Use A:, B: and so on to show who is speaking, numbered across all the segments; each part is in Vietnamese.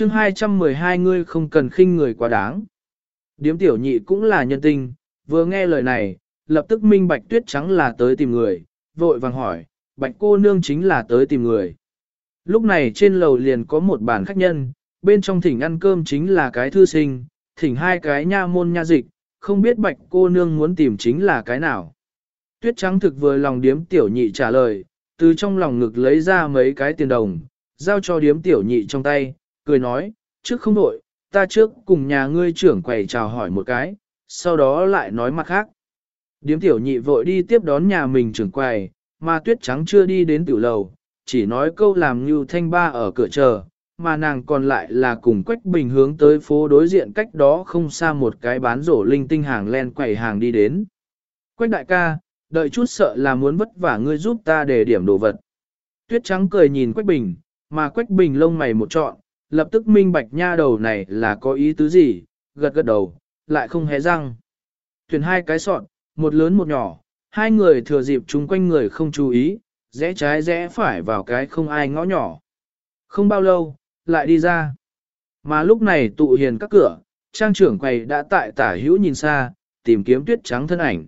A: chương 212 ngươi không cần khinh người quá đáng. Điếm tiểu nhị cũng là nhân tình, vừa nghe lời này, lập tức minh bạch tuyết trắng là tới tìm người, vội vàng hỏi, bạch cô nương chính là tới tìm người. Lúc này trên lầu liền có một bàn khách nhân, bên trong thỉnh ăn cơm chính là cái thư sinh, thỉnh hai cái nha môn nha dịch, không biết bạch cô nương muốn tìm chính là cái nào. Tuyết trắng thực vừa lòng điếm tiểu nhị trả lời, từ trong lòng ngực lấy ra mấy cái tiền đồng, giao cho điếm tiểu nhị trong tay, cười nói, trước không đổi, ta trước cùng nhà ngươi trưởng quầy chào hỏi một cái, sau đó lại nói mặt khác. Điếm tiểu nhị vội đi tiếp đón nhà mình trưởng quầy, mà tuyết trắng chưa đi đến tiểu lầu, chỉ nói câu làm như thanh ba ở cửa chờ, mà nàng còn lại là cùng Quách Bình hướng tới phố đối diện cách đó không xa một cái bán rổ linh tinh hàng len quầy hàng đi đến. Quách đại ca, đợi chút sợ là muốn vất vả ngươi giúp ta để điểm đồ vật. Tuyết trắng cười nhìn Quách Bình, mà Quách Bình lông mày một trọn, lập tức minh bạch nha đầu này là có ý tứ gì, gật gật đầu, lại không hé răng. Thuyền hai cái sọn, một lớn một nhỏ, hai người thừa dịp chung quanh người không chú ý, rẽ trái rẽ phải vào cái không ai ngõ nhỏ. Không bao lâu, lại đi ra. Mà lúc này tụ hiền các cửa, trang trưởng quầy đã tại tả hữu nhìn xa, tìm kiếm tuyết trắng thân ảnh.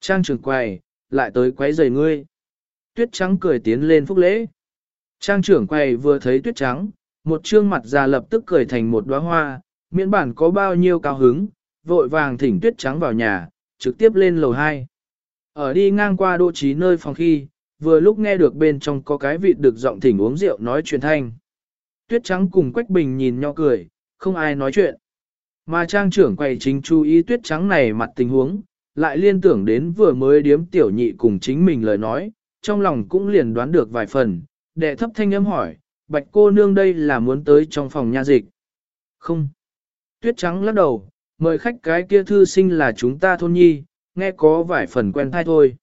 A: Trang trưởng quầy, lại tới quấy rầy ngươi. Tuyết trắng cười tiến lên phúc lễ. Trang trưởng quầy vừa thấy tuyết trắng, một trương mặt già lập tức cười thành một đóa hoa, miễn bản có bao nhiêu cao hứng, vội vàng thỉnh tuyết trắng vào nhà, trực tiếp lên lầu 2. Ở đi ngang qua đô trí nơi phòng khi, vừa lúc nghe được bên trong có cái vị được giọng thỉnh uống rượu nói chuyện thanh. Tuyết trắng cùng Quách Bình nhìn nhau cười, không ai nói chuyện. Mà trang trưởng quầy chính chú ý tuyết trắng này mặt tình huống, lại liên tưởng đến vừa mới điếm tiểu nhị cùng chính mình lời nói, trong lòng cũng liền đoán được vài phần, đệ thấp thanh âm hỏi, bạch cô nương đây là muốn tới trong phòng nha dịch. Không. Tuyết trắng lắc đầu, mời khách cái kia thư sinh là chúng ta thôn nhi, nghe có vài phần quen thai thôi.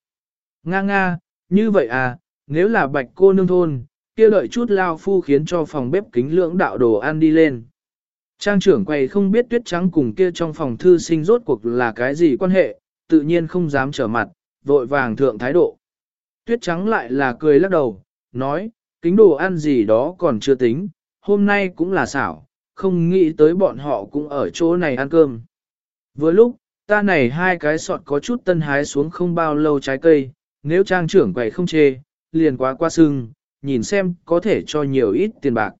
A: Nga nga, như vậy à, nếu là bạch cô nương thôn, kia đợi chút lao phu khiến cho phòng bếp kính lưỡng đạo đồ ăn đi lên. Trang trưởng quầy không biết tuyết trắng cùng kia trong phòng thư sinh rốt cuộc là cái gì quan hệ, tự nhiên không dám trở mặt, vội vàng thượng thái độ. Tuyết trắng lại là cười lắc đầu, nói, kính đồ ăn gì đó còn chưa tính, hôm nay cũng là xảo, không nghĩ tới bọn họ cũng ở chỗ này ăn cơm. Vừa lúc, ta này hai cái sọt có chút tân hái xuống không bao lâu trái cây, nếu trang trưởng quầy không chê, liền quá qua sưng, nhìn xem có thể cho nhiều ít tiền bạc.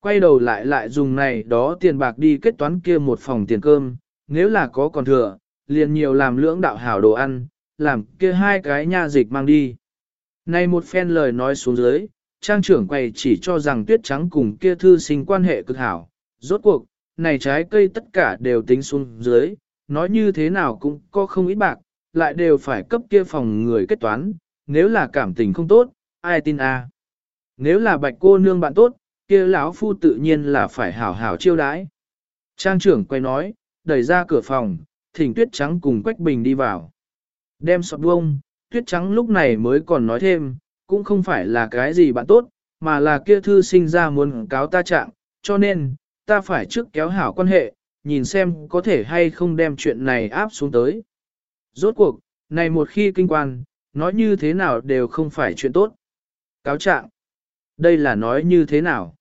A: Quay đầu lại lại dùng này đó tiền bạc đi kết toán kia một phòng tiền cơm, nếu là có còn thừa, liền nhiều làm lưỡng đạo hảo đồ ăn, làm kia hai cái nha dịch mang đi. Này một phen lời nói xuống dưới, trang trưởng quầy chỉ cho rằng tuyết trắng cùng kia thư sinh quan hệ cực hảo. Rốt cuộc, này trái cây tất cả đều tính xuống dưới, nói như thế nào cũng có không ít bạc, lại đều phải cấp kia phòng người kết toán, nếu là cảm tình không tốt, ai tin a? Nếu là bạch cô nương bạn tốt, kia lão phu tự nhiên là phải hảo hảo chiêu đãi. Trang trưởng quay nói, đẩy ra cửa phòng, thỉnh tuyết trắng cùng Quách Bình đi vào. Đem sọt buông, tuyết trắng lúc này mới còn nói thêm, cũng không phải là cái gì bạn tốt, mà là kia thư sinh ra muốn cáo ta trạng, cho nên, ta phải trước kéo hảo quan hệ, nhìn xem có thể hay không đem chuyện này áp xuống tới. Rốt cuộc, này một khi kinh quan, nói như thế nào đều không phải chuyện tốt. Cáo trạng, đây là nói như thế nào?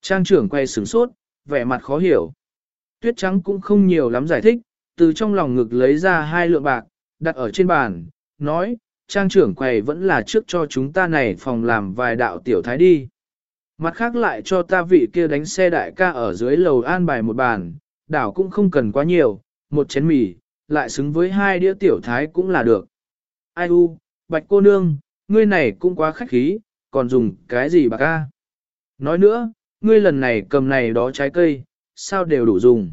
A: Trang trưởng quay sửng sốt, vẻ mặt khó hiểu. Tuyết trắng cũng không nhiều lắm giải thích, từ trong lòng ngực lấy ra hai lượng bạc, đặt ở trên bàn, nói, trang trưởng quầy vẫn là trước cho chúng ta này phòng làm vài đạo tiểu thái đi. Mặt khác lại cho ta vị kia đánh xe đại ca ở dưới lầu an bài một bàn, đảo cũng không cần quá nhiều, một chén mì, lại xứng với hai đĩa tiểu thái cũng là được. Ai u, bạch cô nương, ngươi này cũng quá khách khí, còn dùng cái gì bà ca? Nói nữa, ngươi lần này cầm này đó trái cây, sao đều đủ dùng.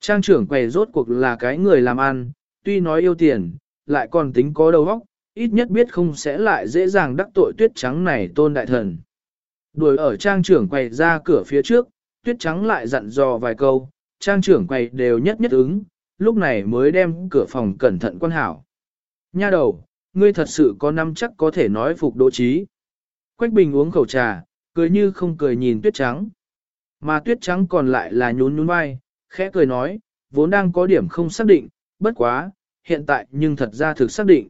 A: Trang trưởng quầy rốt cuộc là cái người làm ăn, tuy nói yêu tiền, lại còn tính có đầu óc, ít nhất biết không sẽ lại dễ dàng đắc tội tuyết trắng này tôn đại thần. Đuổi ở trang trưởng quầy ra cửa phía trước, tuyết trắng lại dặn dò vài câu, trang trưởng quầy đều nhất nhất ứng, lúc này mới đem cửa phòng cẩn thận quan hảo. Nha đầu, ngươi thật sự có năm chắc có thể nói phục đỗ trí. Quách bình uống khẩu trà, cười như không cười nhìn tuyết trắng. Mà tuyết trắng còn lại là nhún nhún vai, khẽ cười nói, vốn đang có điểm không xác định, bất quá, hiện tại nhưng thật ra thực xác định.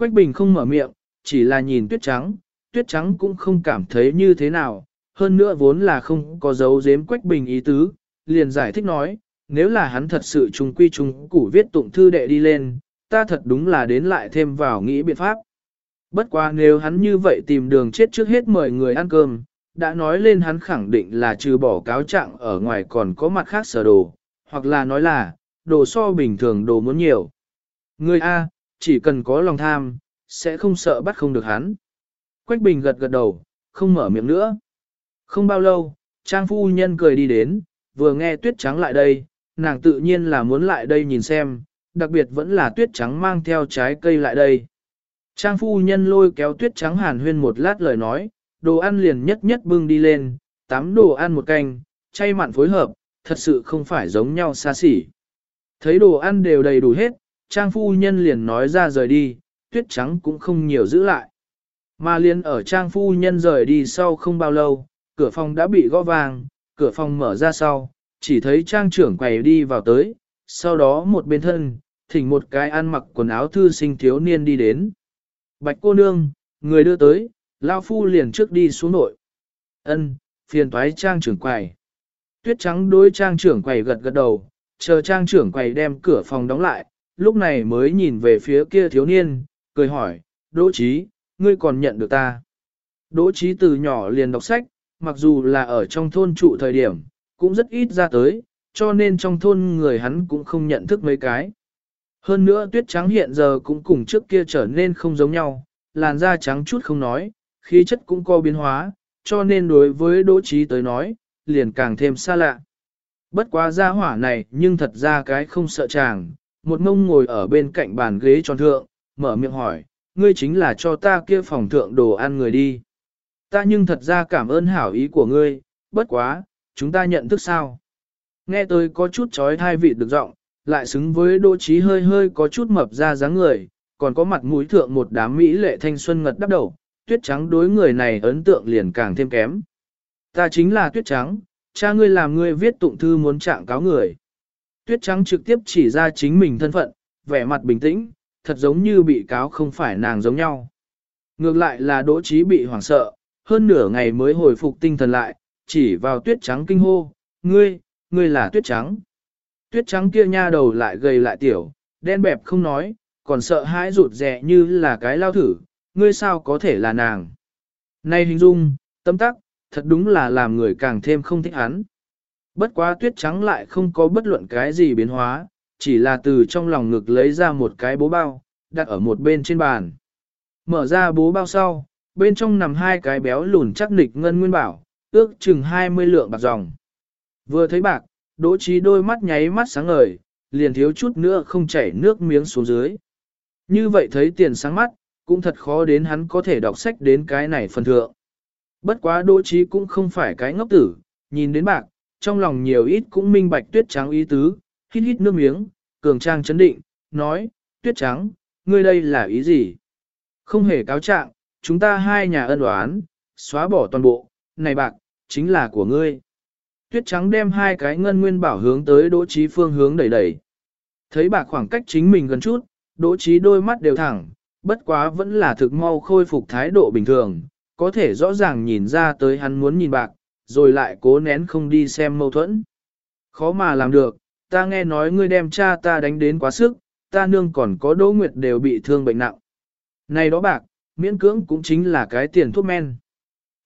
A: Quách bình không mở miệng, chỉ là nhìn tuyết trắng, tuyết trắng cũng không cảm thấy như thế nào, hơn nữa vốn là không có dấu giếm quách bình ý tứ, liền giải thích nói, nếu là hắn thật sự trùng quy trùng củ viết tụng thư đệ đi lên, ta thật đúng là đến lại thêm vào nghĩ biện pháp. Bất quá nếu hắn như vậy tìm đường chết trước hết mời người ăn cơm, đã nói lên hắn khẳng định là trừ bỏ cáo trạng ở ngoài còn có mặt khác sở đồ, hoặc là nói là, đồ so bình thường đồ muốn nhiều. Người A, chỉ cần có lòng tham, sẽ không sợ bắt không được hắn. Quách Bình gật gật đầu, không mở miệng nữa. Không bao lâu, Trang phu nhân cười đi đến, vừa nghe tuyết trắng lại đây, nàng tự nhiên là muốn lại đây nhìn xem, đặc biệt vẫn là tuyết trắng mang theo trái cây lại đây. Trang phu nhân lôi kéo tuyết trắng hàn huyên một lát lời nói, đồ ăn liền nhất nhất bưng đi lên, tám đồ ăn một canh, chay mặn phối hợp, thật sự không phải giống nhau xa xỉ. Thấy đồ ăn đều đầy đủ hết, trang phu nhân liền nói ra rời đi, tuyết trắng cũng không nhiều giữ lại. Mà liền ở trang phu nhân rời đi sau không bao lâu, cửa phòng đã bị gõ vàng, cửa phòng mở ra sau, chỉ thấy trang trưởng quầy đi vào tới, sau đó một bên thân, thỉnh một cái ăn mặc quần áo thư sinh thiếu niên đi đến. Bạch cô nương, người đưa tới, lao phu liền trước đi xuống nội. Ân, phiền toái trang trưởng quầy. Tuyết trắng đối trang trưởng quầy gật gật đầu, chờ trang trưởng quầy đem cửa phòng đóng lại, lúc này mới nhìn về phía kia thiếu niên, cười hỏi, Đỗ Chí, ngươi còn nhận được ta. Đỗ Chí từ nhỏ liền đọc sách, mặc dù là ở trong thôn trụ thời điểm, cũng rất ít ra tới, cho nên trong thôn người hắn cũng không nhận thức mấy cái. Hơn nữa tuyết trắng hiện giờ cũng cùng trước kia trở nên không giống nhau, làn da trắng chút không nói, khí chất cũng có biến hóa, cho nên đối với đỗ Chí tới nói, liền càng thêm xa lạ. Bất quá gia hỏa này nhưng thật ra cái không sợ chàng, một mông ngồi ở bên cạnh bàn ghế tròn thượng, mở miệng hỏi, ngươi chính là cho ta kia phòng thượng đồ ăn người đi. Ta nhưng thật ra cảm ơn hảo ý của ngươi, bất quá, chúng ta nhận thức sao? Nghe tôi có chút trói thai vị được giọng, lại xứng với đô trí hơi hơi có chút mập ra dáng người, còn có mặt mũi thượng một đám mỹ lệ thanh xuân ngật đắp đầu, tuyết trắng đối người này ấn tượng liền càng thêm kém. Ta chính là tuyết trắng, cha ngươi làm ngươi viết tụng thư muốn trạng cáo người. Tuyết trắng trực tiếp chỉ ra chính mình thân phận, vẻ mặt bình tĩnh, thật giống như bị cáo không phải nàng giống nhau. Ngược lại là đỗ Chí bị hoảng sợ, hơn nửa ngày mới hồi phục tinh thần lại, chỉ vào tuyết trắng kinh hô, ngươi, ngươi là tuyết trắng. Tuyết trắng kia nha đầu lại gầy lại tiểu, đen bẹp không nói, còn sợ hãi rụt rè như là cái lao thử, ngươi sao có thể là nàng. Này hình dung, tâm tắc, thật đúng là làm người càng thêm không thích hắn. Bất quá tuyết trắng lại không có bất luận cái gì biến hóa, chỉ là từ trong lòng ngực lấy ra một cái bố bao, đặt ở một bên trên bàn. Mở ra bố bao sau, bên trong nằm hai cái béo lùn chắc nịch ngân nguyên bảo, ước chừng 20 lượng bạc dòng. Vừa thấy bạc, đỗ trí đôi mắt nháy mắt sáng ngời, liền thiếu chút nữa không chảy nước miếng xuống dưới. Như vậy thấy tiền sáng mắt, cũng thật khó đến hắn có thể đọc sách đến cái này phần thượng. Bất quá đỗ trí cũng không phải cái ngốc tử, nhìn đến bạc, trong lòng nhiều ít cũng minh bạch tuyết trắng ý tứ, hít hít nước miếng, cường trang chấn định, nói, tuyết trắng, ngươi đây là ý gì? Không hề cáo trạng, chúng ta hai nhà ân oán, xóa bỏ toàn bộ, này bạc, chính là của ngươi. Tuyết trắng đem hai cái ngân nguyên bảo hướng tới đỗ trí phương hướng đẩy đẩy. Thấy bạc khoảng cách chính mình gần chút, đỗ trí đôi mắt đều thẳng, bất quá vẫn là thực mau khôi phục thái độ bình thường, có thể rõ ràng nhìn ra tới hắn muốn nhìn bạc, rồi lại cố nén không đi xem mâu thuẫn. Khó mà làm được, ta nghe nói ngươi đem cha ta đánh đến quá sức, ta nương còn có đỗ nguyệt đều bị thương bệnh nặng. Này đó bạc, miễn cưỡng cũng chính là cái tiền thuốc men.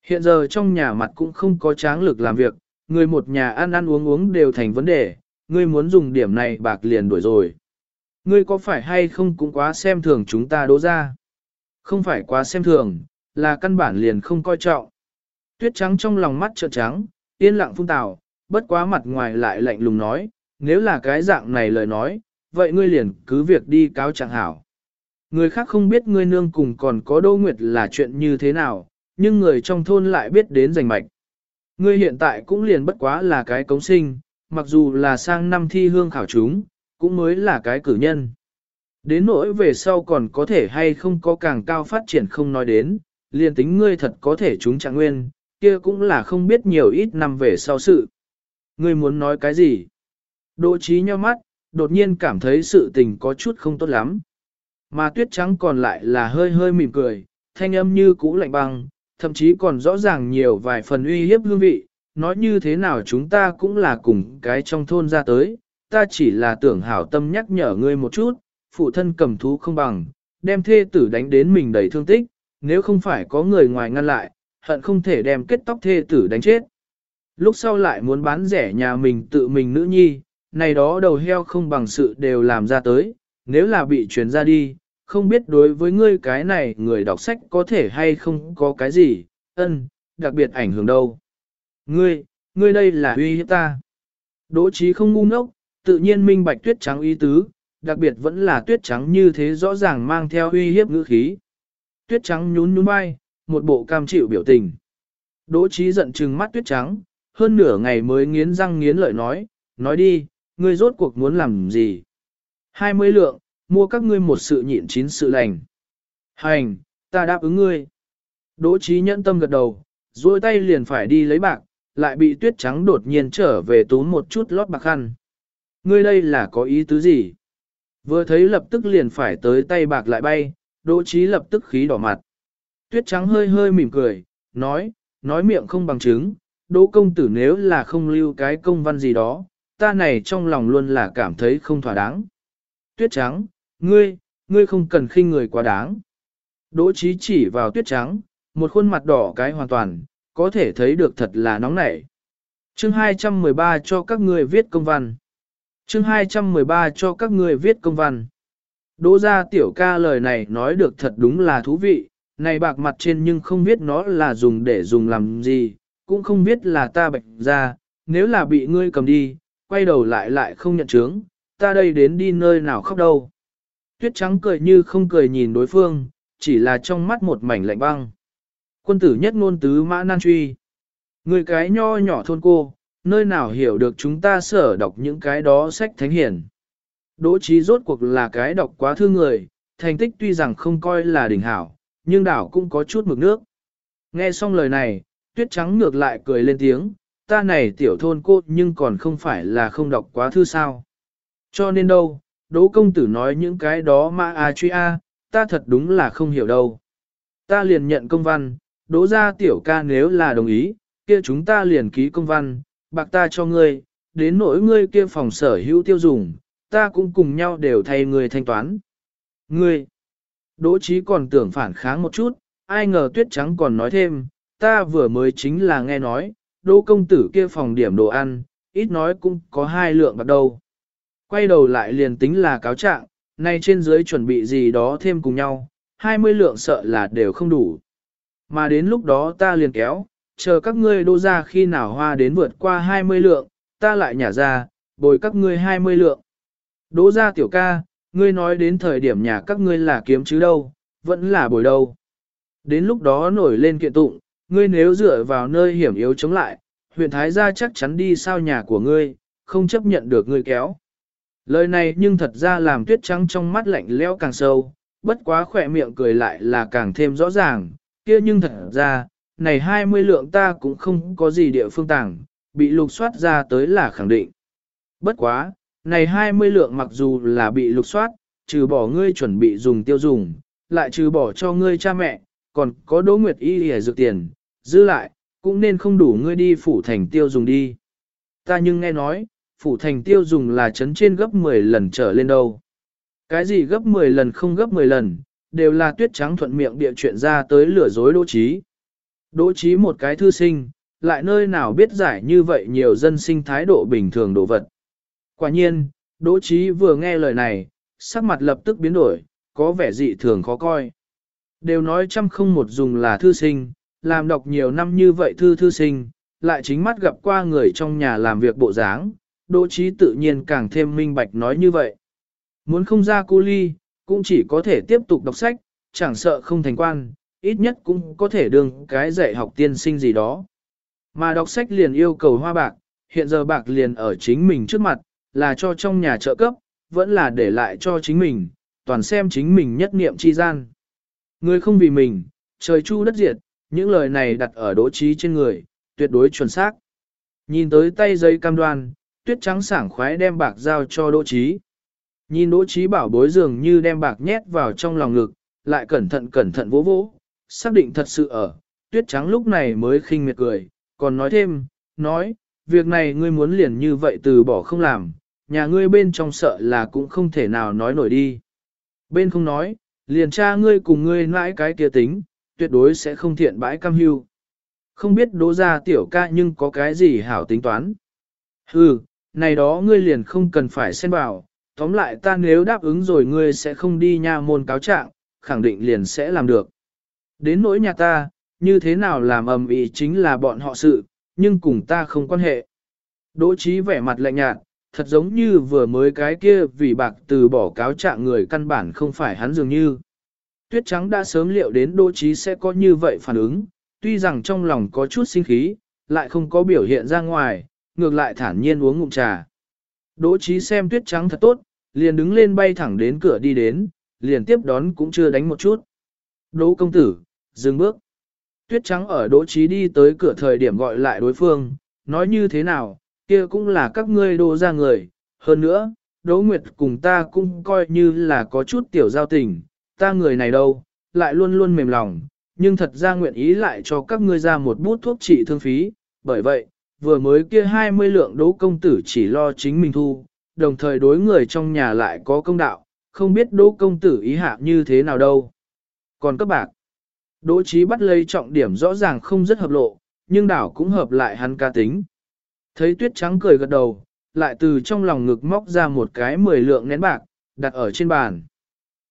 A: Hiện giờ trong nhà mặt cũng không có tráng lực làm việc, người một nhà ăn ăn uống uống đều thành vấn đề, ngươi muốn dùng điểm này bạc liền đuổi rồi. Ngươi có phải hay không cũng quá xem thường chúng ta đố ra? Không phải quá xem thường, là căn bản liền không coi trọng. Tuyết trắng trong lòng mắt trợn trắng, yên lặng phun tào, bất quá mặt ngoài lại lạnh lùng nói, nếu là cái dạng này lời nói, vậy ngươi liền cứ việc đi cáo trạng hảo. Người khác không biết ngươi nương cùng còn có Đỗ Nguyệt là chuyện như thế nào, nhưng người trong thôn lại biết đến rành mạch. Ngươi hiện tại cũng liền bất quá là cái cống sinh, mặc dù là sang năm thi hương khảo chúng, cũng mới là cái cử nhân. Đến nỗi về sau còn có thể hay không có càng cao phát triển không nói đến, liền tính ngươi thật có thể chúng trạng nguyên, kia cũng là không biết nhiều ít năm về sau sự. Ngươi muốn nói cái gì? Đỗ trí nhau mắt, đột nhiên cảm thấy sự tình có chút không tốt lắm. Mà tuyết trắng còn lại là hơi hơi mỉm cười, thanh âm như cũ lạnh băng, thậm chí còn rõ ràng nhiều vài phần uy hiếp hương vị, nói như thế nào chúng ta cũng là cùng cái trong thôn ra tới, ta chỉ là tưởng hảo tâm nhắc nhở ngươi một chút, phụ thân cầm thú không bằng, đem thê tử đánh đến mình đầy thương tích, nếu không phải có người ngoài ngăn lại, hận không thể đem kết tóc thê tử đánh chết. Lúc sau lại muốn bán rẻ nhà mình tự mình nữ nhi, này đó đầu heo không bằng sự đều làm ra tới, nếu là bị truyền ra đi, không biết đối với ngươi cái này người đọc sách có thể hay không có cái gì, ân, đặc biệt ảnh hưởng đâu. Ngươi, ngươi đây là uy hiếp ta. Đỗ trí không ngu ngốc, tự nhiên minh bạch tuyết trắng ý tứ, đặc biệt vẫn là tuyết trắng như thế rõ ràng mang theo uy hiếp ngữ khí. Tuyết trắng nhún nhún vai, một bộ cam chịu biểu tình. Đỗ trí giận trừng mắt tuyết trắng, hơn nửa ngày mới nghiến răng nghiến lợi nói, nói đi, ngươi rốt cuộc muốn làm gì? Hai mươi lượng, mua các ngươi một sự nhịn chín sự lành. Hành, ta đáp ứng ngươi. Đỗ trí nhẫn tâm gật đầu, duỗi tay liền phải đi lấy bạc, lại bị tuyết trắng đột nhiên trở về tún một chút lót bạc khăn. Ngươi đây là có ý tứ gì? Vừa thấy lập tức liền phải tới tay bạc lại bay, đỗ trí lập tức khí đỏ mặt. Tuyết trắng hơi hơi mỉm cười, nói, nói miệng không bằng chứng, đỗ công tử nếu là không lưu cái công văn gì đó, ta này trong lòng luôn là cảm thấy không thỏa đáng. Tuyết trắng, ngươi, ngươi không cần khinh người quá đáng. Đỗ trí chỉ vào tuyết trắng, một khuôn mặt đỏ cái hoàn toàn, có thể thấy được thật là nóng nảy. Chương 213 cho các ngươi viết công văn. Chương 213 cho các ngươi viết công văn. Đỗ gia tiểu ca lời này nói được thật đúng là thú vị, này bạc mặt trên nhưng không biết nó là dùng để dùng làm gì, cũng không biết là ta bạch ra, nếu là bị ngươi cầm đi, quay đầu lại lại không nhận chứng, ta đây đến đi nơi nào khóc đâu. Tuyết trắng cười như không cười nhìn đối phương, chỉ là trong mắt một mảnh lạnh băng. Quân tử nhất ngôn tứ mã nan truy. Người cái nho nhỏ thôn cô, nơi nào hiểu được chúng ta sở đọc những cái đó sách thánh hiển. Đỗ trí rốt cuộc là cái đọc quá thương người, thành tích tuy rằng không coi là đỉnh hảo, nhưng đảo cũng có chút mực nước. Nghe xong lời này, tuyết trắng ngược lại cười lên tiếng, ta này tiểu thôn cô nhưng còn không phải là không đọc quá thư sao. Cho nên đâu, đỗ công tử nói những cái đó mà a truy a, ta thật đúng là không hiểu đâu. Ta liền nhận công văn, đỗ ra tiểu ca nếu là đồng ý, kia chúng ta liền ký công văn, bạc ta cho ngươi, đến nỗi ngươi kia phòng sở hữu tiêu dùng, ta cũng cùng nhau đều thay ngươi thanh toán. Ngươi, đỗ trí còn tưởng phản kháng một chút, ai ngờ tuyết trắng còn nói thêm, ta vừa mới chính là nghe nói, đỗ công tử kia phòng điểm đồ ăn, ít nói cũng có hai lượng bạc đâu. Quay đầu lại liền tính là cáo trạng, nay trên dưới chuẩn bị gì đó thêm cùng nhau, 20 lượng sợ là đều không đủ. Mà đến lúc đó ta liền kéo, chờ các ngươi đô ra khi nào hoa đến vượt qua 20 lượng, ta lại nhả ra, bồi các ngươi 20 lượng. Đỗ ra tiểu ca, ngươi nói đến thời điểm nhà các ngươi là kiếm chứ đâu, vẫn là bồi đâu. Đến lúc đó nổi lên kiện tụng, ngươi nếu dựa vào nơi hiểm yếu chống lại, huyện Thái gia chắc chắn đi sao nhà của ngươi, không chấp nhận được ngươi kéo. Lời này nhưng thật ra làm tuyết trắng trong mắt lạnh lẽo càng sâu, bất quá khỏe miệng cười lại là càng thêm rõ ràng, kia nhưng thật ra, này 20 lượng ta cũng không có gì địa phương tàng, bị lục soát ra tới là khẳng định. Bất quá, này 20 lượng mặc dù là bị lục soát, trừ bỏ ngươi chuẩn bị dùng tiêu dùng, lại trừ bỏ cho ngươi cha mẹ, còn có đỗ nguyệt y để dược tiền, giữ lại, cũng nên không đủ ngươi đi phủ thành tiêu dùng đi. Ta nhưng nghe nói, phủ thành tiêu dùng là chấn trên gấp 10 lần trở lên đâu. Cái gì gấp 10 lần không gấp 10 lần, đều là tuyết trắng thuận miệng địa chuyện ra tới lửa dối đỗ trí. Đỗ trí một cái thư sinh, lại nơi nào biết giải như vậy nhiều dân sinh thái độ bình thường đồ vật. Quả nhiên, đỗ Chí vừa nghe lời này, sắc mặt lập tức biến đổi, có vẻ dị thường khó coi. Đều nói trăm không một dùng là thư sinh, làm đọc nhiều năm như vậy thư thư sinh, lại chính mắt gặp qua người trong nhà làm việc bộ dáng, đỗ Chí tự nhiên càng thêm minh bạch nói như vậy. Muốn không ra cu ly, cũng chỉ có thể tiếp tục đọc sách, chẳng sợ không thành quan, ít nhất cũng có thể đương cái dạy học tiên sinh gì đó. Mà đọc sách liền yêu cầu hoa bạc, hiện giờ bạc liền ở chính mình trước mặt, là cho trong nhà trợ cấp, vẫn là để lại cho chính mình, toàn xem chính mình nhất niệm chi gian. Người không vì mình, trời chu đất diệt, những lời này đặt ở đỗ trí trên người, tuyệt đối chuẩn xác. Nhìn tới tay giấy cam đoan, tuyết trắng sảng khoái đem bạc giao cho đỗ trí. Nhìn đỗ trí bảo bối dường như đem bạc nhét vào trong lòng ngực, lại cẩn thận cẩn thận vỗ vỗ, xác định thật sự ở, tuyết trắng lúc này mới khinh miệt cười, còn nói thêm, nói, việc này ngươi muốn liền như vậy từ bỏ không làm, nhà ngươi bên trong sợ là cũng không thể nào nói nổi đi. Bên không nói, liền cha ngươi cùng ngươi nãi cái kia tính, tuyệt đối sẽ không thiện bãi cam hưu. Không biết đố ra tiểu ca nhưng có cái gì hảo tính toán. Hừ, này đó ngươi liền không cần phải xen vào, tóm lại ta nếu đáp ứng rồi ngươi sẽ không đi nha môn cáo trạng, khẳng định liền sẽ làm được. Đến nỗi nhà ta, như thế nào làm ầm ĩ chính là bọn họ sự, nhưng cùng ta không quan hệ. Đỗ trí vẻ mặt lạnh nhạt, thật giống như vừa mới cái kia vì bạc từ bỏ cáo trạng người căn bản không phải hắn dường như. Tuyết trắng đã sớm liệu đến đỗ trí sẽ có như vậy phản ứng, tuy rằng trong lòng có chút sinh khí, lại không có biểu hiện ra ngoài, ngược lại thản nhiên uống ngụm trà. Đỗ trí xem tuyết trắng thật tốt, liền đứng lên bay thẳng đến cửa đi đến, liền tiếp đón cũng chưa đánh một chút. Đỗ công tử, dừng bước. Tuyết trắng ở đỗ trí đi tới cửa thời điểm gọi lại đối phương, nói như thế nào, kia cũng là các ngươi đô ra người. Hơn nữa, Đỗ Nguyệt cùng ta cũng coi như là có chút tiểu giao tình, ta người này đâu, lại luôn luôn mềm lòng, nhưng thật ra nguyện ý lại cho các ngươi ra một bút thuốc trị thương phí, bởi vậy, vừa mới kia 20 lượng đỗ công tử chỉ lo chính mình thu, đồng thời đối người trong nhà lại có công đạo, không biết đỗ công tử ý hạ như thế nào đâu. Còn các bạn, đỗ trí bắt lấy trọng điểm rõ ràng không rất hợp lộ, nhưng đảo cũng hợp lại hắn ca tính. Thấy tuyết trắng cười gật đầu, lại từ trong lòng ngực móc ra một cái mười lượng nén bạc, đặt ở trên bàn.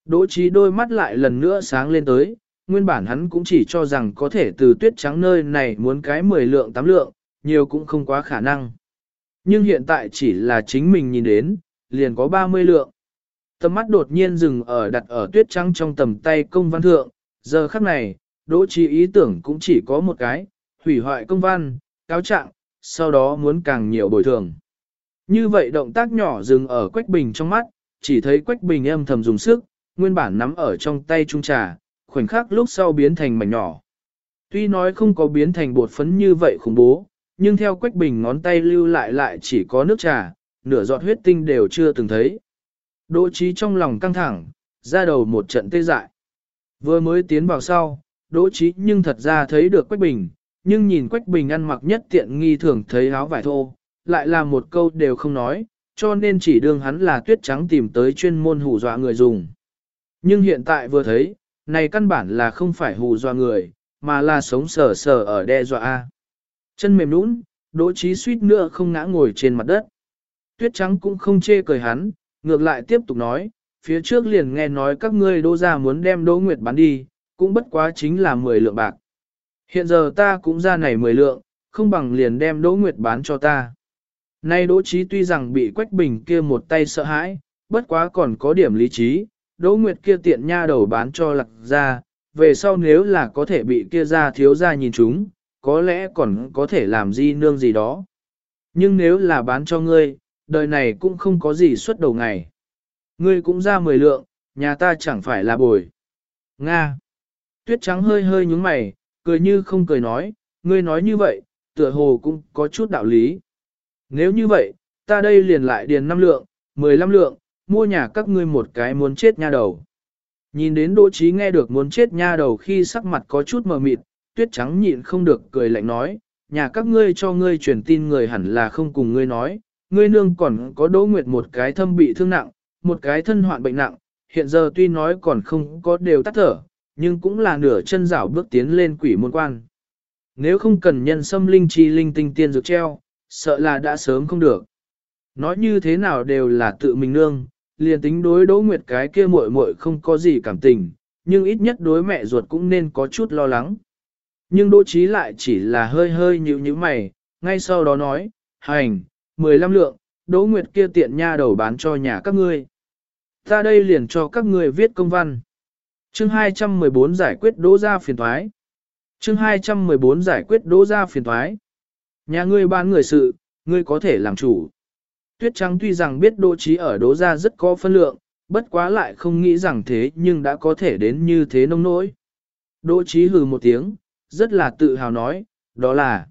A: Đỗ trí đôi mắt lại lần nữa sáng lên tới, nguyên bản hắn cũng chỉ cho rằng có thể từ tuyết trắng nơi này muốn cái mười lượng tám lượng, nhiều cũng không quá khả năng. Nhưng hiện tại chỉ là chính mình nhìn đến, liền có 30 lượng. Tầm mắt đột nhiên dừng ở đặt ở tuyết trắng trong tầm tay công văn thượng, giờ khắc này, đỗ trí ý tưởng cũng chỉ có một cái, hủy hoại công văn, cáo trạng, sau đó muốn càng nhiều bồi thường. Như vậy động tác nhỏ dừng ở Quách Bình trong mắt, chỉ thấy Quách Bình âm thầm dùng sức, nguyên bản nắm ở trong tay trung trà, khoảnh khắc lúc sau biến thành mảnh nhỏ. Tuy nói không có biến thành bột phấn như vậy khủng bố, nhưng theo Quách Bình ngón tay lưu lại lại chỉ có nước trà, nửa giọt huyết tinh đều chưa từng thấy. Đỗ trí trong lòng căng thẳng, ra đầu một trận tê dại. Vừa mới tiến vào sau, đỗ trí nhưng thật ra thấy được Quách Bình, nhưng nhìn Quách Bình ăn mặc nhất tiện nghi thường thấy áo vải thô, lại là một câu đều không nói, cho nên chỉ đương hắn là tuyết trắng tìm tới chuyên môn hù dọa người dùng. Nhưng hiện tại vừa thấy, này căn bản là không phải hù dọa người, mà là sống sờ sờ ở đe dọa A. Chân mềm nũng, đỗ trí suýt nữa không ngã ngồi trên mặt đất. Tuyết trắng cũng không chê cười hắn, ngược lại tiếp tục nói, phía trước liền nghe nói các ngươi đô gia muốn đem đỗ nguyệt bán đi, cũng bất quá chính là 10 lượng bạc. Hiện giờ ta cũng ra này 10 lượng, không bằng liền đem đỗ nguyệt bán cho ta. Nay đỗ Chí tuy rằng bị quách bình kia một tay sợ hãi, bất quá còn có điểm lý trí, đỗ nguyệt kia tiện nha đầu bán cho lạc ra, về sau nếu là có thể bị kia ra thiếu ra nhìn chúng, có lẽ còn có thể làm gì nương gì đó. Nhưng nếu là bán cho ngươi, đời này cũng không có gì xuất đầu ngày. Ngươi cũng ra mười lượng, nhà ta chẳng phải là bồi. Nga. Tuyết trắng hơi hơi nhúng mày, cười như không cười nói, ngươi nói như vậy, tựa hồ cũng có chút đạo lý. Nếu như vậy, ta đây liền lại điền năm lượng, mười lăm lượng, mua nhà các ngươi một cái muốn chết nha đầu. Nhìn đến Đỗ Chí nghe được muốn chết nha đầu khi sắc mặt có chút mờ mịt, tuyết trắng nhịn không được cười lạnh nói, nhà các ngươi cho ngươi truyền tin người hẳn là không cùng ngươi nói, ngươi nương còn có Đỗ Nguyệt một cái thâm bị thương nặng, một cái thân hoạn bệnh nặng, hiện giờ tuy nói còn không có đều tắt thở, nhưng cũng là nửa chân rảo bước tiến lên quỷ môn quan. Nếu không cần nhân xâm linh chi linh tinh tiên dược treo, sợ là đã sớm không được. Nói như thế nào đều là tự mình nương, liền tính đối Đỗ Nguyệt cái kia muội muội không có gì cảm tình, nhưng ít nhất đối mẹ ruột cũng nên có chút lo lắng. Nhưng Đỗ Chí lại chỉ là hơi hơi nhíu nhíu mày, ngay sau đó nói, hành, 15 lượng, Đỗ Nguyệt kia tiện nha đầu bán cho nhà các ngươi. Ta đây liền cho các ngươi viết công văn. Chương 214 giải quyết đỗ ra phiền thoái. Chương 214 giải quyết đỗ ra phiền thoái. Nhà ngươi bán người sự, ngươi có thể làm chủ. Tuyết Trắng tuy rằng biết đỗ trí ở đỗ ra rất có phân lượng, bất quá lại không nghĩ rằng thế nhưng đã có thể đến như thế nông nỗi. Đỗ trí hừ một tiếng, rất là tự hào nói, đó là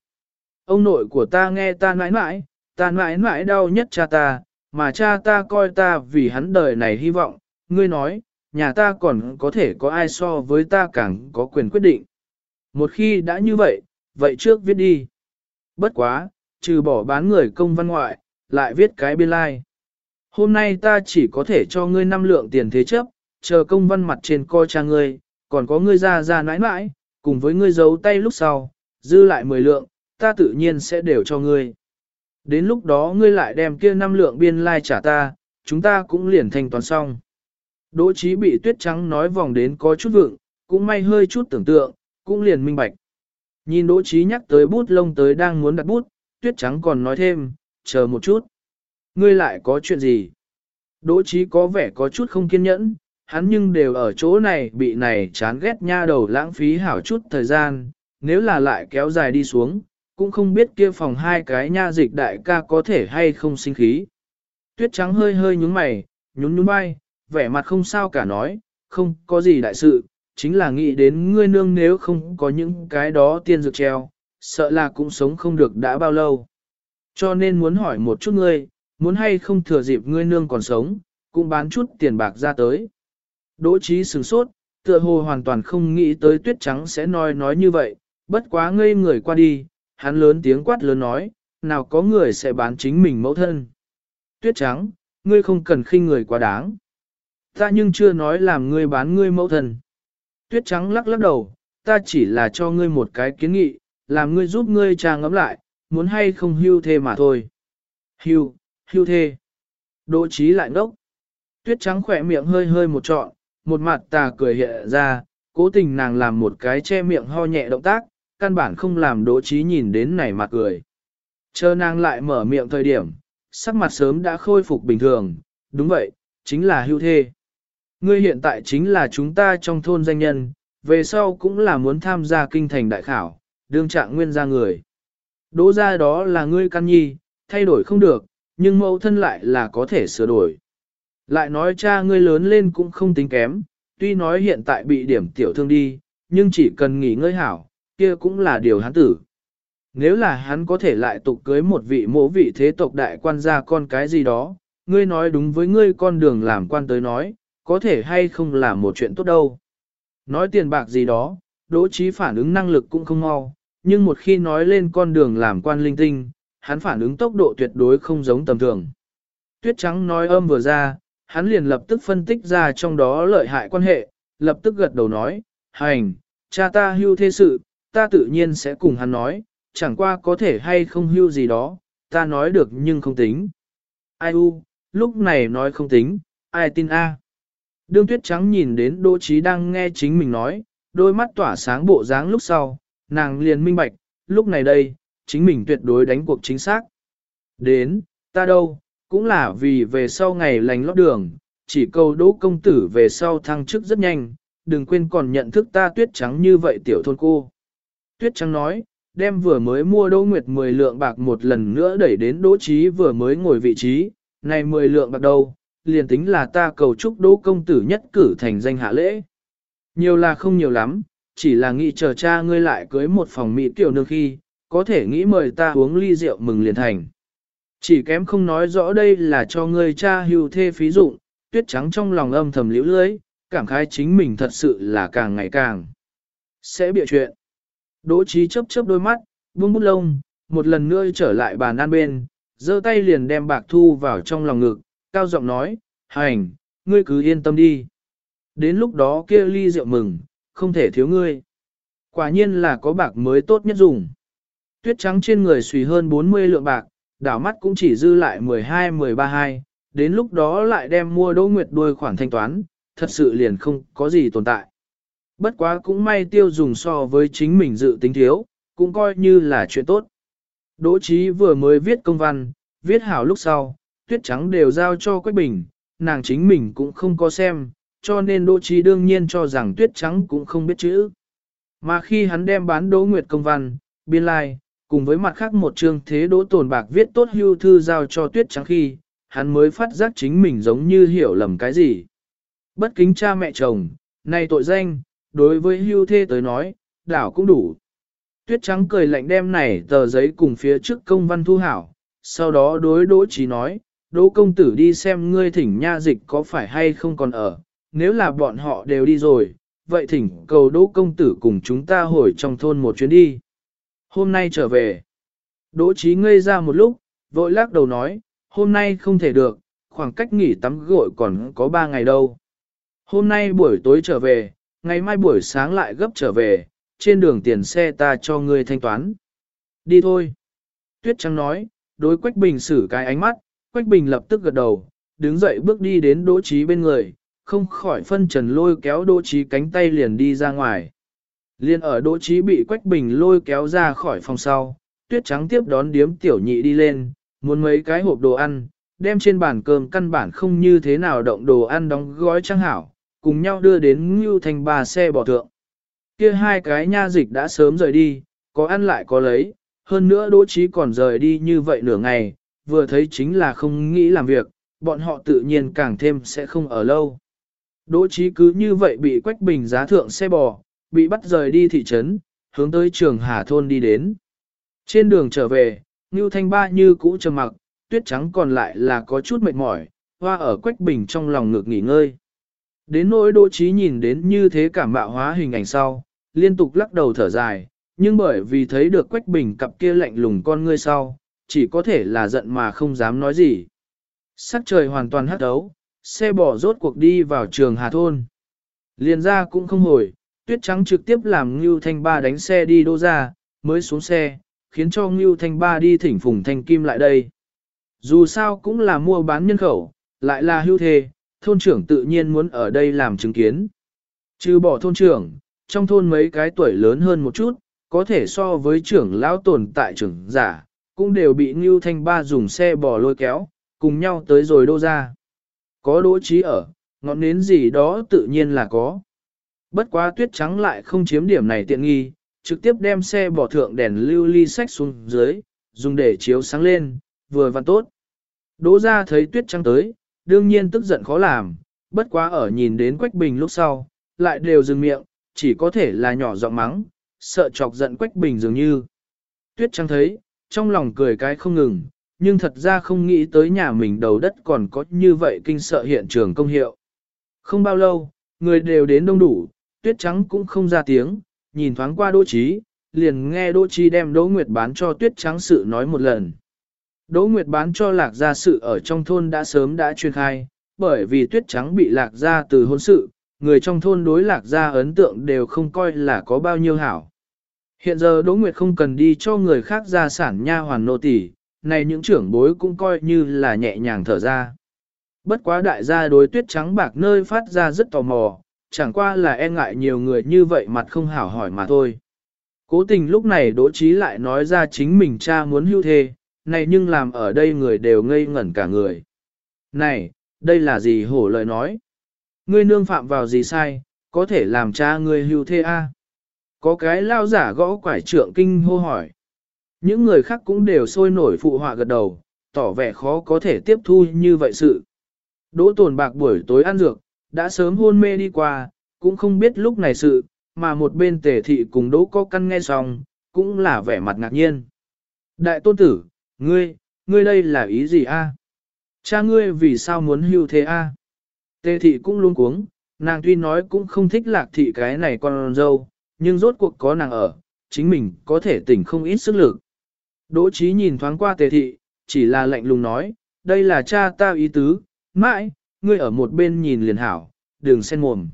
A: Ông nội của ta nghe ta mãi mãi, ta mãi mãi đau nhất cha ta, mà cha ta coi ta vì hắn đời này hy vọng, ngươi nói, nhà ta còn có thể có ai so với ta càng có quyền quyết định. một khi đã như vậy, vậy trước viết đi. Bất quá, trừ bỏ bán người công văn ngoại, lại viết cái biên lai. Like. Hôm nay ta chỉ có thể cho ngươi năm lượng tiền thế chấp, chờ công văn mặt trên coi cha ngươi, còn có ngươi ra ra nãi nãi, cùng với ngươi giấu tay lúc sau, dư lại 10 lượng, ta tự nhiên sẽ đều cho ngươi. Đến lúc đó ngươi lại đem kia năm lượng biên lai like trả ta, chúng ta cũng liền thanh toán xong. Đỗ trí bị tuyết trắng nói vòng đến có chút vượng, cũng may hơi chút tưởng tượng, cũng liền minh bạch. Nhìn đỗ trí nhắc tới bút lông tới đang muốn đặt bút, tuyết trắng còn nói thêm, chờ một chút. Ngươi lại có chuyện gì? Đỗ trí có vẻ có chút không kiên nhẫn, hắn nhưng đều ở chỗ này bị này chán ghét nha đầu lãng phí hảo chút thời gian, nếu là lại kéo dài đi xuống, cũng không biết kia phòng hai cái nha dịch đại ca có thể hay không sinh khí. Tuyết trắng hơi hơi nhúng mày, nhún nhún vai, vẻ mặt không sao cả nói, không có gì đại sự, chính là nghĩ đến ngươi nương nếu không có những cái đó tiên dược treo, sợ là cũng sống không được đã bao lâu. Cho nên muốn hỏi một chút ngươi, muốn hay không thừa dịp ngươi nương còn sống, cũng bán chút tiền bạc ra tới. Đỗ trí sửng sốt, tựa hồ hoàn toàn không nghĩ tới tuyết trắng sẽ nói nói như vậy, bất quá ngây người qua đi, hắn lớn tiếng quát lớn nói, nào có người sẽ bán chính mình mẫu thân. Tuyết trắng, ngươi không cần khinh người quá đáng. Ta nhưng chưa nói làm ngươi bán ngươi mẫu thần. Tuyết trắng lắc lắc đầu, ta chỉ là cho ngươi một cái kiến nghị, làm ngươi giúp ngươi trà ngẫm lại, muốn hay không hưu thê mà thôi. Hưu, hưu thê. Đỗ trí lại ngốc. Tuyết trắng khỏe miệng hơi hơi một trọn, một mặt tà cười hiện ra, cố tình nàng làm một cái che miệng ho nhẹ động tác, căn bản không làm đỗ trí nhìn đến này mặt cười. Chờ nàng lại mở miệng thời điểm, sắc mặt sớm đã khôi phục bình thường, đúng vậy, chính là hưu thê. Ngươi hiện tại chính là chúng ta trong thôn danh nhân, về sau cũng là muốn tham gia kinh thành đại khảo, đương trạng nguyên gia người. Đỗ ra đó là ngươi căn nhi, thay đổi không được, nhưng mẫu thân lại là có thể sửa đổi. Lại nói cha ngươi lớn lên cũng không tính kém, tuy nói hiện tại bị điểm tiểu thương đi, nhưng chỉ cần nghỉ ngơi hảo, kia cũng là điều hắn tử. Nếu là hắn có thể lại tục cưới một vị mỗ vị thế tộc đại quan gia con cái gì đó, ngươi nói đúng với ngươi con đường làm quan tới nói, có thể hay không là một chuyện tốt đâu. Nói tiền bạc gì đó, đỗ trí phản ứng năng lực cũng không mau, nhưng một khi nói lên con đường làm quan linh tinh, hắn phản ứng tốc độ tuyệt đối không giống tầm thường. Tuyết trắng nói âm vừa ra, hắn liền lập tức phân tích ra trong đó lợi hại quan hệ, lập tức gật đầu nói, hành, cha ta hưu thế sự, ta tự nhiên sẽ cùng hắn nói, chẳng qua có thể hay không hưu gì đó, ta nói được nhưng không tính. Ai u, lúc này nói không tính, ai tin a? Đương tuyết trắng nhìn đến Đỗ Trí đang nghe chính mình nói, đôi mắt tỏa sáng bộ dáng lúc sau, nàng liền minh bạch, lúc này đây, chính mình tuyệt đối đánh cuộc chính xác. Đến, ta đâu, cũng là vì về sau ngày lành lót đường, chỉ cầu đỗ công tử về sau thăng chức rất nhanh, đừng quên còn nhận thức ta tuyết trắng như vậy tiểu thôn cô. Tuyết trắng nói, đem vừa mới mua đỗ nguyệt 10 lượng bạc một lần nữa đẩy đến đỗ trí vừa mới ngồi vị trí, này 10 lượng bạc đâu, liền tính là ta cầu chúc đỗ công tử nhất cử thành danh hạ lễ. Nhiều là không nhiều lắm, chỉ là nghĩ chờ cha ngươi lại cưới một phòng mỹ tiểu nương khi, có thể nghĩ mời ta uống ly rượu mừng liền thành. Chỉ kém không nói rõ đây là cho ngươi cha hưu thê phí dụng, tuyết trắng trong lòng âm thầm liễu lưới, cảm khái chính mình thật sự là càng ngày càng sẽ bịa chuyện. Đỗ trí chớp chớp đôi mắt, buông bút lông, một lần nữa trở lại bàn ăn bên, giơ tay liền đem bạc thu vào trong lòng ngực, cao giọng nói, hành, ngươi cứ yên tâm đi. Đến lúc đó kia ly rượu mừng, không thể thiếu ngươi. Quả nhiên là có bạc mới tốt nhất dùng. Tuyết trắng trên người xùy hơn 40 lượng bạc, đảo mắt cũng chỉ dư lại 12-13 hai, đến lúc đó lại đem mua đỗ nguyệt đuôi khoản thanh toán, thật sự liền không có gì tồn tại. Bất quá cũng may tiêu dùng so với chính mình dự tính thiếu, cũng coi như là chuyện tốt. Đỗ Chí vừa mới viết công văn, viết hảo lúc sau, tuyết trắng đều giao cho Quách Bình, nàng chính mình cũng không có xem, cho nên Đỗ Chí đương nhiên cho rằng tuyết trắng cũng không biết chữ. Mà khi hắn đem bán Đỗ Nguyệt công văn, biên lai, cùng với mặt khác một chương thế Đỗ Tồn Bạc viết tốt hưu thư giao cho tuyết trắng khi, hắn mới phát giác chính mình giống như hiểu lầm cái gì. Bất kính cha mẹ chồng, này tội danh, đối với hưu thê tới nói, đảo cũng đủ. Tuyết trắng cười lạnh đem này tờ giấy cùng phía trước công văn thu hảo, sau đó đối đỗ trí nói, đỗ công tử đi xem ngươi thỉnh nha dịch có phải hay không còn ở, nếu là bọn họ đều đi rồi, vậy thỉnh cầu đỗ công tử cùng chúng ta hồi trong thôn một chuyến đi. Hôm nay trở về. Đỗ trí ngây ra một lúc, vội lắc đầu nói, hôm nay không thể được, khoảng cách nghỉ tắm gội còn có ba ngày đâu. Hôm nay buổi tối trở về, ngày mai buổi sáng lại gấp trở về, trên đường tiền xe ta cho ngươi thanh toán. Đi thôi. Tuyết Trăng nói, đối Quách Bình xử cái ánh mắt, Quách Bình lập tức gật đầu, đứng dậy bước đi đến Đỗ Trí bên người, không khỏi phân trần lôi kéo Đỗ Trí cánh tay liền đi ra ngoài. Liên ở Đỗ Trí bị Quách Bình lôi kéo ra khỏi phòng sau, Tuyết Trắng tiếp đón điếm tiểu nhị đi lên, muốn mấy cái hộp đồ ăn, đem trên bàn cơm căn bản không như thế nào động đồ ăn đóng gói trang hảo, cùng nhau đưa đến Ngưu Thành bà xe bỏ thượng. Kia hai cái nha dịch đã sớm rời đi, có ăn lại có lấy, hơn nữa Đỗ Chí còn rời đi như vậy nửa ngày, vừa thấy chính là không nghĩ làm việc, bọn họ tự nhiên càng thêm sẽ không ở lâu. Đỗ Chí cứ như vậy bị Quách Bình giá thượng xe bò, bị bắt rời đi thị trấn, hướng tới trường Hà Thôn đi đến. Trên đường trở về, Ngưu Thanh Ba như cũ trầm mặc, tuyết trắng còn lại là có chút mệt mỏi, hoa ở Quách Bình trong lòng ngược nghỉ ngơi. Đến nỗi Đỗ Chí nhìn đến như thế cảm bạo hóa hình ảnh sau, liên tục lắc đầu thở dài, nhưng bởi vì thấy được Quách Bình cặp kia lạnh lùng con ngươi sau, chỉ có thể là giận mà không dám nói gì. Sắc trời hoàn toàn hắt đấu, xe bỏ rốt cuộc đi vào trường Hà Thôn. Liền ra cũng không hồi, tuyết trắng trực tiếp làm Ngưu Thanh Ba đánh xe đi đô ra, mới xuống xe, khiến cho Ngưu Thanh Ba đi thỉnh Phùng Thanh Kim lại đây. Dù sao cũng là mua bán nhân khẩu, lại là hưu thề, thôn trưởng tự nhiên muốn ở đây làm chứng kiến. Trừ bỏ thôn trưởng, trong thôn mấy cái tuổi lớn hơn một chút, có thể so với trưởng lão tồn tại trưởng giả, cũng đều bị Ngưu Thanh Ba dùng xe bò lôi kéo, cùng nhau tới rồi đô ra. Có đỗ trí ở, ngọn nến gì đó tự nhiên là có. Bất quá tuyết trắng lại không chiếm điểm này tiện nghi, trực tiếp đem xe bỏ thượng đèn lưu ly sách xuống dưới, dùng để chiếu sáng lên, vừa vặn tốt. Đỗ ra thấy tuyết trắng tới, đương nhiên tức giận khó làm, bất quá ở nhìn đến Quách Bình lúc sau, lại đều dừng miệng, chỉ có thể là nhỏ giọng mắng, sợ chọc giận Quách Bình dường như. Tuyết trắng thấy, trong lòng cười cái không ngừng, nhưng thật ra không nghĩ tới nhà mình đầu đất còn có như vậy kinh sợ hiện trường công hiệu. Không bao lâu, người đều đến đông đủ, tuyết trắng cũng không ra tiếng, nhìn thoáng qua Đỗ Trí, liền nghe Đỗ Trí đem Đỗ Nguyệt bán cho tuyết trắng sự nói một lần. Đỗ Nguyệt bán cho lạc gia sự ở trong thôn đã sớm đã truyền khai, bởi vì tuyết trắng bị lạc gia từ hôn sự, người trong thôn đối lạc gia ấn tượng đều không coi là có bao nhiêu hảo. Hiện giờ Đỗ Nguyệt không cần đi cho người khác gia sản nha hoàn nô tỳ, này những trưởng bối cũng coi như là nhẹ nhàng thở ra. Bất quá đại gia đối tuyết trắng bạc nơi phát ra rất tò mò, chẳng qua là e ngại nhiều người như vậy mặt không hảo hỏi mà thôi. Cố tình lúc này Đỗ Chí lại nói ra chính mình cha muốn hưu thê, này nhưng làm ở đây người đều ngây ngẩn cả người. Này, đây là gì hổ lời nói? Ngươi nương phạm vào gì sai, có thể làm cha ngươi hưu thê a? Có cái lao giả gõ quải trượng kinh hô hỏi. Những người khác cũng đều sôi nổi phụ họa gật đầu, tỏ vẻ khó có thể tiếp thu như vậy sự. Đỗ tồn bạc buổi tối ăn dược, đã sớm hôn mê đi qua, cũng không biết lúc này sự, mà một bên tề thị cùng đỗ có căn nghe xong, cũng là vẻ mặt ngạc nhiên. Đại tôn tử, ngươi, ngươi đây là ý gì a? Cha ngươi vì sao muốn hưu thế a? Tề thị cũng luôn cuống, nàng tuy nói cũng không thích lạc thị cái này con dâu, nhưng rốt cuộc có nàng ở, chính mình có thể tỉnh không ít sức lực. Đỗ trí nhìn thoáng qua tề thị, chỉ là lạnh lùng nói, đây là cha ta ý tứ, mãi, ngươi ở một bên nhìn liền hảo, đừng xen mồm.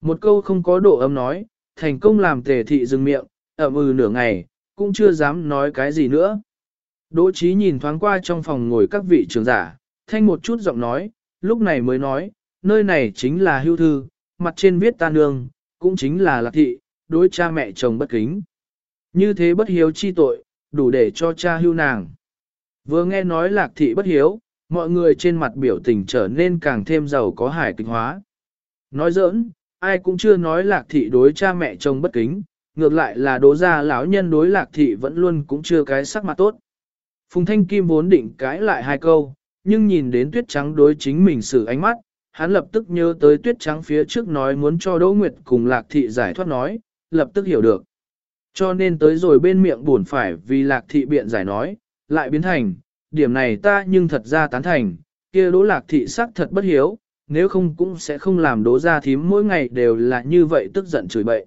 A: Một câu không có độ âm nói, thành công làm tề thị dừng miệng, ở ừ nửa ngày, cũng chưa dám nói cái gì nữa. Đỗ trí nhìn thoáng qua trong phòng ngồi các vị trưởng giả, thanh một chút giọng nói, lúc này mới nói, nơi này chính là hưu thư, mặt trên viết ta nương, cũng chính là lạc thị, đối cha mẹ chồng bất kính. Như thế bất hiếu chi tội, đủ để cho cha hưu nàng. Vừa nghe nói lạc thị bất hiếu, mọi người trên mặt biểu tình trở nên càng thêm giàu có hải kịch hóa. Nói giỡn, ai cũng chưa nói lạc thị đối cha mẹ chồng bất kính, ngược lại là đố ra lão nhân đối lạc thị vẫn luôn cũng chưa cái sắc mặt tốt. Phùng Thanh Kim vốn định cãi lại hai câu, nhưng nhìn đến tuyết trắng đối chính mình xử ánh mắt, hắn lập tức nhớ tới tuyết trắng phía trước nói muốn cho Đỗ Nguyệt cùng lạc thị giải thoát nói, lập tức hiểu được. Cho nên tới rồi bên miệng buồn phải vì lạc thị biện giải nói, lại biến thành, điểm này ta nhưng thật ra tán thành, kia đỗ lạc thị sắc thật bất hiếu, nếu không cũng sẽ không làm đố ra thím mỗi ngày đều là như vậy tức giận chửi bậy.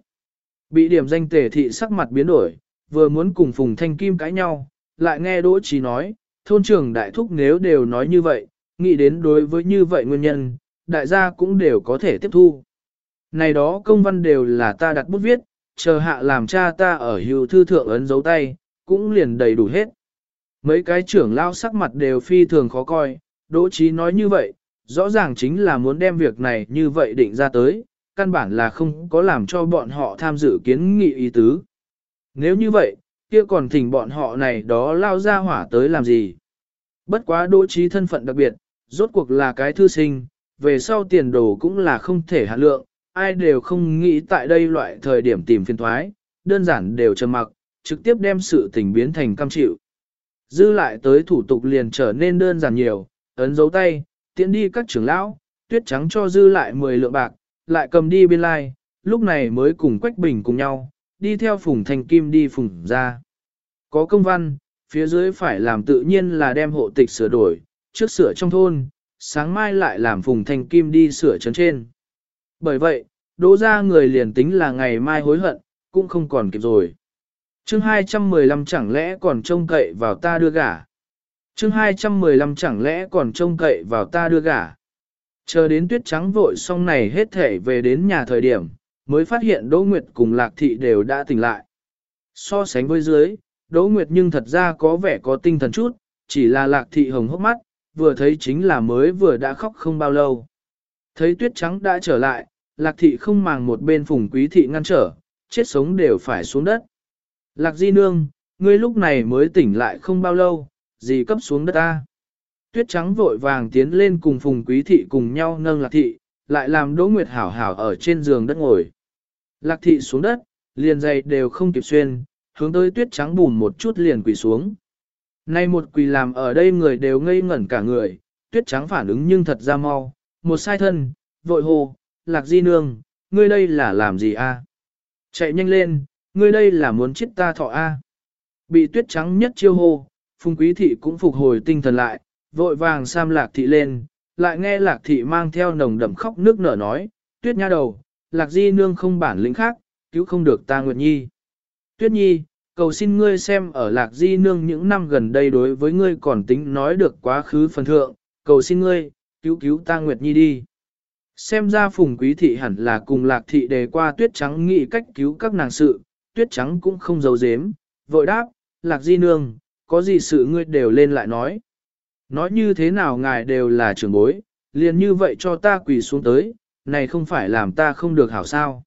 A: Bị điểm danh tề thị sắc mặt biến đổi, vừa muốn cùng Phùng Thanh Kim cãi nhau, lại nghe Đỗ Trí nói, thôn trưởng đại thúc nếu đều nói như vậy, nghĩ đến đối với như vậy nguyên nhân, đại gia cũng đều có thể tiếp thu. Này đó công văn đều là ta đặt bút viết, chờ hạ làm cha ta ở hưu thư thượng ấn dấu tay, cũng liền đầy đủ hết. Mấy cái trưởng lao sắc mặt đều phi thường khó coi, Đỗ Chí nói như vậy, rõ ràng chính là muốn đem việc này như vậy định ra tới, căn bản là không có làm cho bọn họ tham dự kiến nghị ý tứ. Nếu như vậy, kia còn thỉnh bọn họ này đó lao ra hỏa tới làm gì? Bất quá Đỗ Chí thân phận đặc biệt, rốt cuộc là cái thư sinh, về sau tiền đồ cũng là không thể hạ lượng, ai đều không nghĩ tại đây loại thời điểm tìm phiên thoái, đơn giản đều trầm mặc, trực tiếp đem sự tình biến thành cam chịu. Dư lại tới thủ tục liền trở nên đơn giản nhiều, ấn dấu tay, tiễn đi các trưởng lão, tuyết trắng cho dư lại 10 lượng bạc, lại cầm đi biên lai, lúc này mới cùng Quách Bình cùng nhau, đi theo Phùng Thành Kim đi Phùng ra. Có công văn, phía dưới phải làm tự nhiên là đem hộ tịch sửa đổi, trước sửa trong thôn, sáng mai lại làm Phùng Thành Kim đi sửa trấn trên. Bởi vậy, đỗ ra người liền tính là ngày mai hối hận, cũng không còn kịp rồi. chương 215 chẳng lẽ còn trông cậy vào ta đưa gả. chương 215 chẳng lẽ còn trông cậy vào ta đưa gả. Chờ đến tuyết trắng vội xong này hết thể về đến nhà thời điểm, mới phát hiện Đỗ Nguyệt cùng Lạc Thị đều đã tỉnh lại. So sánh với dưới, Đỗ Nguyệt nhưng thật ra có vẻ có tinh thần chút, chỉ là Lạc Thị hồng hốc mắt, vừa thấy chính là mới vừa đã khóc không bao lâu. Thấy tuyết trắng đã trở lại, lạc thị không màng một bên phùng quý thị ngăn trở, chết sống đều phải xuống đất. Lạc di nương, ngươi lúc này mới tỉnh lại không bao lâu, gì cấp xuống đất ta. Tuyết trắng vội vàng tiến lên cùng phùng quý thị cùng nhau nâng lạc thị, lại làm đỗ nguyệt hảo hảo ở trên giường đất ngồi. Lạc thị xuống đất, liền dày đều không kịp xuyên, hướng tới tuyết trắng bùn một chút liền quỳ xuống. Nay một quỳ làm ở đây người đều ngây ngẩn cả người, tuyết trắng phản ứng nhưng thật ra mau, một sai thân, vội hồ, lạc di nương, ngươi đây là làm gì a? Chạy nhanh lên, ngươi đây là muốn chết ta thọ a. Bị tuyết trắng nhất chiêu hô, phùng quý thị cũng phục hồi tinh thần lại, vội vàng sam lạc thị lên, lại nghe lạc thị mang theo nồng đậm khóc nước nở nói, tuyết nha đầu, lạc di nương không bản lĩnh khác, cứu không được ta nguyệt nhi. Tuyết nhi, cầu xin ngươi xem ở lạc di nương những năm gần đây đối với ngươi còn tính nói được quá khứ phần thượng, cầu xin ngươi, cứu cứu ta nguyệt nhi đi. Xem ra phùng quý thị hẳn là cùng lạc thị đề qua tuyết trắng nghĩ cách cứu các nàng sự, tuyết trắng cũng không giấu giếm, vội đáp, lạc di nương, có gì sự ngươi đều lên lại nói. Nói như thế nào ngài đều là trưởng bối, liền như vậy cho ta quỳ xuống tới, này không phải làm ta không được hảo sao.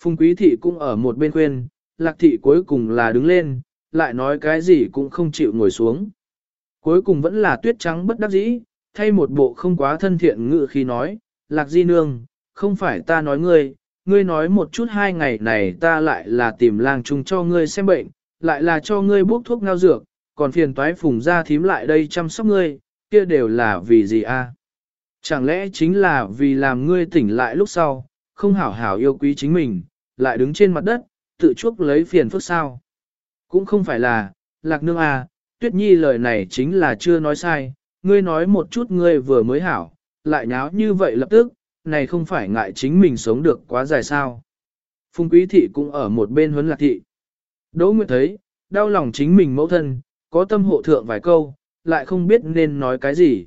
A: Phùng quý thị cũng ở một bên khuyên, lạc thị cuối cùng là đứng lên, lại nói cái gì cũng không chịu ngồi xuống. Cuối cùng vẫn là tuyết trắng bất đắc dĩ, thay một bộ không quá thân thiện ngự khi nói, lạc di nương, không phải ta nói ngươi, ngươi nói một chút hai ngày này ta lại là tìm lang trung cho ngươi xem bệnh, lại là cho ngươi bốc thuốc ngao dược, còn phiền toái phùng ra thím lại đây chăm sóc ngươi, kia đều là vì gì a? Chẳng lẽ chính là vì làm ngươi tỉnh lại lúc sau, không hảo hảo yêu quý chính mình, lại đứng trên mặt đất, tự chuốc lấy phiền phức sao? Cũng không phải là, lạc nương a, tuyết nhi lời này chính là chưa nói sai, ngươi nói một chút ngươi vừa mới hảo, lại nháo như vậy lập tức, này không phải ngại chính mình sống được quá dài sao. Phùng quý thị cũng ở một bên huấn lạc thị. Đỗ Nguyệt thấy, đau lòng chính mình mẫu thân, có tâm hộ thượng vài câu, lại không biết nên nói cái gì.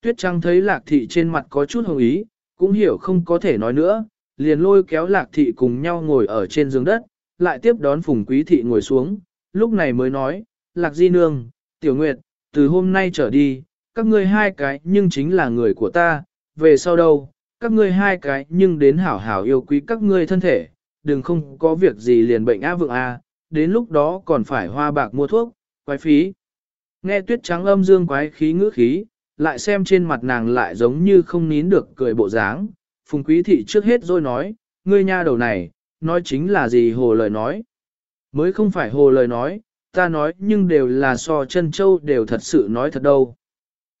A: Tuyết Trăng thấy lạc thị trên mặt có chút hồng ý, cũng hiểu không có thể nói nữa, liền lôi kéo lạc thị cùng nhau ngồi ở trên giường đất, lại tiếp đón phùng quý thị ngồi xuống, lúc này mới nói, lạc di nương, tiểu nguyệt, từ hôm nay trở đi, các ngươi hai cái nhưng chính là người của ta, về sau đâu, các ngươi hai cái nhưng đến hảo hảo yêu quý các ngươi thân thể, đừng không có việc gì liền bệnh á vượng a, đến lúc đó còn phải hoa bạc mua thuốc, quái phí. Nghe tuyết trắng âm dương quái khí ngữ khí, lại xem trên mặt nàng lại giống như không nín được cười bộ dáng, phùng quý thị trước hết rồi nói, ngươi nha đầu này, nói chính là gì hồ lời nói. Mới không phải hồ lời nói, ta nói nhưng đều là so chân châu đều thật sự nói thật đâu.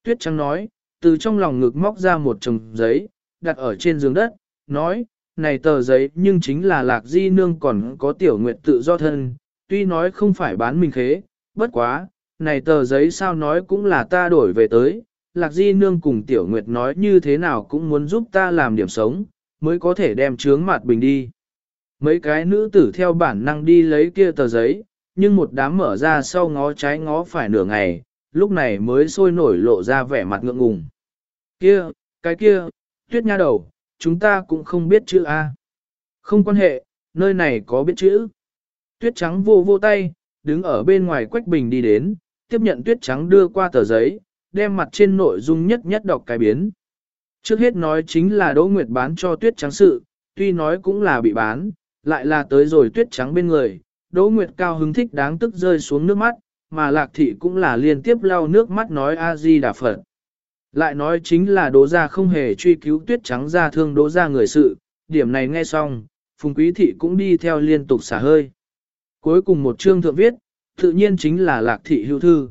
A: Tuyết Trắng nói, từ trong lòng ngực móc ra một chồng giấy, đặt ở trên giường đất, nói, này tờ giấy nhưng chính là lạc di nương còn có tiểu nguyệt tự do thân, tuy nói không phải bán mình khế, bất quá, này tờ giấy sao nói cũng là ta đổi về tới, Lạc Di Nương cùng Tiểu Nguyệt nói như thế nào cũng muốn giúp ta làm điểm sống, mới có thể đem trướng mặt bình đi. Mấy cái nữ tử theo bản năng đi lấy kia tờ giấy, nhưng một đám mở ra sau ngó trái ngó phải nửa ngày, lúc này mới sôi nổi lộ ra vẻ mặt ngượng ngùng. Kia, cái kia, tuyết nha đầu, chúng ta cũng không biết chữ A. Không quan hệ, nơi này có biết chữ. Tuyết trắng vô vô tay, đứng ở bên ngoài quách bình đi đến, tiếp nhận tuyết trắng đưa qua tờ giấy, đem mặt trên nội dung nhất nhất đọc cái biến. Trước hết nói chính là Đỗ Nguyệt bán cho tuyết trắng sự, tuy nói cũng là bị bán, lại là tới rồi tuyết trắng bên người, Đỗ Nguyệt cao hứng thích đáng tức rơi xuống nước mắt, mà lạc thị cũng là liên tiếp lau nước mắt nói A-di đà Phật. Lại nói chính là đố gia không hề truy cứu tuyết trắng ra thương đố gia người sự, điểm này nghe xong, Phùng Quý Thị cũng đi theo liên tục xả hơi. Cuối cùng một chương thượng viết, tự nhiên chính là lạc thị hưu thư.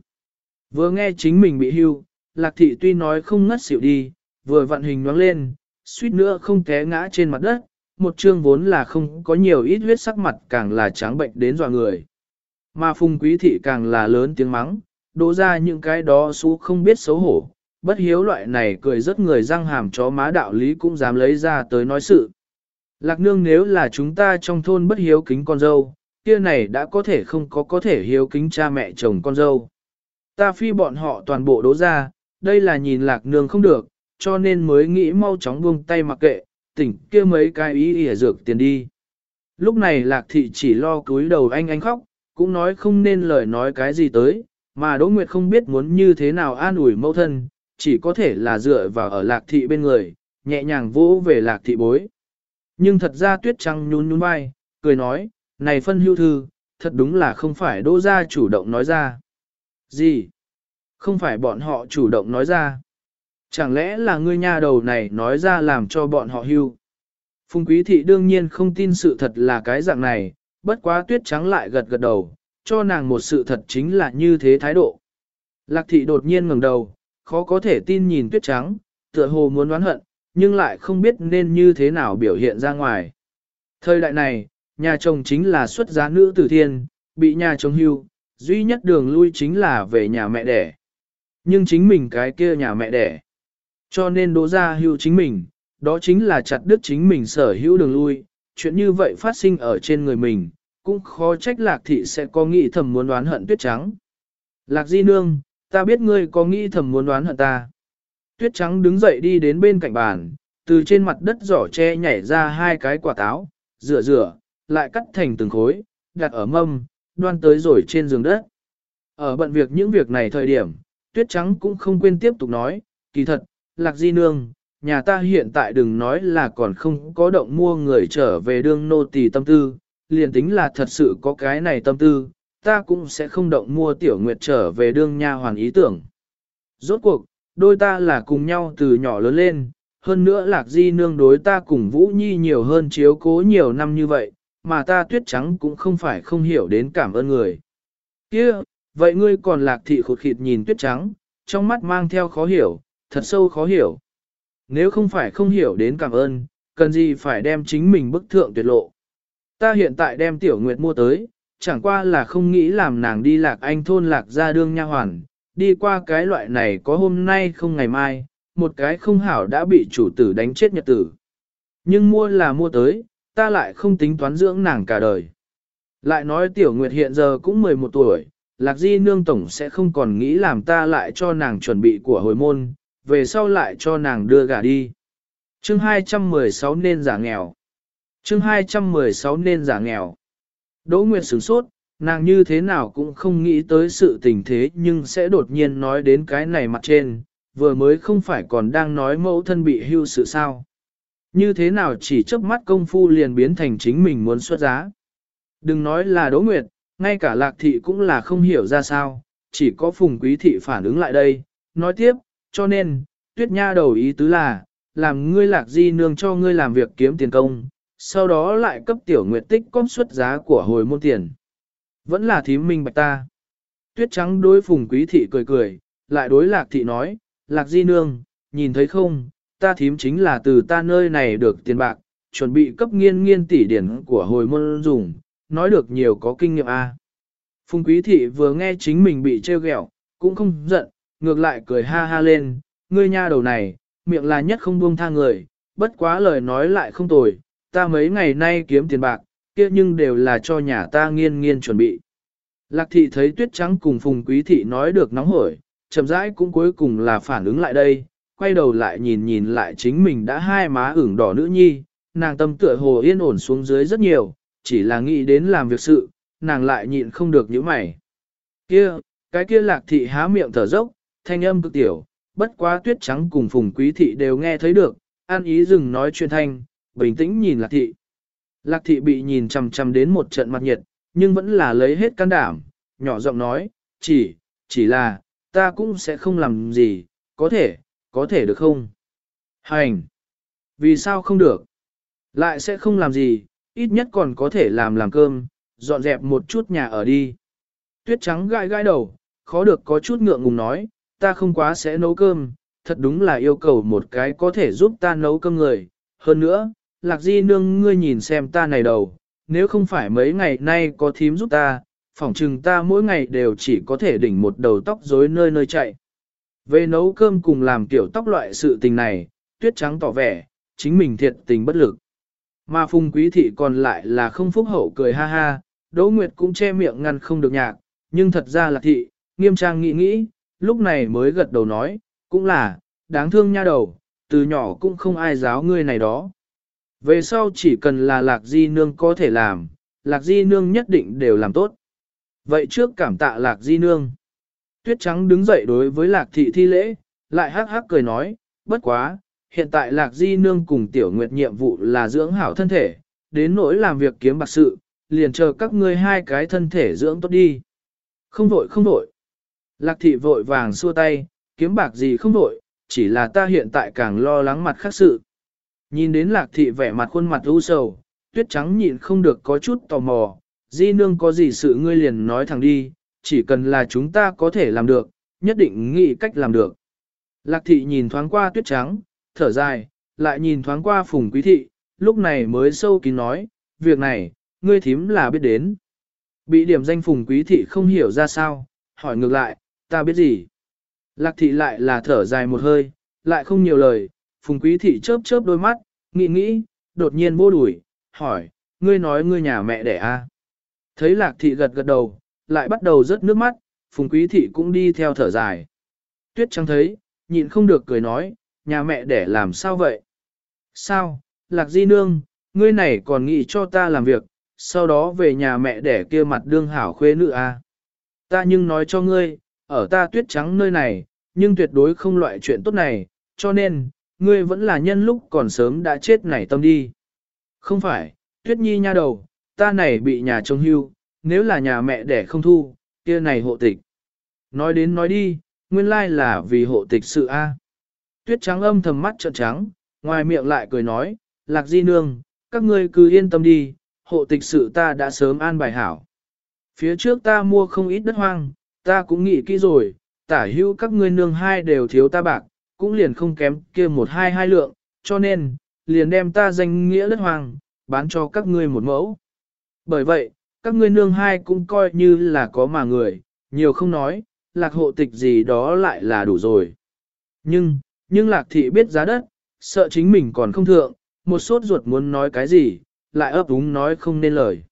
A: Vừa nghe chính mình bị hưu, lạc thị tuy nói không ngất xỉu đi, vừa vận hình nhoáng lên, suýt nữa không té ngã trên mặt đất, một chương vốn là không có nhiều ít huyết sắc mặt càng là trắng bệnh đến dọa người. Mà phùng quý thị càng là lớn tiếng mắng, đổ ra những cái đó xú không biết xấu hổ, bất hiếu loại này cười rất người răng hàm chó má đạo lý cũng dám lấy ra tới nói sự. Lạc nương nếu là chúng ta trong thôn bất hiếu kính con dâu, kia này đã có thể không có có thể hiếu kính cha mẹ chồng con dâu. Ta phi bọn họ toàn bộ đố ra, đây là nhìn lạc nương không được, cho nên mới nghĩ mau chóng buông tay mặc kệ, tỉnh kia mấy cái ý ỉa dược tiền đi. Lúc này lạc thị chỉ lo cúi đầu anh anh khóc, cũng nói không nên lời nói cái gì tới, mà Đỗ Nguyệt không biết muốn như thế nào an ủi mẫu thân, chỉ có thể là dựa vào ở lạc thị bên người, nhẹ nhàng vỗ về lạc thị bối. Nhưng thật ra tuyết trăng nhún nhún vai, cười nói, này phân hưu thư, thật đúng là không phải đỗ gia chủ động nói ra. Gì? Không phải bọn họ chủ động nói ra. Chẳng lẽ là ngươi nha đầu này nói ra làm cho bọn họ hưu? Phùng quý thị đương nhiên không tin sự thật là cái dạng này, bất quá tuyết trắng lại gật gật đầu, cho nàng một sự thật chính là như thế thái độ. Lạc thị đột nhiên ngẩng đầu, khó có thể tin nhìn tuyết trắng, tựa hồ muốn oán hận, nhưng lại không biết nên như thế nào biểu hiện ra ngoài. Thời đại này, nhà chồng chính là xuất giá nữ tử thiên, bị nhà chồng hưu, duy nhất đường lui chính là về nhà mẹ đẻ. Nhưng chính mình cái kia nhà mẹ đẻ. Cho nên đỗ ra hưu chính mình, đó chính là chặt đứt chính mình sở hữu đường lui, chuyện như vậy phát sinh ở trên người mình, cũng khó trách lạc thị sẽ có nghĩ thầm muốn đoán hận tuyết trắng. Lạc di nương, ta biết ngươi có nghĩ thầm muốn đoán hận ta. Tuyết trắng đứng dậy đi đến bên cạnh bàn, từ trên mặt đất giỏ tre nhảy ra hai cái quả táo, rửa rửa, lại cắt thành từng khối, đặt ở mâm, đoan tới rồi trên giường đất. Ở bận việc những việc này thời điểm, tuyết trắng cũng không quên tiếp tục nói, kỳ thật, lạc di nương, nhà ta hiện tại đừng nói là còn không có động mua người trở về đương nô tỳ tâm tư, liền tính là thật sự có cái này tâm tư, ta cũng sẽ không động mua tiểu nguyệt trở về đương nha hoàn ý tưởng. Rốt cuộc, đôi ta là cùng nhau từ nhỏ lớn lên, hơn nữa lạc di nương đối ta cùng Vũ Nhi nhiều hơn chiếu cố nhiều năm như vậy, mà ta tuyết trắng cũng không phải không hiểu đến cảm ơn người. kia vậy ngươi còn lạc thị khột khịt nhìn tuyết trắng, trong mắt mang theo khó hiểu, thật sâu khó hiểu. Nếu không phải không hiểu đến cảm ơn, cần gì phải đem chính mình bức thượng tuyệt lộ. Ta hiện tại đem tiểu nguyệt mua tới, chẳng qua là không nghĩ làm nàng đi lạc anh thôn lạc ra đương nha hoàn, đi qua cái loại này có hôm nay không ngày mai, một cái không hảo đã bị chủ tử đánh chết nhật tử. Nhưng mua là mua tới, ta lại không tính toán dưỡng nàng cả đời. Lại nói tiểu nguyệt hiện giờ cũng 11 tuổi, lạc di nương tổng sẽ không còn nghĩ làm ta lại cho nàng chuẩn bị của hồi môn, về sau lại cho nàng đưa gà đi. Chương 216 nên giả nghèo. Chương 216 nên giả nghèo. Đỗ Nguyệt sửng sốt, nàng như thế nào cũng không nghĩ tới sự tình thế nhưng sẽ đột nhiên nói đến cái này mặt trên, vừa mới không phải còn đang nói mẫu thân bị hưu sự sao. Như thế nào chỉ chớp mắt công phu liền biến thành chính mình muốn xuất giá. Đừng nói là Đỗ Nguyệt, ngay cả Lạc Thị cũng là không hiểu ra sao, chỉ có Phùng Quý Thị phản ứng lại đây, nói tiếp, cho nên, Tuyết Nha đầu ý tứ là, làm ngươi Lạc Di nương cho ngươi làm việc kiếm tiền công, sau đó lại cấp tiểu nguyệt tích công suất giá của hồi môn tiền. Vẫn là thím minh bạch ta. Tuyết trắng đối phùng quý thị cười cười, lại đối lạc thị nói, lạc di nương, nhìn thấy không, ta thím chính là từ ta nơi này được tiền bạc, chuẩn bị cấp nghiên nghiên tỷ điển của hồi môn dùng, nói được nhiều có kinh nghiệm a. Phùng quý thị vừa nghe chính mình bị trêu ghẹo, cũng không giận, ngược lại cười ha ha lên, ngươi nha đầu này, miệng là nhất không buông tha người, bất quá lời nói lại không tồi, ta mấy ngày nay kiếm tiền bạc, kia nhưng đều là cho nhà ta nghiên nghiên chuẩn bị. Lạc thị thấy tuyết trắng cùng phùng quý thị nói được nóng hổi, chậm rãi cũng cuối cùng là phản ứng lại đây, quay đầu lại nhìn nhìn lại chính mình đã hai má ửng đỏ nữ nhi, nàng tâm tựa hồ yên ổn xuống dưới rất nhiều, chỉ là nghĩ đến làm việc sự, nàng lại nhịn không được những mày. Kia, cái kia lạc thị há miệng thở dốc, thanh âm cực tiểu, bất quá tuyết trắng cùng phùng quý thị đều nghe thấy được, an ý dừng nói chuyện thanh, bình tĩnh nhìn lạc thị. Lạc thị bị nhìn chằm chằm đến một trận mặt nhiệt, nhưng vẫn là lấy hết can đảm, nhỏ giọng nói, chỉ, chỉ là, ta cũng sẽ không làm gì, có thể, có thể được không? Hành! Vì sao không được? Lại sẽ không làm gì, ít nhất còn có thể làm làm cơm, dọn dẹp một chút nhà ở đi. Tuyết trắng gai gai đầu, khó được có chút ngượng ngùng nói, ta không quá sẽ nấu cơm, thật đúng là yêu cầu một cái có thể giúp ta nấu cơm người. Hơn nữa, lạc di nương ngươi nhìn xem ta này đầu, nếu không phải mấy ngày nay có thím giúp ta, phỏng chừng ta mỗi ngày đều chỉ có thể đỉnh một đầu tóc rối nơi nơi chạy. Về nấu cơm cùng làm kiểu tóc loại sự tình này, tuyết trắng tỏ vẻ, chính mình thiệt tình bất lực. Mà phùng quý thị còn lại là không phúc hậu cười ha ha, Đỗ Nguyệt cũng che miệng ngăn không được nhạc, nhưng thật ra là thị, nghiêm trang nghĩ nghĩ, lúc này mới gật đầu nói, cũng là, đáng thương nha đầu, từ nhỏ cũng không ai giáo ngươi này đó. Về sau chỉ cần là lạc di nương có thể làm, lạc di nương nhất định đều làm tốt. Vậy trước cảm tạ lạc di nương. Tuyết trắng đứng dậy đối với lạc thị thi lễ, lại hắc hắc cười nói, bất quá, hiện tại lạc di nương cùng tiểu nguyệt nhiệm vụ là dưỡng hảo thân thể, đến nỗi làm việc kiếm bạc sự, liền chờ các ngươi hai cái thân thể dưỡng tốt đi. Không vội không vội. Lạc thị vội vàng xua tay, kiếm bạc gì không vội, chỉ là ta hiện tại càng lo lắng mặt khác sự. Nhìn đến lạc thị vẻ mặt khuôn mặt u sầu, tuyết trắng nhịn không được có chút tò mò, di nương có gì sự ngươi liền nói thẳng đi, chỉ cần là chúng ta có thể làm được, nhất định nghĩ cách làm được. Lạc thị nhìn thoáng qua tuyết trắng, thở dài, lại nhìn thoáng qua phùng quý thị, lúc này mới sâu kín nói, việc này, ngươi thím là biết đến. Bị điểm danh phùng quý thị không hiểu ra sao, hỏi ngược lại, ta biết gì. Lạc thị lại là thở dài một hơi, lại không nhiều lời, phùng quý thị chớp chớp đôi mắt, nghĩ nghĩ, đột nhiên vô đuổi, hỏi, ngươi nói ngươi nhà mẹ đẻ a? À? Thấy lạc thị gật gật đầu, lại bắt đầu rớt nước mắt, phùng quý thị cũng đi theo thở dài. Tuyết trắng thấy, nhịn không được cười nói, nhà mẹ đẻ làm sao vậy? Sao, lạc di nương, ngươi này còn nghĩ cho ta làm việc, sau đó về nhà mẹ đẻ kia mặt đương hảo khuê nữ a. À? Ta nhưng nói cho ngươi, ở ta tuyết trắng nơi này, nhưng tuyệt đối không loại chuyện tốt này, cho nên, ngươi vẫn là nhân lúc còn sớm đã chết này tâm đi. Không phải, tuyết nhi nha đầu, ta này bị nhà trông hưu, nếu là nhà mẹ đẻ không thu, kia này hộ tịch. Nói đến nói đi, nguyên lai là vì hộ tịch sự A. Tuyết trắng âm thầm mắt trợn trắng, ngoài miệng lại cười nói, lạc di nương, các ngươi cứ yên tâm đi, hộ tịch sự ta đã sớm an bài hảo. Phía trước ta mua không ít đất hoang, ta cũng nghĩ kỹ rồi, tả hữu các ngươi nương hai đều thiếu ta bạc, cũng liền không kém kia một hai hai lượng, cho nên, liền đem ta danh nghĩa đất hoàng bán cho các ngươi một mẫu. Bởi vậy, các ngươi nương hai cũng coi như là có mà người, nhiều không nói, lạc hộ tịch gì đó lại là đủ rồi. Nhưng, nhưng lạc thị biết giá đất, sợ chính mình còn không thượng, một sốt ruột muốn nói cái gì, lại ấp úng nói không nên lời.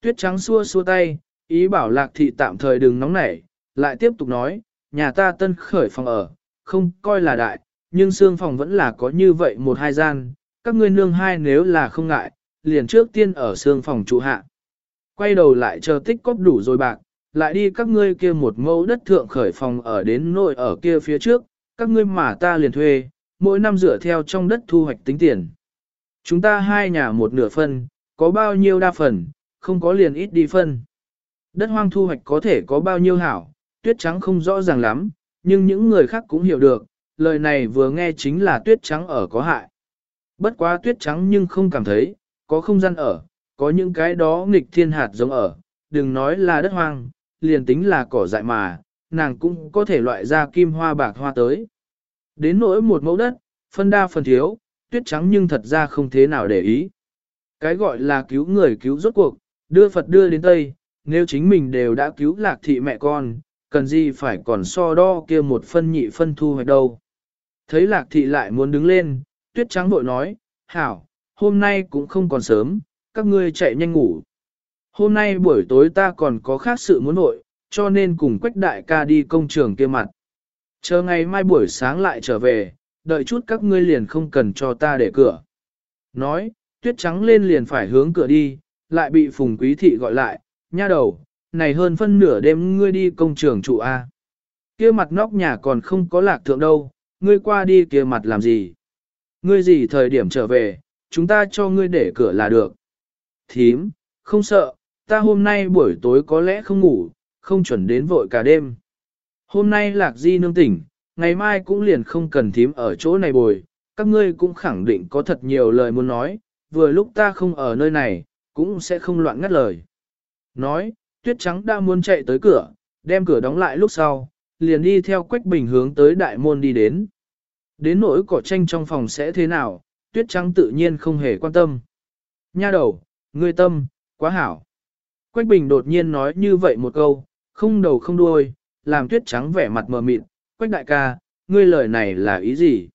A: Tuyết trắng xua xua tay, ý bảo lạc thị tạm thời đừng nóng nảy, lại tiếp tục nói, nhà ta tân khởi phòng ở, không coi là đại, nhưng xương phòng vẫn là có như vậy một hai gian, các ngươi nương hai nếu là không ngại, liền trước tiên ở xương phòng trụ hạ. Quay đầu lại chờ tích cóp đủ rồi bạc, lại đi các ngươi kia một mẫu đất thượng khởi phòng ở đến nội ở kia phía trước, các ngươi mà ta liền thuê, mỗi năm dựa theo trong đất thu hoạch tính tiền. Chúng ta hai nhà một nửa phân, có bao nhiêu đa phần, không có liền ít đi phân. Đất hoang thu hoạch có thể có bao nhiêu hảo, tuyết trắng không rõ ràng lắm, nhưng những người khác cũng hiểu được, lời này vừa nghe chính là tuyết trắng ở có hại. Bất quá tuyết trắng nhưng không cảm thấy, có không gian ở, có những cái đó nghịch thiên hạt giống ở, đừng nói là đất hoang, liền tính là cỏ dại mà, nàng cũng có thể loại ra kim hoa bạc hoa tới. Đến nỗi một mẫu đất, phân đa phần thiếu, tuyết trắng nhưng thật ra không thế nào để ý. Cái gọi là cứu người cứu rốt cuộc, đưa Phật đưa đến Tây, nếu chính mình đều đã cứu lạc thị mẹ con, cần gì phải còn so đo kia một phân nhị phân thu hoạch đâu. Thấy lạc thị lại muốn đứng lên, tuyết trắng bội nói, hảo, hôm nay cũng không còn sớm, các ngươi chạy nhanh ngủ. Hôm nay buổi tối ta còn có khác sự muốn nội, cho nên cùng quách đại ca đi công trường kia mặt. Chờ ngày mai buổi sáng lại trở về, đợi chút các ngươi liền không cần cho ta để cửa. Nói, tuyết trắng lên liền phải hướng cửa đi, lại bị phùng quý thị gọi lại, nha đầu, này hơn phân nửa đêm ngươi đi công trường trụ A. kia mặt nóc nhà còn không có lạc thượng đâu, ngươi qua đi kia mặt làm gì? Ngươi gì thời điểm trở về, chúng ta cho ngươi để cửa là được. Thím, không sợ, ta hôm nay buổi tối có lẽ không ngủ, không chuẩn đến vội cả đêm. Hôm nay lạc di nương tỉnh, ngày mai cũng liền không cần thím ở chỗ này bồi, các ngươi cũng khẳng định có thật nhiều lời muốn nói, vừa lúc ta không ở nơi này, cũng sẽ không loạn ngắt lời. Nói, tuyết trắng đã muốn chạy tới cửa, đem cửa đóng lại lúc sau, liền đi theo quách bình hướng tới đại môn đi đến. Đến nỗi cỏ tranh trong phòng sẽ thế nào, tuyết trắng tự nhiên không hề quan tâm. Nha đầu, ngươi tâm, quá hảo. Quách bình đột nhiên nói như vậy một câu, không đầu không đuôi, làm tuyết trắng vẻ mặt mờ mịt. Quách đại ca, ngươi lời này là ý gì?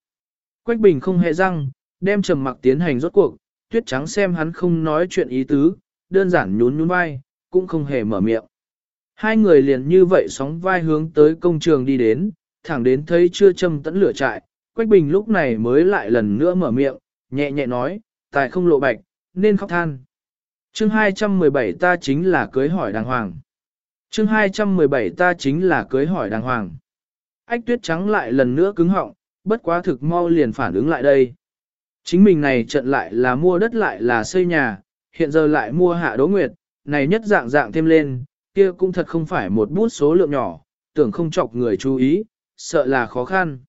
A: Quách bình không hề răng, đem trầm mặc tiến hành rốt cuộc, tuyết trắng xem hắn không nói chuyện ý tứ, đơn giản nhún nhún vai, cũng không hề mở miệng. Hai người liền như vậy sóng vai hướng tới công trường đi đến, thẳng đến thấy chưa châm tẫn lửa trại, Quách Bình lúc này mới lại lần nữa mở miệng, nhẹ nhẹ nói, tài không lộ bạch, nên khóc than. Chương 217 ta chính là cưới hỏi đàng hoàng. Chương 217 ta chính là cưới hỏi đàng hoàng. Ách tuyết trắng lại lần nữa cứng họng, bất quá thực mau liền phản ứng lại đây. Chính mình này trận lại là mua đất lại là xây nhà, hiện giờ lại mua hạ đố nguyệt, này nhất dạng dạng thêm lên, kia cũng thật không phải một bút số lượng nhỏ, tưởng không chọc người chú ý, sợ là khó khăn.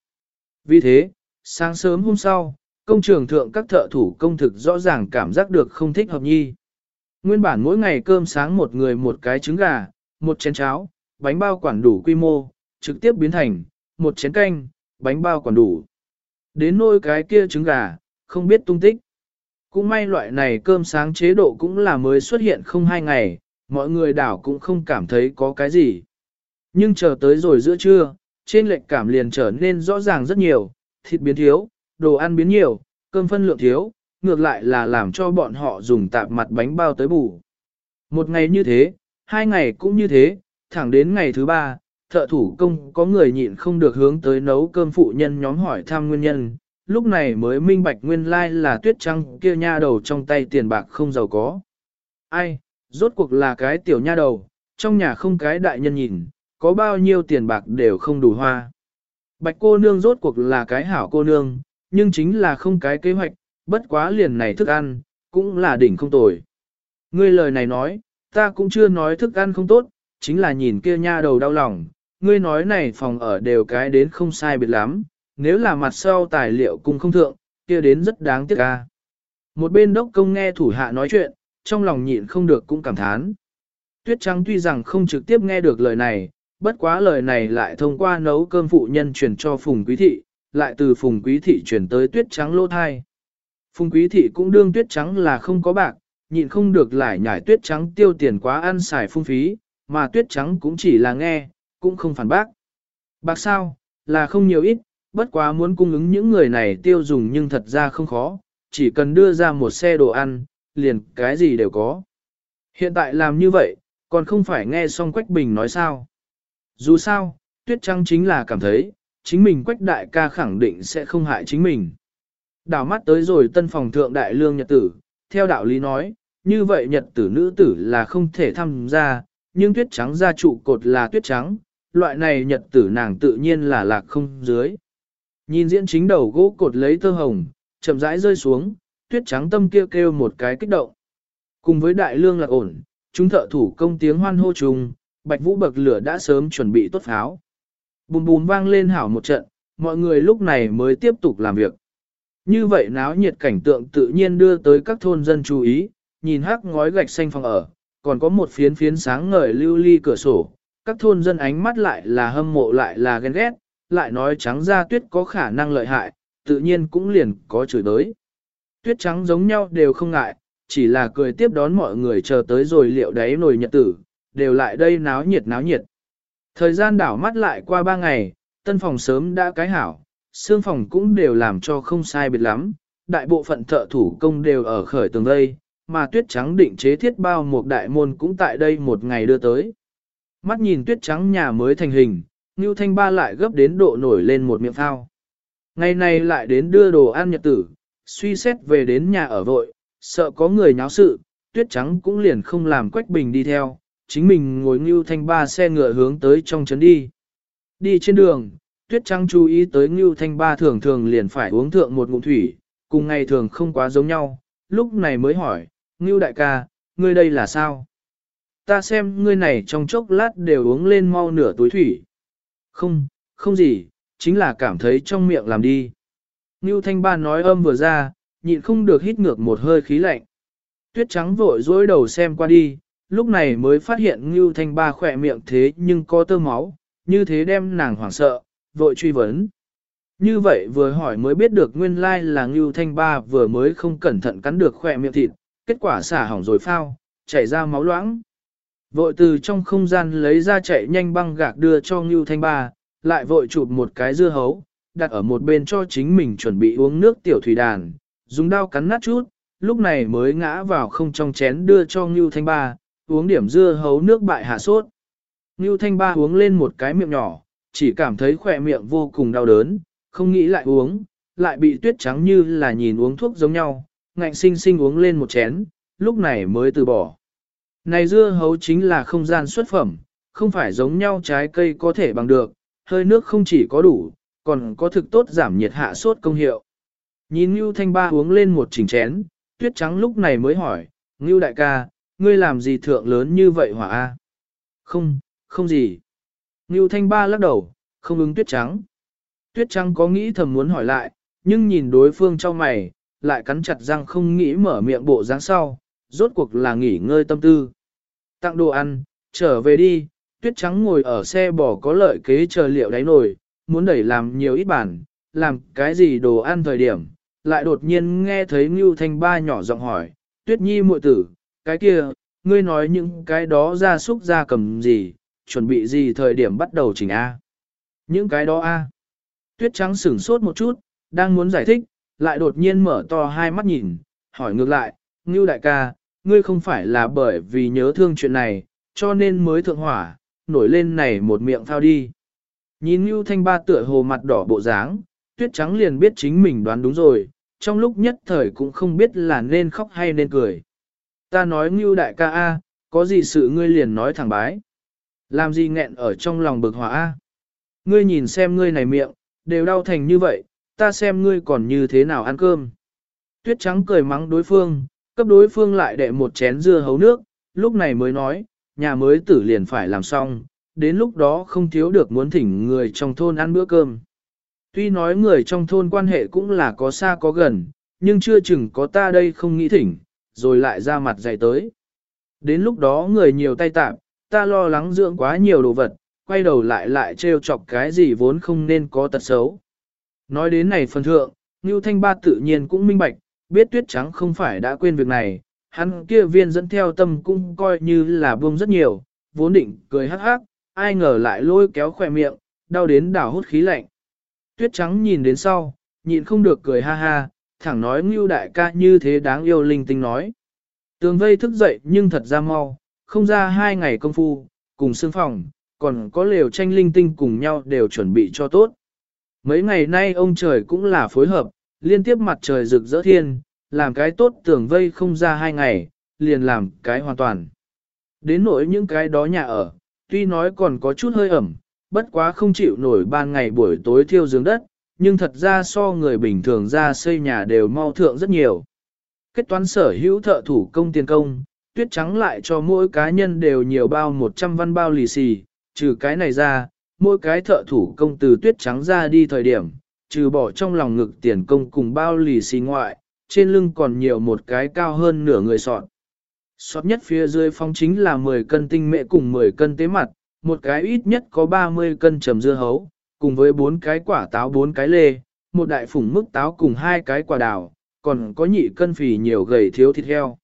A: Vì thế, sáng sớm hôm sau, công trường thượng các thợ thủ công thực rõ ràng cảm giác được không thích hợp nhi. Nguyên bản mỗi ngày cơm sáng một người một cái trứng gà, một chén cháo, bánh bao quản đủ quy mô, trực tiếp biến thành, một chén canh, bánh bao quản đủ. Đến nôi cái kia trứng gà, không biết tung tích. Cũng may loại này cơm sáng chế độ cũng là mới xuất hiện không hai ngày, mọi người đảo cũng không cảm thấy có cái gì. Nhưng chờ tới rồi giữa trưa, trên lệch cảm liền trở nên rõ ràng rất nhiều, thịt biến thiếu, đồ ăn biến nhiều, cơm phân lượng thiếu, ngược lại là làm cho bọn họ dùng tạp mặt bánh bao tới bù. Một ngày như thế, hai ngày cũng như thế, thẳng đến ngày thứ ba, thợ thủ công có người nhịn không được hướng tới nấu cơm phụ nhân nhóm hỏi thăm nguyên nhân, lúc này mới minh bạch nguyên lai là tuyết trăng kia nha đầu trong tay tiền bạc không giàu có. Ai, rốt cuộc là cái tiểu nha đầu, trong nhà không cái đại nhân nhìn, có bao nhiêu tiền bạc đều không đủ hoa. Bạch cô nương rốt cuộc là cái hảo cô nương, nhưng chính là không cái kế hoạch, bất quá liền này thức ăn, cũng là đỉnh không tồi. Ngươi lời này nói, ta cũng chưa nói thức ăn không tốt, chính là nhìn kia nha đầu đau lòng, ngươi nói này phòng ở đều cái đến không sai biệt lắm, nếu là mặt sau tài liệu cùng không thượng, kia đến rất đáng tiếc ca. Một bên đốc công nghe thủ hạ nói chuyện, trong lòng nhịn không được cũng cảm thán. Tuyết Trắng tuy rằng không trực tiếp nghe được lời này, bất quá lời này lại thông qua nấu cơm phụ nhân truyền cho Phùng Quý Thị, lại từ Phùng Quý Thị truyền tới Tuyết Trắng lô thai. Phùng Quý Thị cũng đương Tuyết Trắng là không có bạc, nhịn không được lại nhảy Tuyết Trắng tiêu tiền quá ăn xài phung phí, mà Tuyết Trắng cũng chỉ là nghe, cũng không phản bác. Bạc sao, là không nhiều ít, bất quá muốn cung ứng những người này tiêu dùng nhưng thật ra không khó, chỉ cần đưa ra một xe đồ ăn, liền cái gì đều có. Hiện tại làm như vậy, còn không phải nghe xong Quách Bình nói sao. Dù sao, Tuyết Trăng chính là cảm thấy, chính mình Quách Đại ca khẳng định sẽ không hại chính mình. Đảo mắt tới rồi tân phòng thượng đại lương nhật tử, theo đạo lý nói, như vậy nhật tử nữ tử là không thể tham gia, nhưng Tuyết Trắng gia trụ cột là Tuyết Trắng, loại này nhật tử nàng tự nhiên là lạc không dưới. Nhìn diễn chính đầu gỗ cột lấy tơ hồng, chậm rãi rơi xuống, tuyết trắng tâm kia kêu, kêu một cái kích động. Cùng với đại lương lạc ổn, chúng thợ thủ công tiếng hoan hô trùng, bạch vũ bậc lửa đã sớm chuẩn bị tốt pháo. Bùm bùm vang lên hảo một trận, mọi người lúc này mới tiếp tục làm việc. Như vậy náo nhiệt cảnh tượng tự nhiên đưa tới các thôn dân chú ý, nhìn hắc ngói gạch xanh phòng ở, còn có một phiến phiến sáng ngời lưu ly cửa sổ, các thôn dân ánh mắt lại là hâm mộ lại là ghen ghét, lại nói trắng ra tuyết có khả năng lợi hại, tự nhiên cũng liền có chửi đới. Tuyết trắng giống nhau đều không ngại, chỉ là cười tiếp đón mọi người chờ tới rồi liệu đấy nồi nhật tử, đều lại đây náo nhiệt náo nhiệt. Thời gian đảo mắt lại qua ba ngày, tân phòng sớm đã cái hảo, xương phòng cũng đều làm cho không sai biệt lắm, đại bộ phận thợ thủ công đều ở khởi tường đây, mà tuyết trắng định chế thiết bao một đại môn cũng tại đây một ngày đưa tới. Mắt nhìn tuyết trắng nhà mới thành hình, Ngưu Thanh Ba lại gấp đến độ nổi lên một miệng phao. Ngày này lại đến đưa đồ ăn nhật tử, suy xét về đến nhà ở vội, sợ có người nháo sự, tuyết trắng cũng liền không làm quách bình đi theo, chính mình ngồi Ngưu Thanh Ba xe ngựa hướng tới trong trấn đi. Đi trên đường, tuyết trắng chú ý tới Ngưu Thanh Ba thường thường liền phải uống thượng một ngụm thủy, cùng ngày thường không quá giống nhau, lúc này mới hỏi, Ngưu đại ca, ngươi đây là sao? Ta xem ngươi này trong chốc lát đều uống lên mau nửa túi thủy. Không, không gì, chính là cảm thấy trong miệng làm đi. Ngưu Thanh Ba nói âm vừa ra, nhịn không được hít ngược một hơi khí lạnh. Tuyết trắng vội dối đầu xem qua đi, lúc này mới phát hiện Ngưu Thanh Ba khỏe miệng thế nhưng có tơ máu, như thế đem nàng hoảng sợ, vội truy vấn. Như vậy vừa hỏi mới biết được nguyên lai là Ngưu Thanh Ba vừa mới không cẩn thận cắn được khỏe miệng thịt, kết quả xả hỏng rồi phao, chảy ra máu loãng. Vội từ trong không gian lấy ra chạy nhanh băng gạc đưa cho Ngưu Thanh Ba, lại vội chụp một cái dưa hấu, đặt ở một bên cho chính mình chuẩn bị uống nước tiểu thủy đàn, dùng dao cắn nát chút, lúc này mới ngã vào không trong chén đưa cho Ngưu Thanh Ba, uống điểm dưa hấu nước bại hạ sốt. Ngưu Thanh Ba uống lên một cái miệng nhỏ, chỉ cảm thấy khỏe miệng vô cùng đau đớn, không nghĩ lại uống, lại bị tuyết trắng như là nhìn uống thuốc giống nhau, ngạnh sinh sinh uống lên một chén, lúc này mới từ bỏ. Này dưa hấu chính là không gian xuất phẩm, không phải giống nhau trái cây có thể bằng được, hơi nước không chỉ có đủ, còn có thực tốt giảm nhiệt hạ sốt công hiệu. Nhìn Ngưu Thanh Ba uống lên một chỉnh chén, tuyết trắng lúc này mới hỏi, Ngưu đại ca, ngươi làm gì thượng lớn như vậy hỏa a? Không, không gì. Ngưu Thanh Ba lắc đầu, không ứng tuyết trắng. Tuyết trắng có nghĩ thầm muốn hỏi lại, nhưng nhìn đối phương trong mày, lại cắn chặt răng không nghĩ mở miệng bộ dáng sau, rốt cuộc là nghỉ ngơi tâm tư. Tặng đồ ăn, trở về đi, tuyết trắng ngồi ở xe bò có lợi kế chờ liệu đáy nồi, muốn đẩy làm nhiều ít bản, làm cái gì đồ ăn thời điểm, lại đột nhiên nghe thấy Ngưu Thanh Ba nhỏ giọng hỏi, tuyết nhi muội tử, cái kia, ngươi nói những cái đó ra súc ra cầm gì, chuẩn bị gì thời điểm bắt đầu chỉnh A. Những cái đó A. Tuyết trắng sửng sốt một chút, đang muốn giải thích, lại đột nhiên mở to hai mắt nhìn, hỏi ngược lại, Ngưu đại ca, ngươi không phải là bởi vì nhớ thương chuyện này, cho nên mới thượng hỏa, nổi lên này một miệng phao đi. Nhìn Ngưu Thanh Ba tựa hồ mặt đỏ bộ dáng, tuyết trắng liền biết chính mình đoán đúng rồi, trong lúc nhất thời cũng không biết là nên khóc hay nên cười. Ta nói Ngưu đại ca A, có gì sự ngươi liền nói thẳng bái. Làm gì nghẹn ở trong lòng bực hỏa A. Ngươi nhìn xem ngươi này miệng, đều đau thành như vậy, ta xem ngươi còn như thế nào ăn cơm. Tuyết trắng cười mắng đối phương, cấp đối phương lại đệ một chén dưa hấu nước, lúc này mới nói, nhà mới tử liền phải làm xong, đến lúc đó không thiếu được muốn thỉnh người trong thôn ăn bữa cơm. Tuy nói người trong thôn quan hệ cũng là có xa có gần, nhưng chưa chừng có ta đây không nghĩ thỉnh, rồi lại ra mặt dạy tới. Đến lúc đó người nhiều tay tạm, ta lo lắng dưỡng quá nhiều đồ vật, quay đầu lại lại trêu chọc cái gì vốn không nên có tật xấu. Nói đến này phần thượng, Ngưu Thanh Ba tự nhiên cũng minh bạch, biết tuyết trắng không phải đã quên việc này, hắn kia viên dẫn theo tâm cũng coi như là buông rất nhiều, vốn định cười hắc hắc, ai ngờ lại lôi kéo khỏe miệng, đau đến đảo hút khí lạnh. Tuyết trắng nhìn đến sau, nhịn không được cười ha ha, thẳng nói ngưu đại ca như thế đáng yêu linh tinh nói. Tường vây thức dậy nhưng thật ra mau, không ra hai ngày công phu, cùng xương phòng, còn có lều tranh linh tinh cùng nhau đều chuẩn bị cho tốt. Mấy ngày nay ông trời cũng là phối hợp, liên tiếp mặt trời rực rỡ thiên, làm cái tốt tưởng vây không ra hai ngày, liền làm cái hoàn toàn. Đến nỗi những cái đó nhà ở, tuy nói còn có chút hơi ẩm, bất quá không chịu nổi ban ngày buổi tối thiêu giường đất, nhưng thật ra so người bình thường ra xây nhà đều mau thượng rất nhiều. Kết toán sở hữu thợ thủ công tiền công, tuyết trắng lại cho mỗi cá nhân đều nhiều bao 100 văn bao lì xì, trừ cái này ra, mỗi cái thợ thủ công từ tuyết trắng ra đi thời điểm, trừ bỏ trong lòng ngực tiền công cùng bao lì xì ngoại, trên lưng còn nhiều một cái cao hơn nửa người sọt. Sọt nhất phía dưới phong chính là 10 cân tinh mệ cùng 10 cân tế mặt, một cái ít nhất có 30 cân trầm dưa hấu, cùng với bốn cái quả táo bốn cái lê, một đại phủng mức táo cùng hai cái quả đào, còn có nhị cân phì nhiều gầy thiếu thịt heo.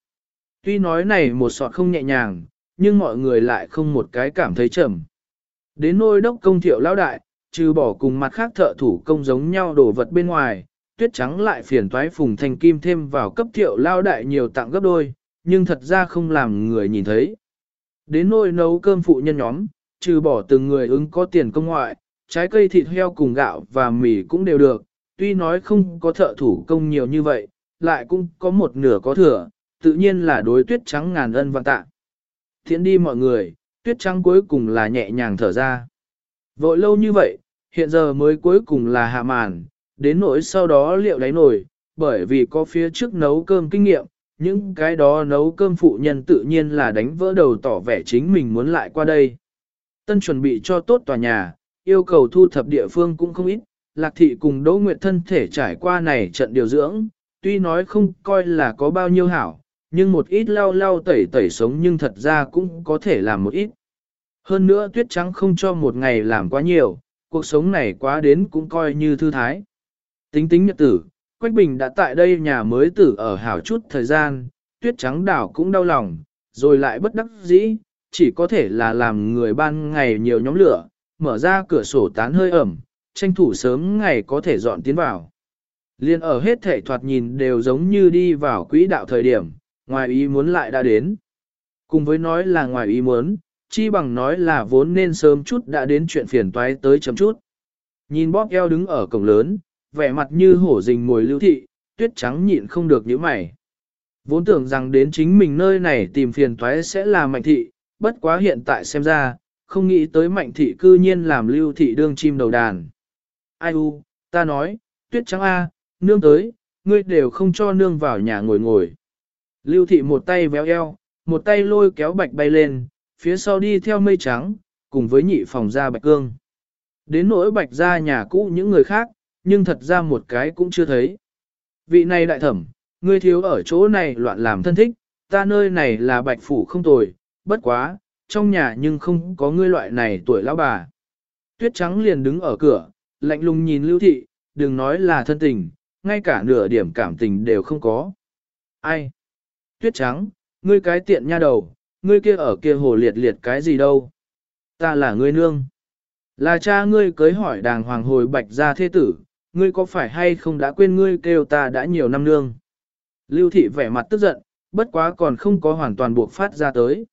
A: Tuy nói này một sọt không nhẹ nhàng, nhưng mọi người lại không một cái cảm thấy trầm. Đến nôi đốc công thiệu lão đại, trừ bỏ cùng mặt khác thợ thủ công giống nhau đổ vật bên ngoài, tuyết trắng lại phiền toái phùng thành kim thêm vào cấp thiệu lao đại nhiều tặng gấp đôi, nhưng thật ra không làm người nhìn thấy. Đến nôi nấu cơm phụ nhân nhóm, trừ bỏ từng người ứng có tiền công ngoại, trái cây thịt heo cùng gạo và mì cũng đều được, tuy nói không có thợ thủ công nhiều như vậy, lại cũng có một nửa có thừa, tự nhiên là đối tuyết trắng ngàn ân vạn tạ. Thiện đi mọi người, tuyết trắng cuối cùng là nhẹ nhàng thở ra. Vội lâu như vậy, hiện giờ mới cuối cùng là hạ màn, đến nỗi sau đó liệu đáy nổi, bởi vì có phía trước nấu cơm kinh nghiệm, những cái đó nấu cơm phụ nhân tự nhiên là đánh vỡ đầu tỏ vẻ chính mình muốn lại qua đây. Tân chuẩn bị cho tốt tòa nhà, yêu cầu thu thập địa phương cũng không ít, Lạc Thị cùng Đỗ Nguyệt thân thể trải qua này trận điều dưỡng, tuy nói không coi là có bao nhiêu hảo, nhưng một ít lau lau tẩy tẩy sống nhưng thật ra cũng có thể làm một ít. Hơn nữa tuyết trắng không cho một ngày làm quá nhiều, cuộc sống này quá đến cũng coi như thư thái. Tính tính nhật tử, Quách Bình đã tại đây nhà mới tử ở hảo chút thời gian, tuyết trắng đảo cũng đau lòng, rồi lại bất đắc dĩ, chỉ có thể là làm người ban ngày nhiều nhóm lửa, mở ra cửa sổ tán hơi ẩm, tranh thủ sớm ngày có thể dọn tiến vào. Liên ở hết thể thoạt nhìn đều giống như đi vào quỹ đạo thời điểm, ngoài ý muốn lại đã đến. Cùng với nói là ngoài ý muốn, chi bằng nói là vốn nên sớm chút đã đến chuyện phiền toái tới chấm chút. Nhìn bóp eo đứng ở cổng lớn, vẻ mặt như hổ rình ngồi lưu thị, tuyết trắng nhịn không được nhíu mày. Vốn tưởng rằng đến chính mình nơi này tìm phiền toái sẽ là mạnh thị, bất quá hiện tại xem ra, không nghĩ tới mạnh thị cư nhiên làm lưu thị đương chim đầu đàn. Ai u, ta nói, tuyết trắng A, nương tới, ngươi đều không cho nương vào nhà ngồi ngồi. Lưu thị một tay véo eo, một tay lôi kéo bạch bay lên, phía sau đi theo mây trắng, cùng với nhị phòng ra bạch cương. Đến nỗi bạch ra nhà cũ những người khác, nhưng thật ra một cái cũng chưa thấy. Vị này đại thẩm, ngươi thiếu ở chỗ này loạn làm thân thích, ta nơi này là bạch phủ không tồi, bất quá, trong nhà nhưng không có ngươi loại này tuổi lão bà. Tuyết trắng liền đứng ở cửa, lạnh lùng nhìn lưu thị, đừng nói là thân tình, ngay cả nửa điểm cảm tình đều không có. Ai? Tuyết trắng, ngươi cái tiện nha đầu, ngươi kia ở kia hồ liệt liệt cái gì đâu? Ta là ngươi nương. Là cha ngươi cưới hỏi đàng hoàng hồi bạch ra thế tử, ngươi có phải hay không đã quên ngươi kêu ta đã nhiều năm nương? Lưu thị vẻ mặt tức giận, bất quá còn không có hoàn toàn buộc phát ra tới.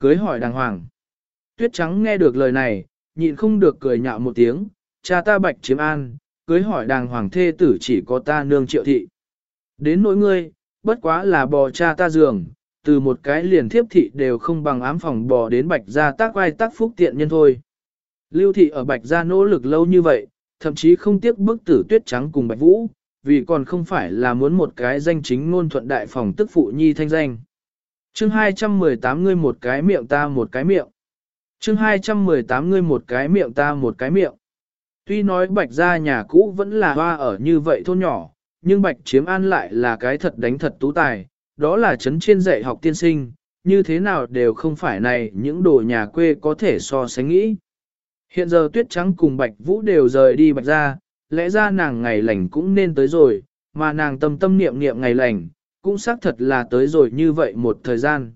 A: Cưới hỏi đàng hoàng. Tuyết trắng nghe được lời này, nhịn không được cười nhạo một tiếng, cha ta bạch chiếm an, cưới hỏi đàng hoàng thê tử chỉ có ta nương triệu thị. Đến nỗi ngươi, bất quá là bò cha ta giường, từ một cái liền thiếp thị đều không bằng ám phòng bò đến bạch gia tác vai tác phúc tiện nhân thôi. Lưu thị ở bạch gia nỗ lực lâu như vậy, thậm chí không tiếc bức tử tuyết trắng cùng bạch vũ, vì còn không phải là muốn một cái danh chính ngôn thuận đại phòng tức phụ nhi thanh danh. chương 218 ngươi một cái miệng ta một cái miệng. chương 218 ngươi một cái miệng ta một cái miệng. Tuy nói bạch gia nhà cũ vẫn là hoa ở như vậy thôn nhỏ, nhưng bạch chiếm an lại là cái thật đánh thật tú tài, đó là chấn trên dạy học tiên sinh, như thế nào đều không phải này những đồ nhà quê có thể so sánh nghĩ. Hiện giờ tuyết trắng cùng bạch vũ đều rời đi bạch ra, lẽ ra nàng ngày lành cũng nên tới rồi, mà nàng tâm tâm niệm niệm ngày lành, cũng xác thật là tới rồi như vậy một thời gian.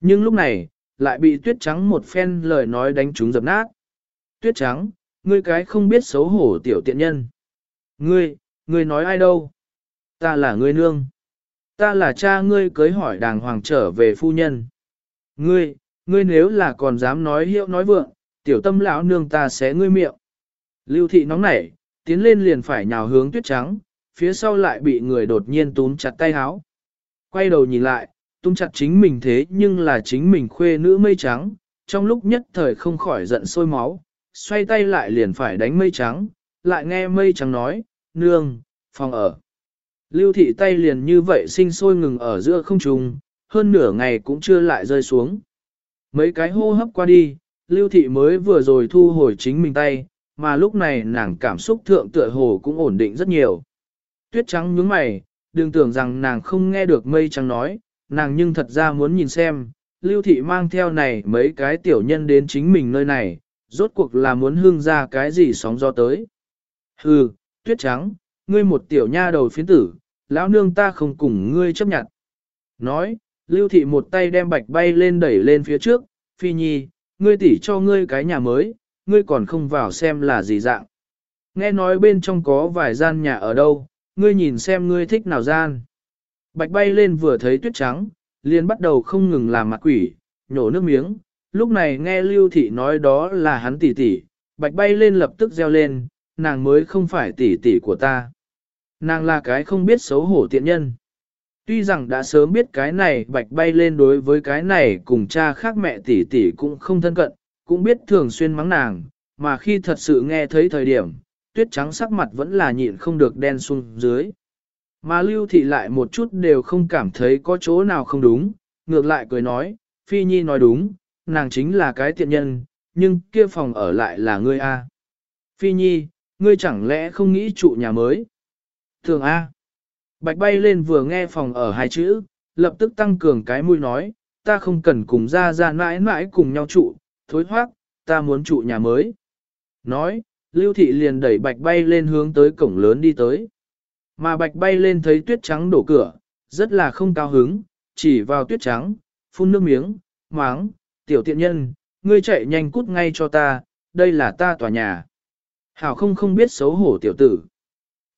A: Nhưng lúc này, lại bị tuyết trắng một phen lời nói đánh trúng dập nát. Tuyết trắng, ngươi cái không biết xấu hổ tiểu tiện nhân. Ngươi, ngươi nói ai đâu? Ta là ngươi nương. Ta là cha ngươi cưới hỏi đàng hoàng trở về phu nhân. Ngươi, ngươi nếu là còn dám nói hiệu nói vượng, tiểu tâm lão nương ta sẽ ngươi miệng. Lưu thị nóng nảy, tiến lên liền phải nhào hướng tuyết trắng, phía sau lại bị người đột nhiên túm chặt tay háo. Quay đầu nhìn lại, túm chặt chính mình thế nhưng là chính mình khuê nữ mây trắng, trong lúc nhất thời không khỏi giận sôi máu, xoay tay lại liền phải đánh mây trắng, lại nghe mây trắng nói, nương, phòng ở. Lưu thị tay liền như vậy sinh sôi ngừng ở giữa không trung, hơn nửa ngày cũng chưa lại rơi xuống. Mấy cái hô hấp qua đi, lưu thị mới vừa rồi thu hồi chính mình tay, mà lúc này nàng cảm xúc thượng tựa hồ cũng ổn định rất nhiều. Tuyết trắng nhướng mày, đừng tưởng rằng nàng không nghe được mây trắng nói, nàng nhưng thật ra muốn nhìn xem, lưu thị mang theo này mấy cái tiểu nhân đến chính mình nơi này, rốt cuộc là muốn hương ra cái gì sóng gió tới. Hừ, tuyết trắng, ngươi một tiểu nha đầu phiến tử, lão nương ta không cùng ngươi chấp nhận. Nói, lưu thị một tay đem bạch bay lên đẩy lên phía trước, phi nhi, ngươi tỉ cho ngươi cái nhà mới, ngươi còn không vào xem là gì dạng. Nghe nói bên trong có vài gian nhà ở đâu, ngươi nhìn xem ngươi thích nào gian. Bạch bay lên vừa thấy tuyết trắng, liền bắt đầu không ngừng làm mặt quỷ, nhổ nước miếng. Lúc này nghe Lưu Thị nói đó là hắn tỷ tỷ, bạch bay lên lập tức reo lên, nàng mới không phải tỷ tỷ của ta. Nàng là cái không biết xấu hổ tiện nhân. Tuy rằng đã sớm biết cái này bạch bay lên đối với cái này cùng cha khác mẹ tỷ tỷ cũng không thân cận, cũng biết thường xuyên mắng nàng, mà khi thật sự nghe thấy thời điểm, tuyết trắng sắc mặt vẫn là nhịn không được đen xuống dưới. Mà lưu thị lại một chút đều không cảm thấy có chỗ nào không đúng, ngược lại cười nói, Phi Nhi nói đúng, nàng chính là cái tiện nhân, nhưng kia phòng ở lại là ngươi A. Phi Nhi, ngươi chẳng lẽ không nghĩ trụ nhà mới? Thường A. Bạch bay lên vừa nghe phòng ở hai chữ, lập tức tăng cường cái mũi nói, ta không cần cùng ra ra mãi mãi cùng nhau trụ, thối thoát, ta muốn trụ nhà mới. Nói, Lưu Thị liền đẩy bạch bay lên hướng tới cổng lớn đi tới. Mà bạch bay lên thấy tuyết trắng đổ cửa, rất là không cao hứng, chỉ vào tuyết trắng, phun nước miếng, máng, tiểu tiện nhân, ngươi chạy nhanh cút ngay cho ta, đây là ta tòa nhà. Hảo không không biết xấu hổ tiểu tử.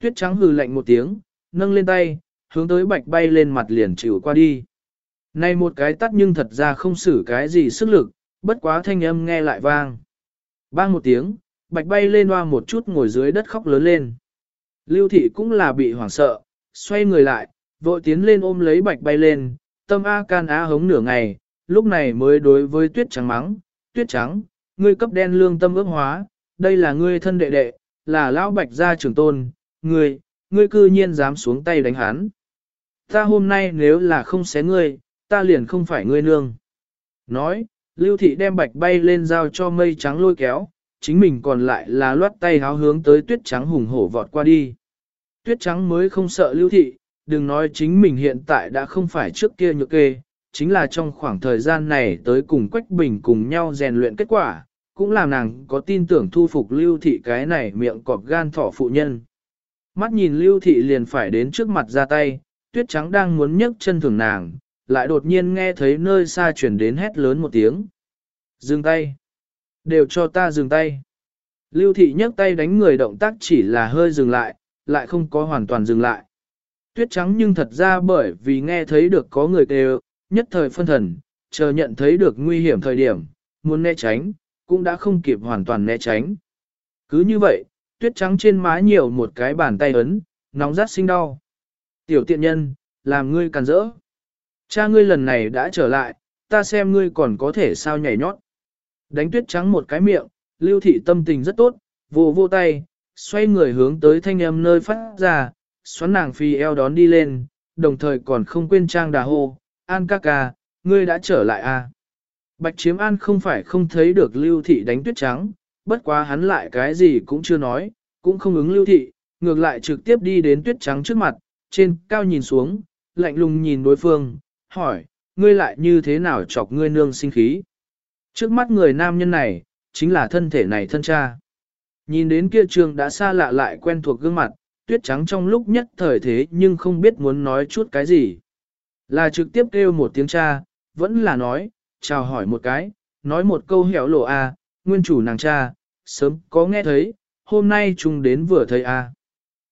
A: Tuyết trắng hừ lạnh một tiếng, nâng lên tay, hướng tới bạch bay lên mặt liền chịu qua đi. Này một cái tắt nhưng thật ra không xử cái gì sức lực, bất quá thanh âm nghe lại vang. Bang một tiếng, bạch bay lên hoa một chút ngồi dưới đất khóc lớn lên. Lưu thị cũng là bị hoảng sợ, xoay người lại, vội tiến lên ôm lấy bạch bay lên, tâm A can á hống nửa ngày, lúc này mới đối với tuyết trắng mắng, tuyết trắng, ngươi cấp đen lương tâm ước hóa, đây là ngươi thân đệ đệ, là lão bạch gia trưởng tôn, ngươi, ngươi cư nhiên dám xuống tay đánh hắn. Ta hôm nay nếu là không xé ngươi, ta liền không phải ngươi nương. Nói, lưu thị đem bạch bay lên giao cho mây trắng lôi kéo, chính mình còn lại là loát tay háo hướng tới tuyết trắng hùng hổ vọt qua đi. Tuyết trắng mới không sợ lưu thị, đừng nói chính mình hiện tại đã không phải trước kia nhược kê, chính là trong khoảng thời gian này tới cùng Quách Bình cùng nhau rèn luyện kết quả, cũng làm nàng có tin tưởng thu phục lưu thị cái này miệng cọp gan thỏ phụ nhân. Mắt nhìn lưu thị liền phải đến trước mặt ra tay, tuyết trắng đang muốn nhấc chân thường nàng, lại đột nhiên nghe thấy nơi xa chuyển đến hét lớn một tiếng. Dừng tay! Đều cho ta dừng tay! Lưu thị nhấc tay đánh người động tác chỉ là hơi dừng lại, lại không có hoàn toàn dừng lại. Tuyết trắng nhưng thật ra bởi vì nghe thấy được có người kêu, nhất thời phân thần, chờ nhận thấy được nguy hiểm thời điểm, muốn né tránh, cũng đã không kịp hoàn toàn né tránh. Cứ như vậy, tuyết trắng trên má nhiều một cái bàn tay ấn, nóng rát sinh đau. Tiểu tiện nhân, làm ngươi càn rỡ. Cha ngươi lần này đã trở lại, ta xem ngươi còn có thể sao nhảy nhót. Đánh tuyết trắng một cái miệng, lưu thị tâm tình rất tốt, vô vô tay, xoay người hướng tới thanh âm nơi phát ra, xoắn nàng phi eo đón đi lên, đồng thời còn không quên trang đà hô, an ca ca, ngươi đã trở lại à. Bạch chiếm an không phải không thấy được lưu thị đánh tuyết trắng, bất quá hắn lại cái gì cũng chưa nói, cũng không ứng lưu thị, ngược lại trực tiếp đi đến tuyết trắng trước mặt, trên cao nhìn xuống, lạnh lùng nhìn đối phương, hỏi, ngươi lại như thế nào chọc ngươi nương sinh khí. Trước mắt người nam nhân này, chính là thân thể này thân cha. Nhìn đến kia trường đã xa lạ lại quen thuộc gương mặt, tuyết trắng trong lúc nhất thời thế nhưng không biết muốn nói chút cái gì. Là trực tiếp kêu một tiếng cha, vẫn là nói, chào hỏi một cái, nói một câu hẻo lộ a, nguyên chủ nàng cha, sớm có nghe thấy, hôm nay chung đến vừa thấy a.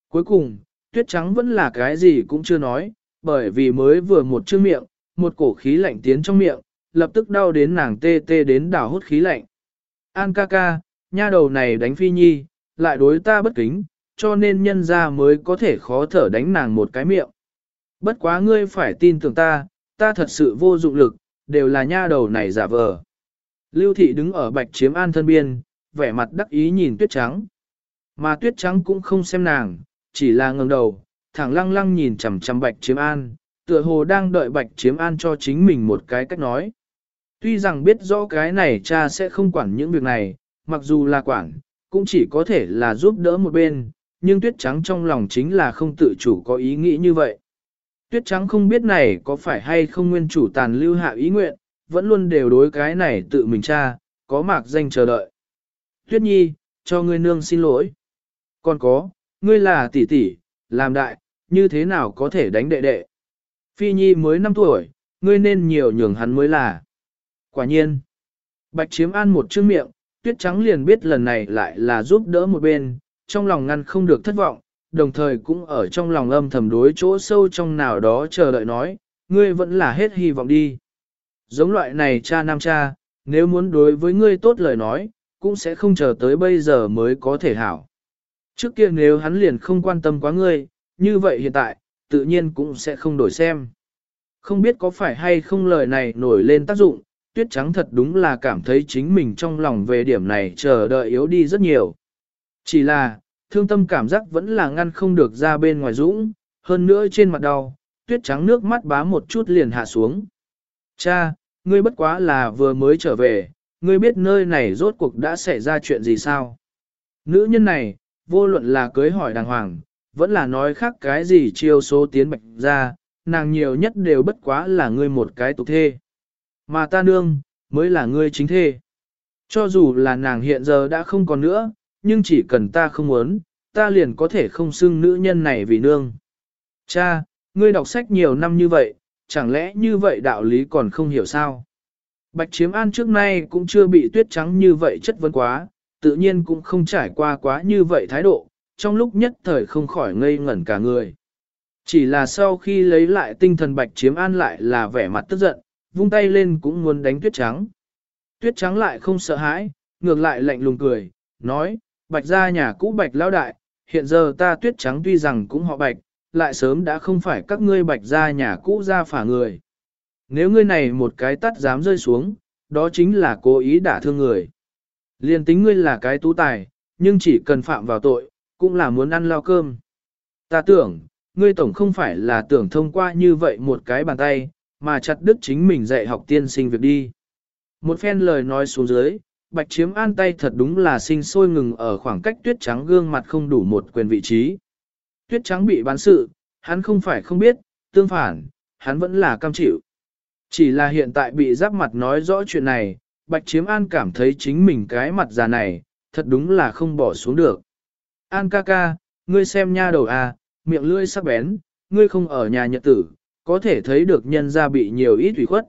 A: Cuối cùng, tuyết trắng vẫn là cái gì cũng chưa nói, bởi vì mới vừa một chữ miệng, một cổ khí lạnh tiến trong miệng, lập tức đau đến nàng tê tê đến đảo hút khí lạnh. An ca ca, nha đầu này đánh phi nhi, lại đối ta bất kính, cho nên nhân ra mới có thể khó thở đánh nàng một cái miệng. Bất quá ngươi phải tin tưởng ta, ta thật sự vô dụng lực, đều là nha đầu này giả vờ. Lưu thị đứng ở bạch chiếm an thân biên, vẻ mặt đắc ý nhìn tuyết trắng. Mà tuyết trắng cũng không xem nàng, chỉ là ngẩng đầu, thẳng lăng lăng nhìn chằm chằm bạch chiếm an, tựa hồ đang đợi bạch chiếm an cho chính mình một cái cách nói. Tuy rằng biết rõ cái này cha sẽ không quản những việc này, mặc dù là quản, cũng chỉ có thể là giúp đỡ một bên, nhưng tuyết trắng trong lòng chính là không tự chủ có ý nghĩ như vậy. Tuyết trắng không biết này có phải hay không nguyên chủ tàn lưu hạ ý nguyện, vẫn luôn đều đối cái này tự mình cha, có mạc danh chờ đợi. Tuyết nhi, cho ngươi nương xin lỗi. Còn có, ngươi là tỷ tỷ, làm đại, như thế nào có thể đánh đệ đệ. Phi nhi mới 5 tuổi, ngươi nên nhiều nhường hắn mới là. Quả nhiên, bạch chiếm an một chữ miệng, tuyết trắng liền biết lần này lại là giúp đỡ một bên, trong lòng ngăn không được thất vọng, đồng thời cũng ở trong lòng âm thầm đối chỗ sâu trong nào đó chờ đợi nói, ngươi vẫn là hết hy vọng đi. Giống loại này cha nam cha, nếu muốn đối với ngươi tốt lời nói, cũng sẽ không chờ tới bây giờ mới có thể hảo. Trước kia nếu hắn liền không quan tâm quá ngươi, như vậy hiện tại, tự nhiên cũng sẽ không đổi xem. Không biết có phải hay không lời này nổi lên tác dụng, tuyết trắng thật đúng là cảm thấy chính mình trong lòng về điểm này chờ đợi yếu đi rất nhiều. Chỉ là, thương tâm cảm giác vẫn là ngăn không được ra bên ngoài dũng, hơn nữa trên mặt đau, tuyết trắng nước mắt bá một chút liền hạ xuống. Cha, ngươi bất quá là vừa mới trở về, ngươi biết nơi này rốt cuộc đã xảy ra chuyện gì sao? Nữ nhân này, vô luận là cưới hỏi đàng hoàng, vẫn là nói khác cái gì chiêu số tiến bạch ra, nàng nhiều nhất đều bất quá là ngươi một cái tục thê. Mà ta nương, mới là ngươi chính thê. Cho dù là nàng hiện giờ đã không còn nữa, nhưng chỉ cần ta không muốn, ta liền có thể không xưng nữ nhân này vì nương. Cha, ngươi đọc sách nhiều năm như vậy, chẳng lẽ như vậy đạo lý còn không hiểu sao? Bạch Chiếm An trước nay cũng chưa bị tuyết trắng như vậy chất vấn quá, tự nhiên cũng không trải qua quá như vậy thái độ, trong lúc nhất thời không khỏi ngây ngẩn cả người. Chỉ là sau khi lấy lại tinh thần Bạch Chiếm An lại là vẻ mặt tức giận, vung tay lên cũng muốn đánh tuyết trắng. Tuyết trắng lại không sợ hãi, ngược lại lạnh lùng cười, nói, Bạch ra nhà cũ Bạch lão đại, hiện giờ ta tuyết trắng tuy rằng cũng họ Bạch, lại sớm đã không phải các ngươi Bạch ra nhà cũ ra phả người. Nếu ngươi này một cái tắt dám rơi xuống, đó chính là cố ý đả thương người. Liên tính ngươi là cái tú tài, nhưng chỉ cần phạm vào tội, cũng là muốn ăn lao cơm. Ta tưởng, ngươi tổng không phải là tưởng thông qua như vậy một cái bàn tay, mà chặt đứt chính mình dạy học tiên sinh việc đi. Một phen lời nói xuống dưới, bạch chiếm an tay thật đúng là sinh sôi ngừng ở khoảng cách tuyết trắng gương mặt không đủ một quyền vị trí. Tuyết trắng bị bán sự, hắn không phải không biết, tương phản, hắn vẫn là cam chịu. Chỉ là hiện tại bị giáp mặt nói rõ chuyện này, Bạch Chiếm An cảm thấy chính mình cái mặt già này, thật đúng là không bỏ xuống được. An ca ca, ngươi xem nha đầu à, miệng lưỡi sắc bén, ngươi không ở nhà nhật tử, có thể thấy được nhân gia bị nhiều ít ủy khuất.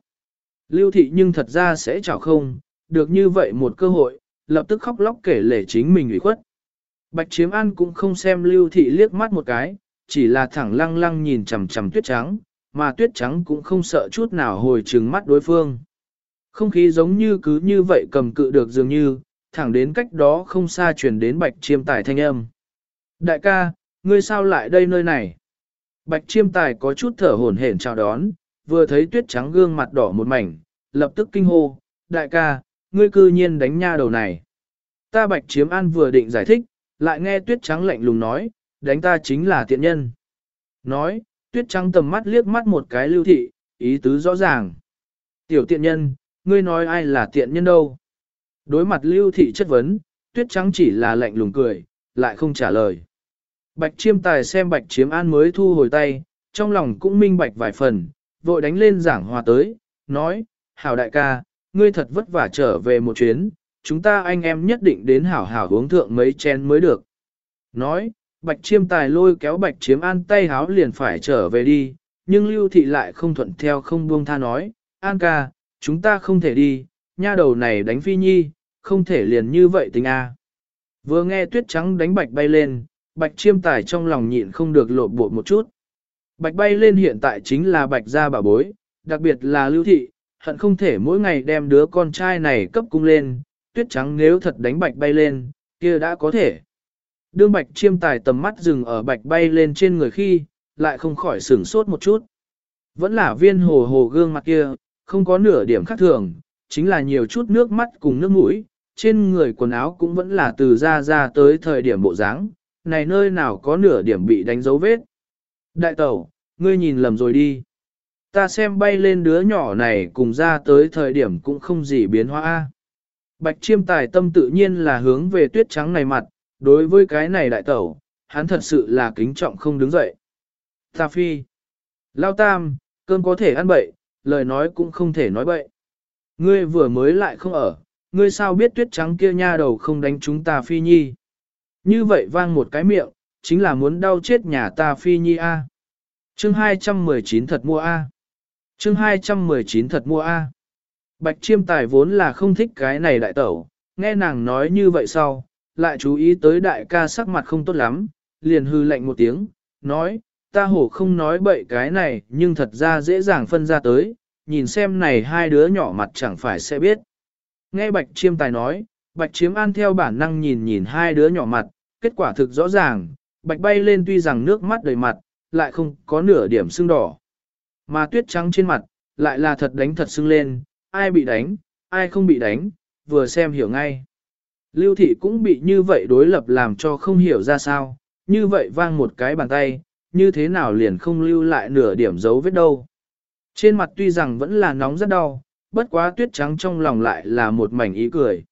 A: Lưu thị nhưng thật ra sẽ chảo không, được như vậy một cơ hội, lập tức khóc lóc kể lể chính mình ủy khuất. Bạch Chiếm An cũng không xem Lưu thị liếc mắt một cái, chỉ là thẳng lăng lăng nhìn chằm chằm tuyết trắng, mà tuyết trắng cũng không sợ chút nào hồi trừng mắt đối phương. Không khí giống như cứ như vậy cầm cự được dường như, thẳng đến cách đó không xa chuyển đến bạch chiêm tài thanh âm. Đại ca, ngươi sao lại đây nơi này? Bạch chiêm tài có chút thở hổn hển chào đón, vừa thấy tuyết trắng gương mặt đỏ một mảnh, lập tức kinh hô, đại ca, ngươi cư nhiên đánh nha đầu này. Ta bạch chiếm an vừa định giải thích, lại nghe tuyết trắng lạnh lùng nói, đánh ta chính là tiện nhân. Nói, tuyết trắng tầm mắt liếc mắt một cái lưu thị, ý tứ rõ ràng. Tiểu tiện nhân, ngươi nói ai là tiện nhân đâu? Đối mặt lưu thị chất vấn, tuyết trắng chỉ là lạnh lùng cười, lại không trả lời. Bạch chiêm tài xem bạch chiếm an mới thu hồi tay, trong lòng cũng minh bạch vài phần, vội đánh lên giảng hòa tới, nói, hảo đại ca, ngươi thật vất vả trở về một chuyến, chúng ta anh em nhất định đến hảo hảo uống thượng mấy chén mới được. Nói, bạch chiêm tài lôi kéo bạch chiếm an tay háo liền phải trở về đi, nhưng lưu thị lại không thuận theo không buông tha nói, an ca, chúng ta không thể đi, nha đầu này đánh phi nhi, không thể liền như vậy tình a. Vừa nghe tuyết trắng đánh bạch bay lên, bạch chiêm tài trong lòng nhịn không được lộ bộ một chút. Bạch bay lên hiện tại chính là bạch gia bà bối, đặc biệt là lưu thị, hận không thể mỗi ngày đem đứa con trai này cấp cung lên, tuyết trắng nếu thật đánh bạch bay lên, kia đã có thể. Đương bạch chiêm tài tầm mắt dừng ở bạch bay lên trên người khi, lại không khỏi sửng sốt một chút. Vẫn là viên hồ hồ gương mặt kia, không có nửa điểm khác thường, chính là nhiều chút nước mắt cùng nước mũi, trên người quần áo cũng vẫn là từ ra ra tới thời điểm bộ dáng, này nơi nào có nửa điểm bị đánh dấu vết. Đại tẩu, ngươi nhìn lầm rồi đi. Ta xem bay lên đứa nhỏ này cùng ra tới thời điểm cũng không gì biến hóa. Bạch chiêm tài tâm tự nhiên là hướng về tuyết trắng này mặt, đối với cái này đại tẩu, hắn thật sự là kính trọng không đứng dậy. Ta phi. Lao tam, cơm có thể ăn bậy, lời nói cũng không thể nói bậy. Ngươi vừa mới lại không ở, ngươi sao biết tuyết trắng kia nha đầu không đánh chúng ta phi nhi. Như vậy vang một cái miệng, chính là muốn đau chết nhà ta phi nhi a. Chương 219 thật mua a. Chương 219 thật mua a. Bạch chiêm tài vốn là không thích cái này đại tẩu, Nghe nàng nói như vậy sau, lại chú ý tới đại ca sắc mặt không tốt lắm, liền hư lạnh một tiếng, nói, ta hổ không nói bậy cái này nhưng thật ra dễ dàng phân ra tới, nhìn xem này hai đứa nhỏ mặt chẳng phải sẽ biết. Nghe bạch chiêm tài nói, bạch chiếm an theo bản năng nhìn nhìn hai đứa nhỏ mặt, kết quả thực rõ ràng, bạch bay lên tuy rằng nước mắt đầy mặt, lại không có nửa điểm sưng đỏ. Mà tuyết trắng trên mặt, lại là thật đánh thật sưng lên, ai bị đánh, ai không bị đánh, vừa xem hiểu ngay. Lưu thị cũng bị như vậy đối lập làm cho không hiểu ra sao, như vậy vang một cái bàn tay, như thế nào liền không lưu lại nửa điểm dấu vết đâu. Trên mặt tuy rằng vẫn là nóng rất đau, bất quá tuyết trắng trong lòng lại là một mảnh ý cười.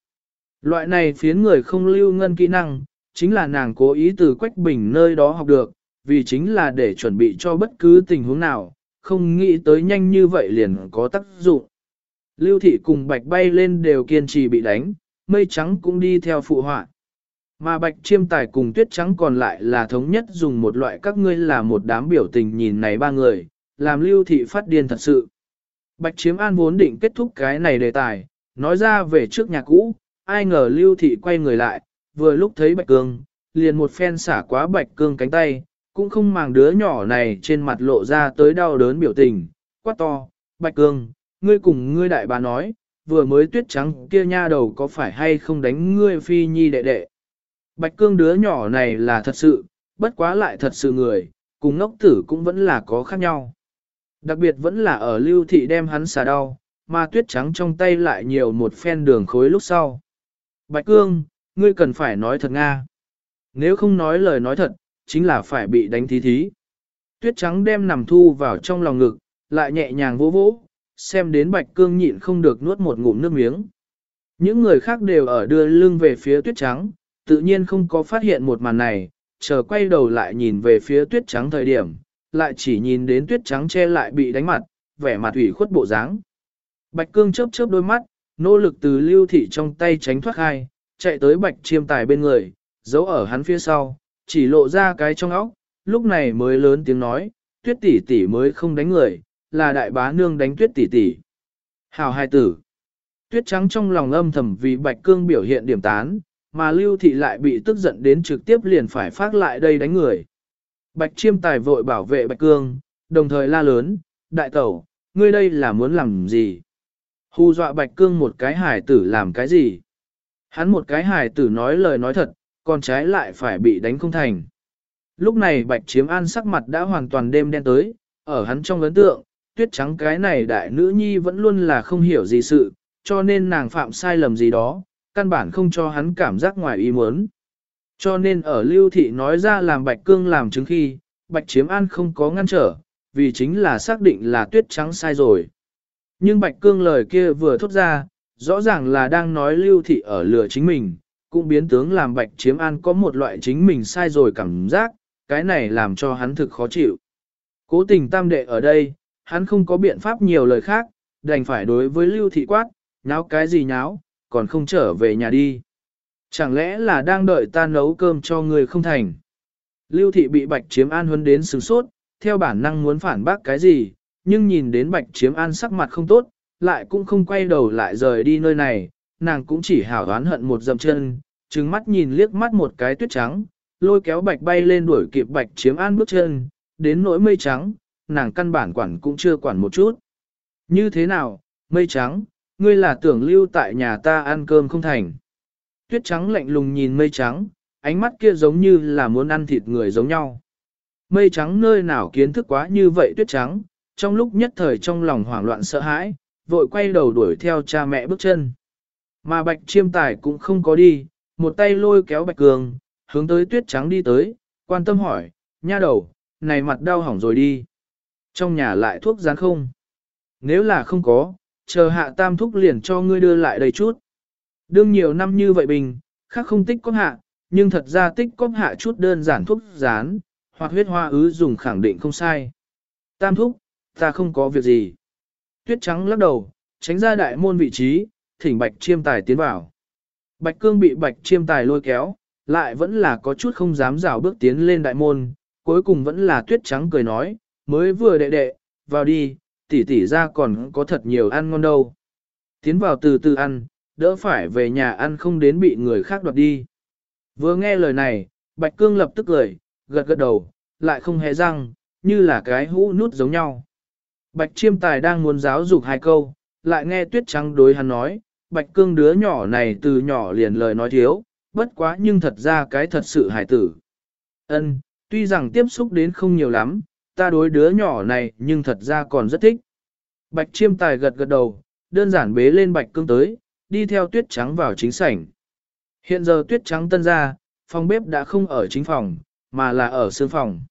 A: Loại này phiến người không lưu ngân kỹ năng, chính là nàng cố ý từ Quách Bình nơi đó học được, vì chính là để chuẩn bị cho bất cứ tình huống nào, không nghĩ tới nhanh như vậy liền có tác dụng. Lưu thị cùng bạch bay lên đều kiên trì bị đánh, mây trắng cũng đi theo phụ họa. Mà bạch chiêm tài cùng tuyết trắng còn lại là thống nhất dùng một loại các ngươi là một đám biểu tình nhìn này ba người, làm lưu thị phát điên thật sự. Bạch chiếm an vốn định kết thúc cái này đề tài, nói ra về trước nhà cũ, ai ngờ lưu thị quay người lại, vừa lúc thấy bạch cương, liền một phen xả quá bạch cương cánh tay, cũng không màng đứa nhỏ này trên mặt lộ ra tới đau đớn biểu tình, quát to, bạch cương, ngươi cùng ngươi đại bà nói, vừa mới tuyết trắng kia nha đầu có phải hay không đánh ngươi phi nhi đệ đệ. Bạch cương đứa nhỏ này là thật sự, bất quá lại thật sự người, cùng ngốc tử cũng vẫn là có khác nhau. Đặc biệt vẫn là ở lưu thị đem hắn xả đau, mà tuyết trắng trong tay lại nhiều một phen đường khối lúc sau. Bạch cương, ngươi cần phải nói thật Nga. Nếu không nói lời nói thật, chính là phải bị đánh thí thí. Tuyết trắng đem nằm thu vào trong lòng ngực, lại nhẹ nhàng vỗ vỗ, xem đến bạch cương nhịn không được nuốt một ngụm nước miếng. Những người khác đều ở đưa lưng về phía tuyết trắng, tự nhiên không có phát hiện một màn này, chờ quay đầu lại nhìn về phía tuyết trắng thời điểm, lại chỉ nhìn đến tuyết trắng che lại bị đánh mặt, vẻ mặt ủy khuất bộ dáng. Bạch cương chớp chớp đôi mắt, nỗ lực từ lưu thị trong tay tránh thoát hai, chạy tới bạch chiêm tài bên người, giấu ở hắn phía sau, chỉ lộ ra cái trong óc, lúc này mới lớn tiếng nói, tuyết tỷ tỷ mới không đánh người, là đại bá nương đánh tuyết tỷ tỷ. Hào hai tử. Tuyết trắng trong lòng âm thầm vì bạch cương biểu hiện điểm tán, mà lưu thị lại bị tức giận đến trực tiếp liền phải phát lại đây đánh người. Bạch chiêm tài vội bảo vệ bạch cương, đồng thời la lớn, đại tẩu, ngươi đây là muốn làm gì? Hù dọa bạch cương một cái hải tử làm cái gì? Hắn một cái hải tử nói lời nói thật, còn trái lại phải bị đánh không thành. Lúc này bạch chiếm an sắc mặt đã hoàn toàn đêm đen tới, ở hắn trong ấn tượng, tuyết trắng cái này đại nữ nhi vẫn luôn là không hiểu gì sự, cho nên nàng phạm sai lầm gì đó, căn bản không cho hắn cảm giác ngoài ý muốn. Cho nên ở lưu thị nói ra làm bạch cương làm chứng khi, bạch chiếm an không có ngăn trở, vì chính là xác định là tuyết trắng sai rồi. Nhưng bạch cương lời kia vừa thốt ra, rõ ràng là đang nói lưu thị ở lừa chính mình, cũng biến tướng làm bạch chiếm an có một loại chính mình sai rồi cảm giác, cái này làm cho hắn thực khó chịu. Cố tình tam đệ ở đây, hắn không có biện pháp nhiều lời khác, đành phải đối với lưu thị quát, nháo cái gì nháo, còn không trở về nhà đi. Chẳng lẽ là đang đợi ta nấu cơm cho người không thành. Lưu thị bị bạch chiếm an huấn đến sướng sốt, theo bản năng muốn phản bác cái gì, nhưng nhìn đến bạch chiếm an sắc mặt không tốt, lại cũng không quay đầu lại rời đi nơi này, nàng cũng chỉ hảo oán hận một dầm chân, trừng mắt nhìn liếc mắt một cái tuyết trắng, lôi kéo bạch bay lên đuổi kịp bạch chiếm an bước chân, đến nỗi mây trắng, nàng căn bản quản cũng chưa quản một chút. Như thế nào, mây trắng, ngươi là tưởng lưu tại nhà ta ăn cơm không thành. Tuyết trắng lạnh lùng nhìn mây trắng, ánh mắt kia giống như là muốn ăn thịt người giống nhau. Mây trắng nơi nào kiến thức quá như vậy tuyết trắng, trong lúc nhất thời trong lòng hoảng loạn sợ hãi, vội quay đầu đuổi theo cha mẹ bước chân. Mà bạch chiêm tài cũng không có đi, một tay lôi kéo bạch cường, hướng tới tuyết trắng đi tới, quan tâm hỏi, nha đầu, này mặt đau hỏng rồi đi. Trong nhà lại thuốc rán không? Nếu là không có, chờ hạ tam thúc liền cho ngươi đưa lại đầy chút. Đương nhiều năm như vậy bình, khác không tích có hạ, nhưng thật ra tích có hạ chút đơn giản thuốc rán, hoặc huyết hoa ứ dùng khẳng định không sai. Tam thúc, ta không có việc gì. Tuyết trắng lắc đầu, tránh ra đại môn vị trí, thỉnh bạch chiêm tài tiến vào. Bạch cương bị bạch chiêm tài lôi kéo, lại vẫn là có chút không dám rào bước tiến lên đại môn, cuối cùng vẫn là tuyết trắng cười nói, mới vừa đệ đệ, vào đi, tỷ tỷ ra còn có thật nhiều ăn ngon đâu. Tiến vào từ từ ăn, đỡ phải về nhà ăn không đến bị người khác đoạt đi. Vừa nghe lời này, Bạch Cương lập tức cười, gật gật đầu, lại không hề răng, như là cái hũ nút giống nhau. Bạch Chiêm Tài đang muốn giáo dục hai câu, lại nghe Tuyết Trắng đối hắn nói, Bạch Cương đứa nhỏ này từ nhỏ liền lời nói thiếu, bất quá nhưng thật ra cái thật sự hài tử. Ân, tuy rằng tiếp xúc đến không nhiều lắm, ta đối đứa nhỏ này nhưng thật ra còn rất thích. Bạch Chiêm Tài gật gật đầu, đơn giản bế lên Bạch Cương tới, đi theo Tuyết Trắng vào chính sảnh. Hiện giờ Tuyết Trắng tân ra, phòng bếp đã không ở chính phòng, mà là ở sương phòng.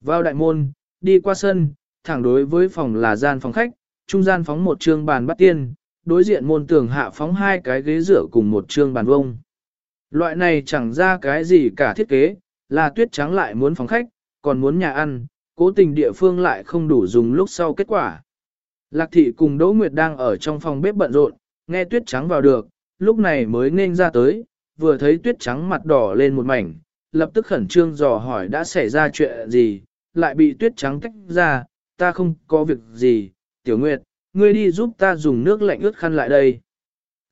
A: Vào đại môn, đi qua sân, thẳng đối với phòng là gian phòng khách, trung gian phóng một trương bàn bắt tiên, đối diện môn tường hạ phóng hai cái ghế rửa cùng một trương bàn vông. Loại này chẳng ra cái gì cả thiết kế, là tuyết trắng lại muốn phòng khách, còn muốn nhà ăn, cố tình địa phương lại không đủ dùng lúc sau kết quả. Lạc thị cùng Đỗ Nguyệt đang ở trong phòng bếp bận rộn, nghe tuyết trắng vào được, lúc này mới nên ra tới, vừa thấy tuyết trắng mặt đỏ lên một mảnh, lập tức khẩn trương dò hỏi đã xảy ra chuyện gì, lại bị tuyết trắng tách ra, ta không có việc gì, tiểu nguyệt, ngươi đi giúp ta dùng nước lạnh ướt khăn lại đây.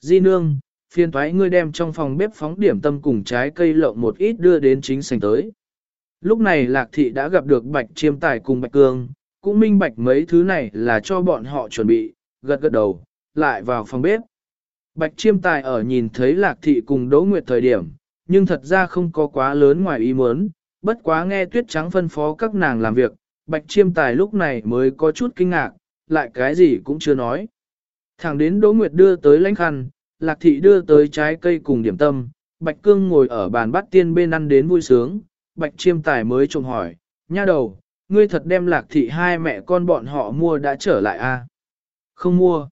A: Di nương, phiên thoái ngươi đem trong phòng bếp phóng điểm tâm cùng trái cây lộng một ít đưa đến chính sành tới. Lúc này lạc thị đã gặp được bạch chiêm tài cùng bạch cương, cũng minh bạch mấy thứ này là cho bọn họ chuẩn bị, gật gật đầu, lại vào phòng bếp. Bạch chiêm tài ở nhìn thấy lạc thị cùng đỗ nguyệt thời điểm, nhưng thật ra không có quá lớn ngoài ý muốn, bất quá nghe tuyết trắng phân phó các nàng làm việc, bạch chiêm tài lúc này mới có chút kinh ngạc, lại cái gì cũng chưa nói. Thẳng đến Đỗ Nguyệt đưa tới lãnh khăn, Lạc Thị đưa tới trái cây cùng điểm tâm, Bạch Cương ngồi ở bàn bắt tiên bên ăn đến vui sướng, Bạch Chiêm Tài mới trông hỏi, nha đầu, ngươi thật đem Lạc Thị hai mẹ con bọn họ mua đã trở lại a? À? Không mua.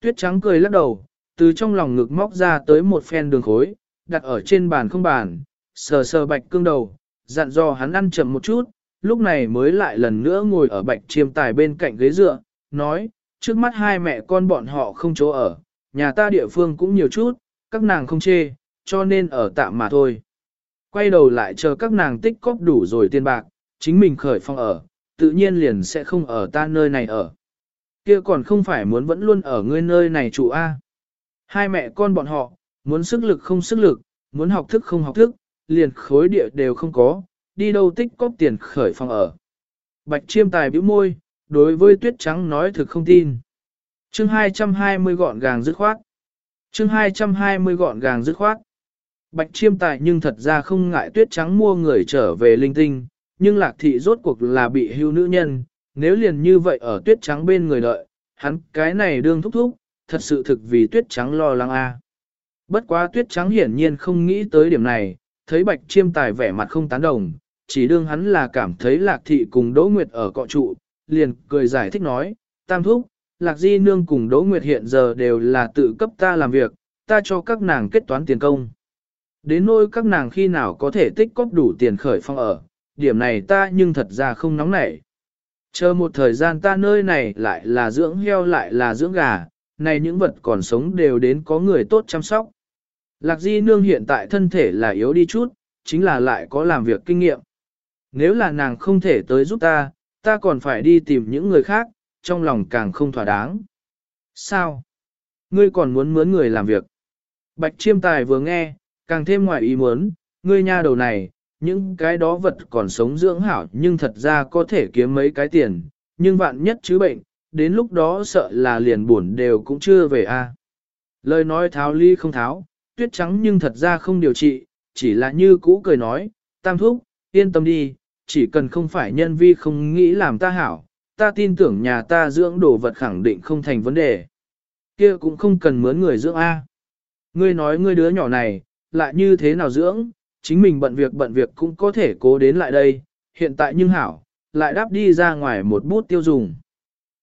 A: Tuyết trắng cười lắc đầu, từ trong lòng ngực móc ra tới một phen đường khối, đặt ở trên bàn không bàn, sờ sờ Bạch Cương đầu, dặn dò hắn ăn chậm một chút, lúc này mới lại lần nữa ngồi ở Bạch Chiêm Tài bên cạnh ghế dựa, nói, trước mắt hai mẹ con bọn họ không chỗ ở, nhà ta địa phương cũng nhiều chút, các nàng không chê, cho nên ở tạm mà thôi. Quay đầu lại chờ các nàng tích cóp đủ rồi tiền bạc, chính mình khởi phong ở, tự nhiên liền sẽ không ở ta nơi này ở. Kia còn không phải muốn vẫn luôn ở ngươi nơi này trụ A. Hai mẹ con bọn họ, muốn sức lực không sức lực, muốn học thức không học thức, liền khối địa đều không có, đi đâu tích cóp tiền khởi phong ở. Bạch chiêm tài bĩu môi, đối với tuyết trắng nói thực không tin. Chương 220 gọn gàng dứt khoát. Chương 220 gọn gàng dứt khoát. Bạch chiêm tài nhưng thật ra không ngại tuyết trắng mua người trở về linh tinh, nhưng lạc thị rốt cuộc là bị hưu nữ nhân, nếu liền như vậy ở tuyết trắng bên người đợi, hắn cái này đương thúc thúc, thật sự thực vì tuyết trắng lo lắng a. À. Bất quá tuyết trắng hiển nhiên không nghĩ tới điểm này, thấy bạch chiêm tài vẻ mặt không tán đồng, chỉ đương hắn là cảm thấy lạc thị cùng Đỗ Nguyệt ở cọ trụ, liền cười giải thích nói, tam thúc, lạc di nương cùng Đỗ Nguyệt hiện giờ đều là tự cấp ta làm việc, ta cho các nàng kết toán tiền công. Đến nỗi các nàng khi nào có thể tích cóp đủ tiền khởi phong ở, điểm này ta nhưng thật ra không nóng nảy. Chờ một thời gian ta nơi này lại là dưỡng heo lại là dưỡng gà, này những vật còn sống đều đến có người tốt chăm sóc. Lạc Di Nương hiện tại thân thể là yếu đi chút, chính là lại có làm việc kinh nghiệm. Nếu là nàng không thể tới giúp ta, ta còn phải đi tìm những người khác, trong lòng càng không thỏa đáng. Sao? Ngươi còn muốn mướn người làm việc? Bạch chiêm tài vừa nghe, càng thêm ngoài ý muốn, ngươi nha đầu này, những cái đó vật còn sống dưỡng hảo nhưng thật ra có thể kiếm mấy cái tiền, nhưng vạn nhất chứ bệnh, đến lúc đó sợ là liền buồn đều cũng chưa về a. Lời nói tháo ly không tháo, tuyết trắng nhưng thật ra không điều trị, chỉ là như cũ cười nói, tam thúc, yên tâm đi, chỉ cần không phải nhân vi không nghĩ làm ta hảo, ta tin tưởng nhà ta dưỡng đồ vật khẳng định không thành vấn đề. Kia cũng không cần mướn người dưỡng A. Ngươi nói ngươi đứa nhỏ này, lại như thế nào dưỡng, chính mình bận việc bận việc cũng có thể cố đến lại đây, hiện tại nhưng hảo, lại đáp đi ra ngoài một bút tiêu dùng.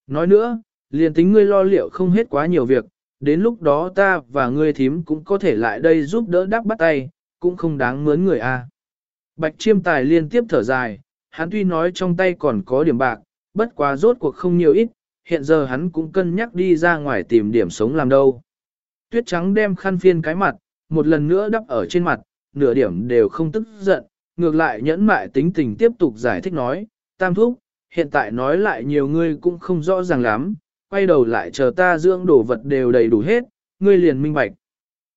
A: Nói nữa, liền tính ngươi lo liệu không hết quá nhiều việc, đến lúc đó ta và ngươi thím cũng có thể lại đây giúp đỡ đáp bắt tay, cũng không đáng mướn người a. Bạch chiêm tài liên tiếp thở dài, hắn tuy nói trong tay còn có điểm bạc, bất quá rốt cuộc không nhiều ít, hiện giờ hắn cũng cân nhắc đi ra ngoài tìm điểm sống làm đâu. Tuyết trắng đem khăn phiên cái mặt, một lần nữa đắp ở trên mặt, nửa điểm đều không tức giận, ngược lại nhẫn mại tính tình tiếp tục giải thích nói, tam thúc, hiện tại nói lại nhiều ngươi cũng không rõ ràng lắm, quay đầu lại chờ ta dưỡng đồ vật đều đầy đủ hết, ngươi liền minh bạch.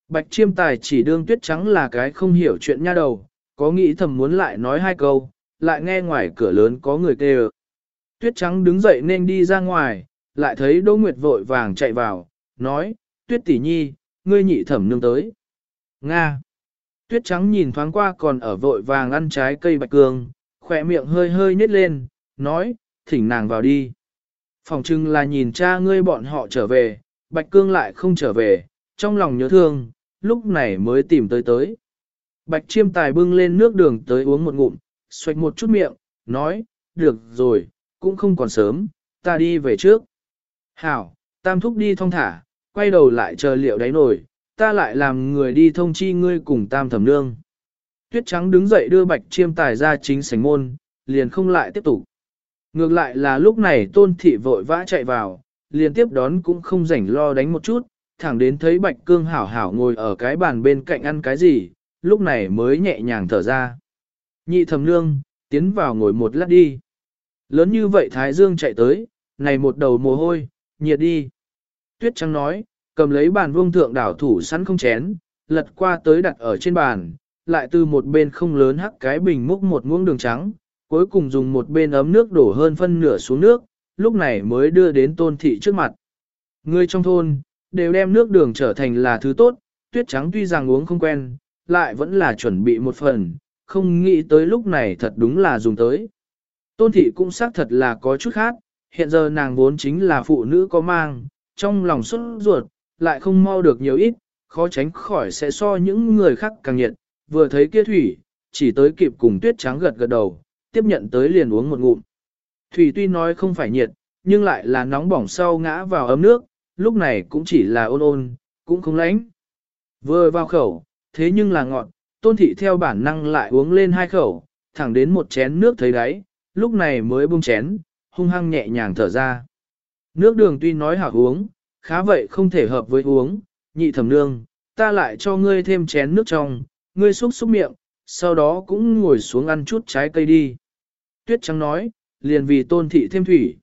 A: Bạch chiêm tài chỉ đương tuyết trắng là cái không hiểu chuyện nha đầu, có nghĩ thầm muốn lại nói hai câu, lại nghe ngoài cửa lớn có người kêu. Tuyết trắng đứng dậy nên đi ra ngoài, lại thấy Đỗ Nguyệt vội vàng chạy vào, nói, Tuyết tỷ nhi, ngươi nhị thẩm nương tới. Nga. Tuyết trắng nhìn thoáng qua còn ở vội vàng ăn trái cây bạch cương, khỏe miệng hơi hơi nhếch lên, nói, thỉnh nàng vào đi. Phòng trưng là nhìn cha ngươi bọn họ trở về, bạch cương lại không trở về, trong lòng nhớ thương, lúc này mới tìm tới tới. Bạch chiêm tài bưng lên nước đường tới uống một ngụm, xoạch một chút miệng, nói, được rồi, cũng không còn sớm, ta đi về trước. Hảo, tam thúc đi thong thả, quay đầu lại chờ liệu đáy nổi, ta lại làm người đi thông chi ngươi cùng tam thẩm nương. Tuyết trắng đứng dậy đưa bạch chiêm tài ra chính sảnh môn, liền không lại tiếp tục. Ngược lại là lúc này tôn thị vội vã chạy vào, liền tiếp đón cũng không rảnh lo đánh một chút, thẳng đến thấy bạch cương hảo hảo ngồi ở cái bàn bên cạnh ăn cái gì, lúc này mới nhẹ nhàng thở ra. Nhị thẩm nương, tiến vào ngồi một lát đi. Lớn như vậy Thái Dương chạy tới, này một đầu mồ hôi, nhiệt đi. Tuyết trắng nói, cầm lấy bàn vuông thượng đảo thủ sẵn không chén, lật qua tới đặt ở trên bàn, lại từ một bên không lớn hắc cái bình múc một muỗng đường trắng, cuối cùng dùng một bên ấm nước đổ hơn phân nửa xuống nước, lúc này mới đưa đến tôn thị trước mặt. Người trong thôn, đều đem nước đường trở thành là thứ tốt, tuyết trắng tuy rằng uống không quen, lại vẫn là chuẩn bị một phần, không nghĩ tới lúc này thật đúng là dùng tới. Tôn thị cũng xác thật là có chút khác, hiện giờ nàng vốn chính là phụ nữ có mang, trong lòng xuất ruột, lại không mau được nhiều ít, khó tránh khỏi sẽ so những người khác càng nhiệt, vừa thấy kia thủy, chỉ tới kịp cùng tuyết trắng gật gật đầu, tiếp nhận tới liền uống một ngụm. Thủy tuy nói không phải nhiệt, nhưng lại là nóng bỏng sau ngã vào ấm nước, lúc này cũng chỉ là ôn ôn, cũng không lánh. Vừa vào khẩu, thế nhưng là ngọt, tôn thị theo bản năng lại uống lên hai khẩu, thẳng đến một chén nước thấy đáy, lúc này mới buông chén, hung hăng nhẹ nhàng thở ra. Nước đường tuy nói hảo uống, khá vậy không thể hợp với uống, nhị thẩm nương, ta lại cho ngươi thêm chén nước trong, ngươi xúc xúc miệng, sau đó cũng ngồi xuống ăn chút trái cây đi. Tuyết trắng nói, liền vì tôn thị thêm thủy.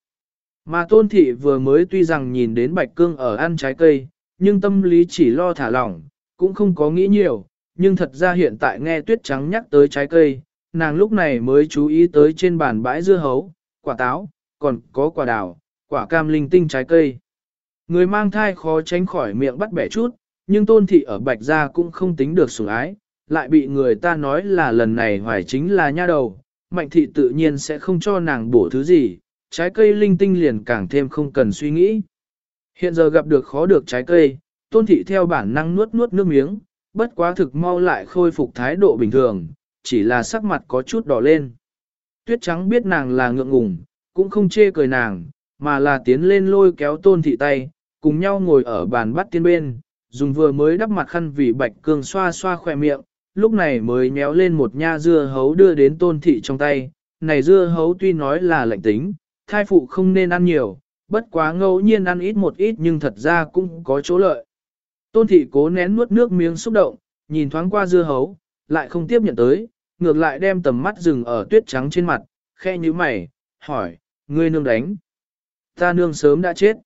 A: Mà tôn thị vừa mới tuy rằng nhìn đến bạch cương ở ăn trái cây, nhưng tâm lý chỉ lo thả lỏng, cũng không có nghĩ nhiều, nhưng thật ra hiện tại nghe tuyết trắng nhắc tới trái cây, nàng lúc này mới chú ý tới trên bàn bãi dưa hấu, quả táo, còn có quả đào, quả cam linh tinh trái cây. Người mang thai khó tránh khỏi miệng bắt bẻ chút, nhưng tôn thị ở bạch gia cũng không tính được sủng ái, lại bị người ta nói là lần này hoài chính là nha đầu, mạnh thị tự nhiên sẽ không cho nàng bổ thứ gì, trái cây linh tinh liền càng thêm không cần suy nghĩ. Hiện giờ gặp được khó được trái cây, tôn thị theo bản năng nuốt nuốt nước miếng, bất quá thực mau lại khôi phục thái độ bình thường, chỉ là sắc mặt có chút đỏ lên. Tuyết trắng biết nàng là ngượng ngùng, cũng không chê cười nàng, mà là tiến lên lôi kéo tôn thị tay, cùng nhau ngồi ở bàn bắt tiên bên, dùng vừa mới đắp mặt khăn vì bạch cương xoa xoa khỏe miệng, lúc này mới nhéo lên một nha dưa hấu đưa đến tôn thị trong tay. Này dưa hấu tuy nói là lạnh tính, thai phụ không nên ăn nhiều, bất quá ngẫu nhiên ăn ít một ít nhưng thật ra cũng có chỗ lợi. Tôn thị cố nén nuốt nước miếng xúc động, nhìn thoáng qua dưa hấu, lại không tiếp nhận tới, ngược lại đem tầm mắt dừng ở tuyết trắng trên mặt, khe như mày, hỏi, ngươi nương đánh. Ta nương sớm đã chết.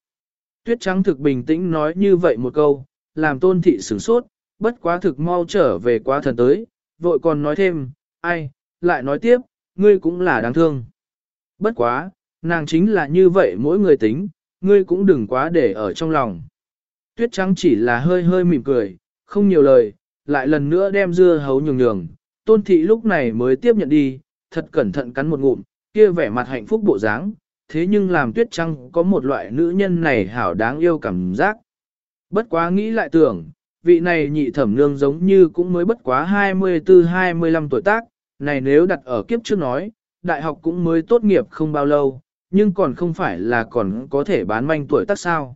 A: Tuyết trắng thực bình tĩnh nói như vậy một câu, làm tôn thị sửng sốt, bất quá thực mau trở về quá thần tới, vội còn nói thêm, ai, lại nói tiếp, ngươi cũng là đáng thương. Bất quá, nàng chính là như vậy mỗi người tính, ngươi cũng đừng quá để ở trong lòng. Tuyết trắng chỉ là hơi hơi mỉm cười, không nhiều lời, lại lần nữa đem dưa hấu nhường nhường, tôn thị lúc này mới tiếp nhận đi, thật cẩn thận cắn một ngụm, kia vẻ mặt hạnh phúc bộ dáng, thế nhưng làm tuyết trắng có một loại nữ nhân này hảo đáng yêu cảm giác. Bất quá nghĩ lại tưởng, vị này nhị thẩm nương giống như cũng mới bất quá 24-25 tuổi tác, này nếu đặt ở kiếp trước nói, đại học cũng mới tốt nghiệp không bao lâu, nhưng còn không phải là còn có thể bán manh tuổi tác sao.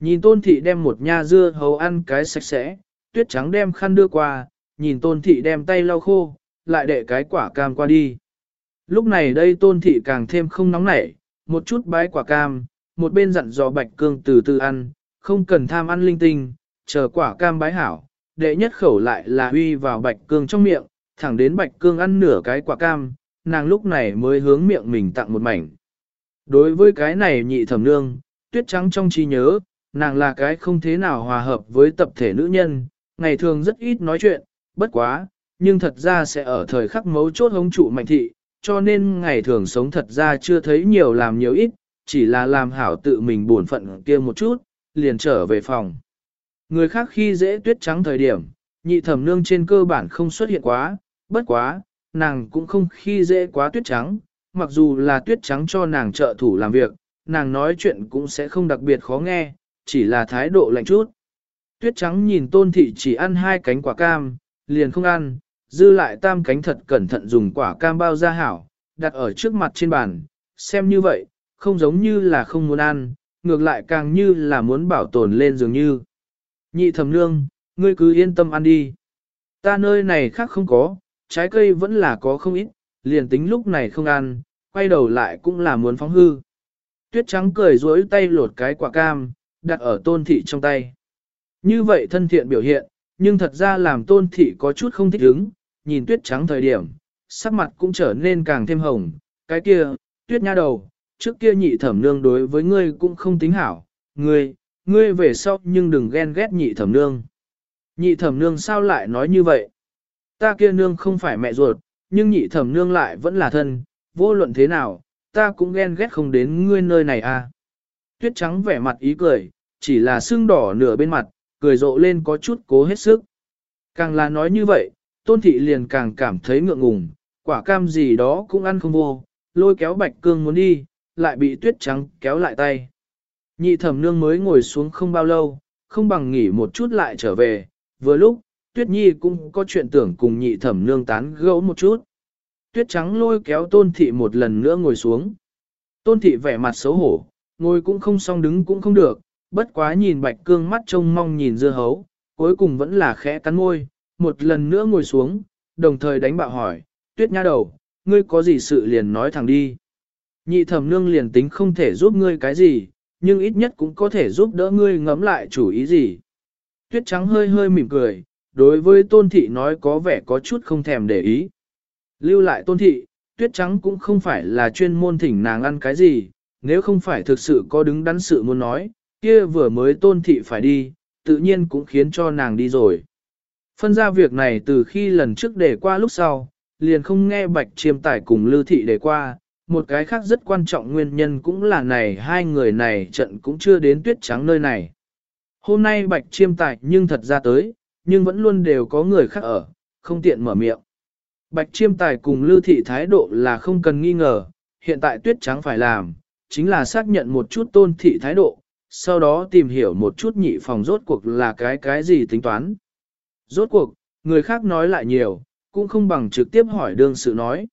A: Nhìn tôn thị đem một nha dưa hấu ăn cái sạch sẽ, tuyết trắng đem khăn đưa qua, nhìn tôn thị đem tay lau khô, lại để cái quả cam qua đi. Lúc này đây tôn thị càng thêm không nóng nảy, một chút bái quả cam, một bên dặn dò bạch cương từ từ ăn, không cần tham ăn linh tinh, chờ quả cam bái hảo, đệ nhất khẩu lại là huy vào bạch cương trong miệng, thẳng đến bạch cương ăn nửa cái quả cam, nàng lúc này mới hướng miệng mình tặng một mảnh. Đối với cái này nhị thẩm nương, tuyết trắng trong trí nhớ, nàng là cái không thế nào hòa hợp với tập thể nữ nhân, ngày thường rất ít nói chuyện, bất quá, nhưng thật ra sẽ ở thời khắc mấu chốt hống trụ mạnh thị, cho nên ngày thường sống thật ra chưa thấy nhiều làm nhiều ít, chỉ là làm hảo tự mình buồn phận kia một chút, liền trở về phòng. Người khác khi dễ tuyết trắng thời điểm, nhị thẩm nương trên cơ bản không xuất hiện quá, bất quá, nàng cũng không khi dễ quá tuyết trắng, mặc dù là tuyết trắng cho nàng trợ thủ làm việc, nàng nói chuyện cũng sẽ không đặc biệt khó nghe, chỉ là thái độ lạnh chút. Tuyết trắng nhìn tôn thị chỉ ăn hai cánh quả cam, liền không ăn, dư lại tam cánh thật cẩn thận dùng quả cam bao ra hảo, đặt ở trước mặt trên bàn, xem như vậy, không giống như là không muốn ăn, ngược lại càng như là muốn bảo tồn lên dường như. Nhị thẩm nương, ngươi cứ yên tâm ăn đi. Ta nơi này khác không có, trái cây vẫn là có không ít, liền tính lúc này không ăn, quay đầu lại cũng là muốn phóng hư. Tuyết trắng cười dối tay lột cái quả cam, đặt ở tôn thị trong tay. Như vậy thân thiện biểu hiện, nhưng thật ra làm tôn thị có chút không thích ứng, nhìn tuyết trắng thời điểm, sắc mặt cũng trở nên càng thêm hồng. Cái kia, tuyết nha đầu, trước kia nhị thẩm nương đối với ngươi cũng không tính hảo, ngươi, ngươi về sau nhưng đừng ghen ghét nhị thẩm nương. Nhị thẩm nương sao lại nói như vậy? Ta kia nương không phải mẹ ruột, nhưng nhị thẩm nương lại vẫn là thân, vô luận thế nào, ta cũng ghen ghét không đến ngươi nơi này à. Tuyết trắng vẻ mặt ý cười, chỉ là sưng đỏ nửa bên mặt, cười rộ lên có chút cố hết sức. Càng là nói như vậy, tôn thị liền càng cảm thấy ngượng ngùng, quả cam gì đó cũng ăn không vô, lôi kéo bạch cương muốn đi, lại bị tuyết trắng kéo lại tay. Nhị thẩm nương mới ngồi xuống không bao lâu, không bằng nghỉ một chút lại trở về, vừa lúc, tuyết nhi cũng có chuyện tưởng cùng nhị thẩm nương tán gẫu một chút. Tuyết trắng lôi kéo tôn thị một lần nữa ngồi xuống. Tôn thị vẻ mặt xấu hổ, ngồi cũng không xong đứng cũng không được, bất quá nhìn bạch cương mắt trông mong nhìn dưa hấu, cuối cùng vẫn là khẽ cắn môi, một lần nữa ngồi xuống, đồng thời đánh bạo hỏi, tuyết nha đầu, ngươi có gì sự liền nói thẳng đi. Nhị thẩm nương liền tính không thể giúp ngươi cái gì, nhưng ít nhất cũng có thể giúp đỡ ngươi ngẫm lại chủ ý gì. Tuyết trắng hơi hơi mỉm cười, đối với tôn thị nói có vẻ có chút không thèm để ý. Lưu lại tôn thị, tuyết trắng cũng không phải là chuyên môn thỉnh nàng ăn cái gì, nếu không phải thực sự có đứng đắn sự muốn nói, kia vừa mới tôn thị phải đi, tự nhiên cũng khiến cho nàng đi rồi. Phân ra việc này từ khi lần trước để qua lúc sau, liền không nghe bạch chiêm tải cùng lưu thị để qua, một cái khác rất quan trọng nguyên nhân cũng là này hai người này trận cũng chưa đến tuyết trắng nơi này. Hôm nay bạch chiêm tải nhưng thật ra tới, nhưng vẫn luôn đều có người khác ở, không tiện mở miệng. Bạch chiêm tài cùng lưu thị thái độ là không cần nghi ngờ, hiện tại tuyết trắng phải làm, chính là xác nhận một chút tôn thị thái độ, sau đó tìm hiểu một chút nhị phòng rốt cuộc là cái cái gì tính toán. Rốt cuộc, người khác nói lại nhiều, cũng không bằng trực tiếp hỏi đương sự nói.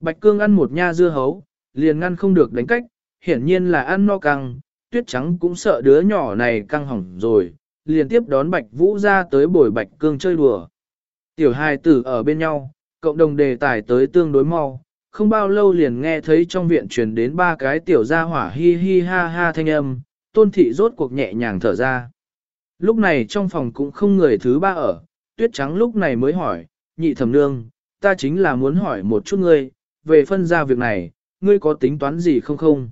A: Bạch cương ăn một nha dưa hấu, liền ngăn không được đánh cách, hiển nhiên là ăn no căng, tuyết trắng cũng sợ đứa nhỏ này căng hỏng rồi, liền tiếp đón bạch vũ ra tới bồi bạch cương chơi đùa. Tiểu hai tử ở bên nhau, cộng đồng đề tài tới tương đối mau, không bao lâu liền nghe thấy trong viện truyền đến ba cái tiểu gia hỏa hi hi ha ha thanh âm, tôn thị rốt cuộc nhẹ nhàng thở ra. Lúc này trong phòng cũng không người thứ ba ở, tuyết trắng lúc này mới hỏi, nhị thẩm nương, ta chính là muốn hỏi một chút ngươi, về phân ra việc này, ngươi có tính toán gì không không?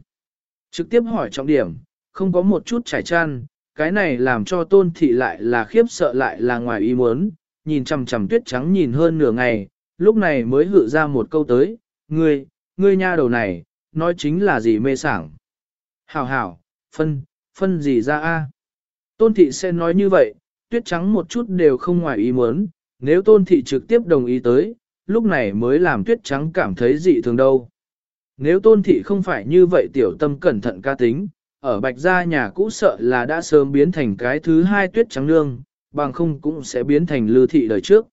A: Trực tiếp hỏi trọng điểm, không có một chút trải chăn, cái này làm cho tôn thị lại là khiếp sợ lại là ngoài ý muốn, nhìn chằm chằm tuyết trắng nhìn hơn nửa ngày, lúc này mới hự ra một câu tới, ngươi, ngươi nha đầu này, nói chính là gì mê sảng. Hảo hảo, phân, phân gì ra a? Tôn thị sẽ nói như vậy, tuyết trắng một chút đều không ngoài ý muốn, nếu tôn thị trực tiếp đồng ý tới, lúc này mới làm tuyết trắng cảm thấy dị thường đâu. Nếu tôn thị không phải như vậy tiểu tâm cẩn thận ca tính, ở bạch gia nhà cũ sợ là đã sớm biến thành cái thứ hai tuyết trắng nương, bằng không cũng sẽ biến thành lư thị đời trước.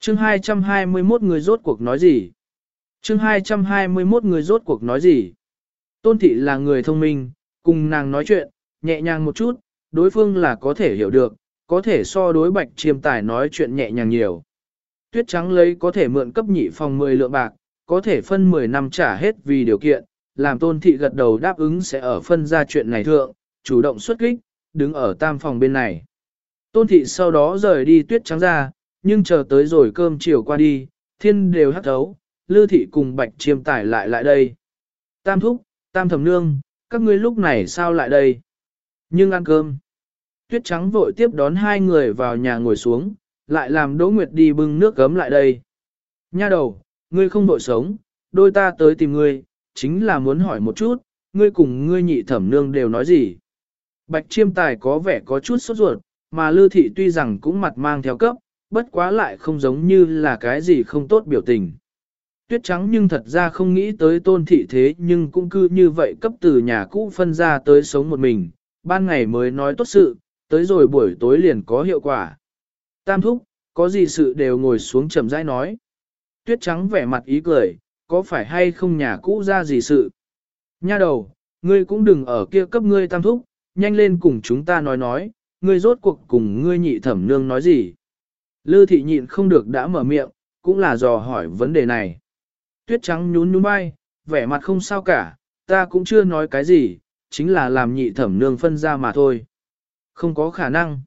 A: Chương 221 người rốt cuộc nói gì? Chương 221 người rốt cuộc nói gì? Tôn thị là người thông minh, cùng nàng nói chuyện, nhẹ nhàng một chút, đối phương là có thể hiểu được, có thể so đối bạch chiêm tài nói chuyện nhẹ nhàng nhiều. Tuyết trắng lấy có thể mượn cấp nhị phòng 10 lượng bạc, có thể phân 10 năm trả hết vì điều kiện, làm tôn thị gật đầu đáp ứng sẽ ở phân ra chuyện này thượng, chủ động xuất kích, đứng ở tam phòng bên này. Tôn thị sau đó rời đi tuyết trắng ra, nhưng chờ tới rồi cơm chiều qua đi, thiên đều hắt thấu, lư thị cùng bạch chiêm tải lại lại đây. Tam thúc, tam thẩm nương, các ngươi lúc này sao lại đây? Nhưng ăn cơm. tuyết trắng vội tiếp đón hai người vào nhà ngồi xuống, lại làm Đỗ Nguyệt đi bưng nước gấm lại đây. Nha đầu, ngươi không vội sống, đôi ta tới tìm ngươi, chính là muốn hỏi một chút, ngươi cùng ngươi nhị thẩm nương đều nói gì. Bạch chiêm tài có vẻ có chút sốt ruột, mà Lư Thị tuy rằng cũng mặt mang theo cấp, bất quá lại không giống như là cái gì không tốt biểu tình. Tuyết trắng nhưng thật ra không nghĩ tới tôn thị thế nhưng cũng cứ như vậy cấp từ nhà cũ phân ra tới sống một mình, ban ngày mới nói tốt sự, tới rồi buổi tối liền có hiệu quả. Tam thúc, có gì sự đều ngồi xuống chậm rãi nói. Tuyết trắng vẻ mặt ý cười, có phải hay không nhà cũ ra gì sự? Nha đầu, ngươi cũng đừng ở kia cấp ngươi tam thúc, nhanh lên cùng chúng ta nói nói, ngươi rốt cuộc cùng ngươi nhị thẩm nương nói gì? Lư thị nhịn không được đã mở miệng, cũng là dò hỏi vấn đề này. Tuyết trắng nhún nhún vai, vẻ mặt không sao cả, ta cũng chưa nói cái gì, chính là làm nhị thẩm nương phân ra mà thôi. Không có khả năng.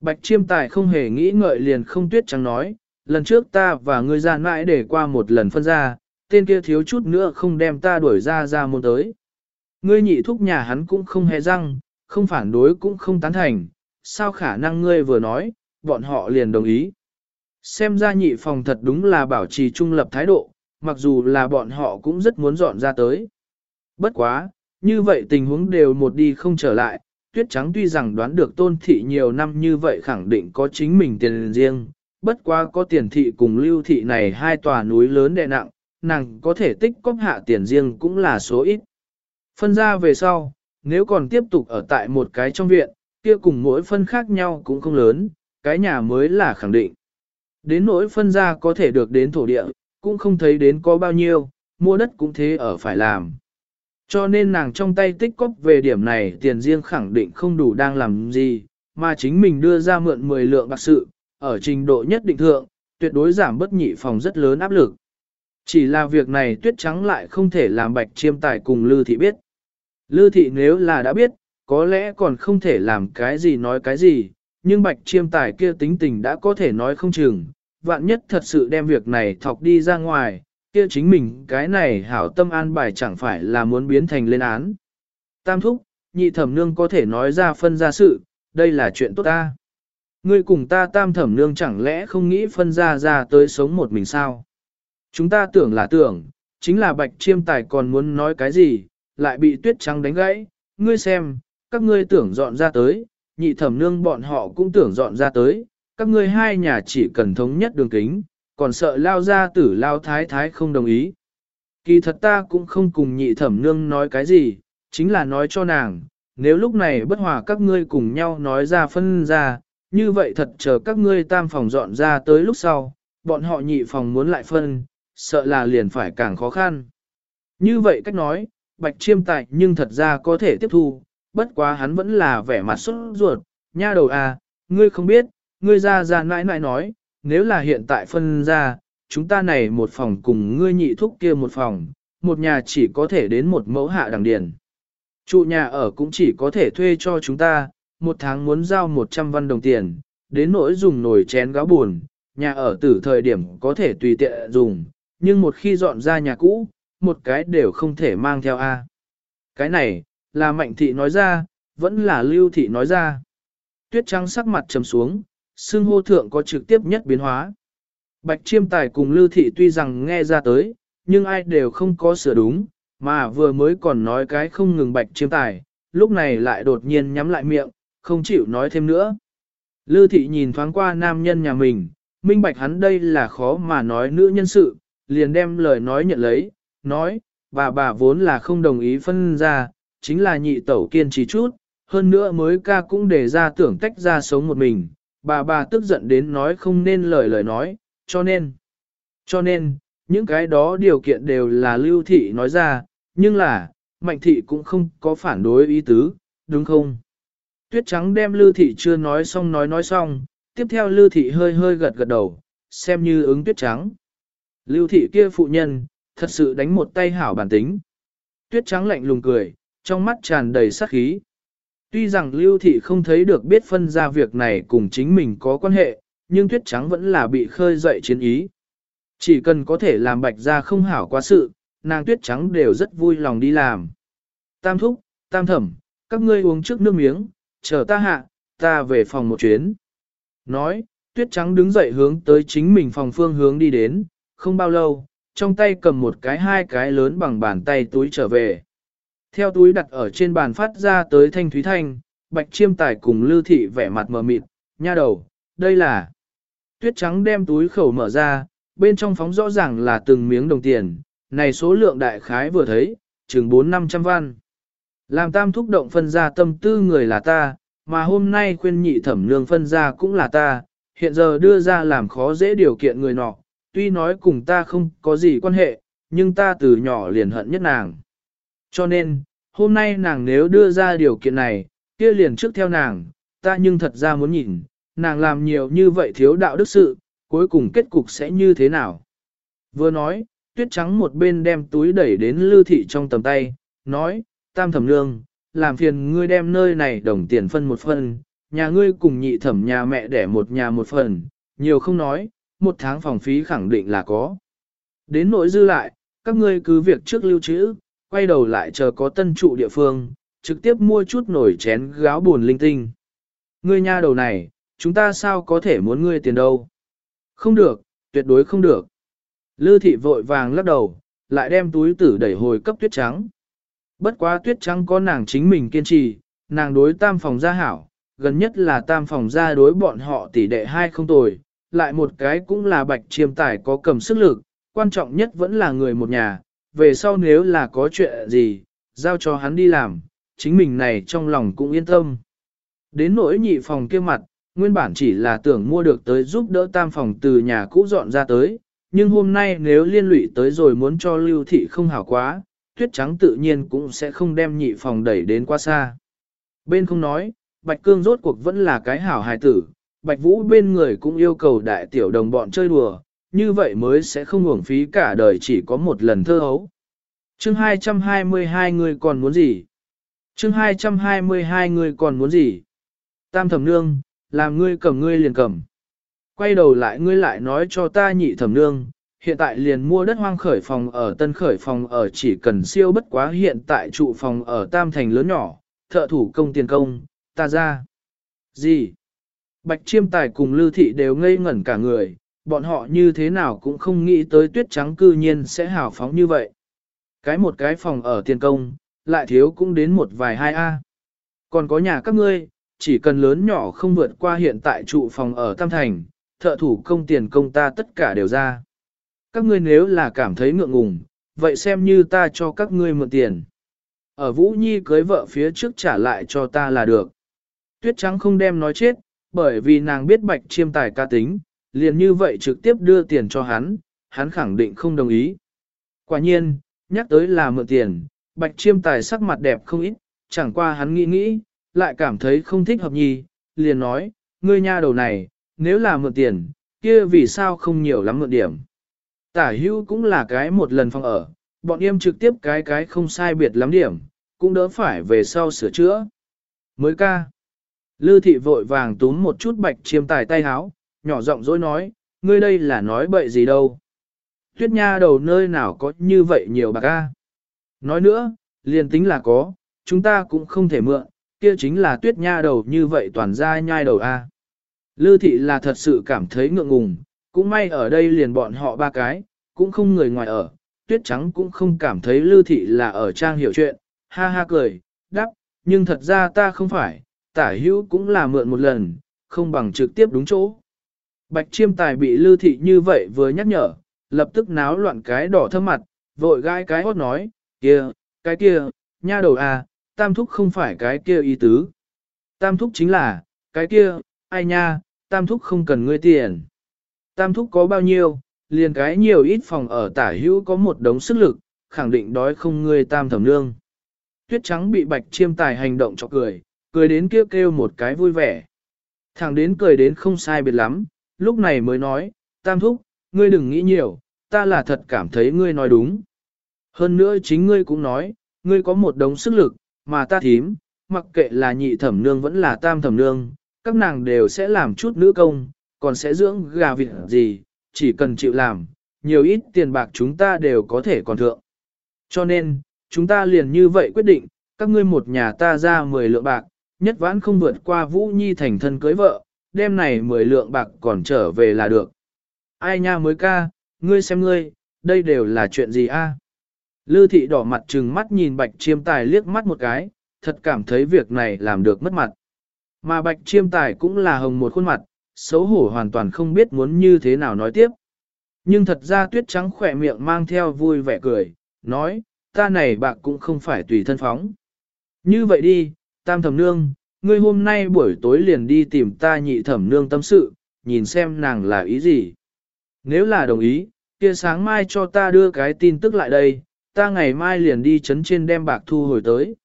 A: Bạch chiêm tài không hề nghĩ ngợi liền không tuyết trắng nói, lần trước ta và ngươi ra mãi để qua một lần phân ra, tên kia thiếu chút nữa không đem ta đuổi ra ra môn tới. Ngươi nhị thúc nhà hắn cũng không hề răng, không phản đối cũng không tán thành, sao khả năng ngươi vừa nói, bọn họ liền đồng ý. Xem ra nhị phòng thật đúng là bảo trì trung lập thái độ, mặc dù là bọn họ cũng rất muốn dọn ra tới. Bất quá, như vậy tình huống đều một đi không trở lại, tuyết trắng tuy rằng đoán được tôn thị nhiều năm như vậy khẳng định có chính mình tiền riêng, bất quá có tiền thị cùng lưu thị này hai tòa núi lớn đè nặng, nàng có thể tích cóp hạ tiền riêng cũng là số ít. Phân ra về sau, nếu còn tiếp tục ở tại một cái trong viện, kia cùng mỗi phân khác nhau cũng không lớn, cái nhà mới là khẳng định. Đến nỗi phân ra có thể được đến thổ địa, cũng không thấy đến có bao nhiêu, mua đất cũng thế ở phải làm. Cho nên nàng trong tay tích cóp về điểm này tiền riêng khẳng định không đủ đang làm gì, mà chính mình đưa ra mượn 10 lượng bạc sự, ở trình độ nhất định thượng, tuyệt đối giảm bất nhị phòng rất lớn áp lực. Chỉ là việc này tuyết trắng lại không thể làm bạch chiêm tài cùng Lư Thị biết. Lư Thị nếu là đã biết, có lẽ còn không thể làm cái gì nói cái gì, nhưng bạch chiêm tài kia tính tình đã có thể nói không chừng, vạn nhất thật sự đem việc này thọc đi ra ngoài, kia chính mình cái này hảo tâm an bài chẳng phải là muốn biến thành lên án. Tam thúc, nhị thẩm nương có thể nói ra phân ra sự, đây là chuyện tốt ta. Ngươi cùng ta tam thẩm nương chẳng lẽ không nghĩ phân ra ra tới sống một mình sao? Chúng ta tưởng là tưởng, chính là bạch chiêm tài còn muốn nói cái gì, lại bị tuyết trắng đánh gãy. Ngươi xem, các ngươi tưởng dọn ra tới, nhị thẩm nương bọn họ cũng tưởng dọn ra tới, các ngươi hai nhà chỉ cần thống nhất đường kính, còn sợ lao ra tử lao thái thái không đồng ý. Kỳ thật ta cũng không cùng nhị thẩm nương nói cái gì, chính là nói cho nàng, nếu lúc này bất hòa các ngươi cùng nhau nói ra phân ra, như vậy thật chờ các ngươi tam phòng dọn ra tới lúc sau, bọn họ nhị phòng muốn lại phân, sợ là liền phải càng khó khăn. Như vậy cách nói, bạch chiêm tại nhưng thật ra có thể tiếp thu, bất quá hắn vẫn là vẻ mặt xuất ruột, nha đầu à, ngươi không biết, ngươi ra ra nãi nãi nói, nếu là hiện tại phân ra, chúng ta này một phòng cùng ngươi nhị thúc kia một phòng, một nhà chỉ có thể đến một mẫu hạ đằng điền. Trụ nhà ở cũng chỉ có thể thuê cho chúng ta, một tháng muốn giao 100 văn đồng tiền, đến nỗi dùng nồi chén gáo buồn, nhà ở từ thời điểm có thể tùy tiện dùng, nhưng một khi dọn ra nhà cũ, một cái đều không thể mang theo A. Cái này, là mạnh thị nói ra, vẫn là lưu thị nói ra. Tuyết trắng sắc mặt trầm xuống, xưng hô thượng có trực tiếp nhất biến hóa. Bạch chiêm tài cùng lưu thị tuy rằng nghe ra tới, nhưng ai đều không có sửa đúng, mà vừa mới còn nói cái không ngừng bạch chiêm tài, lúc này lại đột nhiên nhắm lại miệng, không chịu nói thêm nữa. Lưu thị nhìn thoáng qua nam nhân nhà mình, minh bạch hắn đây là khó mà nói nữ nhân sự, liền đem lời nói nhận lấy, nói, bà bà vốn là không đồng ý phân ra, chính là nhị tẩu kiên trì chút, hơn nữa mới ca cũng để ra tưởng tách ra sống một mình, bà bà tức giận đến nói không nên lời lời nói, cho nên, cho nên, những cái đó điều kiện đều là lưu thị nói ra, nhưng là, mạnh thị cũng không có phản đối ý tứ, đúng không? Tuyết trắng đem lưu thị chưa nói xong nói nói xong, tiếp theo lưu thị hơi hơi gật gật đầu, xem như ứng tuyết trắng. Lưu thị kia phụ nhân, thật sự đánh một tay hảo bản tính. Tuyết trắng lạnh lùng cười, trong mắt tràn đầy sát khí. Tuy rằng Lưu Thị không thấy được biết phân ra việc này cùng chính mình có quan hệ, nhưng Tuyết Trắng vẫn là bị khơi dậy chiến ý. Chỉ cần có thể làm bạch ra không hảo quá sự, nàng Tuyết Trắng đều rất vui lòng đi làm. Tam thúc, tam thẩm, các ngươi uống trước nước miếng, chờ ta hạ, ta về phòng một chuyến. Nói, tuyết trắng đứng dậy hướng tới chính mình phòng phương hướng đi đến, không bao lâu, trong tay cầm một cái hai cái lớn bằng bàn tay túi trở về. Theo túi đặt ở trên bàn phát ra tới thanh thúy thanh, bạch chiêm tài cùng lưu thị vẻ mặt mờ mịt, nha đầu, đây là. Tuyết trắng đem túi khẩu mở ra, bên trong phóng rõ ràng là từng miếng đồng tiền, này số lượng đại khái vừa thấy, chừng 4-500 văn. Làm tam thúc động phân ra tâm tư người là ta, mà hôm nay khuyên nhị thẩm nương phân ra cũng là ta, hiện giờ đưa ra làm khó dễ điều kiện người nọ, tuy nói cùng ta không có gì quan hệ, nhưng ta từ nhỏ liền hận nhất nàng. Cho nên, hôm nay nàng nếu đưa ra điều kiện này, kia liền trước theo nàng, ta nhưng thật ra muốn nhìn, nàng làm nhiều như vậy thiếu đạo đức sự, cuối cùng kết cục sẽ như thế nào. Vừa nói, tuyết trắng một bên đem túi đẩy đến lưu thị trong tầm tay, nói, tam thẩm lương làm phiền ngươi đem nơi này đồng tiền phân một phần, nhà ngươi cùng nhị thẩm nhà mẹ để một nhà một phần, nhiều không nói, một tháng phòng phí khẳng định là có. Đến nỗi dư lại, các ngươi cứ việc trước lưu trữ, quay đầu lại chờ có tân trụ địa phương, trực tiếp mua chút nổi chén gáo buồn linh tinh. Ngươi nha đầu này, chúng ta sao có thể muốn ngươi tiền đâu? Không được, tuyệt đối không được. Lư thị vội vàng lắc đầu, lại đem túi tử đẩy hồi cấp tuyết trắng. Bất quá tuyết trắng có nàng chính mình kiên trì, nàng đối tam phòng gia hảo, gần nhất là tam phòng gia đối bọn họ tỷ đệ hai không tồi, lại một cái cũng là bạch chiêm tài có cầm sức lực, quan trọng nhất vẫn là người một nhà, về sau nếu là có chuyện gì, giao cho hắn đi làm, chính mình này trong lòng cũng yên tâm. Đến nỗi nhị phòng kia mặt, nguyên bản chỉ là tưởng mua được tới giúp đỡ tam phòng từ nhà cũ dọn ra tới, nhưng hôm nay nếu liên lụy tới rồi muốn cho lưu thị không hảo quá, tuyết trắng tự nhiên cũng sẽ không đem nhị phòng đẩy đến quá xa. Bên không nói, Bạch Cương rốt cuộc vẫn là cái hảo hài tử, Bạch Vũ bên người cũng yêu cầu đại tiểu đồng bọn chơi đùa, như vậy mới sẽ không uổng phí cả đời chỉ có một lần thơ hấu. Chương 222 người còn muốn gì? Chương 222 người còn muốn gì? Tam thẩm nương, làm ngươi cầm ngươi liền cầm. Quay đầu lại ngươi lại nói cho ta nhị thẩm nương, hiện tại liền mua đất hoang khởi phòng ở tân khởi phòng ở chỉ cần siêu bất quá hiện tại trụ phòng ở tam thành lớn nhỏ, thợ thủ công tiền công, ta ra. Gì? Bạch chiêm tài cùng lưu thị đều ngây ngẩn cả người, bọn họ như thế nào cũng không nghĩ tới tuyết trắng cư nhiên sẽ hào phóng như vậy. Cái một cái phòng ở tiền công, lại thiếu cũng đến một vài hai A. Còn có nhà các ngươi, chỉ cần lớn nhỏ không vượt qua hiện tại trụ phòng ở Tam Thành, thợ thủ công tiền công ta tất cả đều ra. Các ngươi nếu là cảm thấy ngượng ngùng, vậy xem như ta cho các ngươi mượn tiền. Ở Vũ Nhi cưới vợ phía trước trả lại cho ta là được. Tuyết trắng không đem nói chết, bởi vì nàng biết bạch chiêm tài ca tính, liền như vậy trực tiếp đưa tiền cho hắn, hắn khẳng định không đồng ý. Quả nhiên, nhắc tới là mượn tiền, bạch chiêm tài sắc mặt đẹp không ít, chẳng qua hắn nghĩ nghĩ, lại cảm thấy không thích hợp nhì, liền nói, ngươi nha đầu này, nếu là mượn tiền, kia vì sao không nhiều lắm mượn điểm. Tả Hưu cũng là cái một lần phòng ở, bọn em trực tiếp cái cái không sai biệt lắm điểm, cũng đỡ phải về sau sửa chữa. Mới ca. Lư thị vội vàng túm một chút bạch chiêm tài tay háo, nhỏ giọng dối nói, ngươi đây là nói bậy gì đâu. Tuyết nha đầu nơi nào có như vậy nhiều bạc ca. Nói nữa, liền tính là có, chúng ta cũng không thể mượn, kia chính là tuyết nha đầu như vậy toàn ra nhai đầu a. Lư thị là thật sự cảm thấy ngượng ngùng, cũng may ở đây liền bọn họ ba cái, cũng không người ngoài ở, tuyết trắng cũng không cảm thấy lư thị là ở trang hiểu chuyện, ha ha cười, đáp, nhưng thật ra ta không phải, tả hữu cũng là mượn một lần, không bằng trực tiếp đúng chỗ. Bạch chiêm tài bị Lưu thị như vậy vừa nhắc nhở, lập tức náo loạn cái đỏ thơm mặt, vội gai cái hót nói, kia, cái kia, nha đầu à, tam thúc không phải cái kia ý tứ. Tam thúc chính là, cái kia, ai nha, tam thúc không cần ngươi tiền. Tam thúc có bao nhiêu, liền cái nhiều ít phòng ở tả hữu có một đống sức lực, khẳng định đói không ngươi tam thẩm nương. Tuyết trắng bị bạch chiêm tài hành động cho cười, cười đến kêu kêu một cái vui vẻ. Thằng đến cười đến không sai biệt lắm, lúc này mới nói, tam thúc, ngươi đừng nghĩ nhiều, ta là thật cảm thấy ngươi nói đúng. Hơn nữa chính ngươi cũng nói, ngươi có một đống sức lực, mà ta thím, mặc kệ là nhị thẩm nương vẫn là tam thẩm nương, các nàng đều sẽ làm chút nữ công, còn sẽ dưỡng gà vịt gì, chỉ cần chịu làm, nhiều ít tiền bạc chúng ta đều có thể còn thượng. Cho nên, chúng ta liền như vậy quyết định, các ngươi một nhà ta ra 10 lượng bạc, Nhất vãn không vượt qua Vũ Nhi thành thân cưới vợ, đêm này mười lượng bạc còn trở về là được. Ai nha mới ca, ngươi xem ngươi, đây đều là chuyện gì a? À? Lư thị đỏ mặt trừng mắt nhìn bạch chiêm tài liếc mắt một cái, thật cảm thấy việc này làm được mất mặt. Mà bạch chiêm tài cũng là hồng một khuôn mặt, xấu hổ hoàn toàn không biết muốn như thế nào nói tiếp. Nhưng thật ra tuyết trắng khỏe miệng mang theo vui vẻ cười, nói, ta này bạc cũng không phải tùy thân phóng. Như vậy đi, tam thẩm nương, ngươi hôm nay buổi tối liền đi tìm ta nhị thẩm nương tâm sự, nhìn xem nàng là ý gì. Nếu là đồng ý, kia sáng mai cho ta đưa cái tin tức lại đây, ta ngày mai liền đi chấn trên đem bạc thu hồi tới.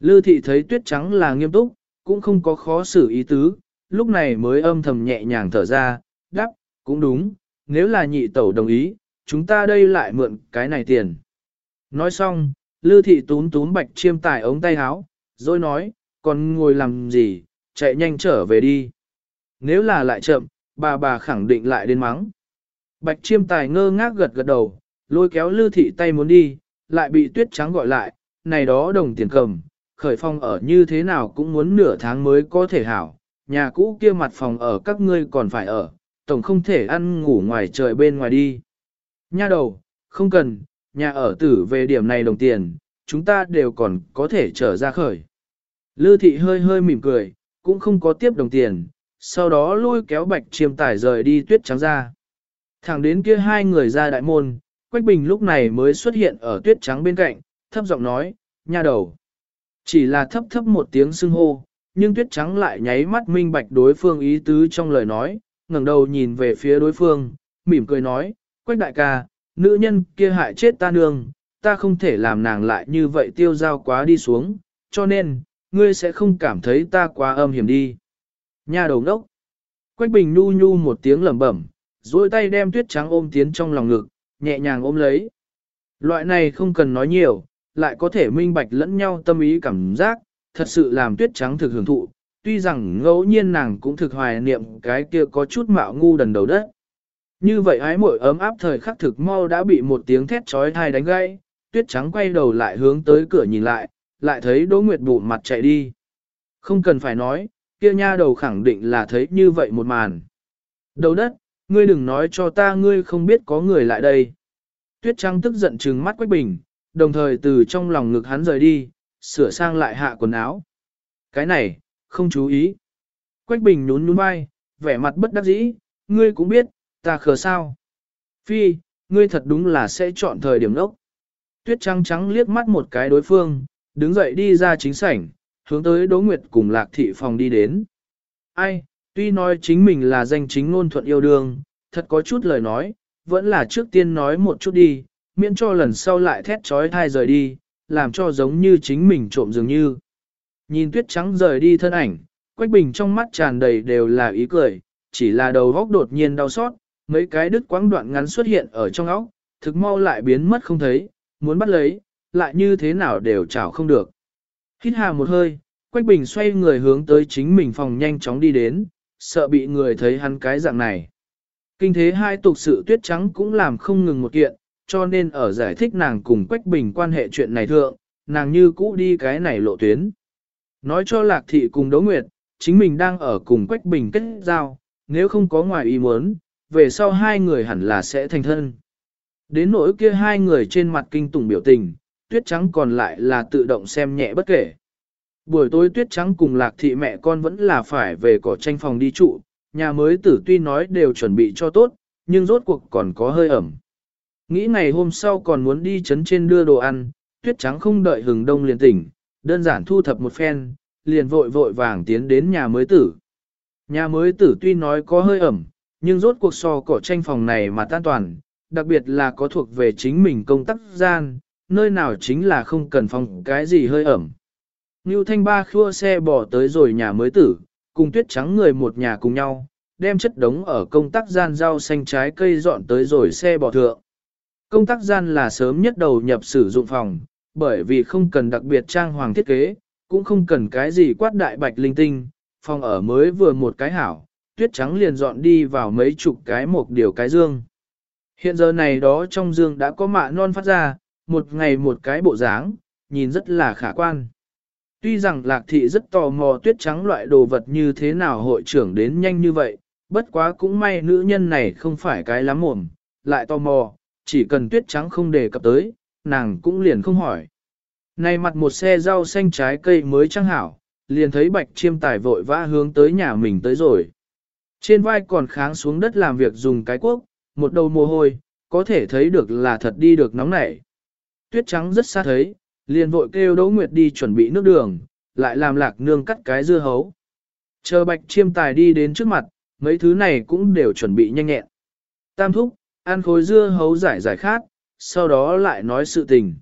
A: Lư thị thấy tuyết trắng là nghiêm túc, cũng không có khó xử ý tứ, lúc này mới âm thầm nhẹ nhàng thở ra, đáp, cũng đúng, nếu là nhị tẩu đồng ý, chúng ta đây lại mượn cái này tiền. Nói xong, Lư thị tún tún bạch chiêm tải ống tay áo, rồi nói, còn ngồi làm gì, chạy nhanh trở về đi. Nếu là lại chậm, bà bà khẳng định lại đến mắng. Bạch chiêm tài ngơ ngác gật gật đầu, lôi kéo Lư thị tay muốn đi, lại bị tuyết trắng gọi lại, này đó đồng tiền cầm, khởi phong ở như thế nào cũng muốn nửa tháng mới có thể hảo, nhà cũ kia mặt phòng ở các ngươi còn phải ở, tổng không thể ăn ngủ ngoài trời bên ngoài đi. Nha đầu, không cần, nhà ở tử về điểm này đồng tiền, chúng ta đều còn có thể trở ra khởi. Lư thị hơi hơi mỉm cười, cũng không có tiếp đồng tiền, sau đó lôi kéo bạch chiêm tải rời đi tuyết trắng ra. Thẳng đến kia hai người ra đại môn, Quách Bình lúc này mới xuất hiện ở tuyết trắng bên cạnh, thấp giọng nói, nha đầu. Chỉ là thấp thấp một tiếng xưng hô, nhưng tuyết trắng lại nháy mắt minh bạch đối phương ý tứ trong lời nói, ngẩng đầu nhìn về phía đối phương, mỉm cười nói, Quách đại ca, nữ nhân kia hại chết ta nương, ta không thể làm nàng lại như vậy tiêu giao quá đi xuống, cho nên, ngươi sẽ không cảm thấy ta quá âm hiểm đi. nhà đầu nốc Quách Bình nhu nhu một tiếng lẩm bẩm, duỗi tay đem tuyết trắng ôm tiến trong lòng ngực, nhẹ nhàng ôm lấy. Loại này không cần nói nhiều, lại có thể minh bạch lẫn nhau tâm ý cảm giác, thật sự làm tuyết trắng thực hưởng thụ, tuy rằng ngẫu nhiên nàng cũng thực hoài niệm cái kia có chút mạo ngu đần đầu đất. Như vậy ái muội ấm áp thời khắc thực mau đã bị một tiếng thét trói thai đánh gãy, tuyết trắng quay đầu lại hướng tới cửa nhìn lại, lại thấy Đỗ Nguyệt bụng mặt chạy đi. Không cần phải nói, kia nha đầu khẳng định là thấy như vậy một màn. Đầu đất, ngươi đừng nói cho ta ngươi không biết có người lại đây. Tuyết Trăng tức giận trừng mắt Quách Bình, đồng thời từ trong lòng ngực hắn rời đi, sửa sang lại hạ quần áo. Cái này, không chú ý. Quách Bình nhún nhún vai, vẻ mặt bất đắc dĩ, ngươi cũng biết, ta khờ sao. Phi, ngươi thật đúng là sẽ chọn thời điểm lốc. Tuyết Trăng trắng liếc mắt một cái đối phương, đứng dậy đi ra chính sảnh, hướng tới Đỗ Nguyệt cùng Lạc Thị phòng đi đến. Ai, tuy nói chính mình là danh chính ngôn thuận yêu đương, thật có chút lời nói, vẫn là trước tiên nói một chút đi, miễn cho lần sau lại thét trói thai rời đi, làm cho giống như chính mình trộm dường như. Nhìn tuyết trắng rời đi thân ảnh, Quách Bình trong mắt tràn đầy đều là ý cười, chỉ là đầu góc đột nhiên đau xót, mấy cái đứt quãng đoạn ngắn xuất hiện ở trong óc, thực mau lại biến mất không thấy, muốn bắt lấy, lại như thế nào đều chảo không được. Hít hà một hơi, Quách Bình xoay người hướng tới chính mình phòng nhanh chóng đi đến, sợ bị người thấy hắn cái dạng này. Kinh thế hai tục sự tuyết trắng cũng làm không ngừng một kiện, cho nên ở giải thích nàng cùng Quách Bình quan hệ chuyện này thượng, nàng như cũ đi cái này lộ tuyến. Nói cho Lạc Thị cùng Đỗ Nguyệt, chính mình đang ở cùng Quách Bình kết giao, nếu không có ngoài ý muốn, về sau hai người hẳn là sẽ thành thân. Đến nỗi kia hai người trên mặt kinh tủng biểu tình, tuyết trắng còn lại là tự động xem nhẹ bất kể. Buổi tối tuyết trắng cùng lạc thị mẹ con vẫn là phải về cỏ tranh phòng đi trụ, nhà mới tử tuy nói đều chuẩn bị cho tốt, nhưng rốt cuộc còn có hơi ẩm. Nghĩ ngày hôm sau còn muốn đi chấn trên đưa đồ ăn, tuyết trắng không đợi hừng đông liền tỉnh, đơn giản thu thập một phen, liền vội vội vàng tiến đến nhà mới tử. Nhà mới tử tuy nói có hơi ẩm, nhưng rốt cuộc so cỏ tranh phòng này mà tan toàn, đặc biệt là có thuộc về chính mình công tác gian, nơi nào chính là không cần phòng cái gì hơi ẩm. Ngưu Thanh Ba khua xe bỏ tới rồi nhà mới tử, cùng tuyết trắng người một nhà cùng nhau, đem chất đống ở công tác gian rau xanh trái cây dọn tới rồi xe bỏ thượng. Công tác gian là sớm nhất đầu nhập sử dụng phòng, bởi vì không cần đặc biệt trang hoàng thiết kế, cũng không cần cái gì quát đại bạch linh tinh, phòng ở mới vừa một cái hảo, tuyết trắng liền dọn đi vào mấy chục cái một điều cái dương. Hiện giờ này đó trong dương đã có mạ non phát ra, một ngày một cái bộ dáng, nhìn rất là khả quan. Tuy rằng lạc thị rất tò mò tuyết trắng loại đồ vật như thế nào hội trưởng đến nhanh như vậy, bất quá cũng may nữ nhân này không phải cái lắm mồm, lại tò mò, chỉ cần tuyết trắng không đề cập tới, nàng cũng liền không hỏi. Này mặt một xe rau xanh trái cây mới trăng hảo, liền thấy bạch chiêm tài vội vã hướng tới nhà mình tới rồi. Trên vai còn kháng xuống đất làm việc dùng cái cuốc, một đầu mồ hôi, có thể thấy được là thật đi được nóng nảy. Tuyết trắng rất xa thấy, liền vội kêu Đỗ Nguyệt đi chuẩn bị nước đường, lại làm lạc nương cắt cái dưa hấu. Chờ bạch chiêm tài đi đến trước mặt, mấy thứ này cũng đều chuẩn bị nhanh nhẹn. Tam thúc, ăn khối dưa hấu giải giải khát, sau đó lại nói sự tình.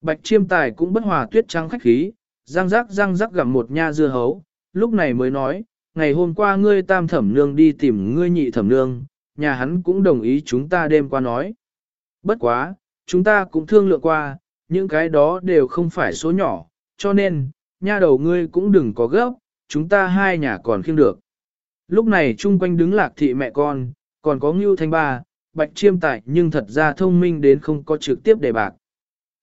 A: Bạch chiêm tài cũng bất hòa tuyết trắng khách khí, răng rắc răng rắc gặm một nha dưa hấu, lúc này mới nói, ngày hôm qua ngươi tam thẩm nương đi tìm ngươi nhị thẩm nương, nhà hắn cũng đồng ý chúng ta đêm qua nói. Bất quá, chúng ta cũng thương lượng qua, những cái đó đều không phải số nhỏ, cho nên, nha đầu ngươi cũng đừng có gấp, chúng ta hai nhà còn khiêng được. Lúc này chung quanh đứng lạc thị mẹ con, còn có ngưu thanh ba, bạch chiêm tại nhưng thật ra thông minh đến không có trực tiếp đề bạc.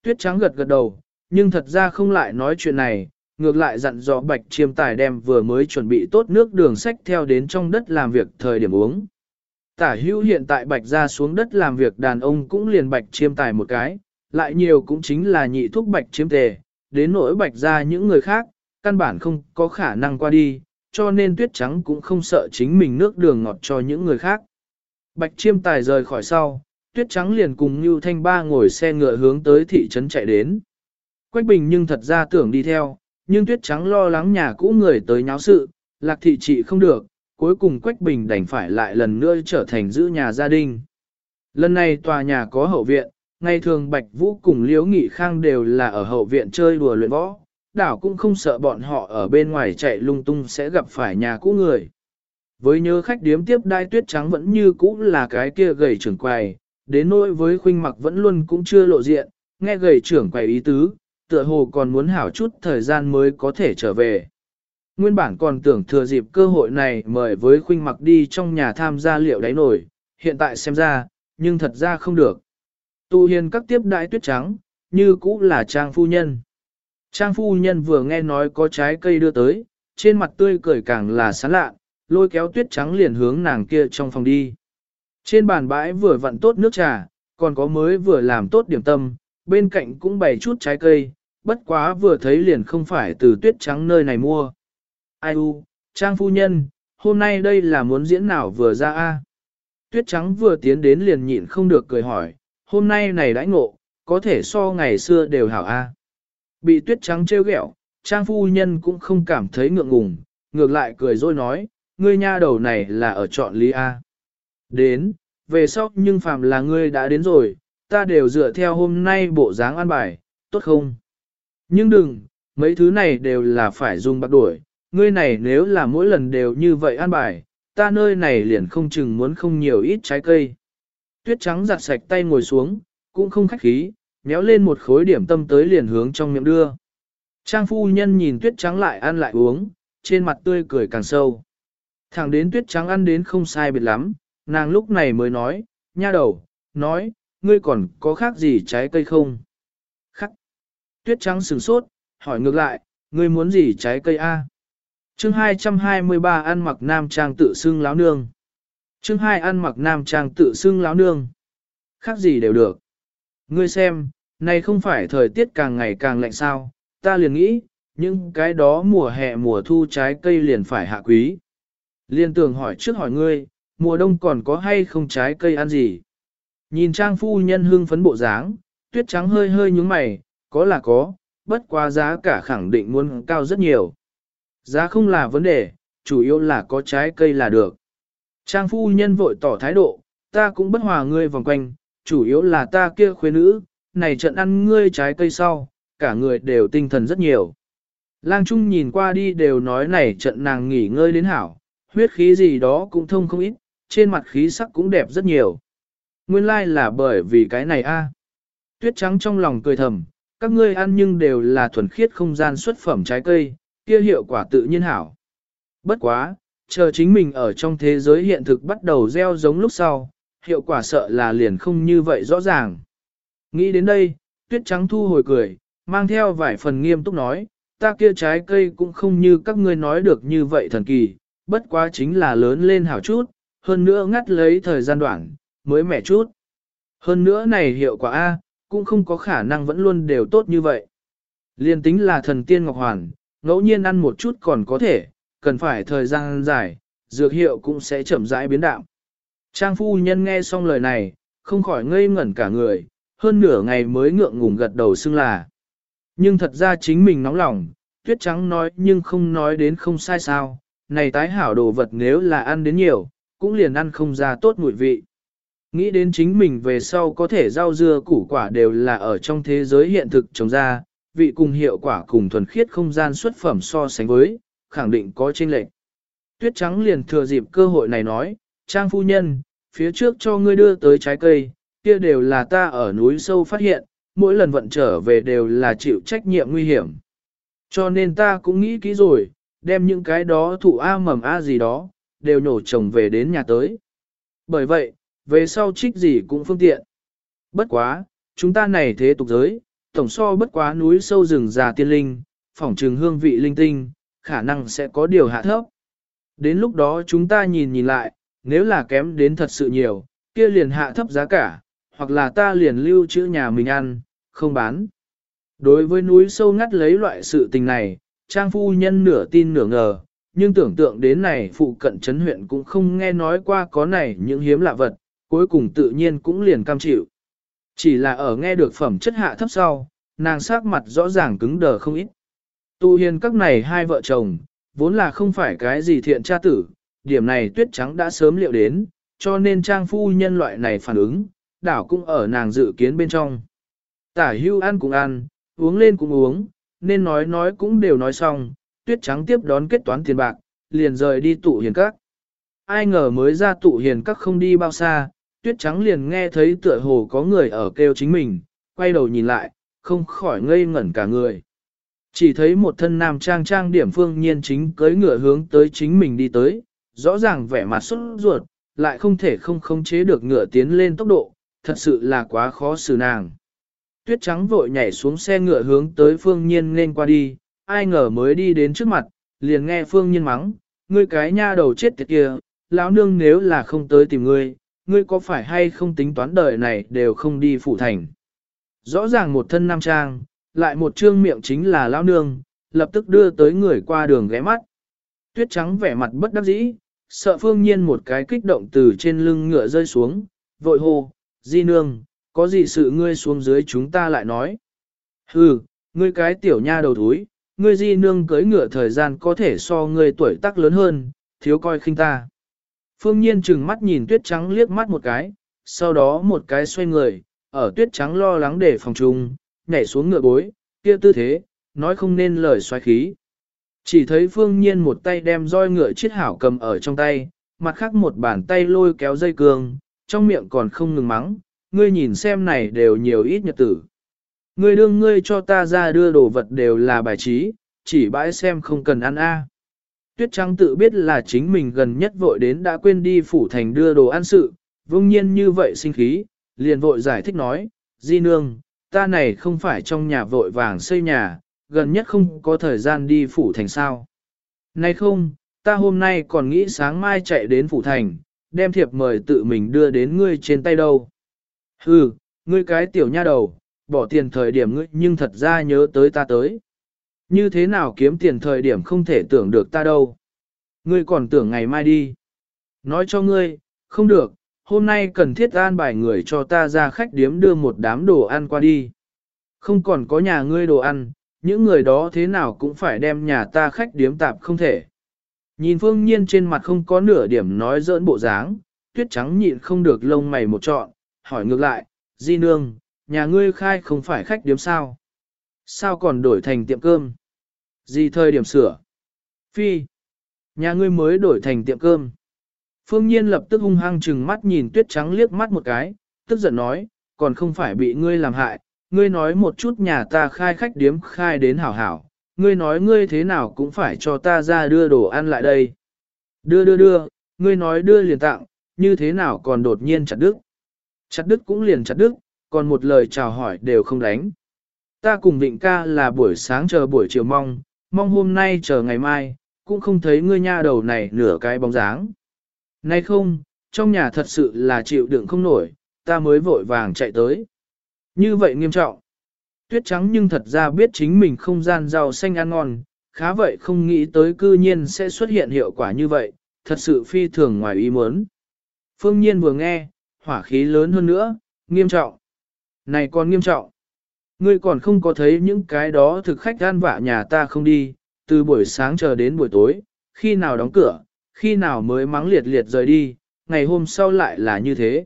A: Tuyết trắng gật gật đầu, nhưng thật ra không lại nói chuyện này, ngược lại dặn dò bạch chiêm tài đem vừa mới chuẩn bị tốt nước đường sách theo đến trong đất làm việc thời điểm uống. Tả hữu hiện tại bạch ra xuống đất làm việc đàn ông cũng liền bạch chiêm tài một cái, lại nhiều cũng chính là nhị thúc bạch chiêm tề, đến nỗi bạch ra những người khác, căn bản không có khả năng qua đi, cho nên tuyết trắng cũng không sợ chính mình nước đường ngọt cho những người khác. Bạch chiêm tài rời khỏi sau, tuyết trắng liền cùng Ngưu Thanh Ba ngồi xe ngựa hướng tới thị trấn chạy đến. Quách Bình nhưng thật ra tưởng đi theo, nhưng tuyết trắng lo lắng nhà cũ người tới nháo sự, lạc thị trị không được, cuối cùng Quách Bình đành phải lại lần nữa trở thành giữ nhà gia đình. Lần này tòa nhà có hậu viện, ngày thường Bạch Vũ cùng Liễu Nghị Khang đều là ở hậu viện chơi đùa luyện võ, đảo cũng không sợ bọn họ ở bên ngoài chạy lung tung sẽ gặp phải nhà cũ người. Với nhớ khách điếm tiếp đai tuyết trắng vẫn như cũ là cái kia gầy trưởng quầy, đến nỗi với khuynh mặc vẫn luôn cũng chưa lộ diện, nghe gầy trưởng quầy ý tứ, tựa hồ còn muốn hảo chút thời gian mới có thể trở về. Nguyên bản còn tưởng thừa dịp cơ hội này mời với khuynh mặc đi trong nhà tham gia liệu đáy nổi, hiện tại xem ra, nhưng thật ra không được. Tu hiền các tiếp đại tuyết trắng, như cũ là trang phu nhân. Trang phu nhân vừa nghe nói có trái cây đưa tới, trên mặt tươi cười càng là sán lạ, lôi kéo tuyết trắng liền hướng nàng kia trong phòng đi. Trên bàn bãi vừa vặn tốt nước trà, còn có mới vừa làm tốt điểm tâm, bên cạnh cũng bày chút trái cây, bất quá vừa thấy liền không phải từ tuyết trắng nơi này mua. Ai u, trang phu nhân, hôm nay đây là muốn diễn nào vừa ra a? Tuyết trắng vừa tiến đến liền nhịn không được cười hỏi, hôm nay này đãi ngộ, có thể so ngày xưa đều hảo a. Bị tuyết trắng trêu ghẹo, trang phu nhân cũng không cảm thấy ngượng ngùng, ngược lại cười rồi nói, ngươi nha đầu này là ở chọn lý a. Đến, về sau nhưng phàm là ngươi đã đến rồi, ta đều dựa theo hôm nay bộ dáng an bài, tốt không? Nhưng đừng, mấy thứ này đều là phải dùng bạc đuổi, ngươi này nếu là mỗi lần đều như vậy an bài, ta nơi này liền không chừng muốn không nhiều ít trái cây. Tuyết trắng giặt sạch tay ngồi xuống, cũng không khách khí, méo lên một khối điểm tâm tới liền hướng trong miệng đưa. Trang phu nhân nhìn tuyết trắng lại ăn lại uống, trên mặt tươi cười càng sâu. Thẳng đến tuyết trắng ăn đến không sai biệt lắm, nàng lúc này mới nói, nha đầu, nói, ngươi còn có khác gì trái cây không? Khắc. Tuyết trắng sửng sốt, hỏi ngược lại, ngươi muốn gì trái cây a? Chương 223 ăn mặc nam trang tự xưng láo nương. Chương 2 ăn mặc nam trang tự xưng láo nương. Khác gì đều được. Ngươi xem, này không phải thời tiết càng ngày càng lạnh sao, ta liền nghĩ, những cái đó mùa hè mùa thu trái cây liền phải hạ quý. Liên tưởng hỏi trước hỏi ngươi, mùa đông còn có hay không trái cây ăn gì? Nhìn trang phu nhân hương phấn bộ dáng, tuyết trắng hơi hơi nhúng mày, có là có, bất quá giá cả khẳng định muốn cao rất nhiều. Giá không là vấn đề, chủ yếu là có trái cây là được. Trang phu nhân vội tỏ thái độ, ta cũng bất hòa ngươi vòng quanh, chủ yếu là ta kia khuê nữ, này trận ăn ngươi trái cây sau, cả người đều tinh thần rất nhiều. Lang Trung nhìn qua đi đều nói này trận nàng nghỉ ngơi đến hảo, huyết khí gì đó cũng thông không ít, trên mặt khí sắc cũng đẹp rất nhiều. Nguyên lai like là bởi vì cái này a. Tuyết trắng trong lòng cười thầm, các ngươi ăn nhưng đều là thuần khiết không gian xuất phẩm trái cây, kia hiệu quả tự nhiên hảo. Bất quá, chờ chính mình ở trong thế giới hiện thực bắt đầu gieo giống lúc sau, hiệu quả sợ là liền không như vậy rõ ràng. Nghĩ đến đây, tuyết trắng thu hồi cười, mang theo vài phần nghiêm túc nói, ta kia trái cây cũng không như các ngươi nói được như vậy thần kỳ, bất quá chính là lớn lên hảo chút, hơn nữa ngắt lấy thời gian đoạn, mới mẻ chút. Hơn nữa này hiệu quả A, cũng không có khả năng vẫn luôn đều tốt như vậy. Liên tính là thần tiên Ngọc Hoàn, ngẫu nhiên ăn một chút còn có thể, cần phải thời gian dài, dược hiệu cũng sẽ chậm rãi biến đạo. Trang phu nhân nghe xong lời này, không khỏi ngây ngẩn cả người, hơn nửa ngày mới ngượng ngùng gật đầu xưng là. Nhưng thật ra chính mình nóng lòng, tuyết trắng nói nhưng không nói đến không sai sao, này tái hảo đồ vật nếu là ăn đến nhiều, cũng liền ăn không ra tốt mùi vị. Nghĩ đến chính mình về sau có thể rau dưa củ quả đều là ở trong thế giới hiện thực trồng ra, vị cùng hiệu quả cùng thuần khiết không gian xuất phẩm so sánh với, khẳng định có chênh lệch. Tuyết trắng liền thừa dịp cơ hội này nói, Trang phu nhân, phía trước cho ngươi đưa tới trái cây, kia đều là ta ở núi sâu phát hiện, mỗi lần vận trở về đều là chịu trách nhiệm nguy hiểm. Cho nên ta cũng nghĩ kỹ rồi, đem những cái đó thụ A mầm A gì đó, đều nhổ trồng về đến nhà tới. Bởi vậy, về sau trích gì cũng phương tiện. Bất quá, chúng ta này thế tục giới, tổng so bất quá núi sâu rừng già tiên linh, phỏng trừng hương vị linh tinh, khả năng sẽ có điều hạ thấp. Đến lúc đó chúng ta nhìn nhìn lại, nếu là kém đến thật sự nhiều, kia liền hạ thấp giá cả, hoặc là ta liền lưu trữ nhà mình ăn, không bán. Đối với núi sâu ngắt lấy loại sự tình này, Trang phu nhân nửa tin nửa ngờ, nhưng tưởng tượng đến này phụ cận chấn huyện cũng không nghe nói qua có này những hiếm lạ vật, cuối cùng tự nhiên cũng liền cam chịu. Chỉ là ở nghe được phẩm chất hạ thấp sau, nàng sắc mặt rõ ràng cứng đờ không ít. Tu hiền các này hai vợ chồng, vốn là không phải cái gì thiện cha tử, điểm này tuyết trắng đã sớm liệu đến, cho nên trang phu nhân loại này phản ứng, đảo cũng ở nàng dự kiến bên trong. Tả hưu ăn cũng ăn, uống lên cũng uống, nên nói nói cũng đều nói xong, tuyết trắng tiếp đón kết toán tiền bạc, liền rời đi tụ hiền các. Ai ngờ mới ra tụ hiền các không đi bao xa, tuyết trắng liền nghe thấy tựa hồ có người ở kêu chính mình, quay đầu nhìn lại, không khỏi ngây ngẩn cả người. Chỉ thấy một thân nam trang trang điểm phương nhiên chính cưới ngựa hướng tới chính mình đi tới, rõ ràng vẻ mặt xuất ruột, lại không thể không khống chế được ngựa tiến lên tốc độ, thật sự là quá khó xử nàng. Tuyết trắng vội nhảy xuống xe ngựa hướng tới phương nhiên nên qua đi, ai ngờ mới đi đến trước mặt, liền nghe phương nhiên mắng, ngươi cái nha đầu chết tiệt kia, lão nương nếu là không tới tìm ngươi, ngươi có phải hay không tính toán đời này đều không đi phủ thành. Rõ ràng một thân nam trang, lại một trương miệng chính là lão nương, lập tức đưa tới người qua đường ghé mắt. Tuyết trắng vẻ mặt bất đắc dĩ, sợ phương nhiên một cái kích động từ trên lưng ngựa rơi xuống, vội hô, di nương, có gì sự ngươi xuống dưới chúng ta lại nói. Hừ, ngươi cái tiểu nha đầu thúi, ngươi di nương cưới ngựa thời gian có thể so ngươi tuổi tác lớn hơn, thiếu coi khinh ta. Phương nhiên chừng mắt nhìn tuyết trắng liếc mắt một cái, sau đó một cái xoay người, ở tuyết trắng lo lắng để phòng trùng, nhảy xuống ngựa bối, kia tư thế, nói không nên lời xoay khí. Chỉ thấy phương nhiên một tay đem roi ngựa chiết hảo cầm ở trong tay, mặt khác một bàn tay lôi kéo dây cương, trong miệng còn không ngừng mắng, ngươi nhìn xem này đều nhiều ít nhật tử. Ngươi đương ngươi cho ta ra đưa đồ vật đều là bài trí, chỉ bãi xem không cần ăn a. Tuyết Trắng tự biết là chính mình gần nhất vội đến đã quên đi phủ thành đưa đồ ăn sự, vông nhiên như vậy sinh khí, liền vội giải thích nói, Di nương, ta này không phải trong nhà vội vàng xây nhà, gần nhất không có thời gian đi phủ thành sao. Này không, ta hôm nay còn nghĩ sáng mai chạy đến phủ thành, đem thiệp mời tự mình đưa đến ngươi trên tay đâu. Hừ, ngươi cái tiểu nha đầu, bỏ tiền thời điểm ngươi nhưng thật ra nhớ tới ta tới. Như thế nào kiếm tiền thời điểm không thể tưởng được ta đâu. Ngươi còn tưởng ngày mai đi. Nói cho ngươi, không được, hôm nay cần thiết an bài người cho ta ra khách điếm đưa một đám đồ ăn qua đi. Không còn có nhà ngươi đồ ăn, những người đó thế nào cũng phải đem nhà ta khách điếm tạp không thể. Nhìn phương nhiên trên mặt không có nửa điểm nói dỡn bộ dáng, tuyết trắng nhịn không được lông mày một trọn, hỏi ngược lại, di nương, nhà ngươi khai không phải khách điếm sao? Sao còn đổi thành tiệm cơm? Gì thời điểm sửa? Phi, nhà ngươi mới đổi thành tiệm cơm. Phương Nhiên lập tức hung hăng chừng mắt nhìn tuyết trắng liếc mắt một cái, tức giận nói, còn không phải bị ngươi làm hại, ngươi nói một chút nhà ta khai khách điếm khai đến hảo hảo, ngươi nói ngươi thế nào cũng phải cho ta ra đưa đồ ăn lại đây. Đưa đưa đưa, ngươi nói đưa liền tặng, như thế nào còn đột nhiên chặt đứt. Chặt đứt cũng liền chặt đứt, còn một lời chào hỏi đều không đánh. Ta cùng Vịnh ca là buổi sáng chờ buổi chiều mong, mong hôm nay chờ ngày mai, cũng không thấy ngươi nha đầu này nửa cái bóng dáng. Nay không, trong nhà thật sự là chịu đựng không nổi, ta mới vội vàng chạy tới. Như vậy nghiêm trọng. Tuyết trắng nhưng thật ra biết chính mình không gian rau xanh ăn ngon, khá vậy không nghĩ tới cư nhiên sẽ xuất hiện hiệu quả như vậy, thật sự phi thường ngoài ý muốn. Phương Nhiên vừa nghe, hỏa khí lớn hơn nữa, nghiêm trọng. Này còn nghiêm trọng. Ngươi còn không có thấy những cái đó thực khách gan vạ nhà ta không đi, từ buổi sáng chờ đến buổi tối, khi nào đóng cửa, khi nào mới mắng liệt liệt rời đi, ngày hôm sau lại là như thế.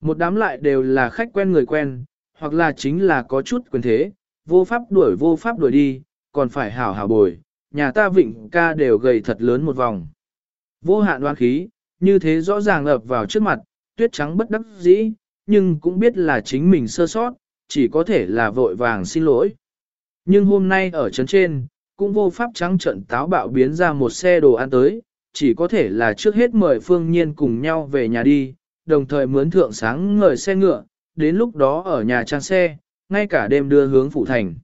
A: Một đám lại đều là khách quen người quen, hoặc là chính là có chút quyền thế, vô pháp đuổi vô pháp đuổi đi, còn phải hảo hảo bồi, nhà ta vịnh ca đều gầy thật lớn một vòng. Vô hạn đoan khí, như thế rõ ràng ập vào trước mặt, tuyết trắng bất đắc dĩ, nhưng cũng biết là chính mình sơ sót, chỉ có thể là vội vàng xin lỗi. Nhưng hôm nay ở trấn trên, cũng vô pháp trắng trận táo bạo biến ra một xe đồ ăn tới, chỉ có thể là trước hết mời Phương Nhiên cùng nhau về nhà đi, đồng thời mướn thượng sáng ngời xe ngựa, đến lúc đó ở nhà trang xe, ngay cả đêm đưa hướng phụ thành.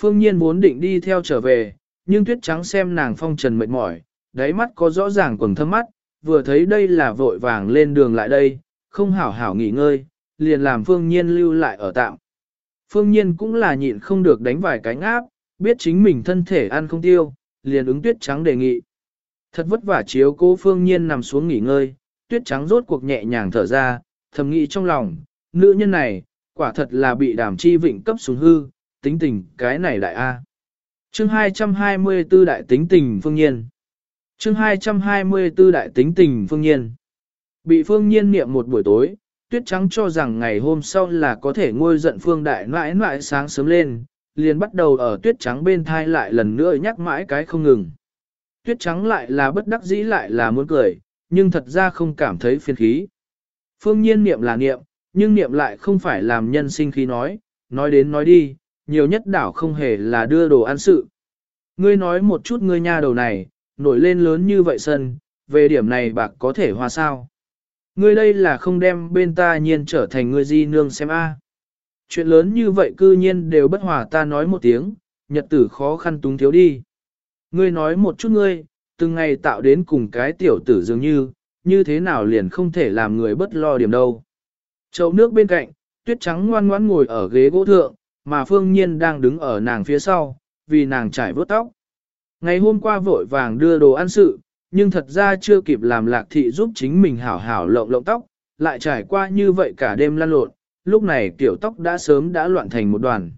A: Phương Nhiên muốn định đi theo trở về, nhưng tuyết trắng xem nàng phong trần mệt mỏi, đáy mắt có rõ ràng quầng thâm mắt, vừa thấy đây là vội vàng lên đường lại đây, không hảo hảo nghỉ ngơi, liền làm Phương Nhiên lưu lại ở tạm. Phương Nhiên cũng là nhịn không được đánh vài cái ngáp, biết chính mình thân thể ăn không tiêu, liền ứng tuyết trắng đề nghị. Thật vất vả chiếu cố Phương Nhiên nằm xuống nghỉ ngơi, tuyết trắng rốt cuộc nhẹ nhàng thở ra, thầm nghĩ trong lòng, nữ nhân này, quả thật là bị đàm chi vịnh cấp xuống hư, tính tình cái này đại A. Chương 224 đại tính tình Phương Nhiên Chương 224 đại tính tình Phương Nhiên Bị Phương Nhiên niệm một buổi tối, tuyết trắng cho rằng ngày hôm sau là có thể ngôi giận Phương Đại mãi mãi sáng sớm lên, liền bắt đầu ở tuyết trắng bên thai lại lần nữa nhắc mãi cái không ngừng. Tuyết trắng lại là bất đắc dĩ lại là muốn cười, nhưng thật ra không cảm thấy phiền khí. Phương nhiên niệm là niệm, nhưng niệm lại không phải làm nhân sinh khí nói, nói đến nói đi, nhiều nhất đảo không hề là đưa đồ ăn sự. Ngươi nói một chút ngươi nha đầu này, nổi lên lớn như vậy sân, về điểm này bạc có thể hòa sao. Ngươi đây là không đem bên ta nhiên trở thành ngươi di nương xem a. Chuyện lớn như vậy cư nhiên đều bất hòa ta nói một tiếng, nhật tử khó khăn túng thiếu đi. Ngươi nói một chút ngươi, từng ngày tạo đến cùng cái tiểu tử dường như, như thế nào liền không thể làm người bất lo điểm đâu. Chậu nước bên cạnh, tuyết trắng ngoan ngoãn ngồi ở ghế gỗ thượng, mà phương nhiên đang đứng ở nàng phía sau, vì nàng trải vớt tóc. Ngày hôm qua vội vàng đưa đồ ăn sự, nhưng thật ra chưa kịp làm lạc thị giúp chính mình hảo hảo lộng lộng tóc, lại trải qua như vậy cả đêm lăn lộn, lúc này tiểu tóc đã sớm đã loạn thành một đoàn.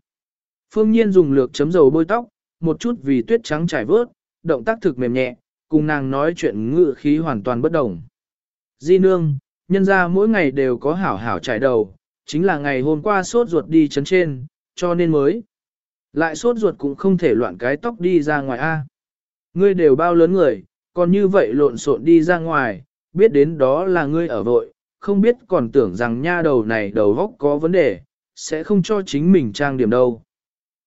A: Phương Nhiên dùng lược chấm dầu bôi tóc, một chút vì tuyết trắng trải vớt, động tác thực mềm nhẹ, cùng nàng nói chuyện ngự khí hoàn toàn bất đồng. Di nương, nhân ra mỗi ngày đều có hảo hảo trải đầu, chính là ngày hôm qua sốt ruột đi chấn trên, cho nên mới. Lại sốt ruột cũng không thể loạn cái tóc đi ra ngoài A. Ngươi đều bao lớn người, còn như vậy lộn xộn đi ra ngoài, biết đến đó là ngươi ở vội, không biết còn tưởng rằng nha đầu này đầu góc có vấn đề, sẽ không cho chính mình trang điểm đâu.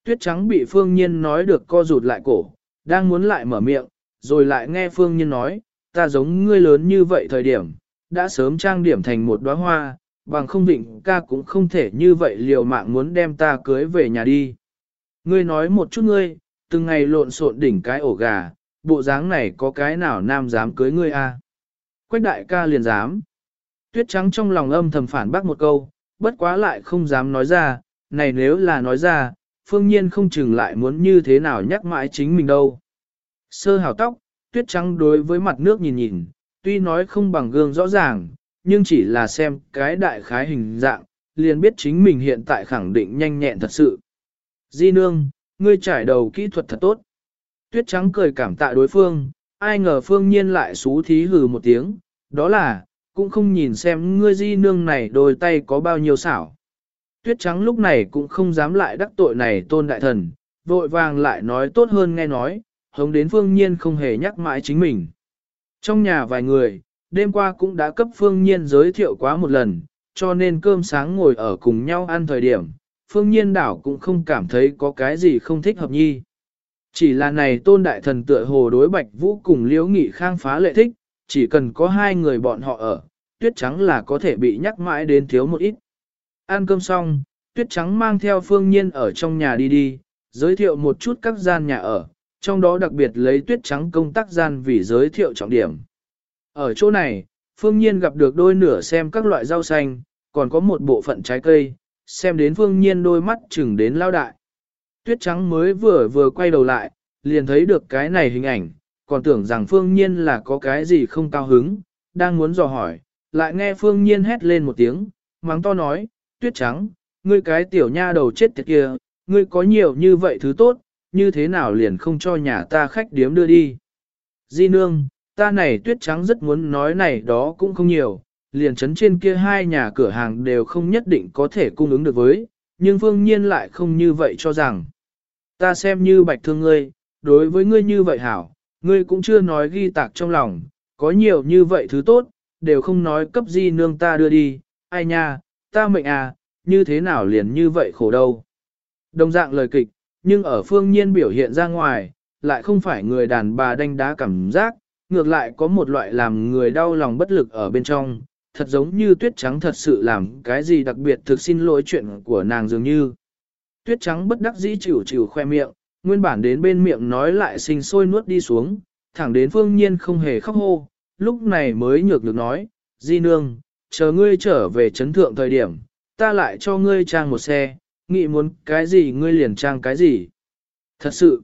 A: Tuyết trắng bị Phương Nhiên nói được co rụt lại cổ, đang muốn lại mở miệng, rồi lại nghe Phương Nhiên nói, ta giống ngươi lớn như vậy thời điểm, đã sớm trang điểm thành một đóa hoa, bằng không định ca cũng không thể như vậy liều mạng muốn đem ta cưới về nhà đi. Ngươi nói một chút ngươi, từng ngày lộn xộn đỉnh cái ổ gà, bộ dáng này có cái nào nam dám cưới ngươi a? À? Quách đại ca liền dám. Tuyết trắng trong lòng âm thầm phản bác một câu, bất quá lại không dám nói ra, này nếu là nói ra, phương nhiên không chừng lại muốn như thế nào nhắc mãi chính mình đâu. Sơ hào tóc, tuyết trắng đối với mặt nước nhìn nhìn, tuy nói không bằng gương rõ ràng, nhưng chỉ là xem cái đại khái hình dạng, liền biết chính mình hiện tại khẳng định nhanh nhẹn thật sự. Di nương, ngươi trải đầu kỹ thuật thật tốt. Tuyết trắng cười cảm tạ đối phương, ai ngờ phương nhiên lại xú thí hừ một tiếng, đó là, cũng không nhìn xem ngươi di nương này đôi tay có bao nhiêu xảo. Tuyết trắng lúc này cũng không dám lại đắc tội này tôn đại thần, vội vàng lại nói tốt hơn nghe nói, hống đến phương nhiên không hề nhắc mãi chính mình. Trong nhà vài người, đêm qua cũng đã cấp phương nhiên giới thiệu quá một lần, cho nên cơm sáng ngồi ở cùng nhau ăn thời điểm, phương nhiên đảo cũng không cảm thấy có cái gì không thích hợp nhi. Chỉ là này tôn đại thần tựa hồ đối bạch vũ cùng liễu nghị khang phá lệ thích, chỉ cần có hai người bọn họ ở, tuyết trắng là có thể bị nhắc mãi đến thiếu một ít. Ăn cơm xong, Tuyết trắng mang theo phương nhiên ở trong nhà đi đi, giới thiệu một chút các gian nhà ở, trong đó đặc biệt lấy tuyết trắng công tác gian vì giới thiệu trọng điểm. Ở chỗ này, phương nhiên gặp được đôi nửa xem các loại rau xanh, còn có một bộ phận trái cây, xem đến phương nhiên đôi mắt chừng đến lao đại. Tuyết trắng mới vừa vừa quay đầu lại, liền thấy được cái này hình ảnh, còn tưởng rằng phương nhiên là có cái gì không cao hứng, đang muốn dò hỏi, lại nghe phương nhiên hét lên một tiếng, mắng to nói, tuyết trắng, ngươi cái tiểu nha đầu chết tiệt kia, ngươi có nhiều như vậy thứ tốt, như thế nào liền không cho nhà ta khách điếm đưa đi. Di nương, ta này tuyết trắng rất muốn nói này đó cũng không nhiều, liền chấn trên kia hai nhà cửa hàng đều không nhất định có thể cung ứng được với, nhưng phương nhiên lại không như vậy cho rằng. Ta xem như bạch thương ngươi, đối với ngươi như vậy hảo, ngươi cũng chưa nói ghi tạc trong lòng, có nhiều như vậy thứ tốt, đều không nói cấp di nương ta đưa đi, ai nha, ta mệnh à, như thế nào liền như vậy khổ đâu. Đồng dạng lời kịch, nhưng ở phương nhiên biểu hiện ra ngoài, lại không phải người đàn bà đánh đá cảm giác, ngược lại có một loại làm người đau lòng bất lực ở bên trong, thật giống như tuyết trắng thật sự làm cái gì đặc biệt thực xin lỗi chuyện của nàng dường như. Tuyết trắng bất đắc dĩ chịu chịu khoe miệng, nguyên bản đến bên miệng nói lại sinh sôi nuốt đi xuống, thẳng đến phương nhiên không hề khóc hô, lúc này mới nhược được nói, di nương, chờ ngươi trở về chấn thượng thời điểm, ta lại cho ngươi trang một xe, nghĩ muốn cái gì ngươi liền trang cái gì. Thật sự,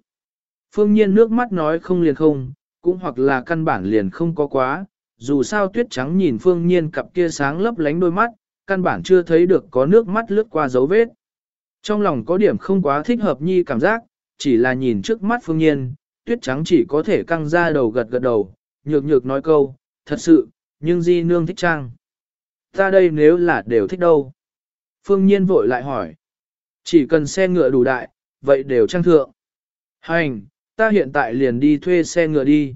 A: phương nhiên nước mắt nói không liền không, cũng hoặc là căn bản liền không có quá, dù sao tuyết trắng nhìn phương nhiên cặp kia sáng lấp lánh đôi mắt, căn bản chưa thấy được có nước mắt lướt qua dấu vết. Trong lòng có điểm không quá thích hợp nhi cảm giác, chỉ là nhìn trước mắt phương nhiên, tuyết trắng chỉ có thể căng ra đầu gật gật đầu, nhược nhược nói câu, thật sự, nhưng di nương thích trang. Ta đây nếu là đều thích đâu. Phương nhiên vội lại hỏi. Chỉ cần xe ngựa đủ đại, vậy đều trang thượng. Hành, ta hiện tại liền đi thuê xe ngựa đi.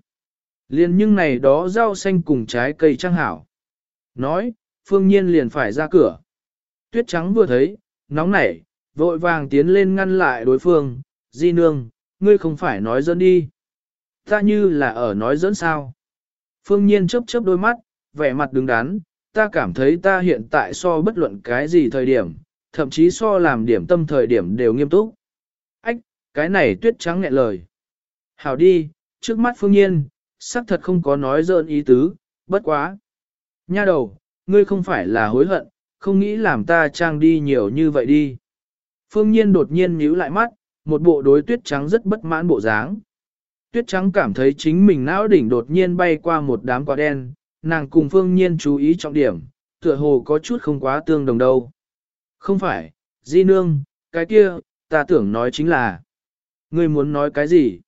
A: Liền nhưng này đó rau xanh cùng trái cây trang hảo. Nói, phương nhiên liền phải ra cửa. Tuyết trắng vừa thấy, nóng nảy, vội vàng tiến lên ngăn lại đối phương. Di nương, ngươi không phải nói dẫn đi. Ta như là ở nói dẫn sao. Phương nhiên chớp chớp đôi mắt, vẻ mặt đứng đắn, ta cảm thấy ta hiện tại so bất luận cái gì thời điểm, thậm chí so làm điểm tâm thời điểm đều nghiêm túc. Ách, cái này tuyết trắng nghẹn lời. Hảo đi, trước mắt phương nhiên, xác thật không có nói dợn ý tứ, bất quá. Nha đầu, ngươi không phải là hối hận, không nghĩ làm ta trang đi nhiều như vậy đi. Phương nhiên đột nhiên nhíu lại mắt, một bộ đối tuyết trắng rất bất mãn bộ dáng. Tuyết trắng cảm thấy chính mình não đỉnh đột nhiên bay qua một đám quả đen, nàng cùng phương nhiên chú ý trọng điểm, tựa hồ có chút không quá tương đồng đâu. Không phải, di nương, cái kia, ta tưởng nói chính là, ngươi muốn nói cái gì?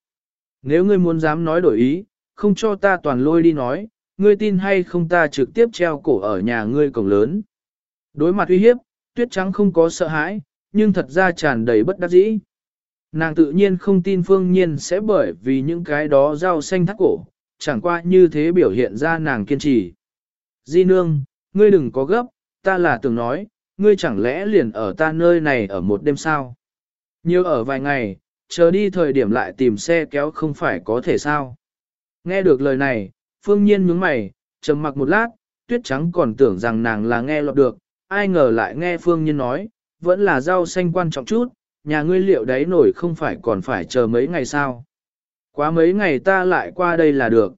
A: Nếu ngươi muốn dám nói đổi ý, không cho ta toàn lôi đi nói, ngươi tin hay không ta trực tiếp treo cổ ở nhà ngươi cổng lớn. Đối mặt uy hiếp, tuyết trắng không có sợ hãi, nhưng thật ra tràn đầy bất đắc dĩ. Nàng tự nhiên không tin phương nhiên sẽ bởi vì những cái đó rau xanh thắt cổ, chẳng qua như thế biểu hiện ra nàng kiên trì. Di nương, ngươi đừng có gấp, ta là tưởng nói, ngươi chẳng lẽ liền ở ta nơi này ở một đêm sao? Nhiều ở vài ngày, chờ đi thời điểm lại tìm xe kéo không phải có thể sao? Nghe được lời này, phương nhiên nhướng mày, trầm mặc một lát, tuyết trắng còn tưởng rằng nàng là nghe lọt được, ai ngờ lại nghe phương nhiên nói, vẫn là rau xanh quan trọng chút, nhà ngươi liệu đáy nổi không phải còn phải chờ mấy ngày sao? Quá mấy ngày ta lại qua đây là được.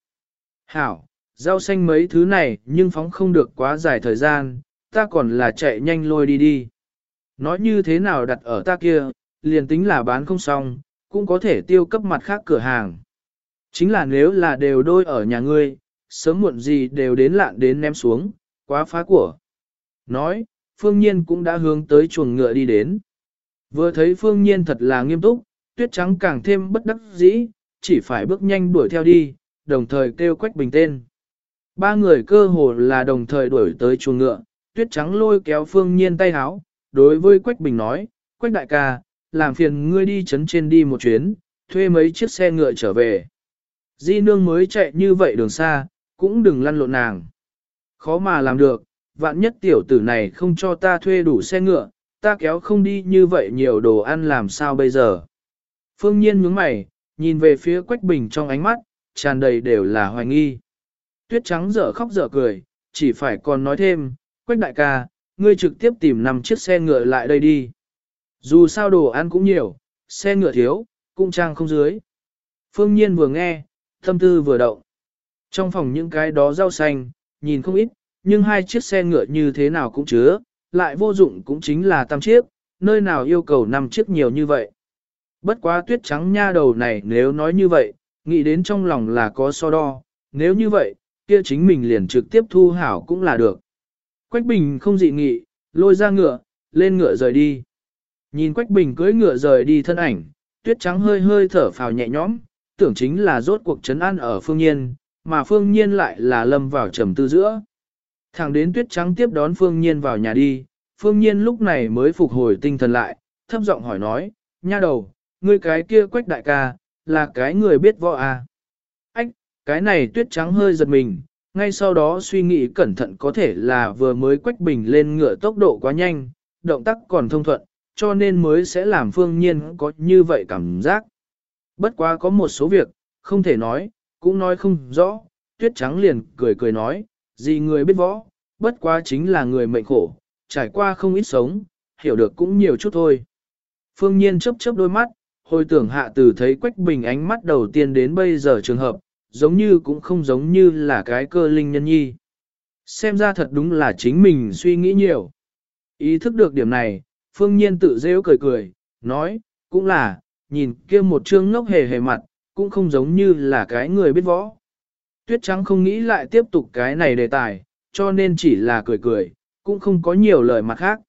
A: Hảo, rau xanh mấy thứ này nhưng phóng không được quá dài thời gian, ta còn là chạy nhanh lôi đi đi. Nói như thế nào đặt ở ta kia, liền tính là bán không xong, cũng có thể tiêu cấp mặt khác cửa hàng. Chính là nếu là đều đôi ở nhà ngươi, sớm muộn gì đều đến lạn đến ném xuống, quá phá của. Nói, phương nhiên cũng đã hướng tới chuồng ngựa đi đến. Vừa thấy phương nhiên thật là nghiêm túc, tuyết trắng càng thêm bất đắc dĩ, chỉ phải bước nhanh đuổi theo đi, đồng thời kêu Quách Bình tên. Ba người cơ hồ là đồng thời đuổi tới chuồng ngựa, tuyết trắng lôi kéo phương nhiên tay háo, đối với Quách Bình nói, Quách đại ca, làm phiền ngươi đi chấn trên đi một chuyến, thuê mấy chiếc xe ngựa trở về. Di nương mới chạy như vậy đường xa, cũng đừng lăn lộn nàng. Khó mà làm được, vạn nhất tiểu tử này không cho ta thuê đủ xe ngựa, ta kéo không đi như vậy nhiều đồ ăn làm sao bây giờ. Phương nhiên nhướng mày, nhìn về phía Quách Bình trong ánh mắt, tràn đầy đều là hoài nghi. Tuyết trắng dở khóc dở cười, chỉ phải còn nói thêm, Quách đại ca, ngươi trực tiếp tìm năm chiếc xe ngựa lại đây đi. Dù sao đồ ăn cũng nhiều, xe ngựa thiếu, cũng trang không dưới. Phương Nhiên vừa nghe, tâm tư vừa động. Trong phòng những cái đó rau xanh, nhìn không ít, nhưng hai chiếc xe ngựa như thế nào cũng chứa, lại vô dụng cũng chính là tam chiếc, nơi nào yêu cầu năm chiếc nhiều như vậy. Bất quá tuyết trắng nha đầu này nếu nói như vậy, nghĩ đến trong lòng là có so đo, nếu như vậy, kia chính mình liền trực tiếp thu hảo cũng là được. Quách Bình không dị nghị, lôi ra ngựa, lên ngựa rời đi. Nhìn Quách Bình cưỡi ngựa rời đi thân ảnh, tuyết trắng hơi hơi thở phào nhẹ nhõm, tưởng chính là rốt cuộc trấn an ở phương nhiên, mà phương nhiên lại là lâm vào trầm tư giữa. Thẳng đến tuyết trắng tiếp đón phương nhiên vào nhà đi, phương nhiên lúc này mới phục hồi tinh thần lại, thấp giọng hỏi nói, nha đầu, ngươi cái kia quách đại ca, là cái người biết võ à. Ách, cái này tuyết trắng hơi giật mình, ngay sau đó suy nghĩ cẩn thận có thể là vừa mới quách bình lên ngựa tốc độ quá nhanh, động tác còn thông thuận, cho nên mới sẽ làm phương nhiên có như vậy cảm giác. Bất quá có một số việc, không thể nói, cũng nói không rõ, tuyết trắng liền cười cười nói, gì người biết võ, bất quá chính là người mệnh khổ, trải qua không ít sống, hiểu được cũng nhiều chút thôi. Phương nhiên chớp chớp đôi mắt, hồi tưởng hạ từ thấy Quách Bình ánh mắt đầu tiên đến bây giờ trường hợp, giống như cũng không giống như là cái cơ linh nhân nhi. Xem ra thật đúng là chính mình suy nghĩ nhiều. Ý thức được điểm này, Phương Nhiên tự rêu cười cười, nói, cũng là, nhìn kia một trương ngốc hề hề mặt, cũng không giống như là cái người biết võ. Tuyết trắng không nghĩ lại tiếp tục cái này đề tài, cho nên chỉ là cười cười, cũng không có nhiều lời mặt khác.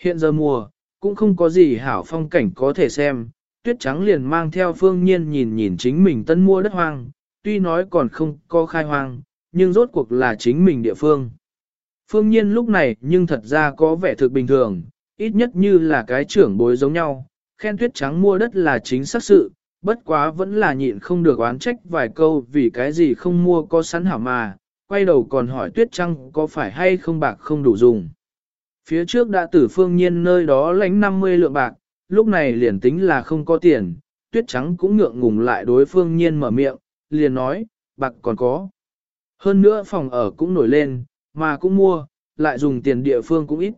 A: Hiện giờ mùa, cũng không có gì hảo phong cảnh có thể xem, tuyết trắng liền mang theo phương nhiên nhìn nhìn chính mình tân mua đất hoang, tuy nói còn không có khai hoang, nhưng rốt cuộc là chính mình địa phương. Phương nhiên lúc này nhưng thật ra có vẻ thực bình thường, ít nhất như là cái trưởng bối giống nhau, khen tuyết trắng mua đất là chính xác sự, bất quá vẫn là nhịn không được oán trách vài câu vì cái gì không mua có sẵn hảo mà, quay đầu còn hỏi tuyết trắng có phải hay không bạc không đủ dùng. Phía trước đã tử phương nhiên nơi đó lãnh 50 lượng bạc, lúc này liền tính là không có tiền, tuyết trắng cũng ngượng ngùng lại đối phương nhiên mở miệng, liền nói, bạc còn có. Hơn nữa phòng ở cũng nổi lên, mà cũng mua, lại dùng tiền địa phương cũng ít.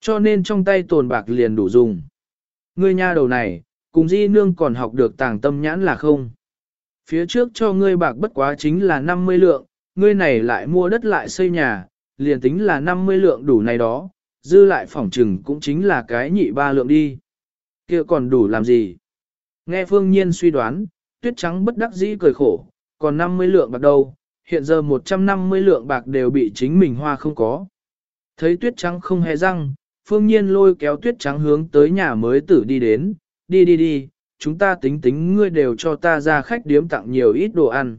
A: Cho nên trong tay tồn bạc liền đủ dùng. Ngươi nha đầu này, cùng di nương còn học được tàng tâm nhãn là không. Phía trước cho ngươi bạc bất quá chính là 50 lượng, ngươi này lại mua đất lại xây nhà, liền tính là 50 lượng đủ này đó, dư lại phỏng trừng cũng chính là cái nhị ba lượng đi. kia còn đủ làm gì? Nghe phương nhiên suy đoán, tuyết trắng bất đắc dĩ cười khổ, còn 50 lượng bạc đâu, hiện giờ 150 lượng bạc đều bị chính mình hoa không có. Thấy tuyết trắng không hề răng, phương nhiên lôi kéo tuyết trắng hướng tới nhà mới tử đi đến, đi đi đi, chúng ta tính tính ngươi đều cho ta ra khách điếm tặng nhiều ít đồ ăn.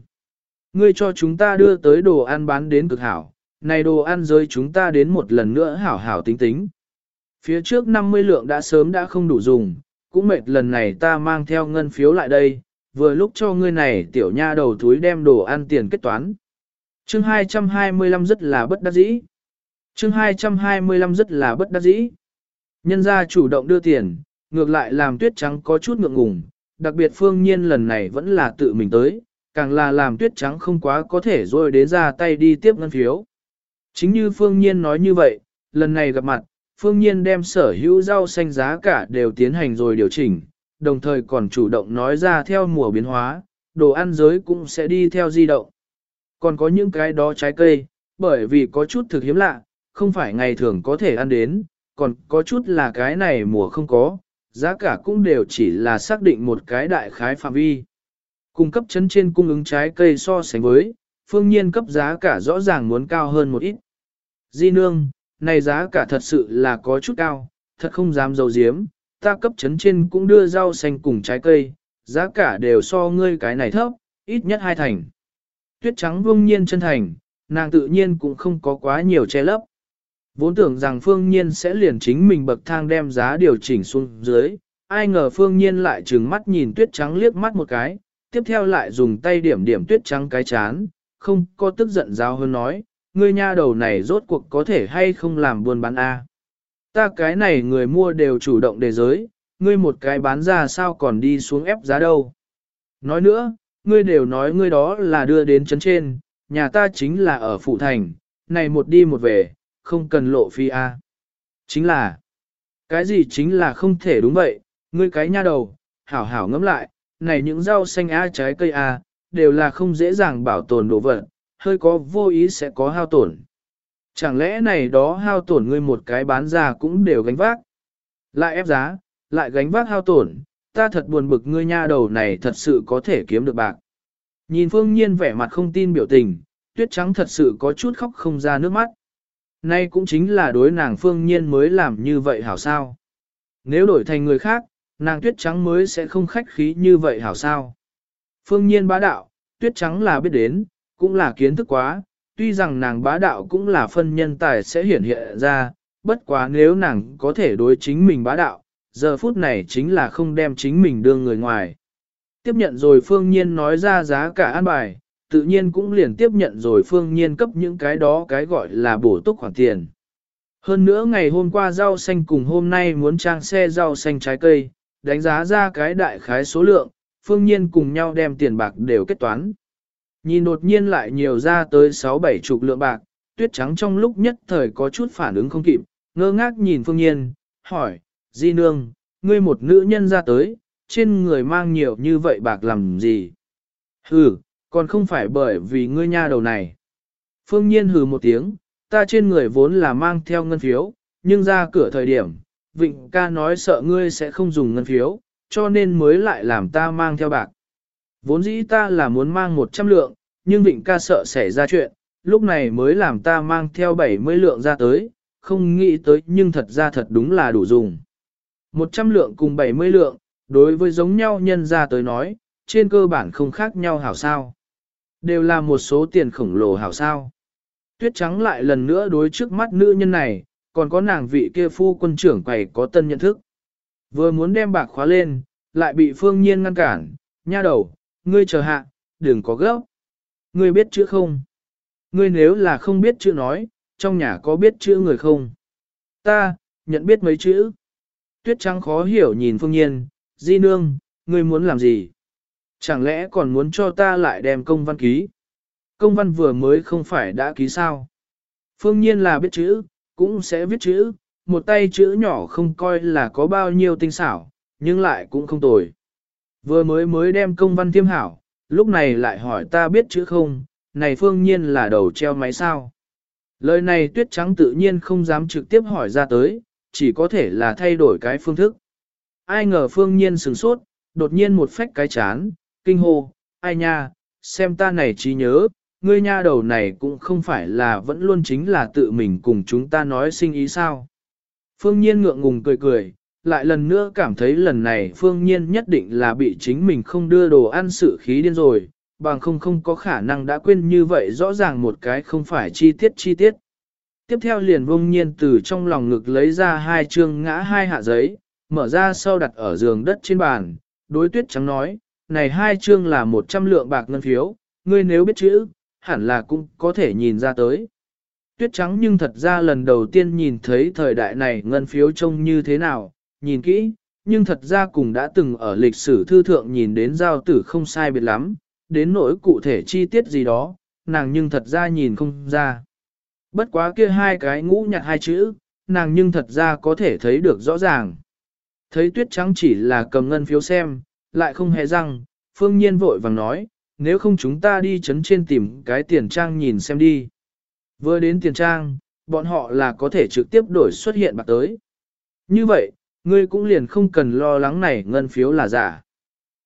A: Ngươi cho chúng ta đưa tới đồ ăn bán đến cực hảo, này đồ ăn rơi chúng ta đến một lần nữa hảo hảo tính tính. Phía trước 50 lượng đã sớm đã không đủ dùng, cũng mệt lần này ta mang theo ngân phiếu lại đây, vừa lúc cho ngươi này tiểu nha đầu túi đem đồ ăn tiền kết toán. Chương 225 rất là bất đắc dĩ. Chương 225 rất là bất đắc dĩ. Nhân gia chủ động đưa tiền, ngược lại làm tuyết trắng có chút ngượng ngùng, đặc biệt phương nhiên lần này vẫn là tự mình tới, càng là làm tuyết trắng không quá có thể rồi đến ra tay đi tiếp ngân phiếu. Chính như phương nhiên nói như vậy, lần này gặp mặt, phương nhiên đem sở hữu rau xanh giá cả đều tiến hành rồi điều chỉnh, đồng thời còn chủ động nói ra theo mùa biến hóa, đồ ăn giới cũng sẽ đi theo di động. Còn có những cái đó trái cây, bởi vì có chút thực hiếm lạ, không phải ngày thường có thể ăn đến, còn có chút là cái này mùa không có, giá cả cũng đều chỉ là xác định một cái đại khái phạm vi. Cung cấp chấn trên cung ứng trái cây so sánh với, phương nhiên cấp giá cả rõ ràng muốn cao hơn một ít. Di nương, này giá cả thật sự là có chút cao, thật không dám dầu diếm, ta cấp chấn trên cũng đưa rau xanh cùng trái cây, giá cả đều so ngươi cái này thấp, ít nhất hai thành. Tuyết trắng vương nhiên chân thành, nàng tự nhiên cũng không có quá nhiều che lấp. Vốn tưởng rằng phương nhiên sẽ liền chính mình bậc thang đem giá điều chỉnh xuống dưới, ai ngờ phương nhiên lại trừng mắt nhìn tuyết trắng liếc mắt một cái, tiếp theo lại dùng tay điểm điểm tuyết trắng cái chán, không có tức giận giáo hơn nói, ngươi nha đầu này rốt cuộc có thể hay không làm buôn bán A. Ta cái này người mua đều chủ động đề giới, ngươi một cái bán ra sao còn đi xuống ép giá đâu. Nói nữa, ngươi đều nói ngươi đó là đưa đến chấn trên, nhà ta chính là ở phụ thành, này một đi một về, không cần lộ phi A. Chính là, Cái gì chính là không thể đúng vậy, ngươi cái nha đầu, hảo hảo ngẫm lại, này những rau xanh a trái cây a, đều là không dễ dàng bảo tồn đồ vật, hơi có vô ý sẽ có hao tổn. Chẳng lẽ này đó hao tổn ngươi một cái bán ra cũng đều gánh vác. Lại ép giá, lại gánh vác hao tổn, ta thật buồn bực ngươi nha đầu này thật sự có thể kiếm được bạc. Nhìn phương nhiên vẻ mặt không tin biểu tình, tuyết trắng thật sự có chút khóc không ra nước mắt. Nay cũng chính là đối nàng phương nhiên mới làm như vậy hảo sao. Nếu đổi thành người khác, nàng tuyết trắng mới sẽ không khách khí như vậy hảo sao. Phương nhiên bá đạo, tuyết trắng là biết đến, cũng là kiến thức quá, tuy rằng nàng bá đạo cũng là phân nhân tài sẽ hiển hiện ra, bất quá nếu nàng có thể đối chính mình bá đạo, giờ phút này chính là không đem chính mình đưa người ngoài. Tiếp nhận rồi phương nhiên nói ra giá cả an bài, tự nhiên cũng liền tiếp nhận rồi phương nhiên cấp những cái đó cái gọi là bổ túc khoản tiền. Hơn nữa ngày hôm qua rau xanh cùng hôm nay muốn trang xe rau xanh trái cây, đánh giá ra cái đại khái số lượng, phương nhiên cùng nhau đem tiền bạc đều kết toán. Nhìn đột nhiên lại nhiều ra tới 6-7 chục lượng bạc, tuyết trắng trong lúc nhất thời có chút phản ứng không kịp, ngơ ngác nhìn phương nhiên, hỏi, Di Nương, ngươi một nữ nhân ra tới, trên người mang nhiều như vậy bạc làm gì? Hừ, còn không phải bởi vì ngươi nha đầu này. Phương nhiên hừ một tiếng, ta trên người vốn là mang theo ngân phiếu, nhưng ra cửa thời điểm, Vịnh ca nói sợ ngươi sẽ không dùng ngân phiếu, cho nên mới lại làm ta mang theo bạc. Vốn dĩ ta là muốn mang 100 lượng, nhưng Vịnh ca sợ xảy ra chuyện, lúc này mới làm ta mang theo 70 lượng ra tới, không nghĩ tới nhưng thật ra thật đúng là đủ dùng. 100 lượng cùng 70 lượng, đối với giống nhau nhân ra tới nói, trên cơ bản không khác nhau hảo sao. Đều là một số tiền khổng lồ hảo sao. Tuyết trắng lại lần nữa đối trước mắt nữ nhân này, còn có nàng vị kia phu quân trưởng quầy có tân nhận thức. Vừa muốn đem bạc khóa lên, lại bị phương nhiên ngăn cản, nha đầu, ngươi chờ hạ, đừng có gấp. Ngươi biết chữ không? Ngươi nếu là không biết chữ nói, trong nhà có biết chữ người không? Ta, nhận biết mấy chữ. Tuyết trắng khó hiểu nhìn phương nhiên, di nương, ngươi muốn làm gì? Chẳng lẽ còn muốn cho ta lại đem công văn ký? Công văn vừa mới không phải đã ký sao? Phương nhiên là biết chữ, cũng sẽ viết chữ, một tay chữ nhỏ không coi là có bao nhiêu tinh xảo, nhưng lại cũng không tồi. Vừa mới mới đem công văn tiêm hảo, lúc này lại hỏi ta biết chữ không, này phương nhiên là đầu treo máy sao. Lời này tuyết trắng tự nhiên không dám trực tiếp hỏi ra tới, chỉ có thể là thay đổi cái phương thức. Ai ngờ phương nhiên sừng sốt, đột nhiên một phách cái chán, kinh hô, ai nha, xem ta này trí nhớ, ngươi nha đầu này cũng không phải là vẫn luôn chính là tự mình cùng chúng ta nói sinh ý sao. Phương Nhiên ngượng ngùng cười cười, lại lần nữa cảm thấy lần này Phương Nhiên nhất định là bị chính mình không đưa đồ ăn sự khí điên rồi, bằng không không có khả năng đã quên như vậy rõ ràng một cái không phải chi tiết chi tiết. Tiếp theo liền vông nhiên từ trong lòng ngực lấy ra hai chương ngã hai hạ giấy, mở ra sau đặt ở giường đất trên bàn, đối tuyết trắng nói, này hai chương là một trăm lượng bạc ngân phiếu, ngươi nếu biết chữ, hẳn là cũng có thể nhìn ra tới. Tuyết trắng nhưng thật ra lần đầu tiên nhìn thấy thời đại này ngân phiếu trông như thế nào, nhìn kỹ, nhưng thật ra cùng đã từng ở lịch sử thư thượng nhìn đến giao tử không sai biệt lắm, đến nỗi cụ thể chi tiết gì đó, nàng nhưng thật ra nhìn không ra. Bất quá kia hai cái ngũ nhặt hai chữ, nàng nhưng thật ra có thể thấy được rõ ràng. Thấy tuyết trắng chỉ là cầm ngân phiếu xem, lại không hề răng, phương nhiên vội vàng nói, nếu không chúng ta đi chấn trên tìm cái tiền trang nhìn xem đi. Vừa đến tiền trang, bọn họ là có thể trực tiếp đổi xuất hiện bạc tới. Như vậy, ngươi cũng liền không cần lo lắng này ngân phiếu là giả.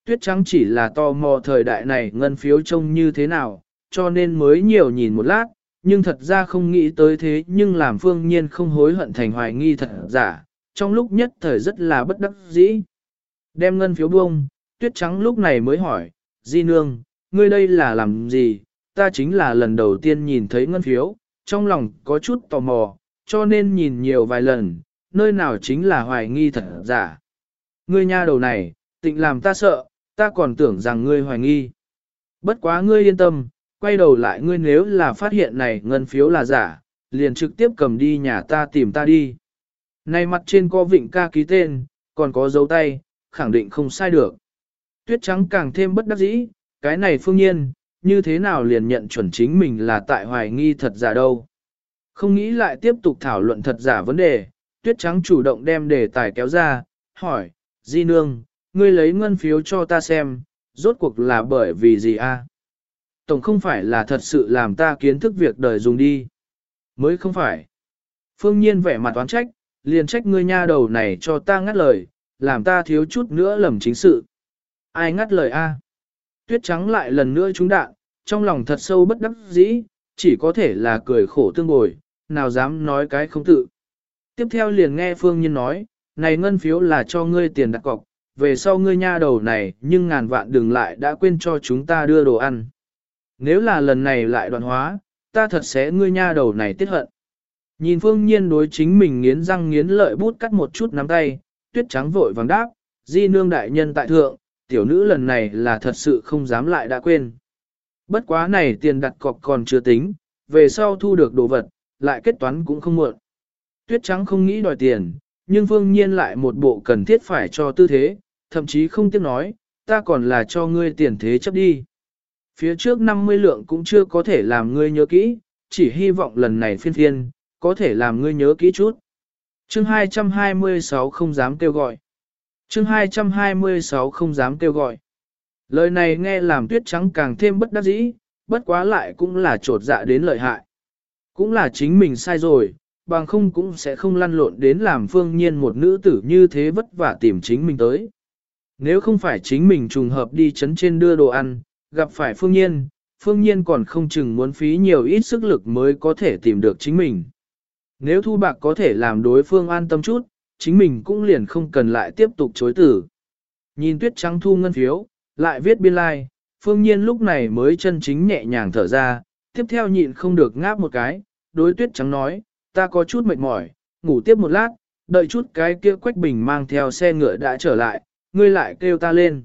A: Tuyết trắng chỉ là tò mò thời đại này ngân phiếu trông như thế nào, cho nên mới nhiều nhìn một lát, nhưng thật ra không nghĩ tới thế nhưng làm phương nhiên không hối hận thành hoài nghi thật giả, trong lúc nhất thời rất là bất đắc dĩ. Đem ngân phiếu buông, tuyết trắng lúc này mới hỏi, Di Nương, ngươi đây là làm gì, ta chính là lần đầu tiên nhìn thấy ngân phiếu, trong lòng có chút tò mò, cho nên nhìn nhiều vài lần, nơi nào chính là hoài nghi thật giả. Ngươi nha đầu này, tịnh làm ta sợ, ta còn tưởng rằng ngươi hoài nghi. Bất quá ngươi yên tâm, quay đầu lại ngươi nếu là phát hiện này ngân phiếu là giả, liền trực tiếp cầm đi nhà ta tìm ta đi. Này mặt trên có vịnh ca ký tên, còn có dấu tay, khẳng định không sai được. Tuyết trắng càng thêm bất đắc dĩ, cái này phương nhiên, như thế nào liền nhận chuẩn chính mình là tại hoài nghi thật giả đâu. Không nghĩ lại tiếp tục thảo luận thật giả vấn đề, tuyết trắng chủ động đem đề tài kéo ra, hỏi, Di Nương, ngươi lấy ngân phiếu cho ta xem, rốt cuộc là bởi vì gì a? Tổng không phải là thật sự làm ta kiến thức việc đời dùng đi. Mới không phải. Phương Nhiên vẻ mặt oán trách, liền trách ngươi nha đầu này cho ta ngắt lời, làm ta thiếu chút nữa lầm chính sự. Ai ngắt lời a? Tuyết trắng lại lần nữa trúng đạn, trong lòng thật sâu bất đắc dĩ, chỉ có thể là cười khổ tương bồi, nào dám nói cái không tự. Tiếp theo liền nghe Phương Nhiên nói, này ngân phiếu là cho ngươi tiền đặt cọc, về sau ngươi nha đầu này nhưng ngàn vạn đừng lại đã quên cho chúng ta đưa đồ ăn. Nếu là lần này lại đoạn hóa, ta thật sẽ ngươi nha đầu này tiết hận. Nhìn Phương Nhiên đối chính mình nghiến răng nghiến lợi bút cắt một chút nắm tay, tuyết trắng vội vàng đáp, di nương đại nhân tại thượng, tiểu nữ lần này là thật sự không dám lại đã quên. Bất quá này tiền đặt cọc còn chưa tính, về sau thu được đồ vật, lại kết toán cũng không muộn. Tuyết trắng không nghĩ đòi tiền, nhưng phương nhiên lại một bộ cần thiết phải cho tư thế, thậm chí không tiếc nói, ta còn là cho ngươi tiền thế chấp đi. Phía trước 50 lượng cũng chưa có thể làm ngươi nhớ kỹ, chỉ hy vọng lần này phiên phiên, có thể làm ngươi nhớ kỹ chút. Chương 226 không dám kêu gọi. Chương 226 không dám kêu gọi. Lời này nghe làm tuyết trắng càng thêm bất đắc dĩ, bất quá lại cũng là trột dạ đến lợi hại. Cũng là chính mình sai rồi, bằng không cũng sẽ không lăn lộn đến làm phương nhiên một nữ tử như thế vất vả tìm chính mình tới. Nếu không phải chính mình trùng hợp đi chấn trên đưa đồ ăn, gặp phải phương nhiên, phương nhiên còn không chừng muốn phí nhiều ít sức lực mới có thể tìm được chính mình. Nếu thu bạc có thể làm đối phương an tâm chút, chính mình cũng liền không cần lại tiếp tục chối tử. Nhìn tuyết trắng thu ngân phiếu, lại viết biên lai, like, phương nhiên lúc này mới chân chính nhẹ nhàng thở ra, tiếp theo nhịn không được ngáp một cái, đối tuyết trắng nói, ta có chút mệt mỏi, ngủ tiếp một lát, đợi chút cái kia Quách Bình mang theo xe ngựa đã trở lại, ngươi lại kêu ta lên.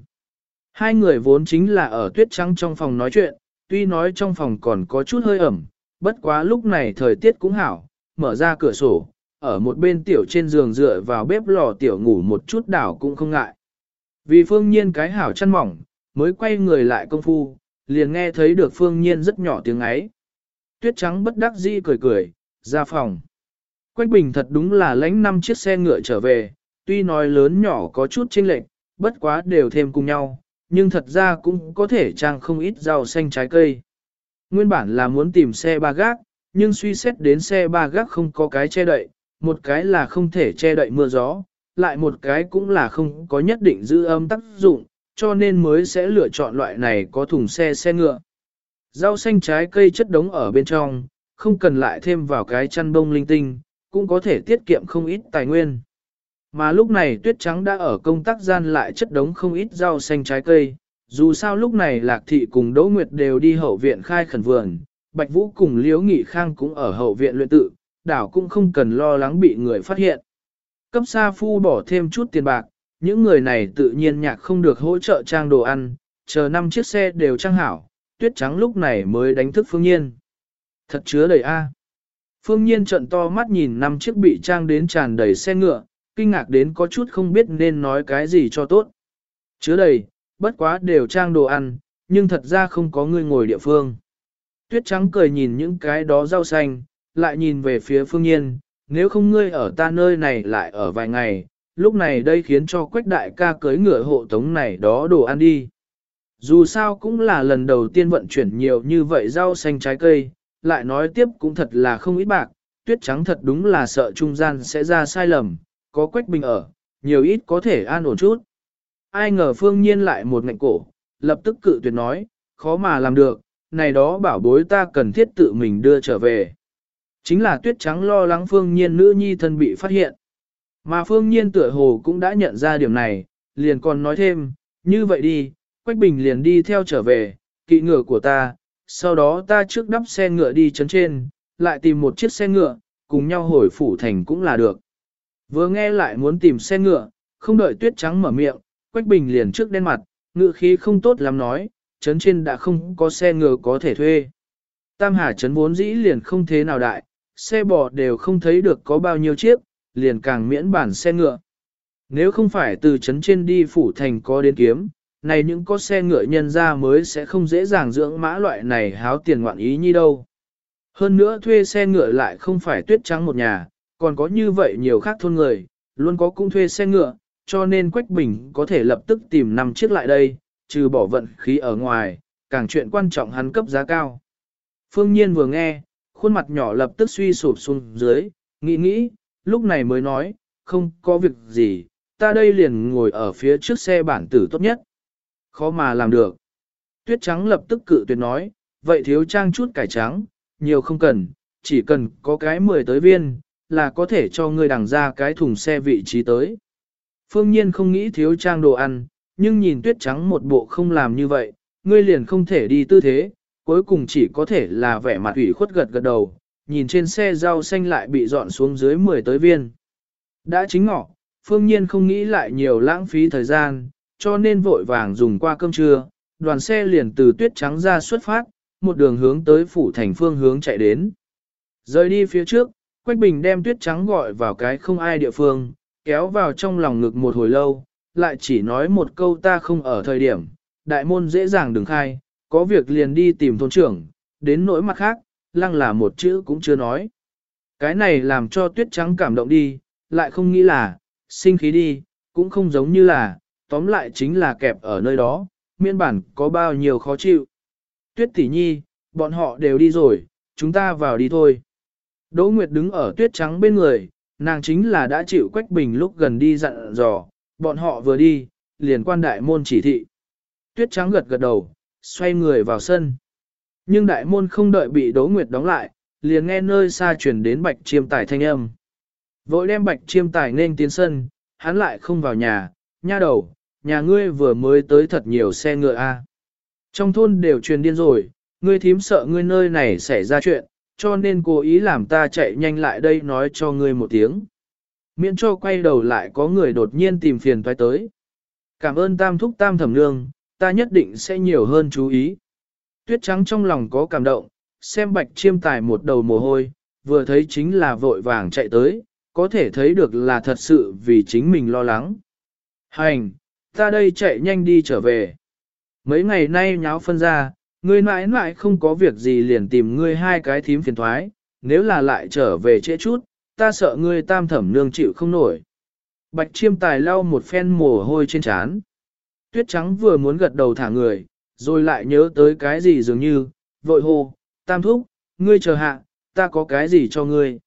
A: Hai người vốn chính là ở tuyết trắng trong phòng nói chuyện, tuy nói trong phòng còn có chút hơi ẩm, bất quá lúc này thời tiết cũng hảo, mở ra cửa sổ, ở một bên tiểu trên giường dựa vào bếp lò tiểu ngủ một chút đảo cũng không ngại. Vì phương nhiên cái hảo chăn mỏng, mới quay người lại công phu, liền nghe thấy được phương nhiên rất nhỏ tiếng ấy. Tuyết trắng bất đắc dĩ cười cười, ra phòng. Quách bình thật đúng là lãnh năm chiếc xe ngựa trở về, tuy nói lớn nhỏ có chút chênh lệch, bất quá đều thêm cùng nhau, nhưng thật ra cũng có thể trang không ít rau xanh trái cây. Nguyên bản là muốn tìm xe ba gác, nhưng suy xét đến xe ba gác không có cái che đậy, một cái là không thể che đậy mưa gió, lại một cái cũng là không có nhất định giữ âm tác dụng, cho nên mới sẽ lựa chọn loại này có thùng xe xe ngựa. Rau xanh trái cây chất đống ở bên trong, không cần lại thêm vào cái chăn bông linh tinh, cũng có thể tiết kiệm không ít tài nguyên. Mà lúc này tuyết trắng đã ở công tác gian lại chất đống không ít rau xanh trái cây, dù sao lúc này Lạc Thị cùng Đỗ Nguyệt đều đi hậu viện khai khẩn vườn, Bạch Vũ cùng Liễu Nghị Khang cũng ở hậu viện luyện tự, đảo cũng không cần lo lắng bị người phát hiện. Cấp sa phu bỏ thêm chút tiền bạc, những người này tự nhiên nhạc không được hỗ trợ trang đồ ăn, chờ năm chiếc xe đều trang hảo, tuyết trắng lúc này mới đánh thức Phương Nhiên. Thật chứa đầy A. Phương Nhiên trận to mắt nhìn năm chiếc bị trang đến tràn đầy xe ngựa, kinh ngạc đến có chút không biết nên nói cái gì cho tốt. Chứa đầy, bất quá đều trang đồ ăn, nhưng thật ra không có người ngồi địa phương. Tuyết trắng cười nhìn những cái đó rau xanh, lại nhìn về phía phương nhiên, nếu không ngươi ở ta nơi này lại ở vài ngày, lúc này đây khiến cho quách đại ca cưới ngựa hộ tống này đó đồ ăn đi. Dù sao cũng là lần đầu tiên vận chuyển nhiều như vậy rau xanh trái cây, lại nói tiếp cũng thật là không ít bạc, tuyết trắng thật đúng là sợ trung gian sẽ ra sai lầm, có quách bình ở, nhiều ít có thể an ổn chút. Ai ngờ phương nhiên lại một ngạnh cổ, lập tức cự tuyệt nói, khó mà làm được, này đó bảo bối ta cần thiết tự mình đưa trở về. Chính là tuyết trắng lo lắng phương nhiên nữ nhi thân bị phát hiện. Mà phương nhiên tựa hồ cũng đã nhận ra điểm này, liền còn nói thêm, như vậy đi, Quách Bình liền đi theo trở về, kỵ ngựa của ta, sau đó ta trước đắp xe ngựa đi chấn trên, lại tìm một chiếc xe ngựa, cùng nhau hồi phủ thành cũng là được. Vừa nghe lại muốn tìm xe ngựa, không đợi tuyết trắng mở miệng, Quách Bình liền trước đen mặt, ngựa khí không tốt lắm nói, chấn trên đã không có xe ngựa có thể thuê. Tam Hà chấn vốn dĩ liền không thế nào đại, xe bò đều không thấy được có bao nhiêu chiếc, liền càng miễn bản xe ngựa. Nếu không phải từ chấn trên đi phủ thành có đến kiếm, này những có xe ngựa nhân ra mới sẽ không dễ dàng dưỡng mã loại này háo tiền ngoạn ý như đâu. Hơn nữa thuê xe ngựa lại không phải tuyết trắng một nhà, còn có như vậy nhiều khác thôn người, luôn có cũng thuê xe ngựa, cho nên Quách Bình có thể lập tức tìm năm chiếc lại đây, trừ bỏ vận khí ở ngoài, càng chuyện quan trọng hắn cấp giá cao. Phương Nhiên vừa nghe, khuôn mặt nhỏ lập tức suy sụp xuống dưới, nghĩ nghĩ, lúc này mới nói, không có việc gì, ta đây liền ngồi ở phía trước xe bản tử tốt nhất. Khó mà làm được. Tuyết trắng lập tức cự tuyệt nói, vậy thiếu trang chút cải trắng, nhiều không cần, chỉ cần có cái 10 tới viên, là có thể cho ngươi đằng ra cái thùng xe vị trí tới. Phương nhiên không nghĩ thiếu trang đồ ăn, nhưng nhìn tuyết trắng một bộ không làm như vậy, ngươi liền không thể đi tư thế, cuối cùng chỉ có thể là vẻ mặt ủy khuất gật gật đầu, nhìn trên xe rau xanh lại bị dọn xuống dưới 10 tới viên. Đã chính ngọ, phương nhiên không nghĩ lại nhiều lãng phí thời gian, cho nên vội vàng dùng qua cơm trưa, đoàn xe liền từ tuyết trắng ra xuất phát, một đường hướng tới phủ thành phương hướng chạy đến. Rời đi phía trước, Quách Bình đem tuyết trắng gọi vào cái không ai địa phương, kéo vào trong lòng ngực một hồi lâu, lại chỉ nói một câu ta không ở thời điểm, đại môn dễ dàng đừng khai, có việc liền đi tìm thôn trưởng, đến nỗi mặt khác, lăng là một chữ cũng chưa nói. Cái này làm cho tuyết trắng cảm động đi, lại không nghĩ là, sinh khí đi, cũng không giống như là, tóm lại chính là kẹp ở nơi đó, miên bản có bao nhiêu khó chịu. Tuyết tỷ nhi, bọn họ đều đi rồi, chúng ta vào đi thôi. Đỗ Nguyệt đứng ở tuyết trắng bên người, nàng chính là đã chịu Quách Bình lúc gần đi dặn dò, bọn họ vừa đi, liền quan đại môn chỉ thị. Tuyết trắng gật gật đầu, xoay người vào sân. Nhưng đại môn không đợi bị Đỗ Nguyệt đóng lại, liền nghe nơi xa chuyển đến bạch chiêm tài thanh âm. Vội đem bạch chiêm tài nên tiến sân, hắn lại không vào nhà, nha đầu, nhà ngươi vừa mới tới thật nhiều xe ngựa a. Trong thôn đều truyền điên rồi, ngươi thím sợ ngươi nơi này xảy ra chuyện, cho nên cố ý làm ta chạy nhanh lại đây nói cho ngươi một tiếng. Miễn cho quay đầu lại có người đột nhiên tìm phiền toái tới. Cảm ơn tam thúc tam thẩm nương, ta nhất định sẽ nhiều hơn chú ý. Tuyết trắng trong lòng có cảm động, xem bạch chiêm tài một đầu mồ hôi, vừa thấy chính là vội vàng chạy tới, có thể thấy được là thật sự vì chính mình lo lắng. Hành, ta đây chạy nhanh đi trở về. Mấy ngày nay nháo phân ra, ngươi mãi mãi không có việc gì liền tìm ngươi hai cái thím phiền thoái, nếu là lại trở về trễ chút, ta sợ ngươi tam thẩm nương chịu không nổi. Bạch chiêm tài lau một phen mồ hôi trên trán. Tuyết trắng vừa muốn gật đầu thả người, rồi lại nhớ tới cái gì dường như, vội hô, tam thúc, ngươi chờ hạ, ta có cái gì cho ngươi.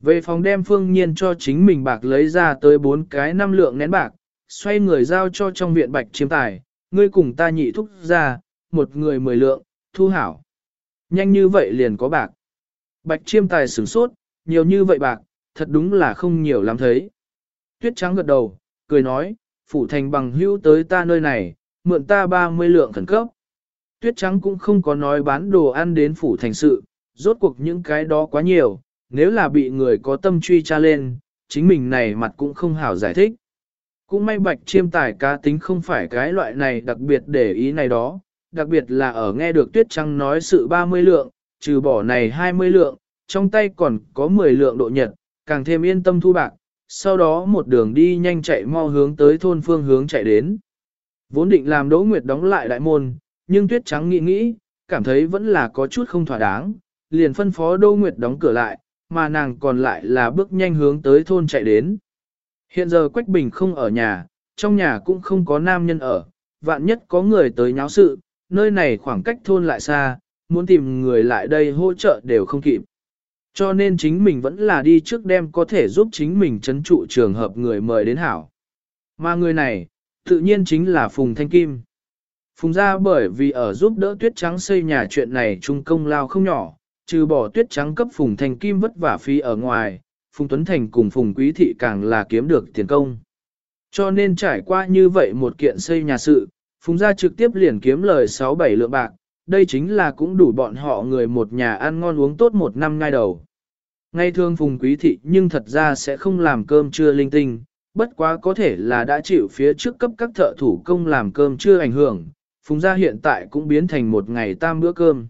A: Về phòng đem phương nhiên cho chính mình bạc lấy ra tới bốn cái năm lượng nén bạc, xoay người giao cho trong viện bạch chiêm tài, ngươi cùng ta nhị thúc ra, một người mười lượng, thu hảo. Nhanh như vậy liền có bạc. Bạch chiêm tài sửng sốt, nhiều như vậy bạc, thật đúng là không nhiều lắm thấy. Tuyết trắng gật đầu, cười nói, phủ thành bằng hữu tới ta nơi này, mượn ta 30 lượng khẩn cấp. Tuyết trắng cũng không có nói bán đồ ăn đến phủ thành sự, rốt cuộc những cái đó quá nhiều, nếu là bị người có tâm truy tra lên, chính mình này mặt cũng không hảo giải thích. Cũng may bạch chiêm tài cá tính không phải cái loại này đặc biệt để ý này đó, đặc biệt là ở nghe được tuyết trắng nói sự 30 lượng, trừ bỏ này 20 lượng, trong tay còn có 10 lượng độ nhật, càng thêm yên tâm thu bạc, sau đó một đường đi nhanh chạy mau hướng tới thôn phương hướng chạy đến. Vốn định làm Đỗ Nguyệt đóng lại đại môn, nhưng tuyết trắng nghĩ nghĩ, cảm thấy vẫn là có chút không thỏa đáng, liền phân phó Đỗ Nguyệt đóng cửa lại, mà nàng còn lại là bước nhanh hướng tới thôn chạy đến. Hiện giờ Quách Bình không ở nhà, trong nhà cũng không có nam nhân ở, vạn nhất có người tới nháo sự, nơi này khoảng cách thôn lại xa, muốn tìm người lại đây hỗ trợ đều không kịp. Cho nên chính mình vẫn là đi trước đêm có thể giúp chính mình chấn trụ trường hợp người mời đến hảo. Mà người này, tự nhiên chính là Phùng Thanh Kim. Phùng ra bởi vì ở giúp đỡ Tuyết Trắng xây nhà chuyện này trung công lao không nhỏ, trừ bỏ Tuyết Trắng cấp Phùng Thanh Kim vất vả phí ở ngoài, Phùng Tuấn Thành cùng Phùng Quý Thị càng là kiếm được tiền công. Cho nên trải qua như vậy một kiện xây nhà sự, Phùng gia trực tiếp liền kiếm lời 6-7 lượng bạc, đây chính là cũng đủ bọn họ người một nhà ăn ngon uống tốt một năm ngay đầu. Ngay thường Phùng Quý Thị nhưng thật ra sẽ không làm cơm trưa linh tinh, bất quá có thể là đã chịu phía trước cấp các thợ thủ công làm cơm chưa ảnh hưởng, Phùng gia hiện tại cũng biến thành một ngày tam bữa cơm.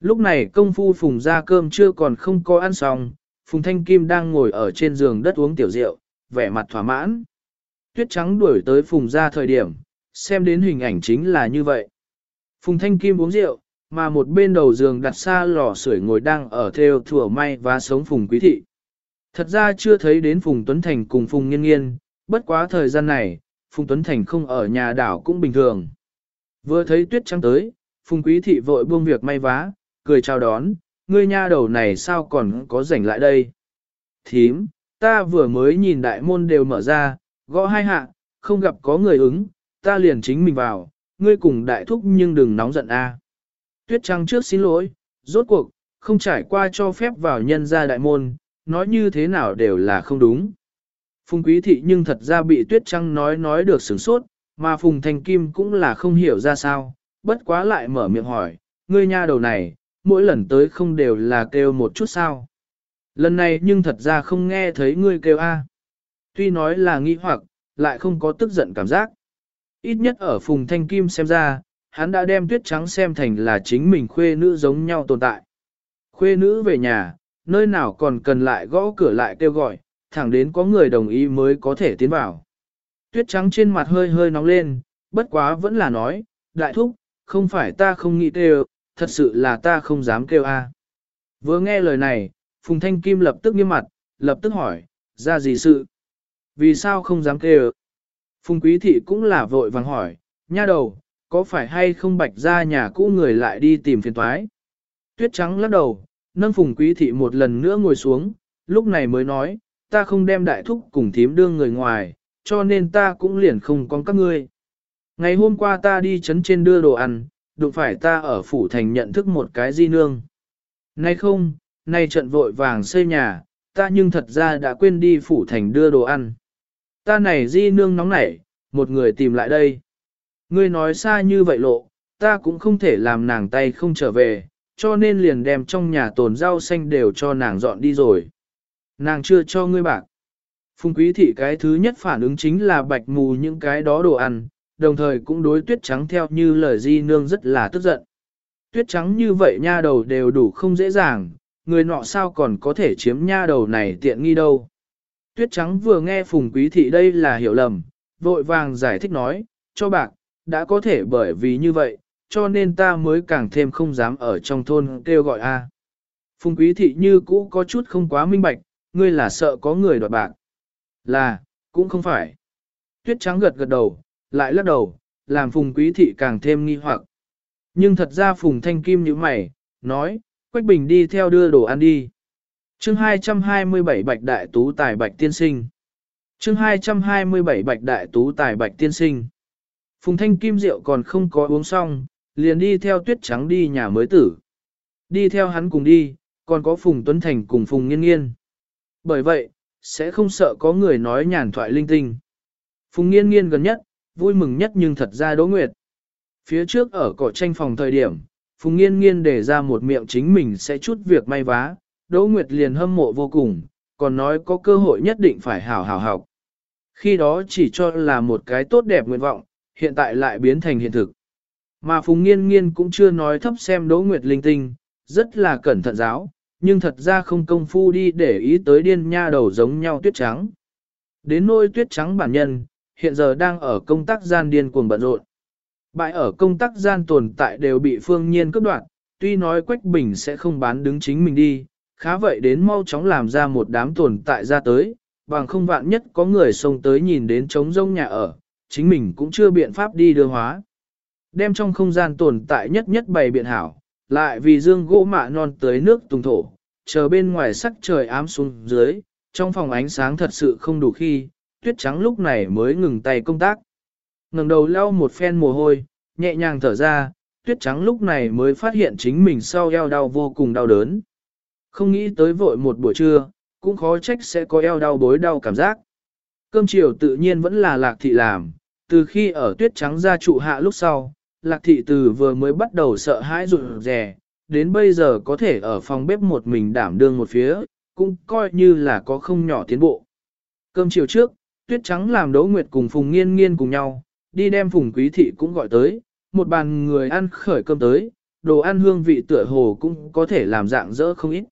A: Lúc này công phu Phùng gia cơm chưa còn không có ăn xong, Phùng Thanh Kim đang ngồi ở trên giường đất uống tiểu rượu, vẻ mặt thỏa mãn. Tuyết trắng đuổi tới Phùng gia thời điểm, xem đến hình ảnh chính là như vậy. Phùng Thanh Kim uống rượu, mà một bên đầu giường đặt xa lò sưởi ngồi đang ở theo thủa may và sống Phùng Quý Thị. Thật ra chưa thấy đến Phùng Tuấn Thành cùng Phùng Nghiên Nghiên, bất quá thời gian này, Phùng Tuấn Thành không ở nhà đảo cũng bình thường. Vừa thấy tuyết trắng tới, Phùng Quý Thị vội buông việc may vá, cười chào đón, ngươi nha đầu này sao còn có rảnh lại đây. Thím, ta vừa mới nhìn đại môn đều mở ra, gõ hai hạ, không gặp có người ứng, ta liền chính mình vào, ngươi cùng đại thúc nhưng đừng nóng giận a. À. Tuyết Trăng trước xin lỗi, rốt cuộc, không trải qua cho phép vào nhân gia đại môn, nói như thế nào đều là không đúng. Phùng quý thị nhưng thật ra bị tuyết trăng nói nói được sửng sốt, mà Phùng Thanh Kim cũng là không hiểu ra sao, bất quá lại mở miệng hỏi, ngươi nha đầu này, mỗi lần tới không đều là kêu một chút sao. Lần này nhưng thật ra không nghe thấy ngươi kêu a. Tuy nói là nghi hoặc, lại không có tức giận cảm giác. Ít nhất ở Phùng Thanh Kim xem ra, hắn đã đem tuyết trắng xem thành là chính mình khuê nữ giống nhau tồn tại. Khuê nữ về nhà, nơi nào còn cần lại gõ cửa lại kêu gọi, thẳng đến có người đồng ý mới có thể tiến vào. Tuyết trắng trên mặt hơi hơi nóng lên, bất quá vẫn là nói, đại thúc, không phải ta không nghĩ kêu, thật sự là ta không dám kêu a. Vừa nghe lời này, Phùng Thanh Kim lập tức nghiêm mặt, lập tức hỏi, ra gì sự? Vì sao không dám kêu? Phùng Quý Thị cũng là vội vàng hỏi, nha đầu, có phải hay không bạch ra nhà cũ người lại đi tìm phiền toái? Tuyết trắng lắc đầu, nâng Phùng Quý Thị một lần nữa ngồi xuống, lúc này mới nói, ta không đem đại thúc cùng thím đương người ngoài, cho nên ta cũng liền không con các ngươi. Ngày hôm qua ta đi chấn trên đưa đồ ăn, đụng phải ta ở phủ thành nhận thức một cái di nương. Nay không, nay trận vội vàng xây nhà, ta nhưng thật ra đã quên đi phủ thành đưa đồ ăn. Ta này di nương nóng nảy, một người tìm lại đây. Ngươi nói xa như vậy lộ, ta cũng không thể làm nàng tay không trở về, cho nên liền đem trong nhà tồn rau xanh đều cho nàng dọn đi rồi. Nàng chưa cho ngươi bạc. Phùng quý thị cái thứ nhất phản ứng chính là bạch mù những cái đó đồ ăn, đồng thời cũng đối tuyết trắng theo như lời di nương rất là tức giận. Tuyết trắng như vậy nha đầu đều đủ không dễ dàng, người nọ sao còn có thể chiếm nha đầu này tiện nghi đâu. Tuyết trắng vừa nghe phùng quý thị đây là hiểu lầm, vội vàng giải thích nói, cho bạc, đã có thể bởi vì như vậy, cho nên ta mới càng thêm không dám ở trong thôn kêu gọi a. Phùng quý thị như cũ có chút không quá minh bạch, ngươi là sợ có người đoạt bạc. Là, cũng không phải. Tuyết trắng gật gật đầu, lại lắc đầu, làm phùng quý thị càng thêm nghi hoặc. Nhưng thật ra phùng thanh kim như mày, nói, Quách Bình đi theo đưa đồ ăn đi chương 227 Bạch Đại Tú Tài Bạch Tiên Sinh chương 227 Bạch Đại Tú Tài Bạch Tiên Sinh Phùng thanh kim Diệu còn không có uống xong, liền đi theo tuyết trắng đi nhà mới tử. Đi theo hắn cùng đi, còn có Phùng Tuấn Thành cùng Phùng Nghiên Nghiên. Bởi vậy, sẽ không sợ có người nói nhàn thoại linh tinh. Phùng Nghiên Nghiên gần nhất, vui mừng nhất nhưng thật ra Đỗ Nguyệt. Phía trước ở cỏ tranh phòng thời điểm, Phùng Nghiên Nghiên để ra một miệng chính mình sẽ chút việc may vá, Đỗ Nguyệt liền hâm mộ vô cùng, còn nói có cơ hội nhất định phải hảo hảo học. Khi đó chỉ cho là một cái tốt đẹp nguyện vọng, hiện tại lại biến thành hiện thực. Mà Phùng Nghiên Nghiên cũng chưa nói thấp xem Đỗ Nguyệt linh tinh, rất là cẩn thận giáo, nhưng thật ra không công phu đi để ý tới điên nha đầu giống nhau tuyết trắng. Đến nôi tuyết trắng bản nhân, hiện giờ đang ở công tác gian điên cuồng bận rộn. Bại ở công tác gian tồn tại đều bị phương nhiên cướp đoạt, tuy nói Quách Bình sẽ không bán đứng chính mình đi, khá vậy đến mau chóng làm ra một đám tồn tại ra tới, bằng không vạn nhất có người xông tới nhìn đến trống rông nhà ở, chính mình cũng chưa biện pháp đi đưa hóa. Đem trong không gian tồn tại nhất nhất bày biện hảo, lại vì dương gỗ mạ non tới nước tùng thổ, chờ bên ngoài sắc trời ám xuống dưới, trong phòng ánh sáng thật sự không đủ khi, tuyết trắng lúc này mới ngừng tay công tác. ngẩng đầu lau một phen mồ hôi, nhẹ nhàng thở ra, tuyết trắng lúc này mới phát hiện chính mình sau eo đau vô cùng đau đớn. Không nghĩ tới vội một buổi trưa, cũng khó trách sẽ có eo đau bối đau cảm giác. Cơm chiều tự nhiên vẫn là lạc thị làm, từ khi ở tuyết trắng ra trụ hạ lúc sau, lạc thị từ vừa mới bắt đầu sợ hãi rụt rè, đến bây giờ có thể ở phòng bếp một mình đảm đương một phía, cũng coi như là có không nhỏ tiến bộ. Cơm chiều trước, tuyết trắng làm đỗ nguyệt cùng phùng nghiên nghiên cùng nhau, đi đem phùng quý thị cũng gọi tới, một bàn người ăn khởi cơm tới, đồ ăn hương vị tựa hồ cũng có thể làm dạng dỡ không ít.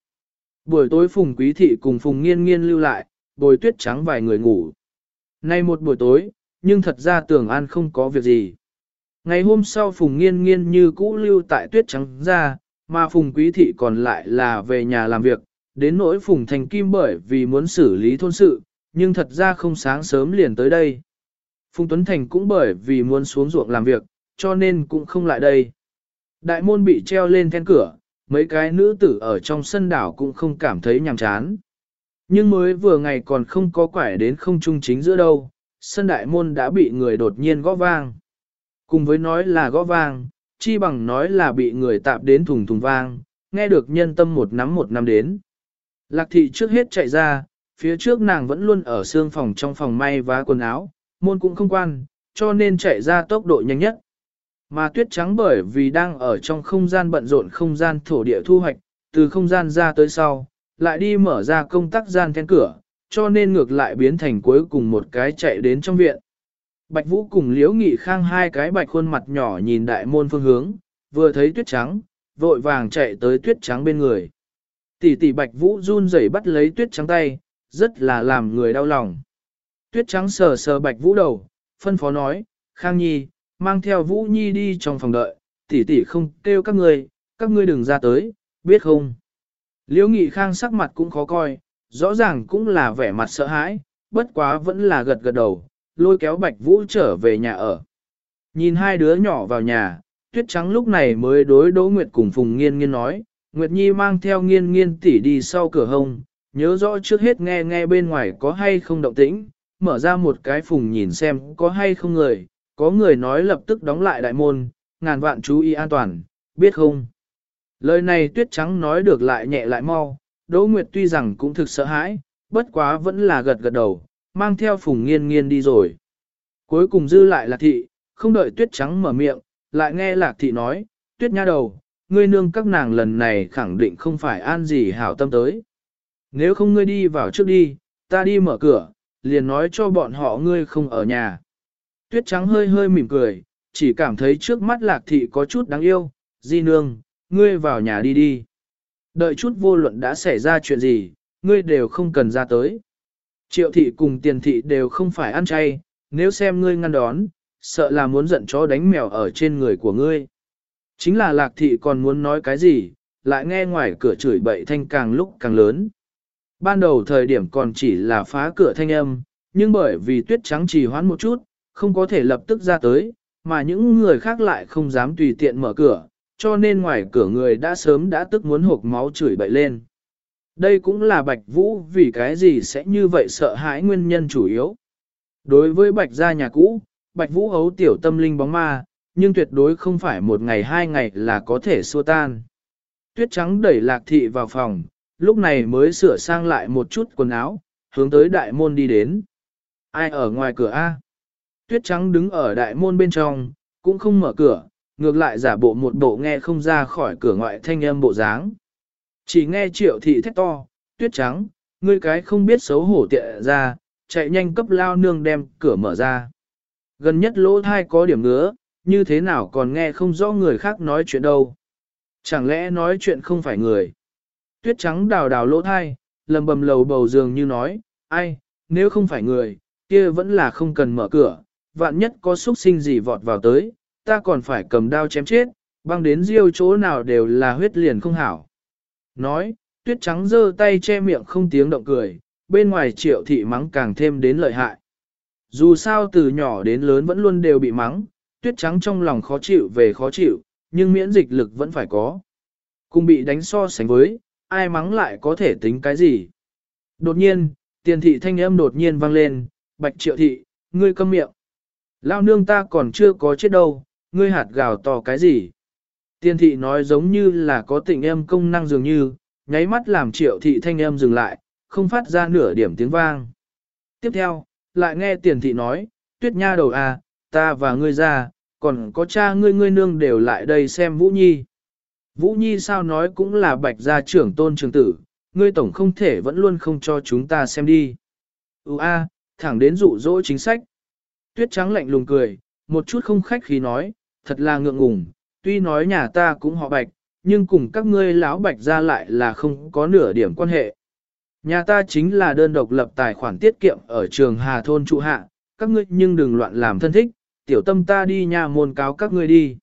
A: Buổi tối phùng quý thị cùng phùng nghiên nghiên lưu lại, bồi tuyết trắng vài người ngủ. Nay một buổi tối, nhưng thật ra tưởng An không có việc gì. Ngày hôm sau phùng nghiên nghiên như cũ lưu tại tuyết trắng ra, mà phùng quý thị còn lại là về nhà làm việc, đến nỗi Phùng Thành Kim bởi vì muốn xử lý thôn sự, nhưng thật ra không sáng sớm liền tới đây. Phùng Tuấn Thành cũng bởi vì muốn xuống ruộng làm việc, cho nên cũng không lại đây. Đại môn bị treo lên then cửa, mấy cái nữ tử ở trong sân đảo cũng không cảm thấy nhàm chán. Nhưng mới vừa ngày còn không có quải đến không trung chính giữa đâu, sân đại môn đã bị người đột nhiên gõ vang. Cùng với nói là gõ vang, chi bằng nói là bị người tạp đến thùng thùng vang, nghe được nhân tâm một nắm một năm đến. Lạc thị trước hết chạy ra, phía trước nàng vẫn luôn ở xương phòng trong phòng may vá quần áo, môn cũng không quan, cho nên chạy ra tốc độ nhanh nhất. Mà tuyết trắng bởi vì đang ở trong không gian bận rộn không gian thổ địa thu hoạch, từ không gian ra tới sau, lại đi mở ra công tắc gian then cửa, cho nên ngược lại biến thành cuối cùng một cái chạy đến trong viện. Bạch Vũ cùng Liễu Nghị Khang hai cái bạch khuôn mặt nhỏ nhìn đại môn phương hướng, vừa thấy tuyết trắng, vội vàng chạy tới tuyết trắng bên người. Tỷ tỷ Bạch Vũ run rẩy bắt lấy tuyết trắng tay, rất là làm người đau lòng. Tuyết trắng sờ sờ Bạch Vũ đầu, phân phó nói, Khang Nhi, mang theo Vũ Nhi đi trong phòng đợi, tỷ tỷ không kêu các ngươi, các ngươi đừng ra tới, biết không? Liễu Nghị Khang sắc mặt cũng khó coi, rõ ràng cũng là vẻ mặt sợ hãi, bất quá vẫn là gật gật đầu, lôi kéo Bạch Vũ trở về nhà ở. Nhìn hai đứa nhỏ vào nhà, Tuyết Trắng lúc này mới đối Đỗ Nguyệt cùng Phùng Nghiên Nghiên nói, Nguyệt Nhi mang theo Nghiên Nghiên tỷ đi sau cửa hông, nhớ rõ trước hết nghe nghe bên ngoài có hay không động tĩnh, mở ra một cái phùng nhìn xem có hay không người, có người nói lập tức đóng lại đại môn, ngàn vạn chú ý an toàn, biết không? Lời này tuyết trắng nói được lại nhẹ lại mau, Đỗ Nguyệt tuy rằng cũng thực sợ hãi, bất quá vẫn là gật gật đầu, mang theo phùng nghiên nghiên đi rồi. Cuối cùng dư lại lạc thị, không đợi tuyết trắng mở miệng, lại nghe lạc thị nói, tuyết nha đầu, ngươi nương các nàng lần này khẳng định không phải an gì hảo tâm tới. Nếu không ngươi đi vào trước đi, ta đi mở cửa, liền nói cho bọn họ ngươi không ở nhà. Tuyết trắng hơi hơi mỉm cười, chỉ cảm thấy trước mắt lạc thị có chút đáng yêu, di nương, ngươi vào nhà đi đi. Đợi chút vô luận đã xảy ra chuyện gì, ngươi đều không cần ra tới. Triệu thị cùng tiền thị đều không phải ăn chay, nếu xem ngươi ngăn đón, sợ là muốn giận chó đánh mèo ở trên người của ngươi. Chính là lạc thị còn muốn nói cái gì, lại nghe ngoài cửa chửi bậy thanh càng lúc càng lớn. Ban đầu thời điểm còn chỉ là phá cửa thanh âm, nhưng bởi vì tuyết trắng trì hoãn một chút, không có thể lập tức ra tới, mà những người khác lại không dám tùy tiện mở cửa, cho nên ngoài cửa người đã sớm đã tức muốn hộp máu chửi bậy lên. Đây cũng là Bạch Vũ vì cái gì sẽ như vậy sợ hãi nguyên nhân chủ yếu. Đối với Bạch gia nhà cũ, Bạch Vũ hấu tiểu tâm linh bóng ma, nhưng tuyệt đối không phải một ngày hai ngày là có thể xua tan. Tuyết trắng đẩy lạc thị vào phòng, lúc này mới sửa sang lại một chút quần áo, hướng tới đại môn đi đến. Ai ở ngoài cửa A? Tuyết trắng đứng ở đại môn bên trong, cũng không mở cửa, ngược lại giả bộ một bộ nghe không ra khỏi cửa ngoại thanh âm bộ dáng. Chỉ nghe triệu thị thét to, tuyết trắng, ngươi cái không biết xấu hổ tiện ra, chạy nhanh cấp lao nương đem cửa mở ra. Gần nhất lỗ thai có điểm ngứa, như thế nào còn nghe không rõ người khác nói chuyện đâu. Chẳng lẽ nói chuyện không phải người. Tuyết trắng đào đào lỗ thai, lầm bầm lầu bầu giường như nói, ai, nếu không phải người, kia vẫn là không cần mở cửa, vạn nhất có xuất sinh gì vọt vào tới, ta còn phải cầm đao chém chết, băng đến riêu chỗ nào đều là huyết liền không hảo. Nói, tuyết trắng giơ tay che miệng không tiếng động cười, bên ngoài triệu thị mắng càng thêm đến lợi hại. Dù sao từ nhỏ đến lớn vẫn luôn đều bị mắng, tuyết trắng trong lòng khó chịu về khó chịu, nhưng miễn dịch lực vẫn phải có. Cùng bị đánh so sánh với, ai mắng lại có thể tính cái gì. Đột nhiên, tiền thị thanh âm đột nhiên vang lên, bạch triệu thị, ngươi câm miệng. Lao nương ta còn chưa có chết đâu, ngươi hạt gào to cái gì? Tiên thị nói giống như là có tình em công năng dường như, nháy mắt làm triệu thị thanh em dừng lại, không phát ra nửa điểm tiếng vang. Tiếp theo, lại nghe tiền thị nói, tuyết nha đầu à, ta và ngươi ra, còn có cha ngươi ngươi nương đều lại đây xem Vũ Nhi. Vũ Nhi sao nói cũng là bạch gia trưởng tôn trường tử, ngươi tổng không thể vẫn luôn không cho chúng ta xem đi. Ừ a, thẳng đến dụ dỗ chính sách. Tuyết trắng lạnh lùng cười, một chút không khách khí nói, thật là ngượng ngùng, tuy nói nhà ta cũng họ bạch, nhưng cùng các ngươi lão bạch ra lại là không có nửa điểm quan hệ. Nhà ta chính là đơn độc lập tài khoản tiết kiệm ở trường Hà Thôn trụ hạ, các ngươi nhưng đừng loạn làm thân thích, tiểu tâm ta đi nhà môn cáo các ngươi đi.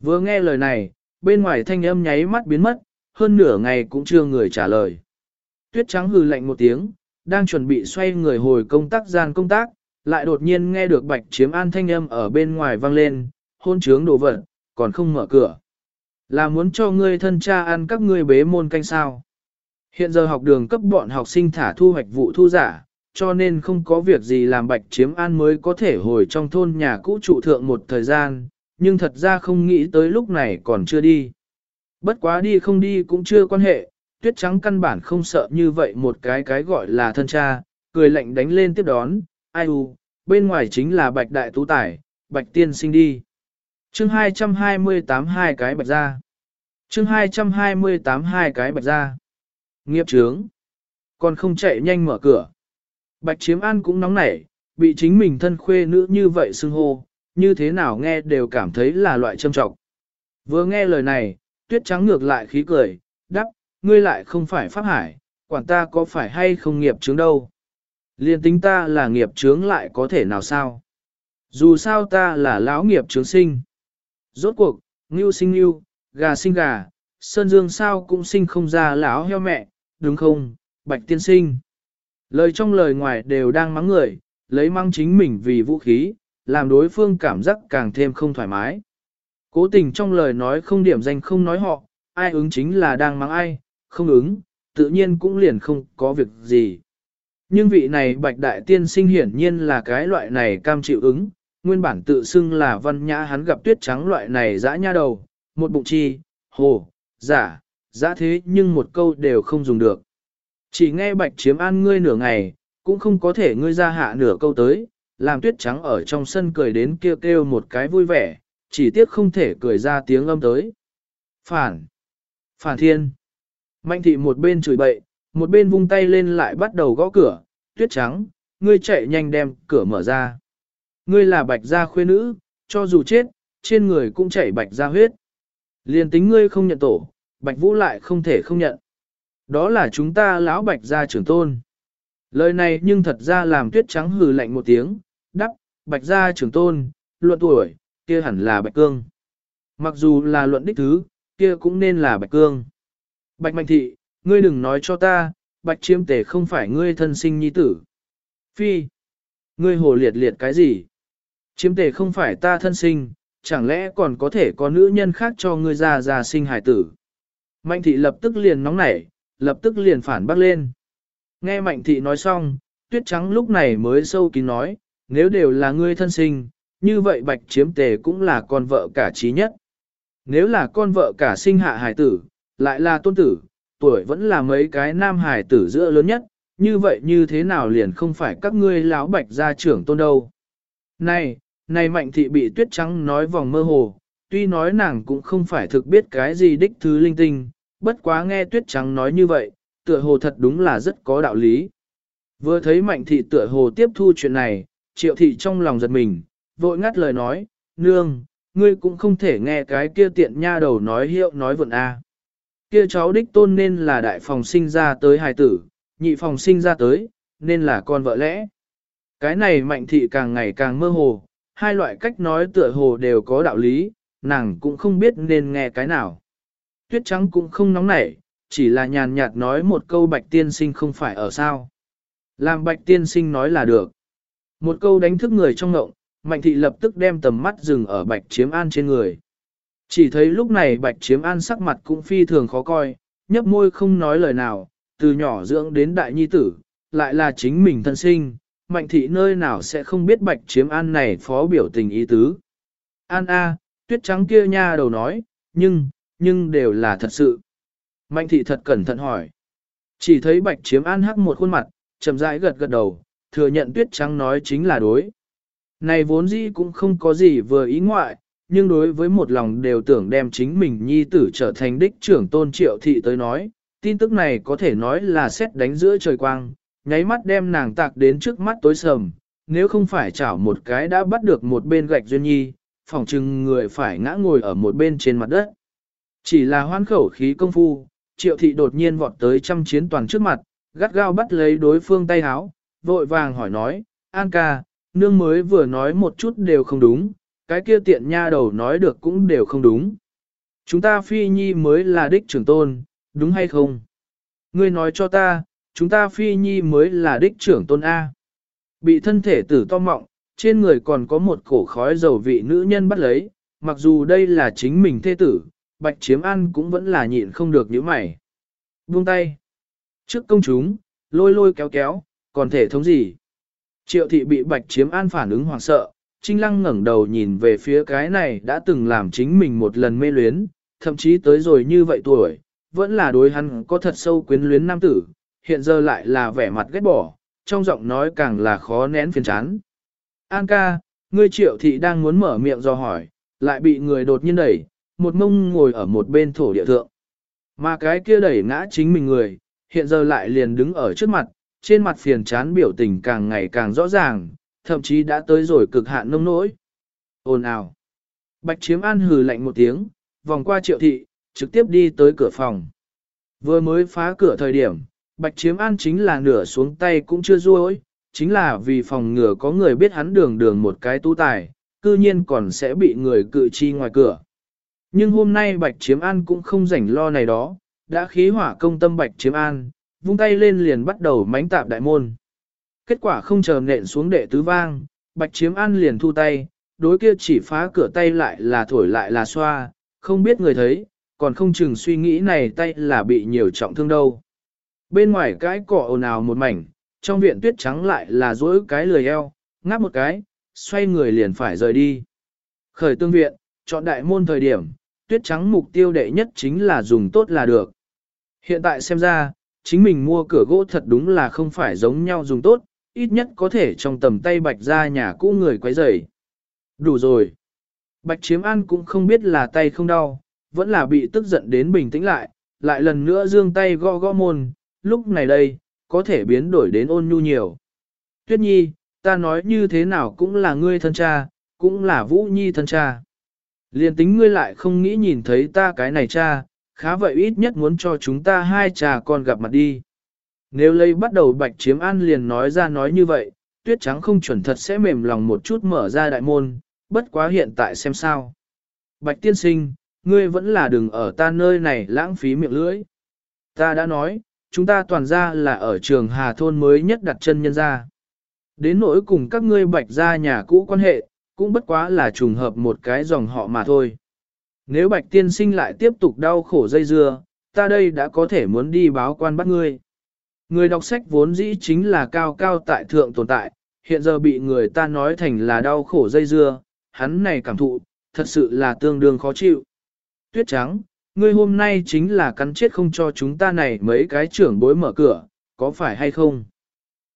A: Vừa nghe lời này, bên ngoài thanh âm nháy mắt biến mất, hơn nửa ngày cũng chưa người trả lời. Tuyết trắng hừ lạnh một tiếng, đang chuẩn bị xoay người hồi công tác gian công tác, lại đột nhiên nghe được bạch chiếm an thanh âm ở bên ngoài vang lên, hôn trướng đồ vật, còn không mở cửa. Là muốn cho ngươi thân cha ăn các ngươi bế môn canh sao. Hiện giờ học đường cấp bọn học sinh thả thu hoạch vụ thu giả, cho nên không có việc gì làm bạch chiếm an mới có thể hồi trong thôn nhà cũ trụ thượng một thời gian, nhưng thật ra không nghĩ tới lúc này còn chưa đi. Bất quá đi không đi cũng chưa quan hệ, tuyết trắng căn bản không sợ như vậy một cái cái gọi là thân cha, cười lạnh đánh lên tiếp đón, ai u, bên ngoài chính là bạch đại tú tài, bạch tiên sinh đi. chương 228 hai cái bạch ra. chương 228 hai cái bạch ra. Nghiệp trướng. Còn không chạy nhanh mở cửa. Bạch chiếm an cũng nóng nảy, bị chính mình thân khuê nữ như vậy xưng hô, như thế nào nghe đều cảm thấy là loại châm trọng. Vừa nghe lời này, tuyết trắng ngược lại khí cười, đắp, ngươi lại không phải pháp hải, quản ta có phải hay không nghiệp chướng đâu. Liên tính ta là nghiệp chướng lại có thể nào sao? Dù sao ta là lão nghiệp chướng sinh. Rốt cuộc, ngưu sinh ngưu, gà sinh gà, sơn dương sao cũng sinh không ra lão heo mẹ, đúng không, bạch tiên sinh. Lời trong lời ngoài đều đang mắng người, lấy mắng chính mình vì vũ khí, làm đối phương cảm giác càng thêm không thoải mái. Cố tình trong lời nói không điểm danh không nói họ, ai ứng chính là đang mắng ai, không ứng, tự nhiên cũng liền không có việc gì. Nhưng vị này bạch đại tiên sinh hiển nhiên là cái loại này cam chịu ứng, nguyên bản tự xưng là văn nhã hắn gặp tuyết trắng loại này dã nha đầu, một bụng chi, hồ, giả, dã thế nhưng một câu đều không dùng được. Chỉ nghe bạch chiếm an ngươi nửa ngày, cũng không có thể ngươi ra hạ nửa câu tới, làm tuyết trắng ở trong sân cười đến kêu kêu một cái vui vẻ, chỉ tiếc không thể cười ra tiếng âm tới. Phản! Phản thiên! Mạnh thị một bên chửi bậy, một bên vung tay lên lại bắt đầu gõ cửa, tuyết trắng, ngươi chạy nhanh đem cửa mở ra. Ngươi là bạch gia khuê nữ, cho dù chết, trên người cũng chảy bạch gia huyết. Liên tính ngươi không nhận tổ, bạch vũ lại không thể không nhận. Đó là chúng ta lão bạch gia trưởng tôn. Lời này nhưng thật ra làm tuyết trắng hừ lạnh một tiếng, đắp, bạch gia trưởng tôn, luận tuổi, kia hẳn là bạch cương. Mặc dù là luận đích thứ, kia cũng nên là bạch cương. Bạch mạnh thị, ngươi đừng nói cho ta, bạch chiêm tể không phải ngươi thân sinh nhi tử. Phi, ngươi hồ liệt liệt cái gì? Chiếm tể không phải ta thân sinh, chẳng lẽ còn có thể có nữ nhân khác cho ngươi ra ra sinh hải tử? Mạnh thị lập tức liền nóng nảy, lập tức liền phản bác lên. Nghe mạnh thị nói xong, tuyết trắng lúc này mới sâu kín nói, nếu đều là ngươi thân sinh, như vậy bạch chiếm tề cũng là con vợ cả trí nhất. Nếu là con vợ cả sinh hạ hải tử, lại là tôn tử, tuổi vẫn là mấy cái nam hải tử giữa lớn nhất, như vậy như thế nào liền không phải các ngươi lão bạch gia trưởng tôn đâu. Này, này mạnh thị bị tuyết trắng nói vòng mơ hồ, tuy nói nàng cũng không phải thực biết cái gì đích thứ linh tinh, bất quá nghe tuyết trắng nói như vậy, tựa hồ thật đúng là rất có đạo lý. Vừa thấy mạnh thị tựa hồ tiếp thu chuyện này, triệu thị trong lòng giật mình, vội ngắt lời nói, nương, ngươi cũng không thể nghe cái kia tiện nha đầu nói hiệu nói vượn a. Kia cháu đích tôn nên là đại phòng sinh ra tới hài tử, nhị phòng sinh ra tới, nên là con vợ lẽ. Cái này mạnh thị càng ngày càng mơ hồ, hai loại cách nói tựa hồ đều có đạo lý, nàng cũng không biết nên nghe cái nào. Tuyết trắng cũng không nóng nảy, chỉ là nhàn nhạt nói một câu bạch tiên sinh không phải ở sao. Làm bạch tiên sinh nói là được. Một câu đánh thức người trong ngộng, mạnh thị lập tức đem tầm mắt dừng ở bạch chiếm an trên người. Chỉ thấy lúc này bạch chiếm an sắc mặt cũng phi thường khó coi, nhấp môi không nói lời nào, từ nhỏ dưỡng đến đại nhi tử, lại là chính mình thân sinh, mạnh thị nơi nào sẽ không biết bạch chiếm an này phó biểu tình ý tứ. An a, tuyết trắng kia nha đầu nói, nhưng, nhưng đều là thật sự. Mạnh thị thật cẩn thận hỏi. Chỉ thấy bạch chiếm an hắc một khuôn mặt, chậm rãi gật gật đầu, thừa nhận tuyết trắng nói chính là đối. Này vốn dĩ cũng không có gì vừa ý ngoại, nhưng đối với một lòng đều tưởng đem chính mình nhi tử trở thành đích trưởng tôn triệu thị tới nói, tin tức này có thể nói là xét đánh giữa trời quang, nháy mắt đem nàng tạc đến trước mắt tối sầm, nếu không phải chảo một cái đã bắt được một bên gạch duyên nhi, phỏng chừng người phải ngã ngồi ở một bên trên mặt đất. Chỉ là hoan khẩu khí công phu, triệu thị đột nhiên vọt tới trăm chiến toàn trước mặt, gắt gao bắt lấy đối phương tay háo, vội vàng hỏi nói, An ca, nương mới vừa nói một chút đều không đúng, cái kia tiện nha đầu nói được cũng đều không đúng. Chúng ta phi nhi mới là đích trưởng tôn, đúng hay không? Ngươi nói cho ta, chúng ta phi nhi mới là đích trưởng tôn A. Bị thân thể tử to mọng, trên người còn có một cổ khói dầu vị nữ nhân bắt lấy, mặc dù đây là chính mình thê tử, bạch chiếm ăn cũng vẫn là nhịn không được những mày. Buông tay. Trước công chúng, lôi lôi kéo kéo, còn thể thống gì? Triệu thị bị bạch chiếm an phản ứng hoảng sợ, trinh lăng ngẩng đầu nhìn về phía cái này đã từng làm chính mình một lần mê luyến, thậm chí tới rồi như vậy tuổi, vẫn là đối hắn có thật sâu quyến luyến nam tử, hiện giờ lại là vẻ mặt ghét bỏ, trong giọng nói càng là khó nén phiền chán. An ca, ngươi triệu thị đang muốn mở miệng do hỏi, lại bị người đột nhiên đẩy, một mông ngồi ở một bên thổ địa thượng. Mà cái kia đẩy ngã chính mình người, hiện giờ lại liền đứng ở trước mặt, trên mặt phiền chán biểu tình càng ngày càng rõ ràng, thậm chí đã tới rồi cực hạn nông nỗi. Ồn ào. Bạch chiếm an hừ lạnh một tiếng, vòng qua triệu thị, trực tiếp đi tới cửa phòng. Vừa mới phá cửa thời điểm, bạch chiếm an chính là nửa xuống tay cũng chưa ruôi, chính là vì phòng ngừa có người biết hắn đường đường một cái tu tài, cư nhiên còn sẽ bị người cự chi ngoài cửa. Nhưng hôm nay bạch chiếm an cũng không rảnh lo này đó, đã khí hỏa công tâm bạch chiếm an, vung tay lên liền bắt đầu mánh tạp đại môn. Kết quả không chờ nện xuống đệ tứ vang, bạch chiếm an liền thu tay, đối kia chỉ phá cửa tay lại là thổi lại là xoa, không biết người thấy, còn không chừng suy nghĩ này tay là bị nhiều trọng thương đâu. Bên ngoài cái cỏ ồn ào một mảnh, trong viện tuyết trắng lại là dỗi cái lười eo, ngáp một cái, xoay người liền phải rời đi. Khởi tương viện, chọn đại môn thời điểm, tuyết trắng mục tiêu đệ nhất chính là dùng tốt là được. Hiện tại xem ra, chính mình mua cửa gỗ thật đúng là không phải giống nhau dùng tốt, ít nhất có thể trong tầm tay bạch ra nhà cũ người quấy rầy. Đủ rồi. Bạch chiếm ăn cũng không biết là tay không đau, vẫn là bị tức giận đến bình tĩnh lại, lại lần nữa dương tay gõ gõ môn, lúc này đây, có thể biến đổi đến ôn nhu nhiều. Tuyết nhi, ta nói như thế nào cũng là ngươi thân cha, cũng là vũ nhi thân cha. Liên tính ngươi lại không nghĩ nhìn thấy ta cái này cha, khá vậy ít nhất muốn cho chúng ta hai cha con gặp mặt đi. Nếu lấy bắt đầu bạch chiếm an liền nói ra nói như vậy, tuyết trắng không chuẩn thật sẽ mềm lòng một chút mở ra đại môn, bất quá hiện tại xem sao. Bạch tiên sinh, ngươi vẫn là đừng ở ta nơi này lãng phí miệng lưỡi. Ta đã nói, chúng ta toàn ra là ở trường Hà Thôn mới nhất đặt chân nhân ra. Đến nỗi cùng các ngươi bạch ra nhà cũ quan hệ, cũng bất quá là trùng hợp một cái dòng họ mà thôi. Nếu bạch tiên sinh lại tiếp tục đau khổ dây dưa, ta đây đã có thể muốn đi báo quan bắt ngươi. Người đọc sách vốn dĩ chính là cao cao tại thượng tồn tại, hiện giờ bị người ta nói thành là đau khổ dây dưa, hắn này cảm thụ, thật sự là tương đương khó chịu. Tuyết trắng, ngươi hôm nay chính là cắn chết không cho chúng ta này mấy cái trưởng bối mở cửa, có phải hay không?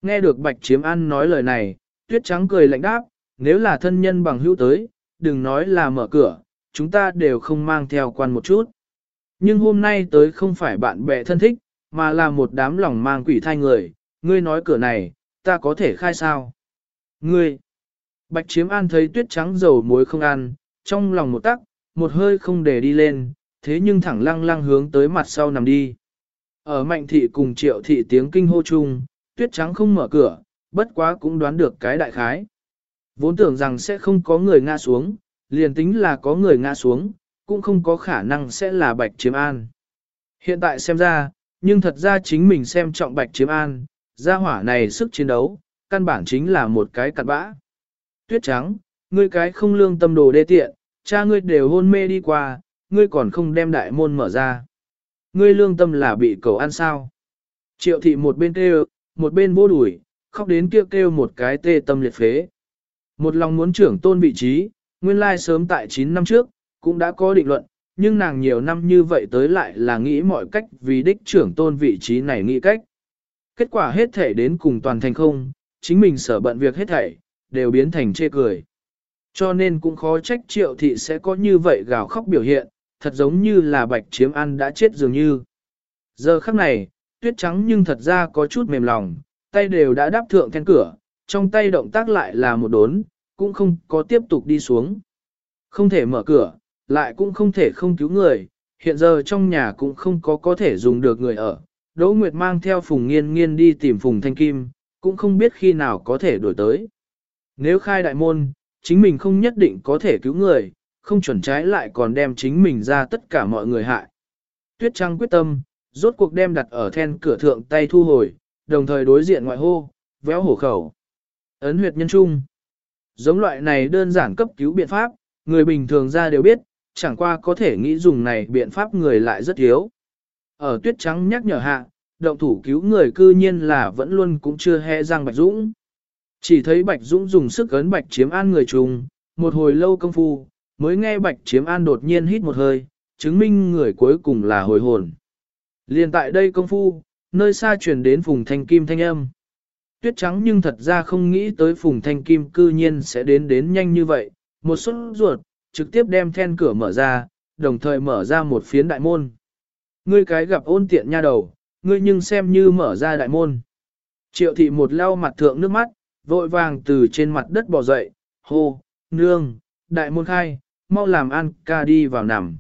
A: Nghe được Bạch Chiếm An nói lời này, Tuyết trắng cười lạnh đáp, nếu là thân nhân bằng hữu tới, đừng nói là mở cửa, chúng ta đều không mang theo quan một chút. Nhưng hôm nay tới không phải bạn bè thân thích, mà là một đám lòng mang quỷ thai người, ngươi nói cửa này, ta có thể khai sao? Ngươi! Bạch chiếm an thấy tuyết trắng dầu muối không ăn, trong lòng một tắc, một hơi không để đi lên, thế nhưng thẳng lăng lăng hướng tới mặt sau nằm đi. Ở mạnh thị cùng triệu thị tiếng kinh hô chung, tuyết trắng không mở cửa, bất quá cũng đoán được cái đại khái. Vốn tưởng rằng sẽ không có người ngã xuống, liền tính là có người ngã xuống, cũng không có khả năng sẽ là bạch chiếm an. Hiện tại xem ra, nhưng thật ra chính mình xem trọng bạch chiếm an, gia hỏa này sức chiến đấu, căn bản chính là một cái cặn bã. Tuyết trắng, ngươi cái không lương tâm đồ đê tiện, cha ngươi đều hôn mê đi qua, ngươi còn không đem đại môn mở ra. Ngươi lương tâm là bị cầu ăn sao. Triệu thị một bên kêu, một bên vô đuổi, khóc đến kêu kêu một cái tê tâm liệt phế. Một lòng muốn trưởng tôn vị trí, nguyên lai sớm tại 9 năm trước, cũng đã có định luận, nhưng nàng nhiều năm như vậy tới lại là nghĩ mọi cách vì đích trưởng tôn vị trí này nghĩ cách. Kết quả hết thể đến cùng toàn thành không, chính mình sở bận việc hết thảy, đều biến thành chê cười. Cho nên cũng khó trách triệu thị sẽ có như vậy gào khóc biểu hiện, thật giống như là bạch chiếm ăn đã chết dường như. Giờ khắc này, tuyết trắng nhưng thật ra có chút mềm lòng, tay đều đã đáp thượng then cửa, trong tay động tác lại là một đốn, cũng không có tiếp tục đi xuống. Không thể mở cửa, lại cũng không thể không cứu người, hiện giờ trong nhà cũng không có có thể dùng được người ở. Đỗ Nguyệt mang theo Phùng Nghiên Nghiên đi tìm Phùng Thanh Kim, cũng không biết khi nào có thể đổi tới. Nếu khai đại môn, chính mình không nhất định có thể cứu người, không chuẩn trái lại còn đem chính mình ra tất cả mọi người hại. Tuyết Trăng quyết tâm, rốt cuộc đem đặt ở then cửa thượng tay thu hồi, đồng thời đối diện ngoại hô, véo hổ khẩu. Ấn huyệt nhân trung. Giống loại này đơn giản cấp cứu biện pháp, người bình thường ra đều biết, chẳng qua có thể nghĩ dùng này biện pháp người lại rất thiếu. Ở tuyết trắng nhắc nhở hạ, động thủ cứu người cư nhiên là vẫn luôn cũng chưa hé răng Bạch Dũng. Chỉ thấy Bạch Dũng dùng sức ấn Bạch chiếm an người trùng, một hồi lâu công phu, mới nghe Bạch chiếm an đột nhiên hít một hơi, chứng minh người cuối cùng là hồi hồn. Liên tại đây công phu, nơi xa truyền đến Phùng Thanh Kim thanh âm. Tuyết trắng nhưng thật ra không nghĩ tới Phùng Thanh Kim cư nhiên sẽ đến đến nhanh như vậy, một suất ruột, trực tiếp đem then cửa mở ra, đồng thời mở ra một phiến đại môn. Ngươi cái gặp ôn tiện nha đầu, ngươi nhưng xem như mở ra đại môn. Triệu thị một lau mặt thượng nước mắt, vội vàng từ trên mặt đất bò dậy, hô, nương, đại môn khai, mau làm ăn ca đi vào nằm.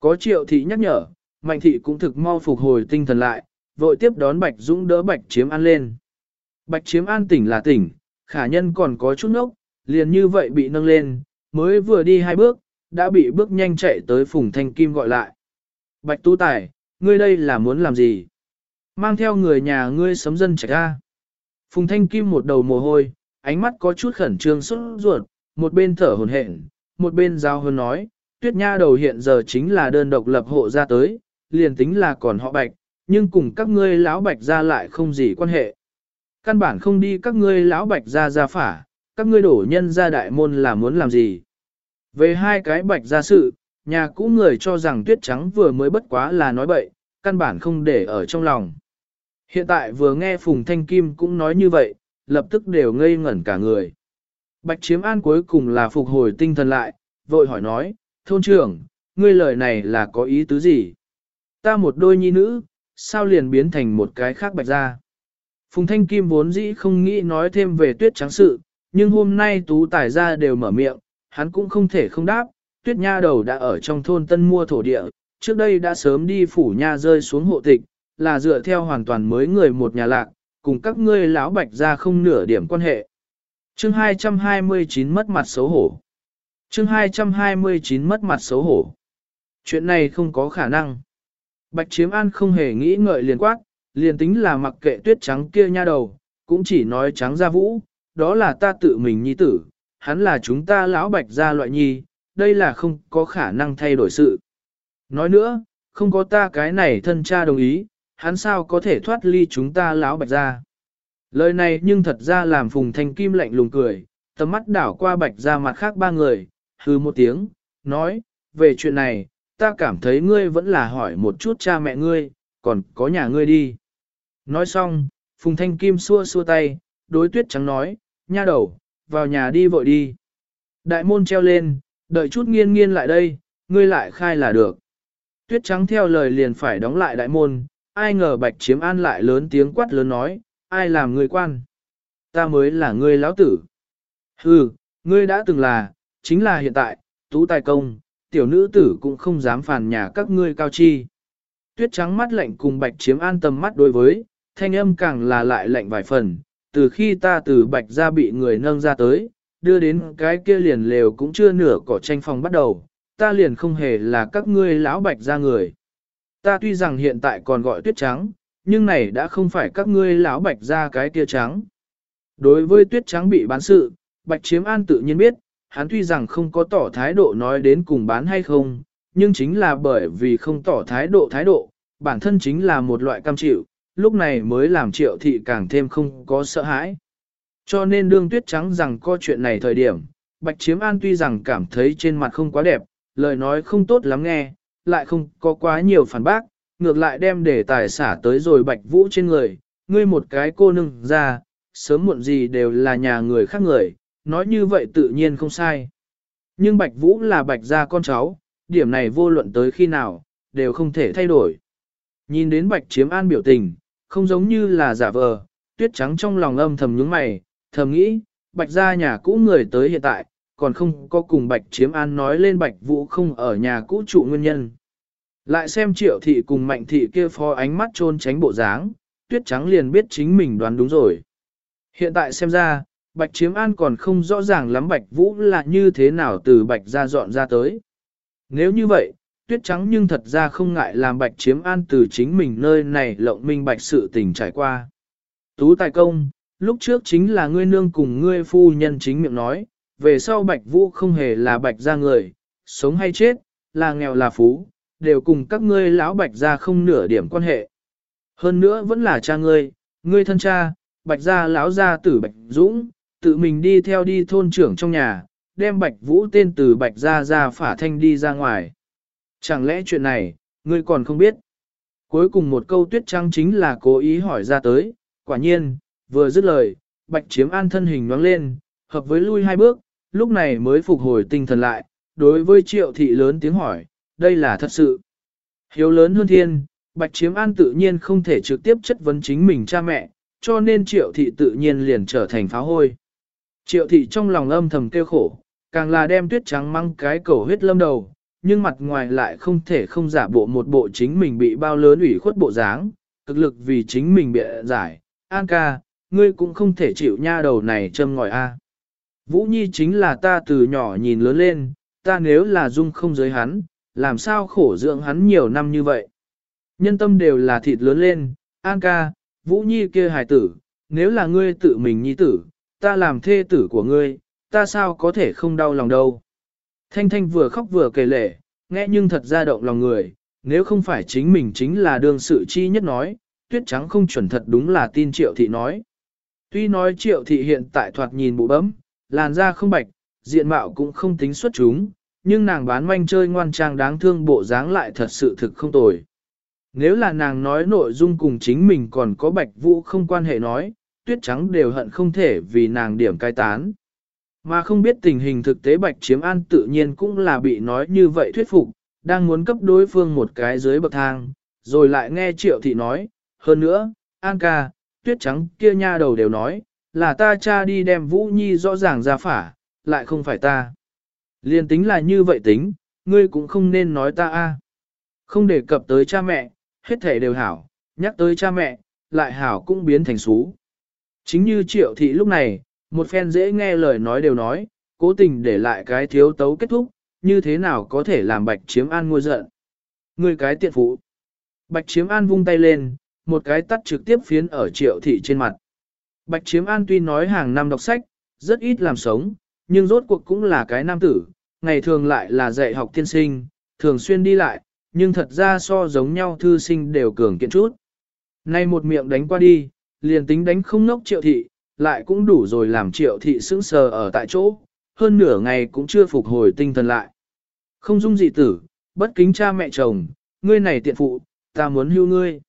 A: Có triệu thị nhắc nhở, mạnh thị cũng thực mau phục hồi tinh thần lại, vội tiếp đón Bạch Dũng đỡ Bạch Chiếm An lên. Bạch Chiếm An tỉnh là tỉnh, khả nhân còn có chút nốc, liền như vậy bị nâng lên, mới vừa đi hai bước, đã bị bước nhanh chạy tới Phùng Thanh Kim gọi lại. Bạch Tú Tài, ngươi đây là muốn làm gì? Mang theo người nhà ngươi sấm dân chạy ra. Phùng Thanh Kim một đầu mồ hôi, ánh mắt có chút khẩn trương xuất ruột, một bên thở hồn hển, một bên giao hơn nói, tuyết nha đầu hiện giờ chính là đơn độc lập hộ ra tới, liền tính là còn họ bạch, nhưng cùng các ngươi lão bạch ra lại không gì quan hệ. Căn bản không đi các ngươi lão bạch ra ra phả, các ngươi đổ nhân ra đại môn là muốn làm gì. Về hai cái bạch gia sự, nhà cũ người cho rằng tuyết trắng vừa mới bất quá là nói bậy, căn bản không để ở trong lòng. Hiện tại vừa nghe Phùng Thanh Kim cũng nói như vậy, lập tức đều ngây ngẩn cả người. Bạch chiếm an cuối cùng là phục hồi tinh thần lại, vội hỏi nói, thôn trưởng, ngươi lời này là có ý tứ gì? Ta một đôi nhi nữ, sao liền biến thành một cái khác bạch ra? Phùng Thanh Kim vốn dĩ không nghĩ nói thêm về tuyết trắng sự, nhưng hôm nay tú tài ra đều mở miệng, hắn cũng không thể không đáp, tuyết nha đầu đã ở trong thôn tân mua thổ địa, trước đây đã sớm đi phủ nha rơi xuống hộ tịch, là dựa theo hoàn toàn mới người một nhà lạc, cùng các ngươi lão bạch ra không nửa điểm quan hệ. Chương 229 mất mặt xấu hổ. Chương 229 mất mặt xấu hổ. Chuyện này không có khả năng. Bạch Chiếm An không hề nghĩ ngợi liền quát, liền tính là mặc kệ tuyết trắng kia nha đầu, cũng chỉ nói trắng ra vũ, đó là ta tự mình nhi tử, hắn là chúng ta lão bạch gia loại nhi, đây là không có khả năng thay đổi sự. Nói nữa, không có ta cái này thân cha đồng ý, hắn sao có thể thoát ly chúng ta lão bạch gia Lời này nhưng thật ra làm Phùng Thanh Kim lạnh lùng cười, tầm mắt đảo qua bạch gia mặt khác ba người, hư một tiếng, nói, về chuyện này, ta cảm thấy ngươi vẫn là hỏi một chút cha mẹ ngươi, còn có nhà ngươi đi. Nói xong, Phùng Thanh Kim xua xua tay, đối tuyết trắng nói, nha đầu, vào nhà đi vội đi. Đại môn treo lên, đợi chút nghiên nghiên lại đây, ngươi lại khai là được. Tuyết trắng theo lời liền phải đóng lại đại môn, ai ngờ bạch chiếm an lại lớn tiếng quát lớn nói, ai làm ngươi quan? Ta mới là ngươi lão tử. Hừ, ngươi đã từng là, chính là hiện tại, tú tài công, tiểu nữ tử cũng không dám phản nhà các ngươi cao chi. Tuyết trắng mắt lạnh cùng bạch chiếm an tầm mắt đối với, thanh âm càng là lại lạnh vài phần, từ khi ta từ bạch ra bị người nâng ra tới, đưa đến cái kia liền lều cũng chưa nửa cỏ tranh phòng bắt đầu, ta liền không hề là các ngươi lão bạch ra người. Ta tuy rằng hiện tại còn gọi tuyết trắng, nhưng này đã không phải các ngươi lão bạch ra cái kia trắng. Đối với tuyết trắng bị bán sự, bạch chiếm an tự nhiên biết, hắn tuy rằng không có tỏ thái độ nói đến cùng bán hay không, nhưng chính là bởi vì không tỏ thái độ thái độ, bản thân chính là một loại cam chịu, lúc này mới làm triệu thị càng thêm không có sợ hãi. Cho nên đương tuyết trắng rằng có chuyện này thời điểm, Bạch Chiếm An tuy rằng cảm thấy trên mặt không quá đẹp, lời nói không tốt lắm nghe, lại không có quá nhiều phản bác, ngược lại đem để tài xả tới rồi Bạch Vũ trên người, ngươi một cái cô nưng ra, sớm muộn gì đều là nhà người khác người, nói như vậy tự nhiên không sai. Nhưng Bạch Vũ là Bạch gia con cháu, điểm này vô luận tới khi nào, đều không thể thay đổi. Nhìn đến Bạch Chiếm An biểu tình, không giống như là giả vờ, tuyết trắng trong lòng âm thầm nhướng mày, thầm nghĩ, Bạch gia nhà cũ người tới hiện tại, còn không có cùng Bạch Chiếm An nói lên Bạch Vũ không ở nhà cũ trụ nguyên nhân. Lại xem triệu thị cùng mạnh thị kia phó ánh mắt trôn tránh bộ dáng, tuyết trắng liền biết chính mình đoán đúng rồi. Hiện tại xem ra, Bạch Chiếm An còn không rõ ràng lắm Bạch Vũ là như thế nào từ Bạch gia dọn ra tới. Nếu như vậy, tuyết trắng nhưng thật ra không ngại làm Bạch Chiếm An từ chính mình nơi này lộng minh Bạch sự tình trải qua. Tú tài công, lúc trước chính là ngươi nương cùng ngươi phu nhân chính miệng nói, về sau bạch vũ không hề là bạch gia người, sống hay chết, là nghèo là phú, đều cùng các ngươi lão bạch gia không nửa điểm quan hệ. Hơn nữa vẫn là cha ngươi, ngươi thân cha, bạch gia lão gia tử bạch dũng, tự mình đi theo đi thôn trưởng trong nhà, đem bạch vũ tên từ bạch gia ra phả thanh đi ra ngoài. Chẳng lẽ chuyện này, ngươi còn không biết? Cuối cùng một câu tuyết trắng chính là cố ý hỏi ra tới, quả nhiên, vừa dứt lời, bạch chiếm an thân hình nhoáng lên, hợp với lui hai bước, lúc này mới phục hồi tinh thần lại, đối với triệu thị lớn tiếng hỏi, đây là thật sự. Hiếu lớn hơn thiên, bạch chiếm an tự nhiên không thể trực tiếp chất vấn chính mình cha mẹ, cho nên triệu thị tự nhiên liền trở thành pháo hôi. Triệu thị trong lòng âm thầm kêu khổ, càng là đem tuyết trắng mang cái cầu huyết lâm đầu, nhưng mặt ngoài lại không thể không giả bộ một bộ chính mình bị bao lớn ủy khuất bộ dáng, cực lực vì chính mình bị giải. An ca, ngươi cũng không thể chịu nha đầu này châm ngòi a. Vũ Nhi chính là ta từ nhỏ nhìn lớn lên, ta nếu là dung không giới hắn, làm sao khổ dưỡng hắn nhiều năm như vậy. Nhân tâm đều là thịt lớn lên, An ca, Vũ Nhi kia hài tử, nếu là ngươi tự mình nhi tử, ta làm thê tử của ngươi, ta sao có thể không đau lòng đâu. Thanh Thanh vừa khóc vừa kể lệ, nghe nhưng thật ra động lòng người, nếu không phải chính mình chính là đương sự chi nhất nói, tuyết trắng không chuẩn thật đúng là tin triệu thị nói. Tuy nói triệu thị hiện tại thoạt nhìn bụ bấm, làn da không bạch, diện mạo cũng không tính xuất chúng, nhưng nàng bán manh chơi ngoan trang đáng thương bộ dáng lại thật sự thực không tồi. Nếu là nàng nói nội dung cùng chính mình còn có bạch vũ không quan hệ nói, tuyết trắng đều hận không thể vì nàng điểm cai tán. Mà không biết tình hình thực tế bạch chiếm an tự nhiên cũng là bị nói như vậy thuyết phục, đang muốn cấp đối phương một cái dưới bậc thang, rồi lại nghe triệu thị nói, hơn nữa, an ca, tuyết trắng kia nha đầu đều nói, là ta cha đi đem Vũ Nhi rõ ràng ra phả, lại không phải ta. Liên tính là như vậy tính, ngươi cũng không nên nói ta a. Không đề cập tới cha mẹ, hết thể đều hảo, nhắc tới cha mẹ, lại hảo cũng biến thành xú. Chính như triệu thị lúc này, một phen dễ nghe lời nói đều nói, cố tình để lại cái thiếu tấu kết thúc, như thế nào có thể làm bạch chiếm an ngôi giận. Người cái tiện phụ. Bạch chiếm an vung tay lên, một cái tắt trực tiếp phiến ở triệu thị trên mặt. Bạch chiếm an tuy nói hàng năm đọc sách, rất ít làm sống, nhưng rốt cuộc cũng là cái nam tử, ngày thường lại là dạy học tiên sinh, thường xuyên đi lại, nhưng thật ra so giống nhau thư sinh đều cường kiện chút. Nay một miệng đánh qua đi, liền tính đánh không nốc triệu thị, lại cũng đủ rồi làm triệu thị sững sờ ở tại chỗ, hơn nửa ngày cũng chưa phục hồi tinh thần lại. Không dung dị tử, bất kính cha mẹ chồng, ngươi này tiện phụ, ta muốn hưu ngươi.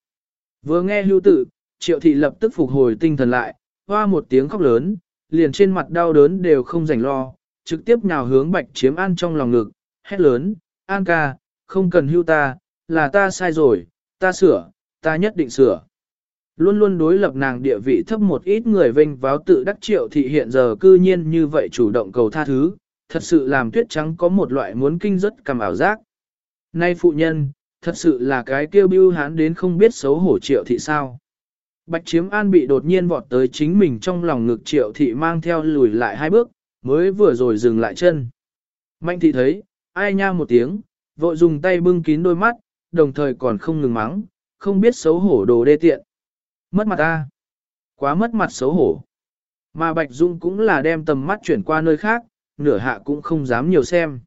A: Vừa nghe hưu tử, triệu thị lập tức phục hồi tinh thần lại, hoa một tiếng khóc lớn, liền trên mặt đau đớn đều không rảnh lo, trực tiếp nhào hướng bạch chiếm an trong lòng ngực, hét lớn, an ca, không cần hưu ta, là ta sai rồi, ta sửa, ta nhất định sửa. Luôn luôn đối lập nàng địa vị thấp một ít người vinh váo tự đắc triệu thị hiện giờ cư nhiên như vậy chủ động cầu tha thứ, thật sự làm tuyết trắng có một loại muốn kinh rất cầm ảo giác. Nay phụ nhân, thật sự là cái kêu bưu hán đến không biết xấu hổ triệu thị sao. Bạch chiếm an bị đột nhiên vọt tới chính mình trong lòng ngực triệu thị mang theo lùi lại hai bước, mới vừa rồi dừng lại chân. Mạnh thị thấy, ai nha một tiếng, vội dùng tay bưng kín đôi mắt, đồng thời còn không ngừng mắng, không biết xấu hổ đồ đê tiện. Mất mặt ta. Quá mất mặt xấu hổ. Mà Bạch Dung cũng là đem tầm mắt chuyển qua nơi khác, nửa hạ cũng không dám nhiều xem.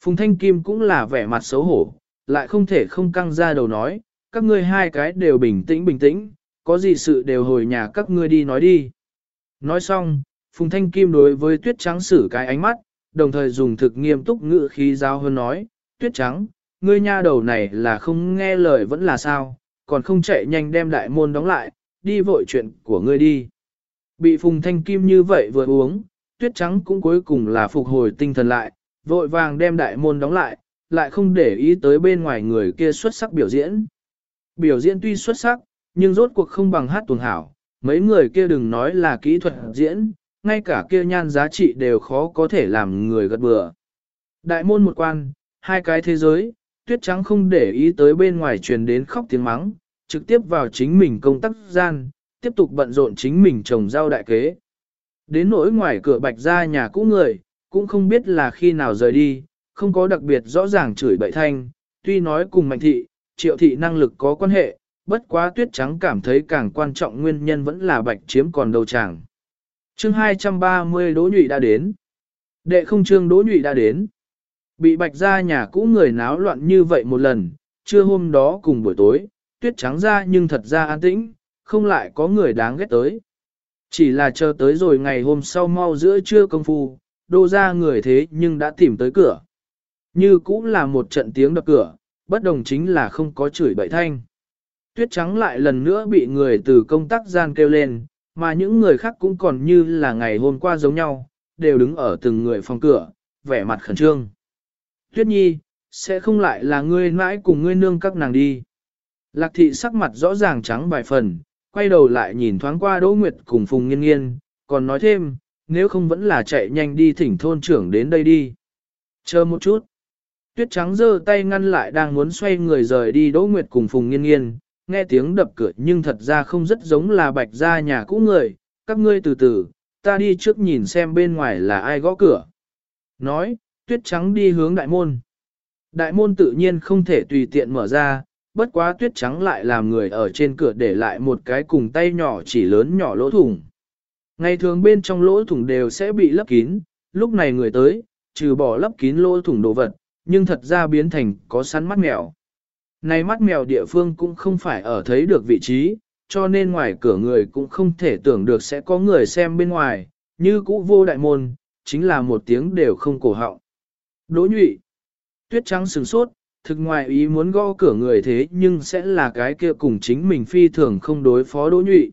A: Phùng Thanh Kim cũng là vẻ mặt xấu hổ, lại không thể không căng ra đầu nói, các ngươi hai cái đều bình tĩnh bình tĩnh, có gì sự đều hồi nhà các ngươi đi nói đi. Nói xong, Phùng Thanh Kim đối với Tuyết Trắng xử cái ánh mắt, đồng thời dùng thực nghiêm túc ngữ khí giao hơn nói, Tuyết Trắng, ngươi nha đầu này là không nghe lời vẫn là sao, còn không chạy nhanh đem đại môn đóng lại, đi vội chuyện của ngươi đi. Bị Phùng Thanh Kim như vậy vừa uống, Tuyết Trắng cũng cuối cùng là phục hồi tinh thần lại, vội vàng đem đại môn đóng lại, lại không để ý tới bên ngoài người kia xuất sắc biểu diễn. Biểu diễn tuy xuất sắc, nhưng rốt cuộc không bằng hát tuồng hảo, mấy người kia đừng nói là kỹ thuật diễn, ngay cả kia nhan giá trị đều khó có thể làm người gật bừa. Đại môn một quan, hai cái thế giới, tuyết trắng không để ý tới bên ngoài truyền đến khóc tiếng mắng, trực tiếp vào chính mình công tác gian, tiếp tục bận rộn chính mình trồng rau đại kế. Đến nỗi ngoài cửa bạch ra nhà cũ người, cũng không biết là khi nào rời đi, không có đặc biệt rõ ràng chửi bậy thanh, tuy nói cùng mạnh thị, triệu thị năng lực có quan hệ, bất quá tuyết trắng cảm thấy càng quan trọng nguyên nhân vẫn là bạch chiếm còn đầu chàng. chương 230 Đỗ Nhụy đã đến. Đệ không trương Đỗ Nhụy đã đến. Bị bạch ra nhà cũ người náo loạn như vậy một lần, trưa hôm đó cùng buổi tối, tuyết trắng ra nhưng thật ra an tĩnh, không lại có người đáng ghét tới. Chỉ là chờ tới rồi ngày hôm sau mau giữa trưa công phu, đô ra người thế nhưng đã tìm tới cửa. Như cũng là một trận tiếng đập cửa, bất đồng chính là không có chửi bậy thanh. Tuyết trắng lại lần nữa bị người từ công tác gian kêu lên, mà những người khác cũng còn như là ngày hôm qua giống nhau, đều đứng ở từng người phòng cửa, vẻ mặt khẩn trương. Tuyết nhi, sẽ không lại là ngươi mãi cùng ngươi nương các nàng đi. Lạc thị sắc mặt rõ ràng trắng vài phần, quay đầu lại nhìn thoáng qua Đỗ Nguyệt cùng Phùng Nghiên Nghiên, còn nói thêm, nếu không vẫn là chạy nhanh đi thỉnh thôn trưởng đến đây đi. Chờ một chút. Tuyết trắng giơ tay ngăn lại đang muốn xoay người rời đi Đỗ Nguyệt cùng Phùng Nghiên Nghiên, nghe tiếng đập cửa nhưng thật ra không rất giống là bạch gia nhà cũ người, các ngươi từ từ, ta đi trước nhìn xem bên ngoài là ai gõ cửa. Nói, tuyết trắng đi hướng đại môn. Đại môn tự nhiên không thể tùy tiện mở ra, bất quá tuyết trắng lại làm người ở trên cửa để lại một cái cùng tay nhỏ chỉ lớn nhỏ lỗ thủng. Ngày thường bên trong lỗ thủng đều sẽ bị lấp kín, lúc này người tới, trừ bỏ lấp kín lỗ thủng đồ vật, nhưng thật ra biến thành có sắn mắt mèo. Này mắt mèo địa phương cũng không phải ở thấy được vị trí, cho nên ngoài cửa người cũng không thể tưởng được sẽ có người xem bên ngoài, như cũ vô đại môn, chính là một tiếng đều không cổ họng. Đỗ nhụy, tuyết trắng sừng sốt, thực ngoài ý muốn gõ cửa người thế nhưng sẽ là cái kia cùng chính mình phi thường không đối phó đỗ nhụy.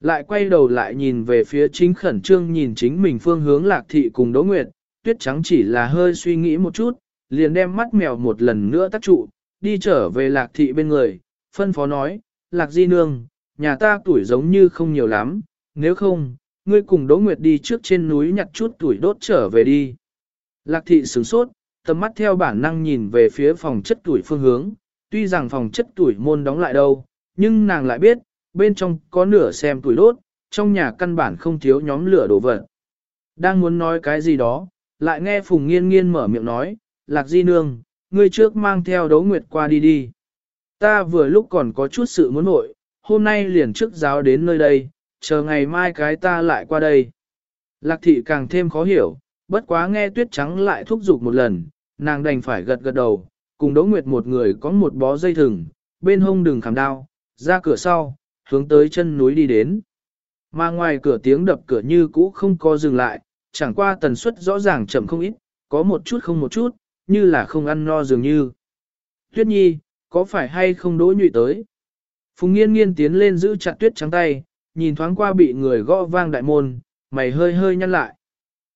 A: Lại quay đầu lại nhìn về phía chính khẩn trương nhìn chính mình phương hướng lạc thị cùng đỗ nguyệt, tuyết trắng chỉ là hơi suy nghĩ một chút, liền đem mắt mèo một lần nữa tắt trụ, đi trở về lạc thị bên người, phân phó nói, lạc di nương, nhà ta tuổi giống như không nhiều lắm, nếu không, ngươi cùng Đỗ Nguyệt đi trước trên núi nhặt chút tuổi đốt trở về đi. Lạc thị sửng sốt, tầm mắt theo bản năng nhìn về phía phòng chất tuổi phương hướng, tuy rằng phòng chất tuổi môn đóng lại đâu, nhưng nàng lại biết, bên trong có nửa xem tuổi đốt, trong nhà căn bản không thiếu nhóm lửa đổ vật. Đang muốn nói cái gì đó, lại nghe Phùng Nghiên Nghiên mở miệng nói, Lạc Di Nương, ngươi trước mang theo đấu Nguyệt qua đi đi. Ta vừa lúc còn có chút sự muốn nội, hôm nay liền trước giáo đến nơi đây, chờ ngày mai cái ta lại qua đây. Lạc thị càng thêm khó hiểu, bất quá nghe tuyết trắng lại thúc giục một lần, nàng đành phải gật gật đầu, cùng Đỗ Nguyệt một người có một bó dây thừng, bên hông đường khảm đao, ra cửa sau, hướng tới chân núi đi đến. Mà ngoài cửa tiếng đập cửa như cũ không có dừng lại, chẳng qua tần suất rõ ràng chậm không ít, có một chút không một chút, như là không ăn no dường như. Tuyết nhi, có phải hay không đỗ nhụy tới? Phùng nghiên nghiên tiến lên giữ chặt tuyết trắng tay, nhìn thoáng qua bị người gõ vang đại môn, mày hơi hơi nhăn lại.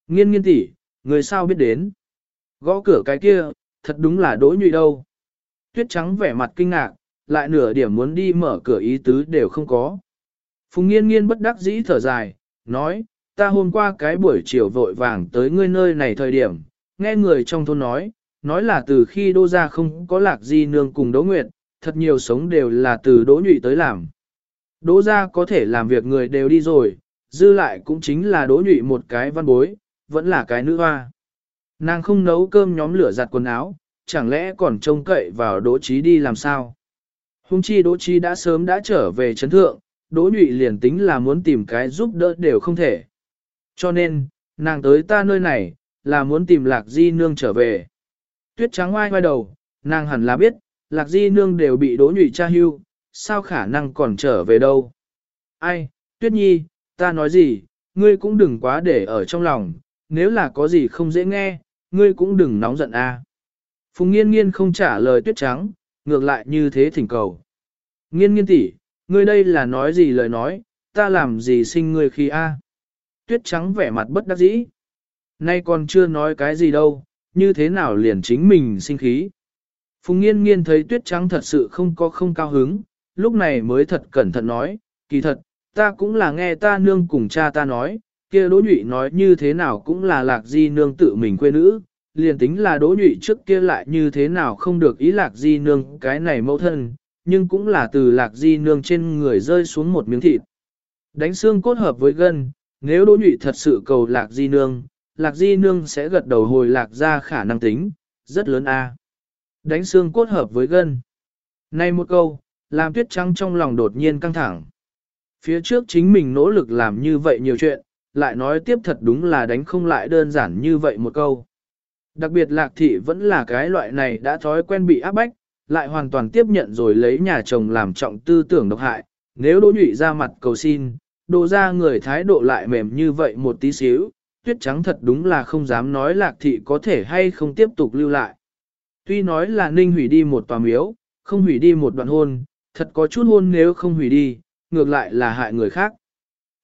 A: Nghiên nghiên tỷ, người sao biết đến? Gõ cửa cái kia, thật đúng là đỗ nhụy đâu. Tuyết trắng vẻ mặt kinh ngạc, lại nửa điểm muốn đi mở cửa ý tứ đều không có. Phùng nghiên nghiên bất đắc dĩ thở dài, nói, ta hôm qua cái buổi chiều vội vàng tới ngươi nơi này thời điểm, nghe người trong thôn nói, nói là từ khi đô Gia không có lạc di nương cùng đỗ nguyệt, thật nhiều sống đều là từ đỗ nhụy tới làm. Đỗ Gia có thể làm việc người đều đi rồi, dư lại cũng chính là đỗ nhụy một cái văn bối, vẫn là cái nữ hoa. Nàng không nấu cơm nhóm lửa giặt quần áo, chẳng lẽ còn trông cậy vào đỗ trí đi làm sao? Hùng chi đỗ trí đã sớm đã trở về chấn thượng, đỗ nhụy liền tính là muốn tìm cái giúp đỡ đều không thể. Cho nên, nàng tới ta nơi này, là muốn tìm lạc di nương trở về. Tuyết trắng oai oai đầu, nàng hẳn là biết, lạc di nương đều bị đỗ nhụy tra hưu, sao khả năng còn trở về đâu. Ai, tuyết nhi, ta nói gì, ngươi cũng đừng quá để ở trong lòng, nếu là có gì không dễ nghe, ngươi cũng đừng nóng giận a. Phùng nghiên nghiên không trả lời tuyết trắng, ngược lại như thế thỉnh cầu. Nghiên nghiên tỷ, ngươi đây là nói gì lời nói, ta làm gì sinh ngươi khi a? Tuyết trắng vẻ mặt bất đắc dĩ. Nay còn chưa nói cái gì đâu, như thế nào liền chính mình sinh khí. Phùng nghiên nghiên thấy tuyết trắng thật sự không có không cao hứng, lúc này mới thật cẩn thận nói, kỳ thật, ta cũng là nghe ta nương cùng cha ta nói, kia đỗ nhụy nói như thế nào cũng là lạc di nương tự mình quê nữ, liền tính là đỗ nhụy trước kia lại như thế nào không được ý lạc di nương cái này mẫu thân, nhưng cũng là từ lạc di nương trên người rơi xuống một miếng thịt. Đánh xương cốt hợp với gân, nếu đỗ nhụy thật sự cầu lạc di nương, lạc di nương sẽ gật đầu hồi lạc ra khả năng tính, rất lớn a. Đánh xương cốt hợp với gân. Này một câu, Làm tuyết trắng trong lòng đột nhiên căng thẳng. Phía trước chính mình nỗ lực làm như vậy nhiều chuyện, lại nói tiếp thật đúng là đánh không lại đơn giản như vậy một câu. Đặc biệt lạc thị vẫn là cái loại này đã thói quen bị áp bách, lại hoàn toàn tiếp nhận rồi lấy nhà chồng làm trọng tư tưởng độc hại. Nếu đỗ nhụy ra mặt cầu xin, đỗ ra người thái độ lại mềm như vậy một tí xíu, tuyết trắng thật đúng là không dám nói lạc thị có thể hay không tiếp tục lưu lại. Tuy nói là ninh hủy đi một tòa miếu, không hủy đi một đoạn hôn, thật có chút hôn nếu không hủy đi, ngược lại là hại người khác.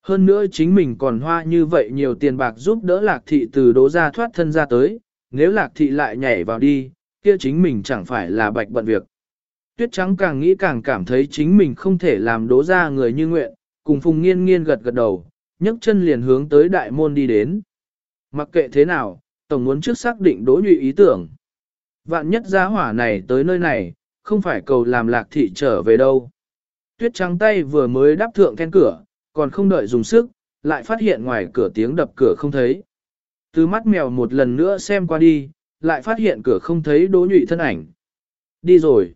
A: Hơn nữa chính mình còn hoa như vậy nhiều tiền bạc giúp đỡ lạc thị từ đố ra thoát thân ra tới, nếu lạc thị lại nhảy vào đi, kia chính mình chẳng phải là bạch bận việc. Tuyết trắng càng nghĩ càng cảm thấy chính mình không thể làm đố ra người như nguyện, cùng phùng nghiên nghiên gật gật đầu, nhấc chân liền hướng tới đại môn đi đến. Mặc kệ thế nào, tổng muốn trước xác định đố nhụy ý tưởng. Vạn nhất gia hỏa này tới nơi này, không phải cầu làm lạc thị trở về đâu. Tuyết trắng tay vừa mới đáp thượng then cửa, còn không đợi dùng sức, lại phát hiện ngoài cửa tiếng đập cửa không thấy. Từ mắt mèo một lần nữa xem qua đi, lại phát hiện cửa không thấy đỗ nhụy thân ảnh. Đi rồi.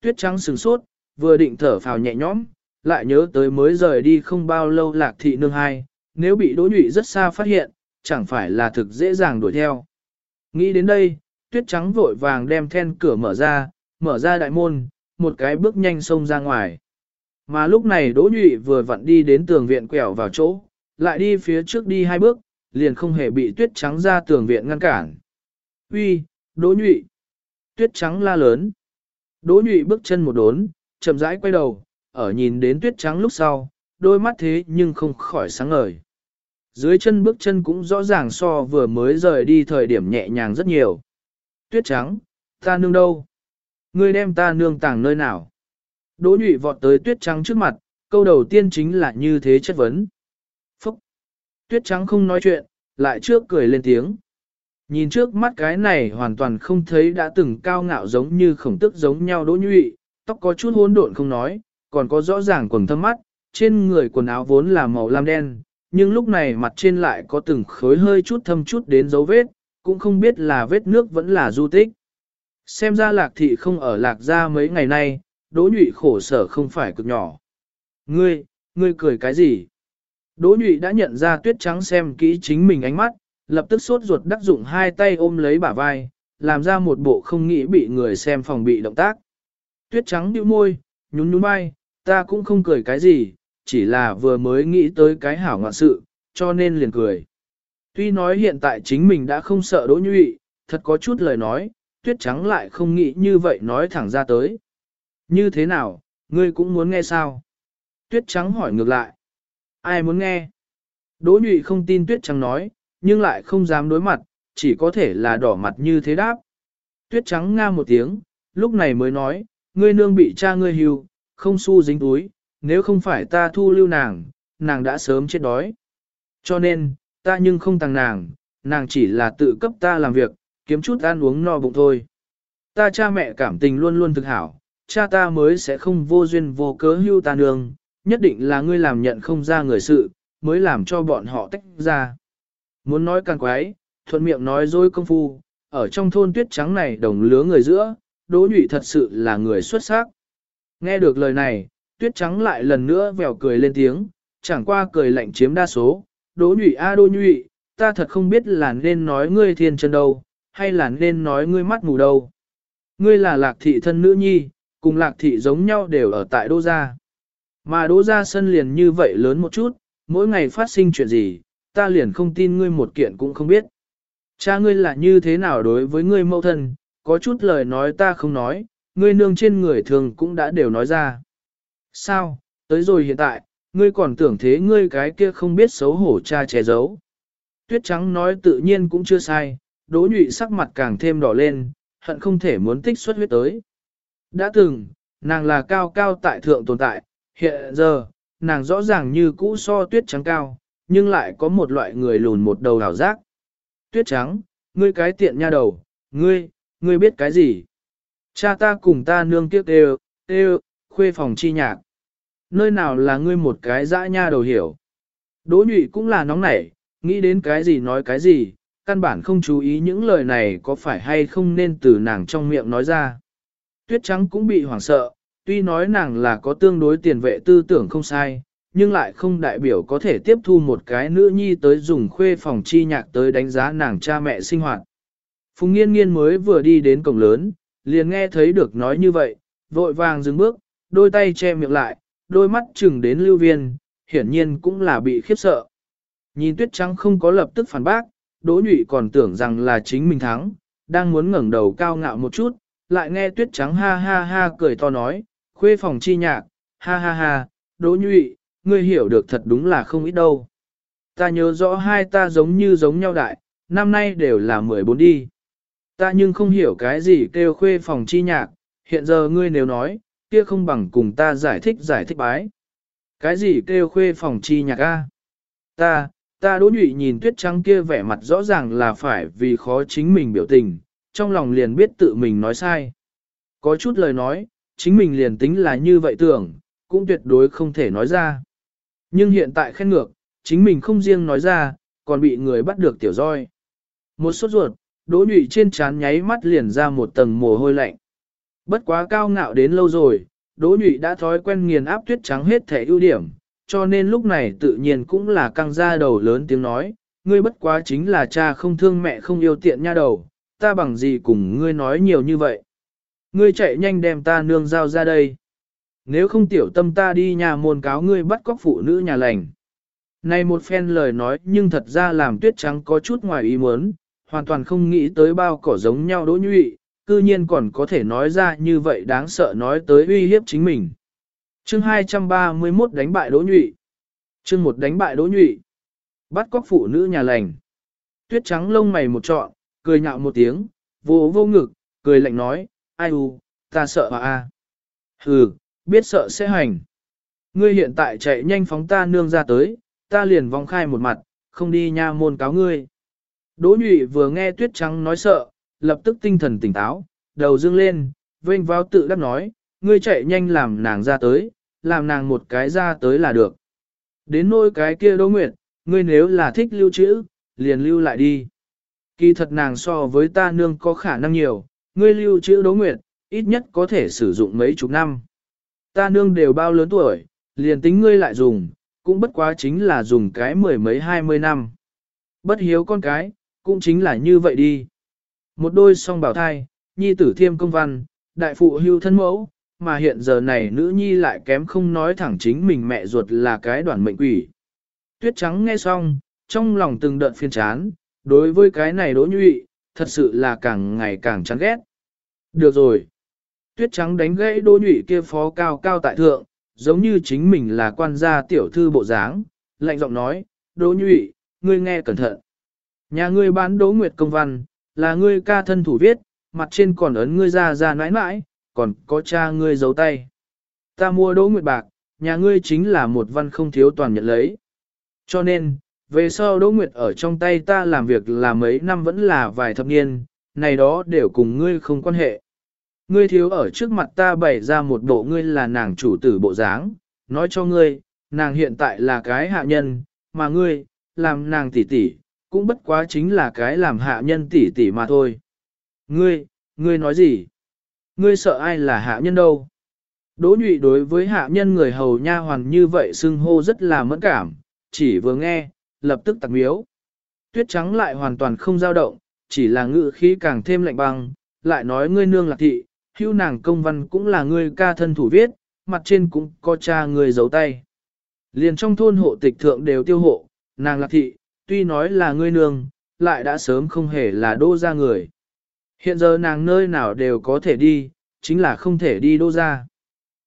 A: Tuyết trắng sừng sốt, vừa định thở phào nhẹ nhõm, lại nhớ tới mới rời đi không bao lâu lạc thị nương hai, nếu bị đỗ nhụy rất xa phát hiện, chẳng phải là thực dễ dàng đuổi theo. Nghĩ đến đây, tuyết trắng vội vàng đem then cửa mở ra, mở ra đại môn, một cái bước nhanh xông ra ngoài. Mà lúc này Đỗ Nhụy vừa vặn đi đến tường viện quẹo vào chỗ, lại đi phía trước đi hai bước, liền không hề bị tuyết trắng ra tường viện ngăn cản. Uy, Đỗ Nhụy! Tuyết trắng la lớn. Đỗ Nhụy bước chân một đốn, chậm rãi quay đầu, ở nhìn đến tuyết trắng lúc sau, đôi mắt thế nhưng không khỏi sáng ngời. Dưới chân bước chân cũng rõ ràng so vừa mới rời đi thời điểm nhẹ nhàng rất nhiều. Tuyết trắng, ta nương đâu? Ngươi đem ta nương tàng nơi nào? Đỗ nhụy vọt tới tuyết trắng trước mặt, câu đầu tiên chính là như thế chất vấn. Phúc! Tuyết trắng không nói chuyện, lại trước cười lên tiếng. Nhìn trước mắt cái này hoàn toàn không thấy đã từng cao ngạo giống như khổng tức giống nhau đỗ nhụy, tóc có chút hỗn độn không nói, còn có rõ ràng quần thâm mắt, trên người quần áo vốn là màu lam đen, nhưng lúc này mặt trên lại có từng khối hơi chút thâm chút đến dấu vết, cũng không biết là vết nước vẫn là du tích. Xem ra lạc thị không ở lạc gia mấy ngày nay, đỗ nhụy khổ sở không phải cực nhỏ. Ngươi, ngươi cười cái gì? Đỗ nhụy đã nhận ra tuyết trắng xem kỹ chính mình ánh mắt, lập tức sốt ruột đắc dụng hai tay ôm lấy bả vai, làm ra một bộ không nghĩ bị người xem phòng bị động tác. Tuyết trắng nhíu môi, nhún nhún vai, ta cũng không cười cái gì, chỉ là vừa mới nghĩ tới cái hảo ngoạn sự, cho nên liền cười. Tuy nói hiện tại chính mình đã không sợ đỗ nhụy, thật có chút lời nói, tuyết trắng lại không nghĩ như vậy nói thẳng ra tới. Như thế nào, ngươi cũng muốn nghe sao? Tuyết trắng hỏi ngược lại. Ai muốn nghe? Đỗ nhụy không tin tuyết trắng nói, nhưng lại không dám đối mặt, chỉ có thể là đỏ mặt như thế đáp. Tuyết trắng nga một tiếng, lúc này mới nói, ngươi nương bị cha ngươi hưu, không xu dính túi, nếu không phải ta thu lưu nàng, nàng đã sớm chết đói. Cho nên, ta nhưng không tàng nàng, nàng chỉ là tự cấp ta làm việc, kiếm chút ăn uống no bụng thôi. Ta cha mẹ cảm tình luôn luôn thực hảo, cha ta mới sẽ không vô duyên vô cớ hưu ta nương, nhất định là ngươi làm nhận không ra người sự, mới làm cho bọn họ tách ra. Muốn nói càng quái, thuận miệng nói dối công phu, ở trong thôn tuyết trắng này đồng lứa người giữa, đỗ nhụy thật sự là người xuất sắc. Nghe được lời này, tuyết trắng lại lần nữa vèo cười lên tiếng, chẳng qua cười lạnh chiếm đa số, đỗ nhụy a à đỗ nhụy, ta thật không biết là nên nói ngươi thiên chân đâu, hay là nên nói ngươi mắt mù đâu. Ngươi là lạc thị thân nữ nhi, cùng lạc thị giống nhau đều ở tại đô gia. Mà đô gia sân liền như vậy lớn một chút, mỗi ngày phát sinh chuyện gì, ta liền không tin ngươi một kiện cũng không biết. Cha ngươi là như thế nào đối với ngươi mẫu thân, có chút lời nói ta không nói, ngươi nương trên người thường cũng đã đều nói ra. Sao, tới rồi hiện tại, ngươi còn tưởng thế ngươi cái kia không biết xấu hổ cha che giấu. Tuyết trắng nói tự nhiên cũng chưa sai, đỗ nhụy sắc mặt càng thêm đỏ lên, hận không thể muốn tích xuất huyết tới. Đã từng, nàng là cao cao tại thượng tồn tại, hiện giờ, nàng rõ ràng như cũ so tuyết trắng cao, nhưng lại có một loại người lùn một đầu đảo giác. Tuyết trắng, ngươi cái tiện nha đầu, ngươi, ngươi biết cái gì? Cha ta cùng ta nương tiếc đều, đều, khuê phòng chi nhạc. Nơi nào là ngươi một cái dã nha đầu hiểu? Đỗ nhụy cũng là nóng nảy, nghĩ đến cái gì nói cái gì, căn bản không chú ý những lời này có phải hay không nên từ nàng trong miệng nói ra. Tuyết trắng cũng bị hoảng sợ, tuy nói nàng là có tương đối tiền vệ tư tưởng không sai, nhưng lại không đại biểu có thể tiếp thu một cái nữ nhi tới dùng khuê phòng chi nhạc tới đánh giá nàng cha mẹ sinh hoạt. Phùng nghiên nghiên mới vừa đi đến cổng lớn, liền nghe thấy được nói như vậy, vội vàng dừng bước, đôi tay che miệng lại, đôi mắt chừng đến lưu viên, hiển nhiên cũng là bị khiếp sợ. Nhìn tuyết trắng không có lập tức phản bác, đỗ nhụy còn tưởng rằng là chính mình thắng, đang muốn ngẩng đầu cao ngạo một chút, lại nghe tuyết trắng ha ha ha cười to nói, khuê phòng chi nhạc, ha ha ha, đỗ nhụy, ngươi hiểu được thật đúng là không ít đâu. Ta nhớ rõ hai ta giống như giống nhau đại, năm nay đều là 14 đi. Ta nhưng không hiểu cái gì kêu khuê phòng chi nhạc, hiện giờ ngươi nếu nói, kia không bằng cùng ta giải thích giải thích bái. Cái gì kêu khuê phòng chi nhạc a? Ta, ta đỗ nhụy nhìn tuyết trắng kia vẻ mặt rõ ràng là phải vì khó chính mình biểu tình, trong lòng liền biết tự mình nói sai. Có chút lời nói, chính mình liền tính là như vậy tưởng, cũng tuyệt đối không thể nói ra. Nhưng hiện tại khen ngược, chính mình không riêng nói ra, còn bị người bắt được tiểu roi. Một sốt ruột, đỗ nhụy trên trán nháy mắt liền ra một tầng mồ hôi lạnh. Bất quá cao ngạo đến lâu rồi, đỗ nhụy đã thói quen nghiền áp tuyết trắng hết thể ưu điểm, cho nên lúc này tự nhiên cũng là căng ra đầu lớn tiếng nói, ngươi bất quá chính là cha không thương mẹ không yêu tiện nha đầu, ta bằng gì cùng ngươi nói nhiều như vậy. Ngươi chạy nhanh đem ta nương giao ra đây. Nếu không tiểu tâm ta đi nhà môn cáo ngươi bắt cóc phụ nữ nhà lành. Này một phen lời nói nhưng thật ra làm tuyết trắng có chút ngoài ý muốn, hoàn toàn không nghĩ tới bao cỏ giống nhau đỗ nhụy, cư nhiên còn có thể nói ra như vậy đáng sợ nói tới uy hiếp chính mình. Chương 231 đánh bại đỗ nhụy. Chương 1 đánh bại đỗ nhụy. Bắt cóc phụ nữ nhà lành. Tuyết trắng lông mày một trọn, cười nhạo một tiếng, vô vô ngực, cười lạnh nói, ai u, ta sợ à a. Hừ, biết sợ sẽ hành. Ngươi hiện tại chạy nhanh phóng ta nương ra tới, ta liền vòng khai một mặt, không đi nha môn cáo ngươi. Đỗ nhụy vừa nghe tuyết trắng nói sợ, lập tức tinh thần tỉnh táo, đầu dương lên, vênh vào tự đắc nói, ngươi chạy nhanh làm nàng ra tới, làm nàng một cái ra tới là được. Đến nôi cái kia Đỗ Nguyệt, ngươi nếu là thích lưu trữ, liền lưu lại đi. Kỳ thật nàng so với ta nương có khả năng nhiều, ngươi lưu trữ đố Nguyệt, ít nhất có thể sử dụng mấy chục năm. Ta nương đều bao lớn tuổi, liền tính ngươi lại dùng, cũng bất quá chính là dùng cái mười mấy hai mươi năm. Bất hiếu con cái, cũng chính là như vậy đi. Một đôi song bảo thai, nhi tử thiêm công văn, đại phụ hưu thân mẫu, mà hiện giờ này nữ nhi lại kém không nói thẳng chính mình mẹ ruột là cái đoàn mệnh quỷ. Tuyết trắng nghe xong, trong lòng từng đợt phiền chán, đối với cái này đỗ nhụy, thật sự là càng ngày càng chán ghét. Được rồi. Tuyết trắng đánh gãy đỗ nhụy kia phó cao cao tại thượng, giống như chính mình là quan gia tiểu thư bộ dáng, lạnh giọng nói, đỗ nhụy, ngươi nghe cẩn thận. Nhà ngươi bán đỗ nguyệt công văn, là ngươi ca thân thủ viết, mặt trên còn ấn ngươi ra ra nãi nãi, còn có cha ngươi giấu tay. Ta mua đỗ nguyệt bạc, nhà ngươi chính là một văn không thiếu toàn nhận lấy. Cho nên, về sau đỗ nguyệt ở trong tay ta làm việc là mấy năm vẫn là vài thập niên, này đó đều cùng ngươi không quan hệ. Ngươi thiếu ở trước mặt ta bày ra một bộ ngươi là nàng chủ tử bộ dáng, nói cho ngươi, nàng hiện tại là cái hạ nhân, mà ngươi, làm nàng tỷ tỷ, cũng bất quá chính là cái làm hạ nhân tỷ tỷ mà thôi. Ngươi, ngươi nói gì? Ngươi sợ ai là hạ nhân đâu? Đỗ nhụy đối với hạ nhân người hầu nha hoàn như vậy xưng hô rất là mẫn cảm, chỉ vừa nghe, lập tức tặc miếu. Tuyết trắng lại hoàn toàn không dao động, chỉ là ngự khí càng thêm lạnh băng, lại nói ngươi nương lạc thị, hưu nàng công văn cũng là ngươi ca thân thủ viết, mặt trên cũng có cha ngươi giấu tay. Liền trong thôn hộ tịch thượng đều tiêu hộ, nàng lạc thị, tuy nói là ngươi nương, lại đã sớm không hề là đô ra người. Hiện giờ nàng nơi nào đều có thể đi, chính là không thể đi đô ra.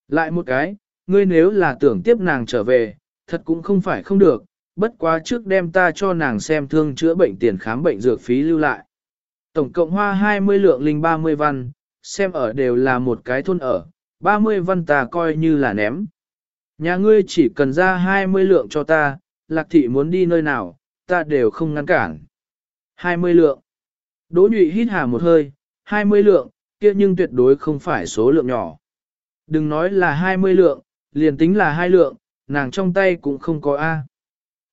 A: Lại một cái, ngươi nếu là tưởng tiếp nàng trở về, thật cũng không phải không được, bất quá trước đem ta cho nàng xem thương chữa bệnh tiền khám bệnh dược phí lưu lại. Tổng cộng hoa 20 lượng linh 30 văn, xem ở đều là một cái thôn ở, 30 văn ta coi như là ném. Nhà ngươi chỉ cần ra 20 lượng cho ta, lạc thị muốn đi nơi nào, ta đều không ngăn cản. 20 lượng. Đỗ nhụy hít hà một hơi, 20 lượng, kia nhưng tuyệt đối không phải số lượng nhỏ. Đừng nói là 20 lượng, liền tính là hai lượng, nàng trong tay cũng không có A.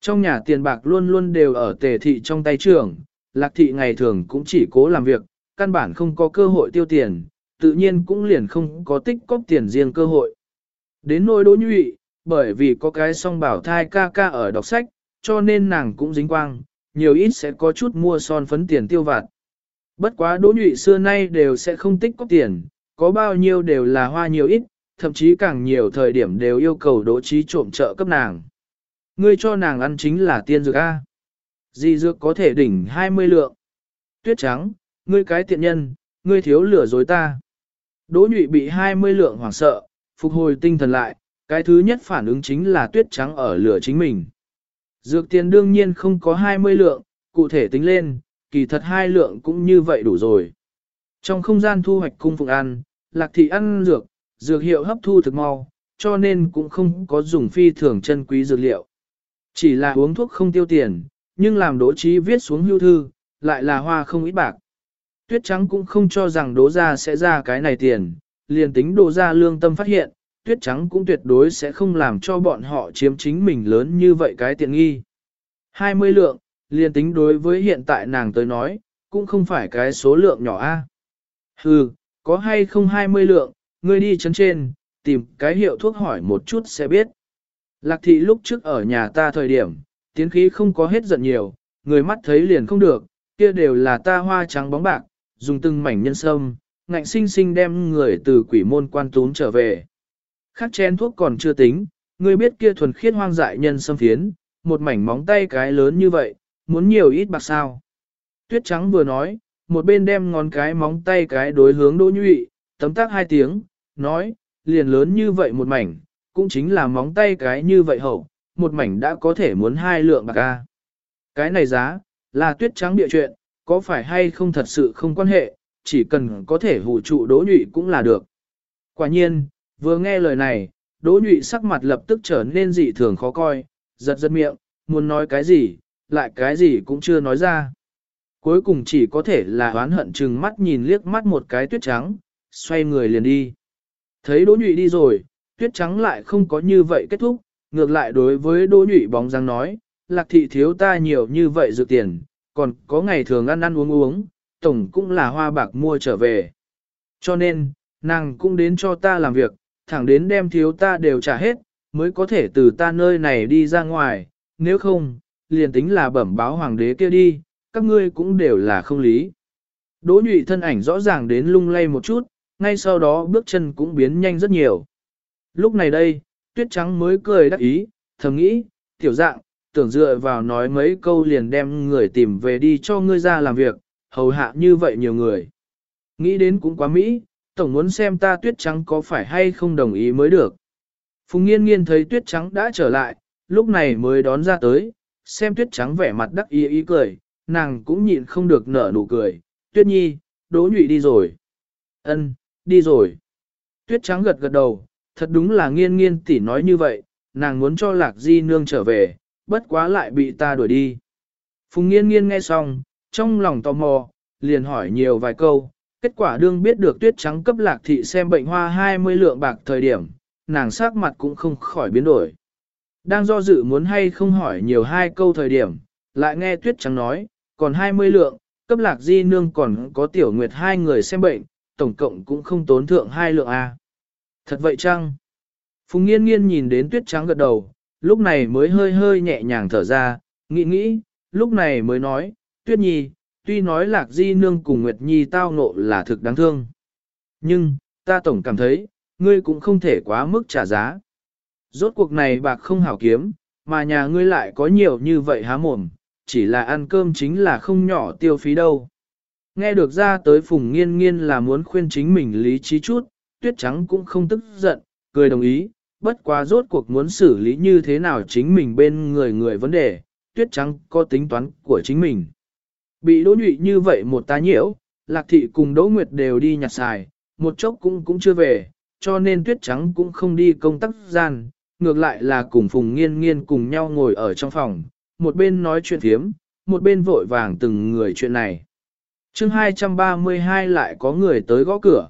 A: Trong nhà tiền bạc luôn luôn đều ở tề thị trong tay trưởng, lạc thị ngày thường cũng chỉ cố làm việc, căn bản không có cơ hội tiêu tiền, tự nhiên cũng liền không có tích cóp tiền riêng cơ hội. Đến nỗi đỗ nhụy, bởi vì có cái song bảo thai ca ca ở đọc sách, cho nên nàng cũng dính quang, nhiều ít sẽ có chút mua son phấn tiền tiêu vặt. Bất quá đỗ nhụy xưa nay đều sẽ không tích cóp tiền, có bao nhiêu đều là hoa nhiều ít, thậm chí càng nhiều thời điểm đều yêu cầu đỗ trí trộm trợ cấp nàng. Ngươi cho nàng ăn chính là tiên dược A. Di dược có thể đỉnh 20 lượng. Tuyết trắng, ngươi cái tiện nhân, ngươi thiếu lửa dối ta. Đỗ nhụy bị 20 lượng hoảng sợ, phục hồi tinh thần lại, cái thứ nhất phản ứng chính là tuyết trắng ở lửa chính mình. Dược tiền đương nhiên không có 20 lượng, cụ thể tính lên, kỳ thật hai lượng cũng như vậy đủ rồi. Trong không gian thu hoạch cung phụng ăn, lạc thị ăn dược, dược hiệu hấp thu thực mau, cho nên cũng không có dùng phi thường chân quý dược liệu. Chỉ là uống thuốc không tiêu tiền, nhưng làm đỗ trí viết xuống hưu thư, lại là hoa không ít bạc. Tuyết trắng cũng không cho rằng đỗ ra sẽ ra cái này tiền, liền tính đỗ ra lương tâm phát hiện, tuyết trắng cũng tuyệt đối sẽ không làm cho bọn họ chiếm chính mình lớn như vậy cái tiện nghi. 20 lượng, liền tính đối với hiện tại nàng tới nói, cũng không phải cái số lượng nhỏ a. Hừ, có hay không 20 lượng, ngươi đi chấn trên, tìm cái hiệu thuốc hỏi một chút sẽ biết. Lạc thị lúc trước ở nhà ta thời điểm, tiến khí không có hết giận nhiều, người mắt thấy liền không được, kia đều là ta hoa trắng bóng bạc, dùng từng mảnh nhân sâm, ngạnh sinh sinh đem người từ quỷ môn quan tún trở về. Khắc chén thuốc còn chưa tính, ngươi biết kia thuần khiết hoang dại nhân sâm phiến, một mảnh móng tay cái lớn như vậy, muốn nhiều ít bạc sao. Tuyết trắng vừa nói, một bên đem ngón cái móng tay cái đối hướng đỗ nhụy, tấm tác hai tiếng, nói, liền lớn như vậy một mảnh, cũng chính là móng tay cái như vậy hậu, một mảnh đã có thể muốn hai lượng bạc ca. Cái này giá, là tuyết trắng địa chuyện, có phải hay không thật sự không quan hệ, chỉ cần có thể hủ trụ đỗ nhụy cũng là được. Quả nhiên, vừa nghe lời này, đỗ nhụy sắc mặt lập tức trở nên dị thường khó coi, giật giật miệng, muốn nói cái gì, lại cái gì cũng chưa nói ra. Cuối cùng chỉ có thể là oán hận chừng mắt nhìn liếc mắt một cái tuyết trắng, xoay người liền đi. Thấy đỗ nhụy đi rồi, tuyết trắng lại không có như vậy kết thúc, ngược lại đối với đỗ nhụy bóng răng nói, lạc thị thiếu ta nhiều như vậy dự tiền, còn có ngày thường ăn ăn uống uống, tổng cũng là hoa bạc mua trở về. Cho nên, nàng cũng đến cho ta làm việc, thẳng đến đem thiếu ta đều trả hết, mới có thể từ ta nơi này đi ra ngoài, nếu không, liền tính là bẩm báo hoàng đế kia đi, các ngươi cũng đều là không lý. Đỗ nhụy thân ảnh rõ ràng đến lung lay một chút, ngay sau đó bước chân cũng biến nhanh rất nhiều. Lúc này đây, tuyết trắng mới cười đắc ý, thầm nghĩ, tiểu dạng, tưởng dựa vào nói mấy câu liền đem người tìm về đi cho ngươi ra làm việc, hầu hạ như vậy nhiều người. Nghĩ đến cũng quá mỹ, tổng muốn xem ta tuyết trắng có phải hay không đồng ý mới được. Phùng nghiên nghiên thấy tuyết trắng đã trở lại, lúc này mới đón ra tới, xem tuyết trắng vẻ mặt đắc ý ý cười, nàng cũng nhịn không được nở nụ cười, tuyết nhi, đỗ nhụy đi rồi. ân đi rồi. Tuyết trắng gật gật đầu, thật đúng là nghiên nghiên tỉ nói như vậy, nàng muốn cho lạc di nương trở về, bất quá lại bị ta đuổi đi. Phùng nghiên nghiên nghe xong, trong lòng tò mò, liền hỏi nhiều vài câu, kết quả đương biết được tuyết trắng cấp lạc thị xem bệnh hoa 20 lượng bạc thời điểm, nàng sắc mặt cũng không khỏi biến đổi. Đang do dự muốn hay không hỏi nhiều hai câu thời điểm, lại nghe tuyết trắng nói, còn 20 lượng, cấp lạc di nương còn có tiểu nguyệt hai người xem bệnh, tổng cộng cũng không tốn thượng hai lượng A. Thật vậy chăng? Phùng nghiên nghiên nhìn đến tuyết trắng gật đầu, lúc này mới hơi hơi nhẹ nhàng thở ra, nghĩ nghĩ, lúc này mới nói, tuyết nhi, tuy nói lạc di nương cùng nguyệt nhi tao nộ là thực đáng thương. Nhưng, ta tổng cảm thấy, ngươi cũng không thể quá mức trả giá. Rốt cuộc này bạc không hảo kiếm, mà nhà ngươi lại có nhiều như vậy há mồm, chỉ là ăn cơm chính là không nhỏ tiêu phí đâu. Nghe được ra tới phùng nghiên nghiên là muốn khuyên chính mình lý trí chút, tuyết trắng cũng không tức giận, cười đồng ý, bất quá rốt cuộc muốn xử lý như thế nào chính mình bên người người vấn đề, tuyết trắng có tính toán của chính mình. Bị đỗ nhụy như vậy một tá nhiễu, lạc thị cùng đỗ nguyệt đều đi nhặt xài, một chốc cũng cũng chưa về, cho nên tuyết trắng cũng không đi công tác gian, ngược lại là cùng phùng nghiên nghiên cùng nhau ngồi ở trong phòng, một bên nói chuyện thiếm, một bên vội vàng từng người chuyện này. chương 232 lại có người tới gõ cửa.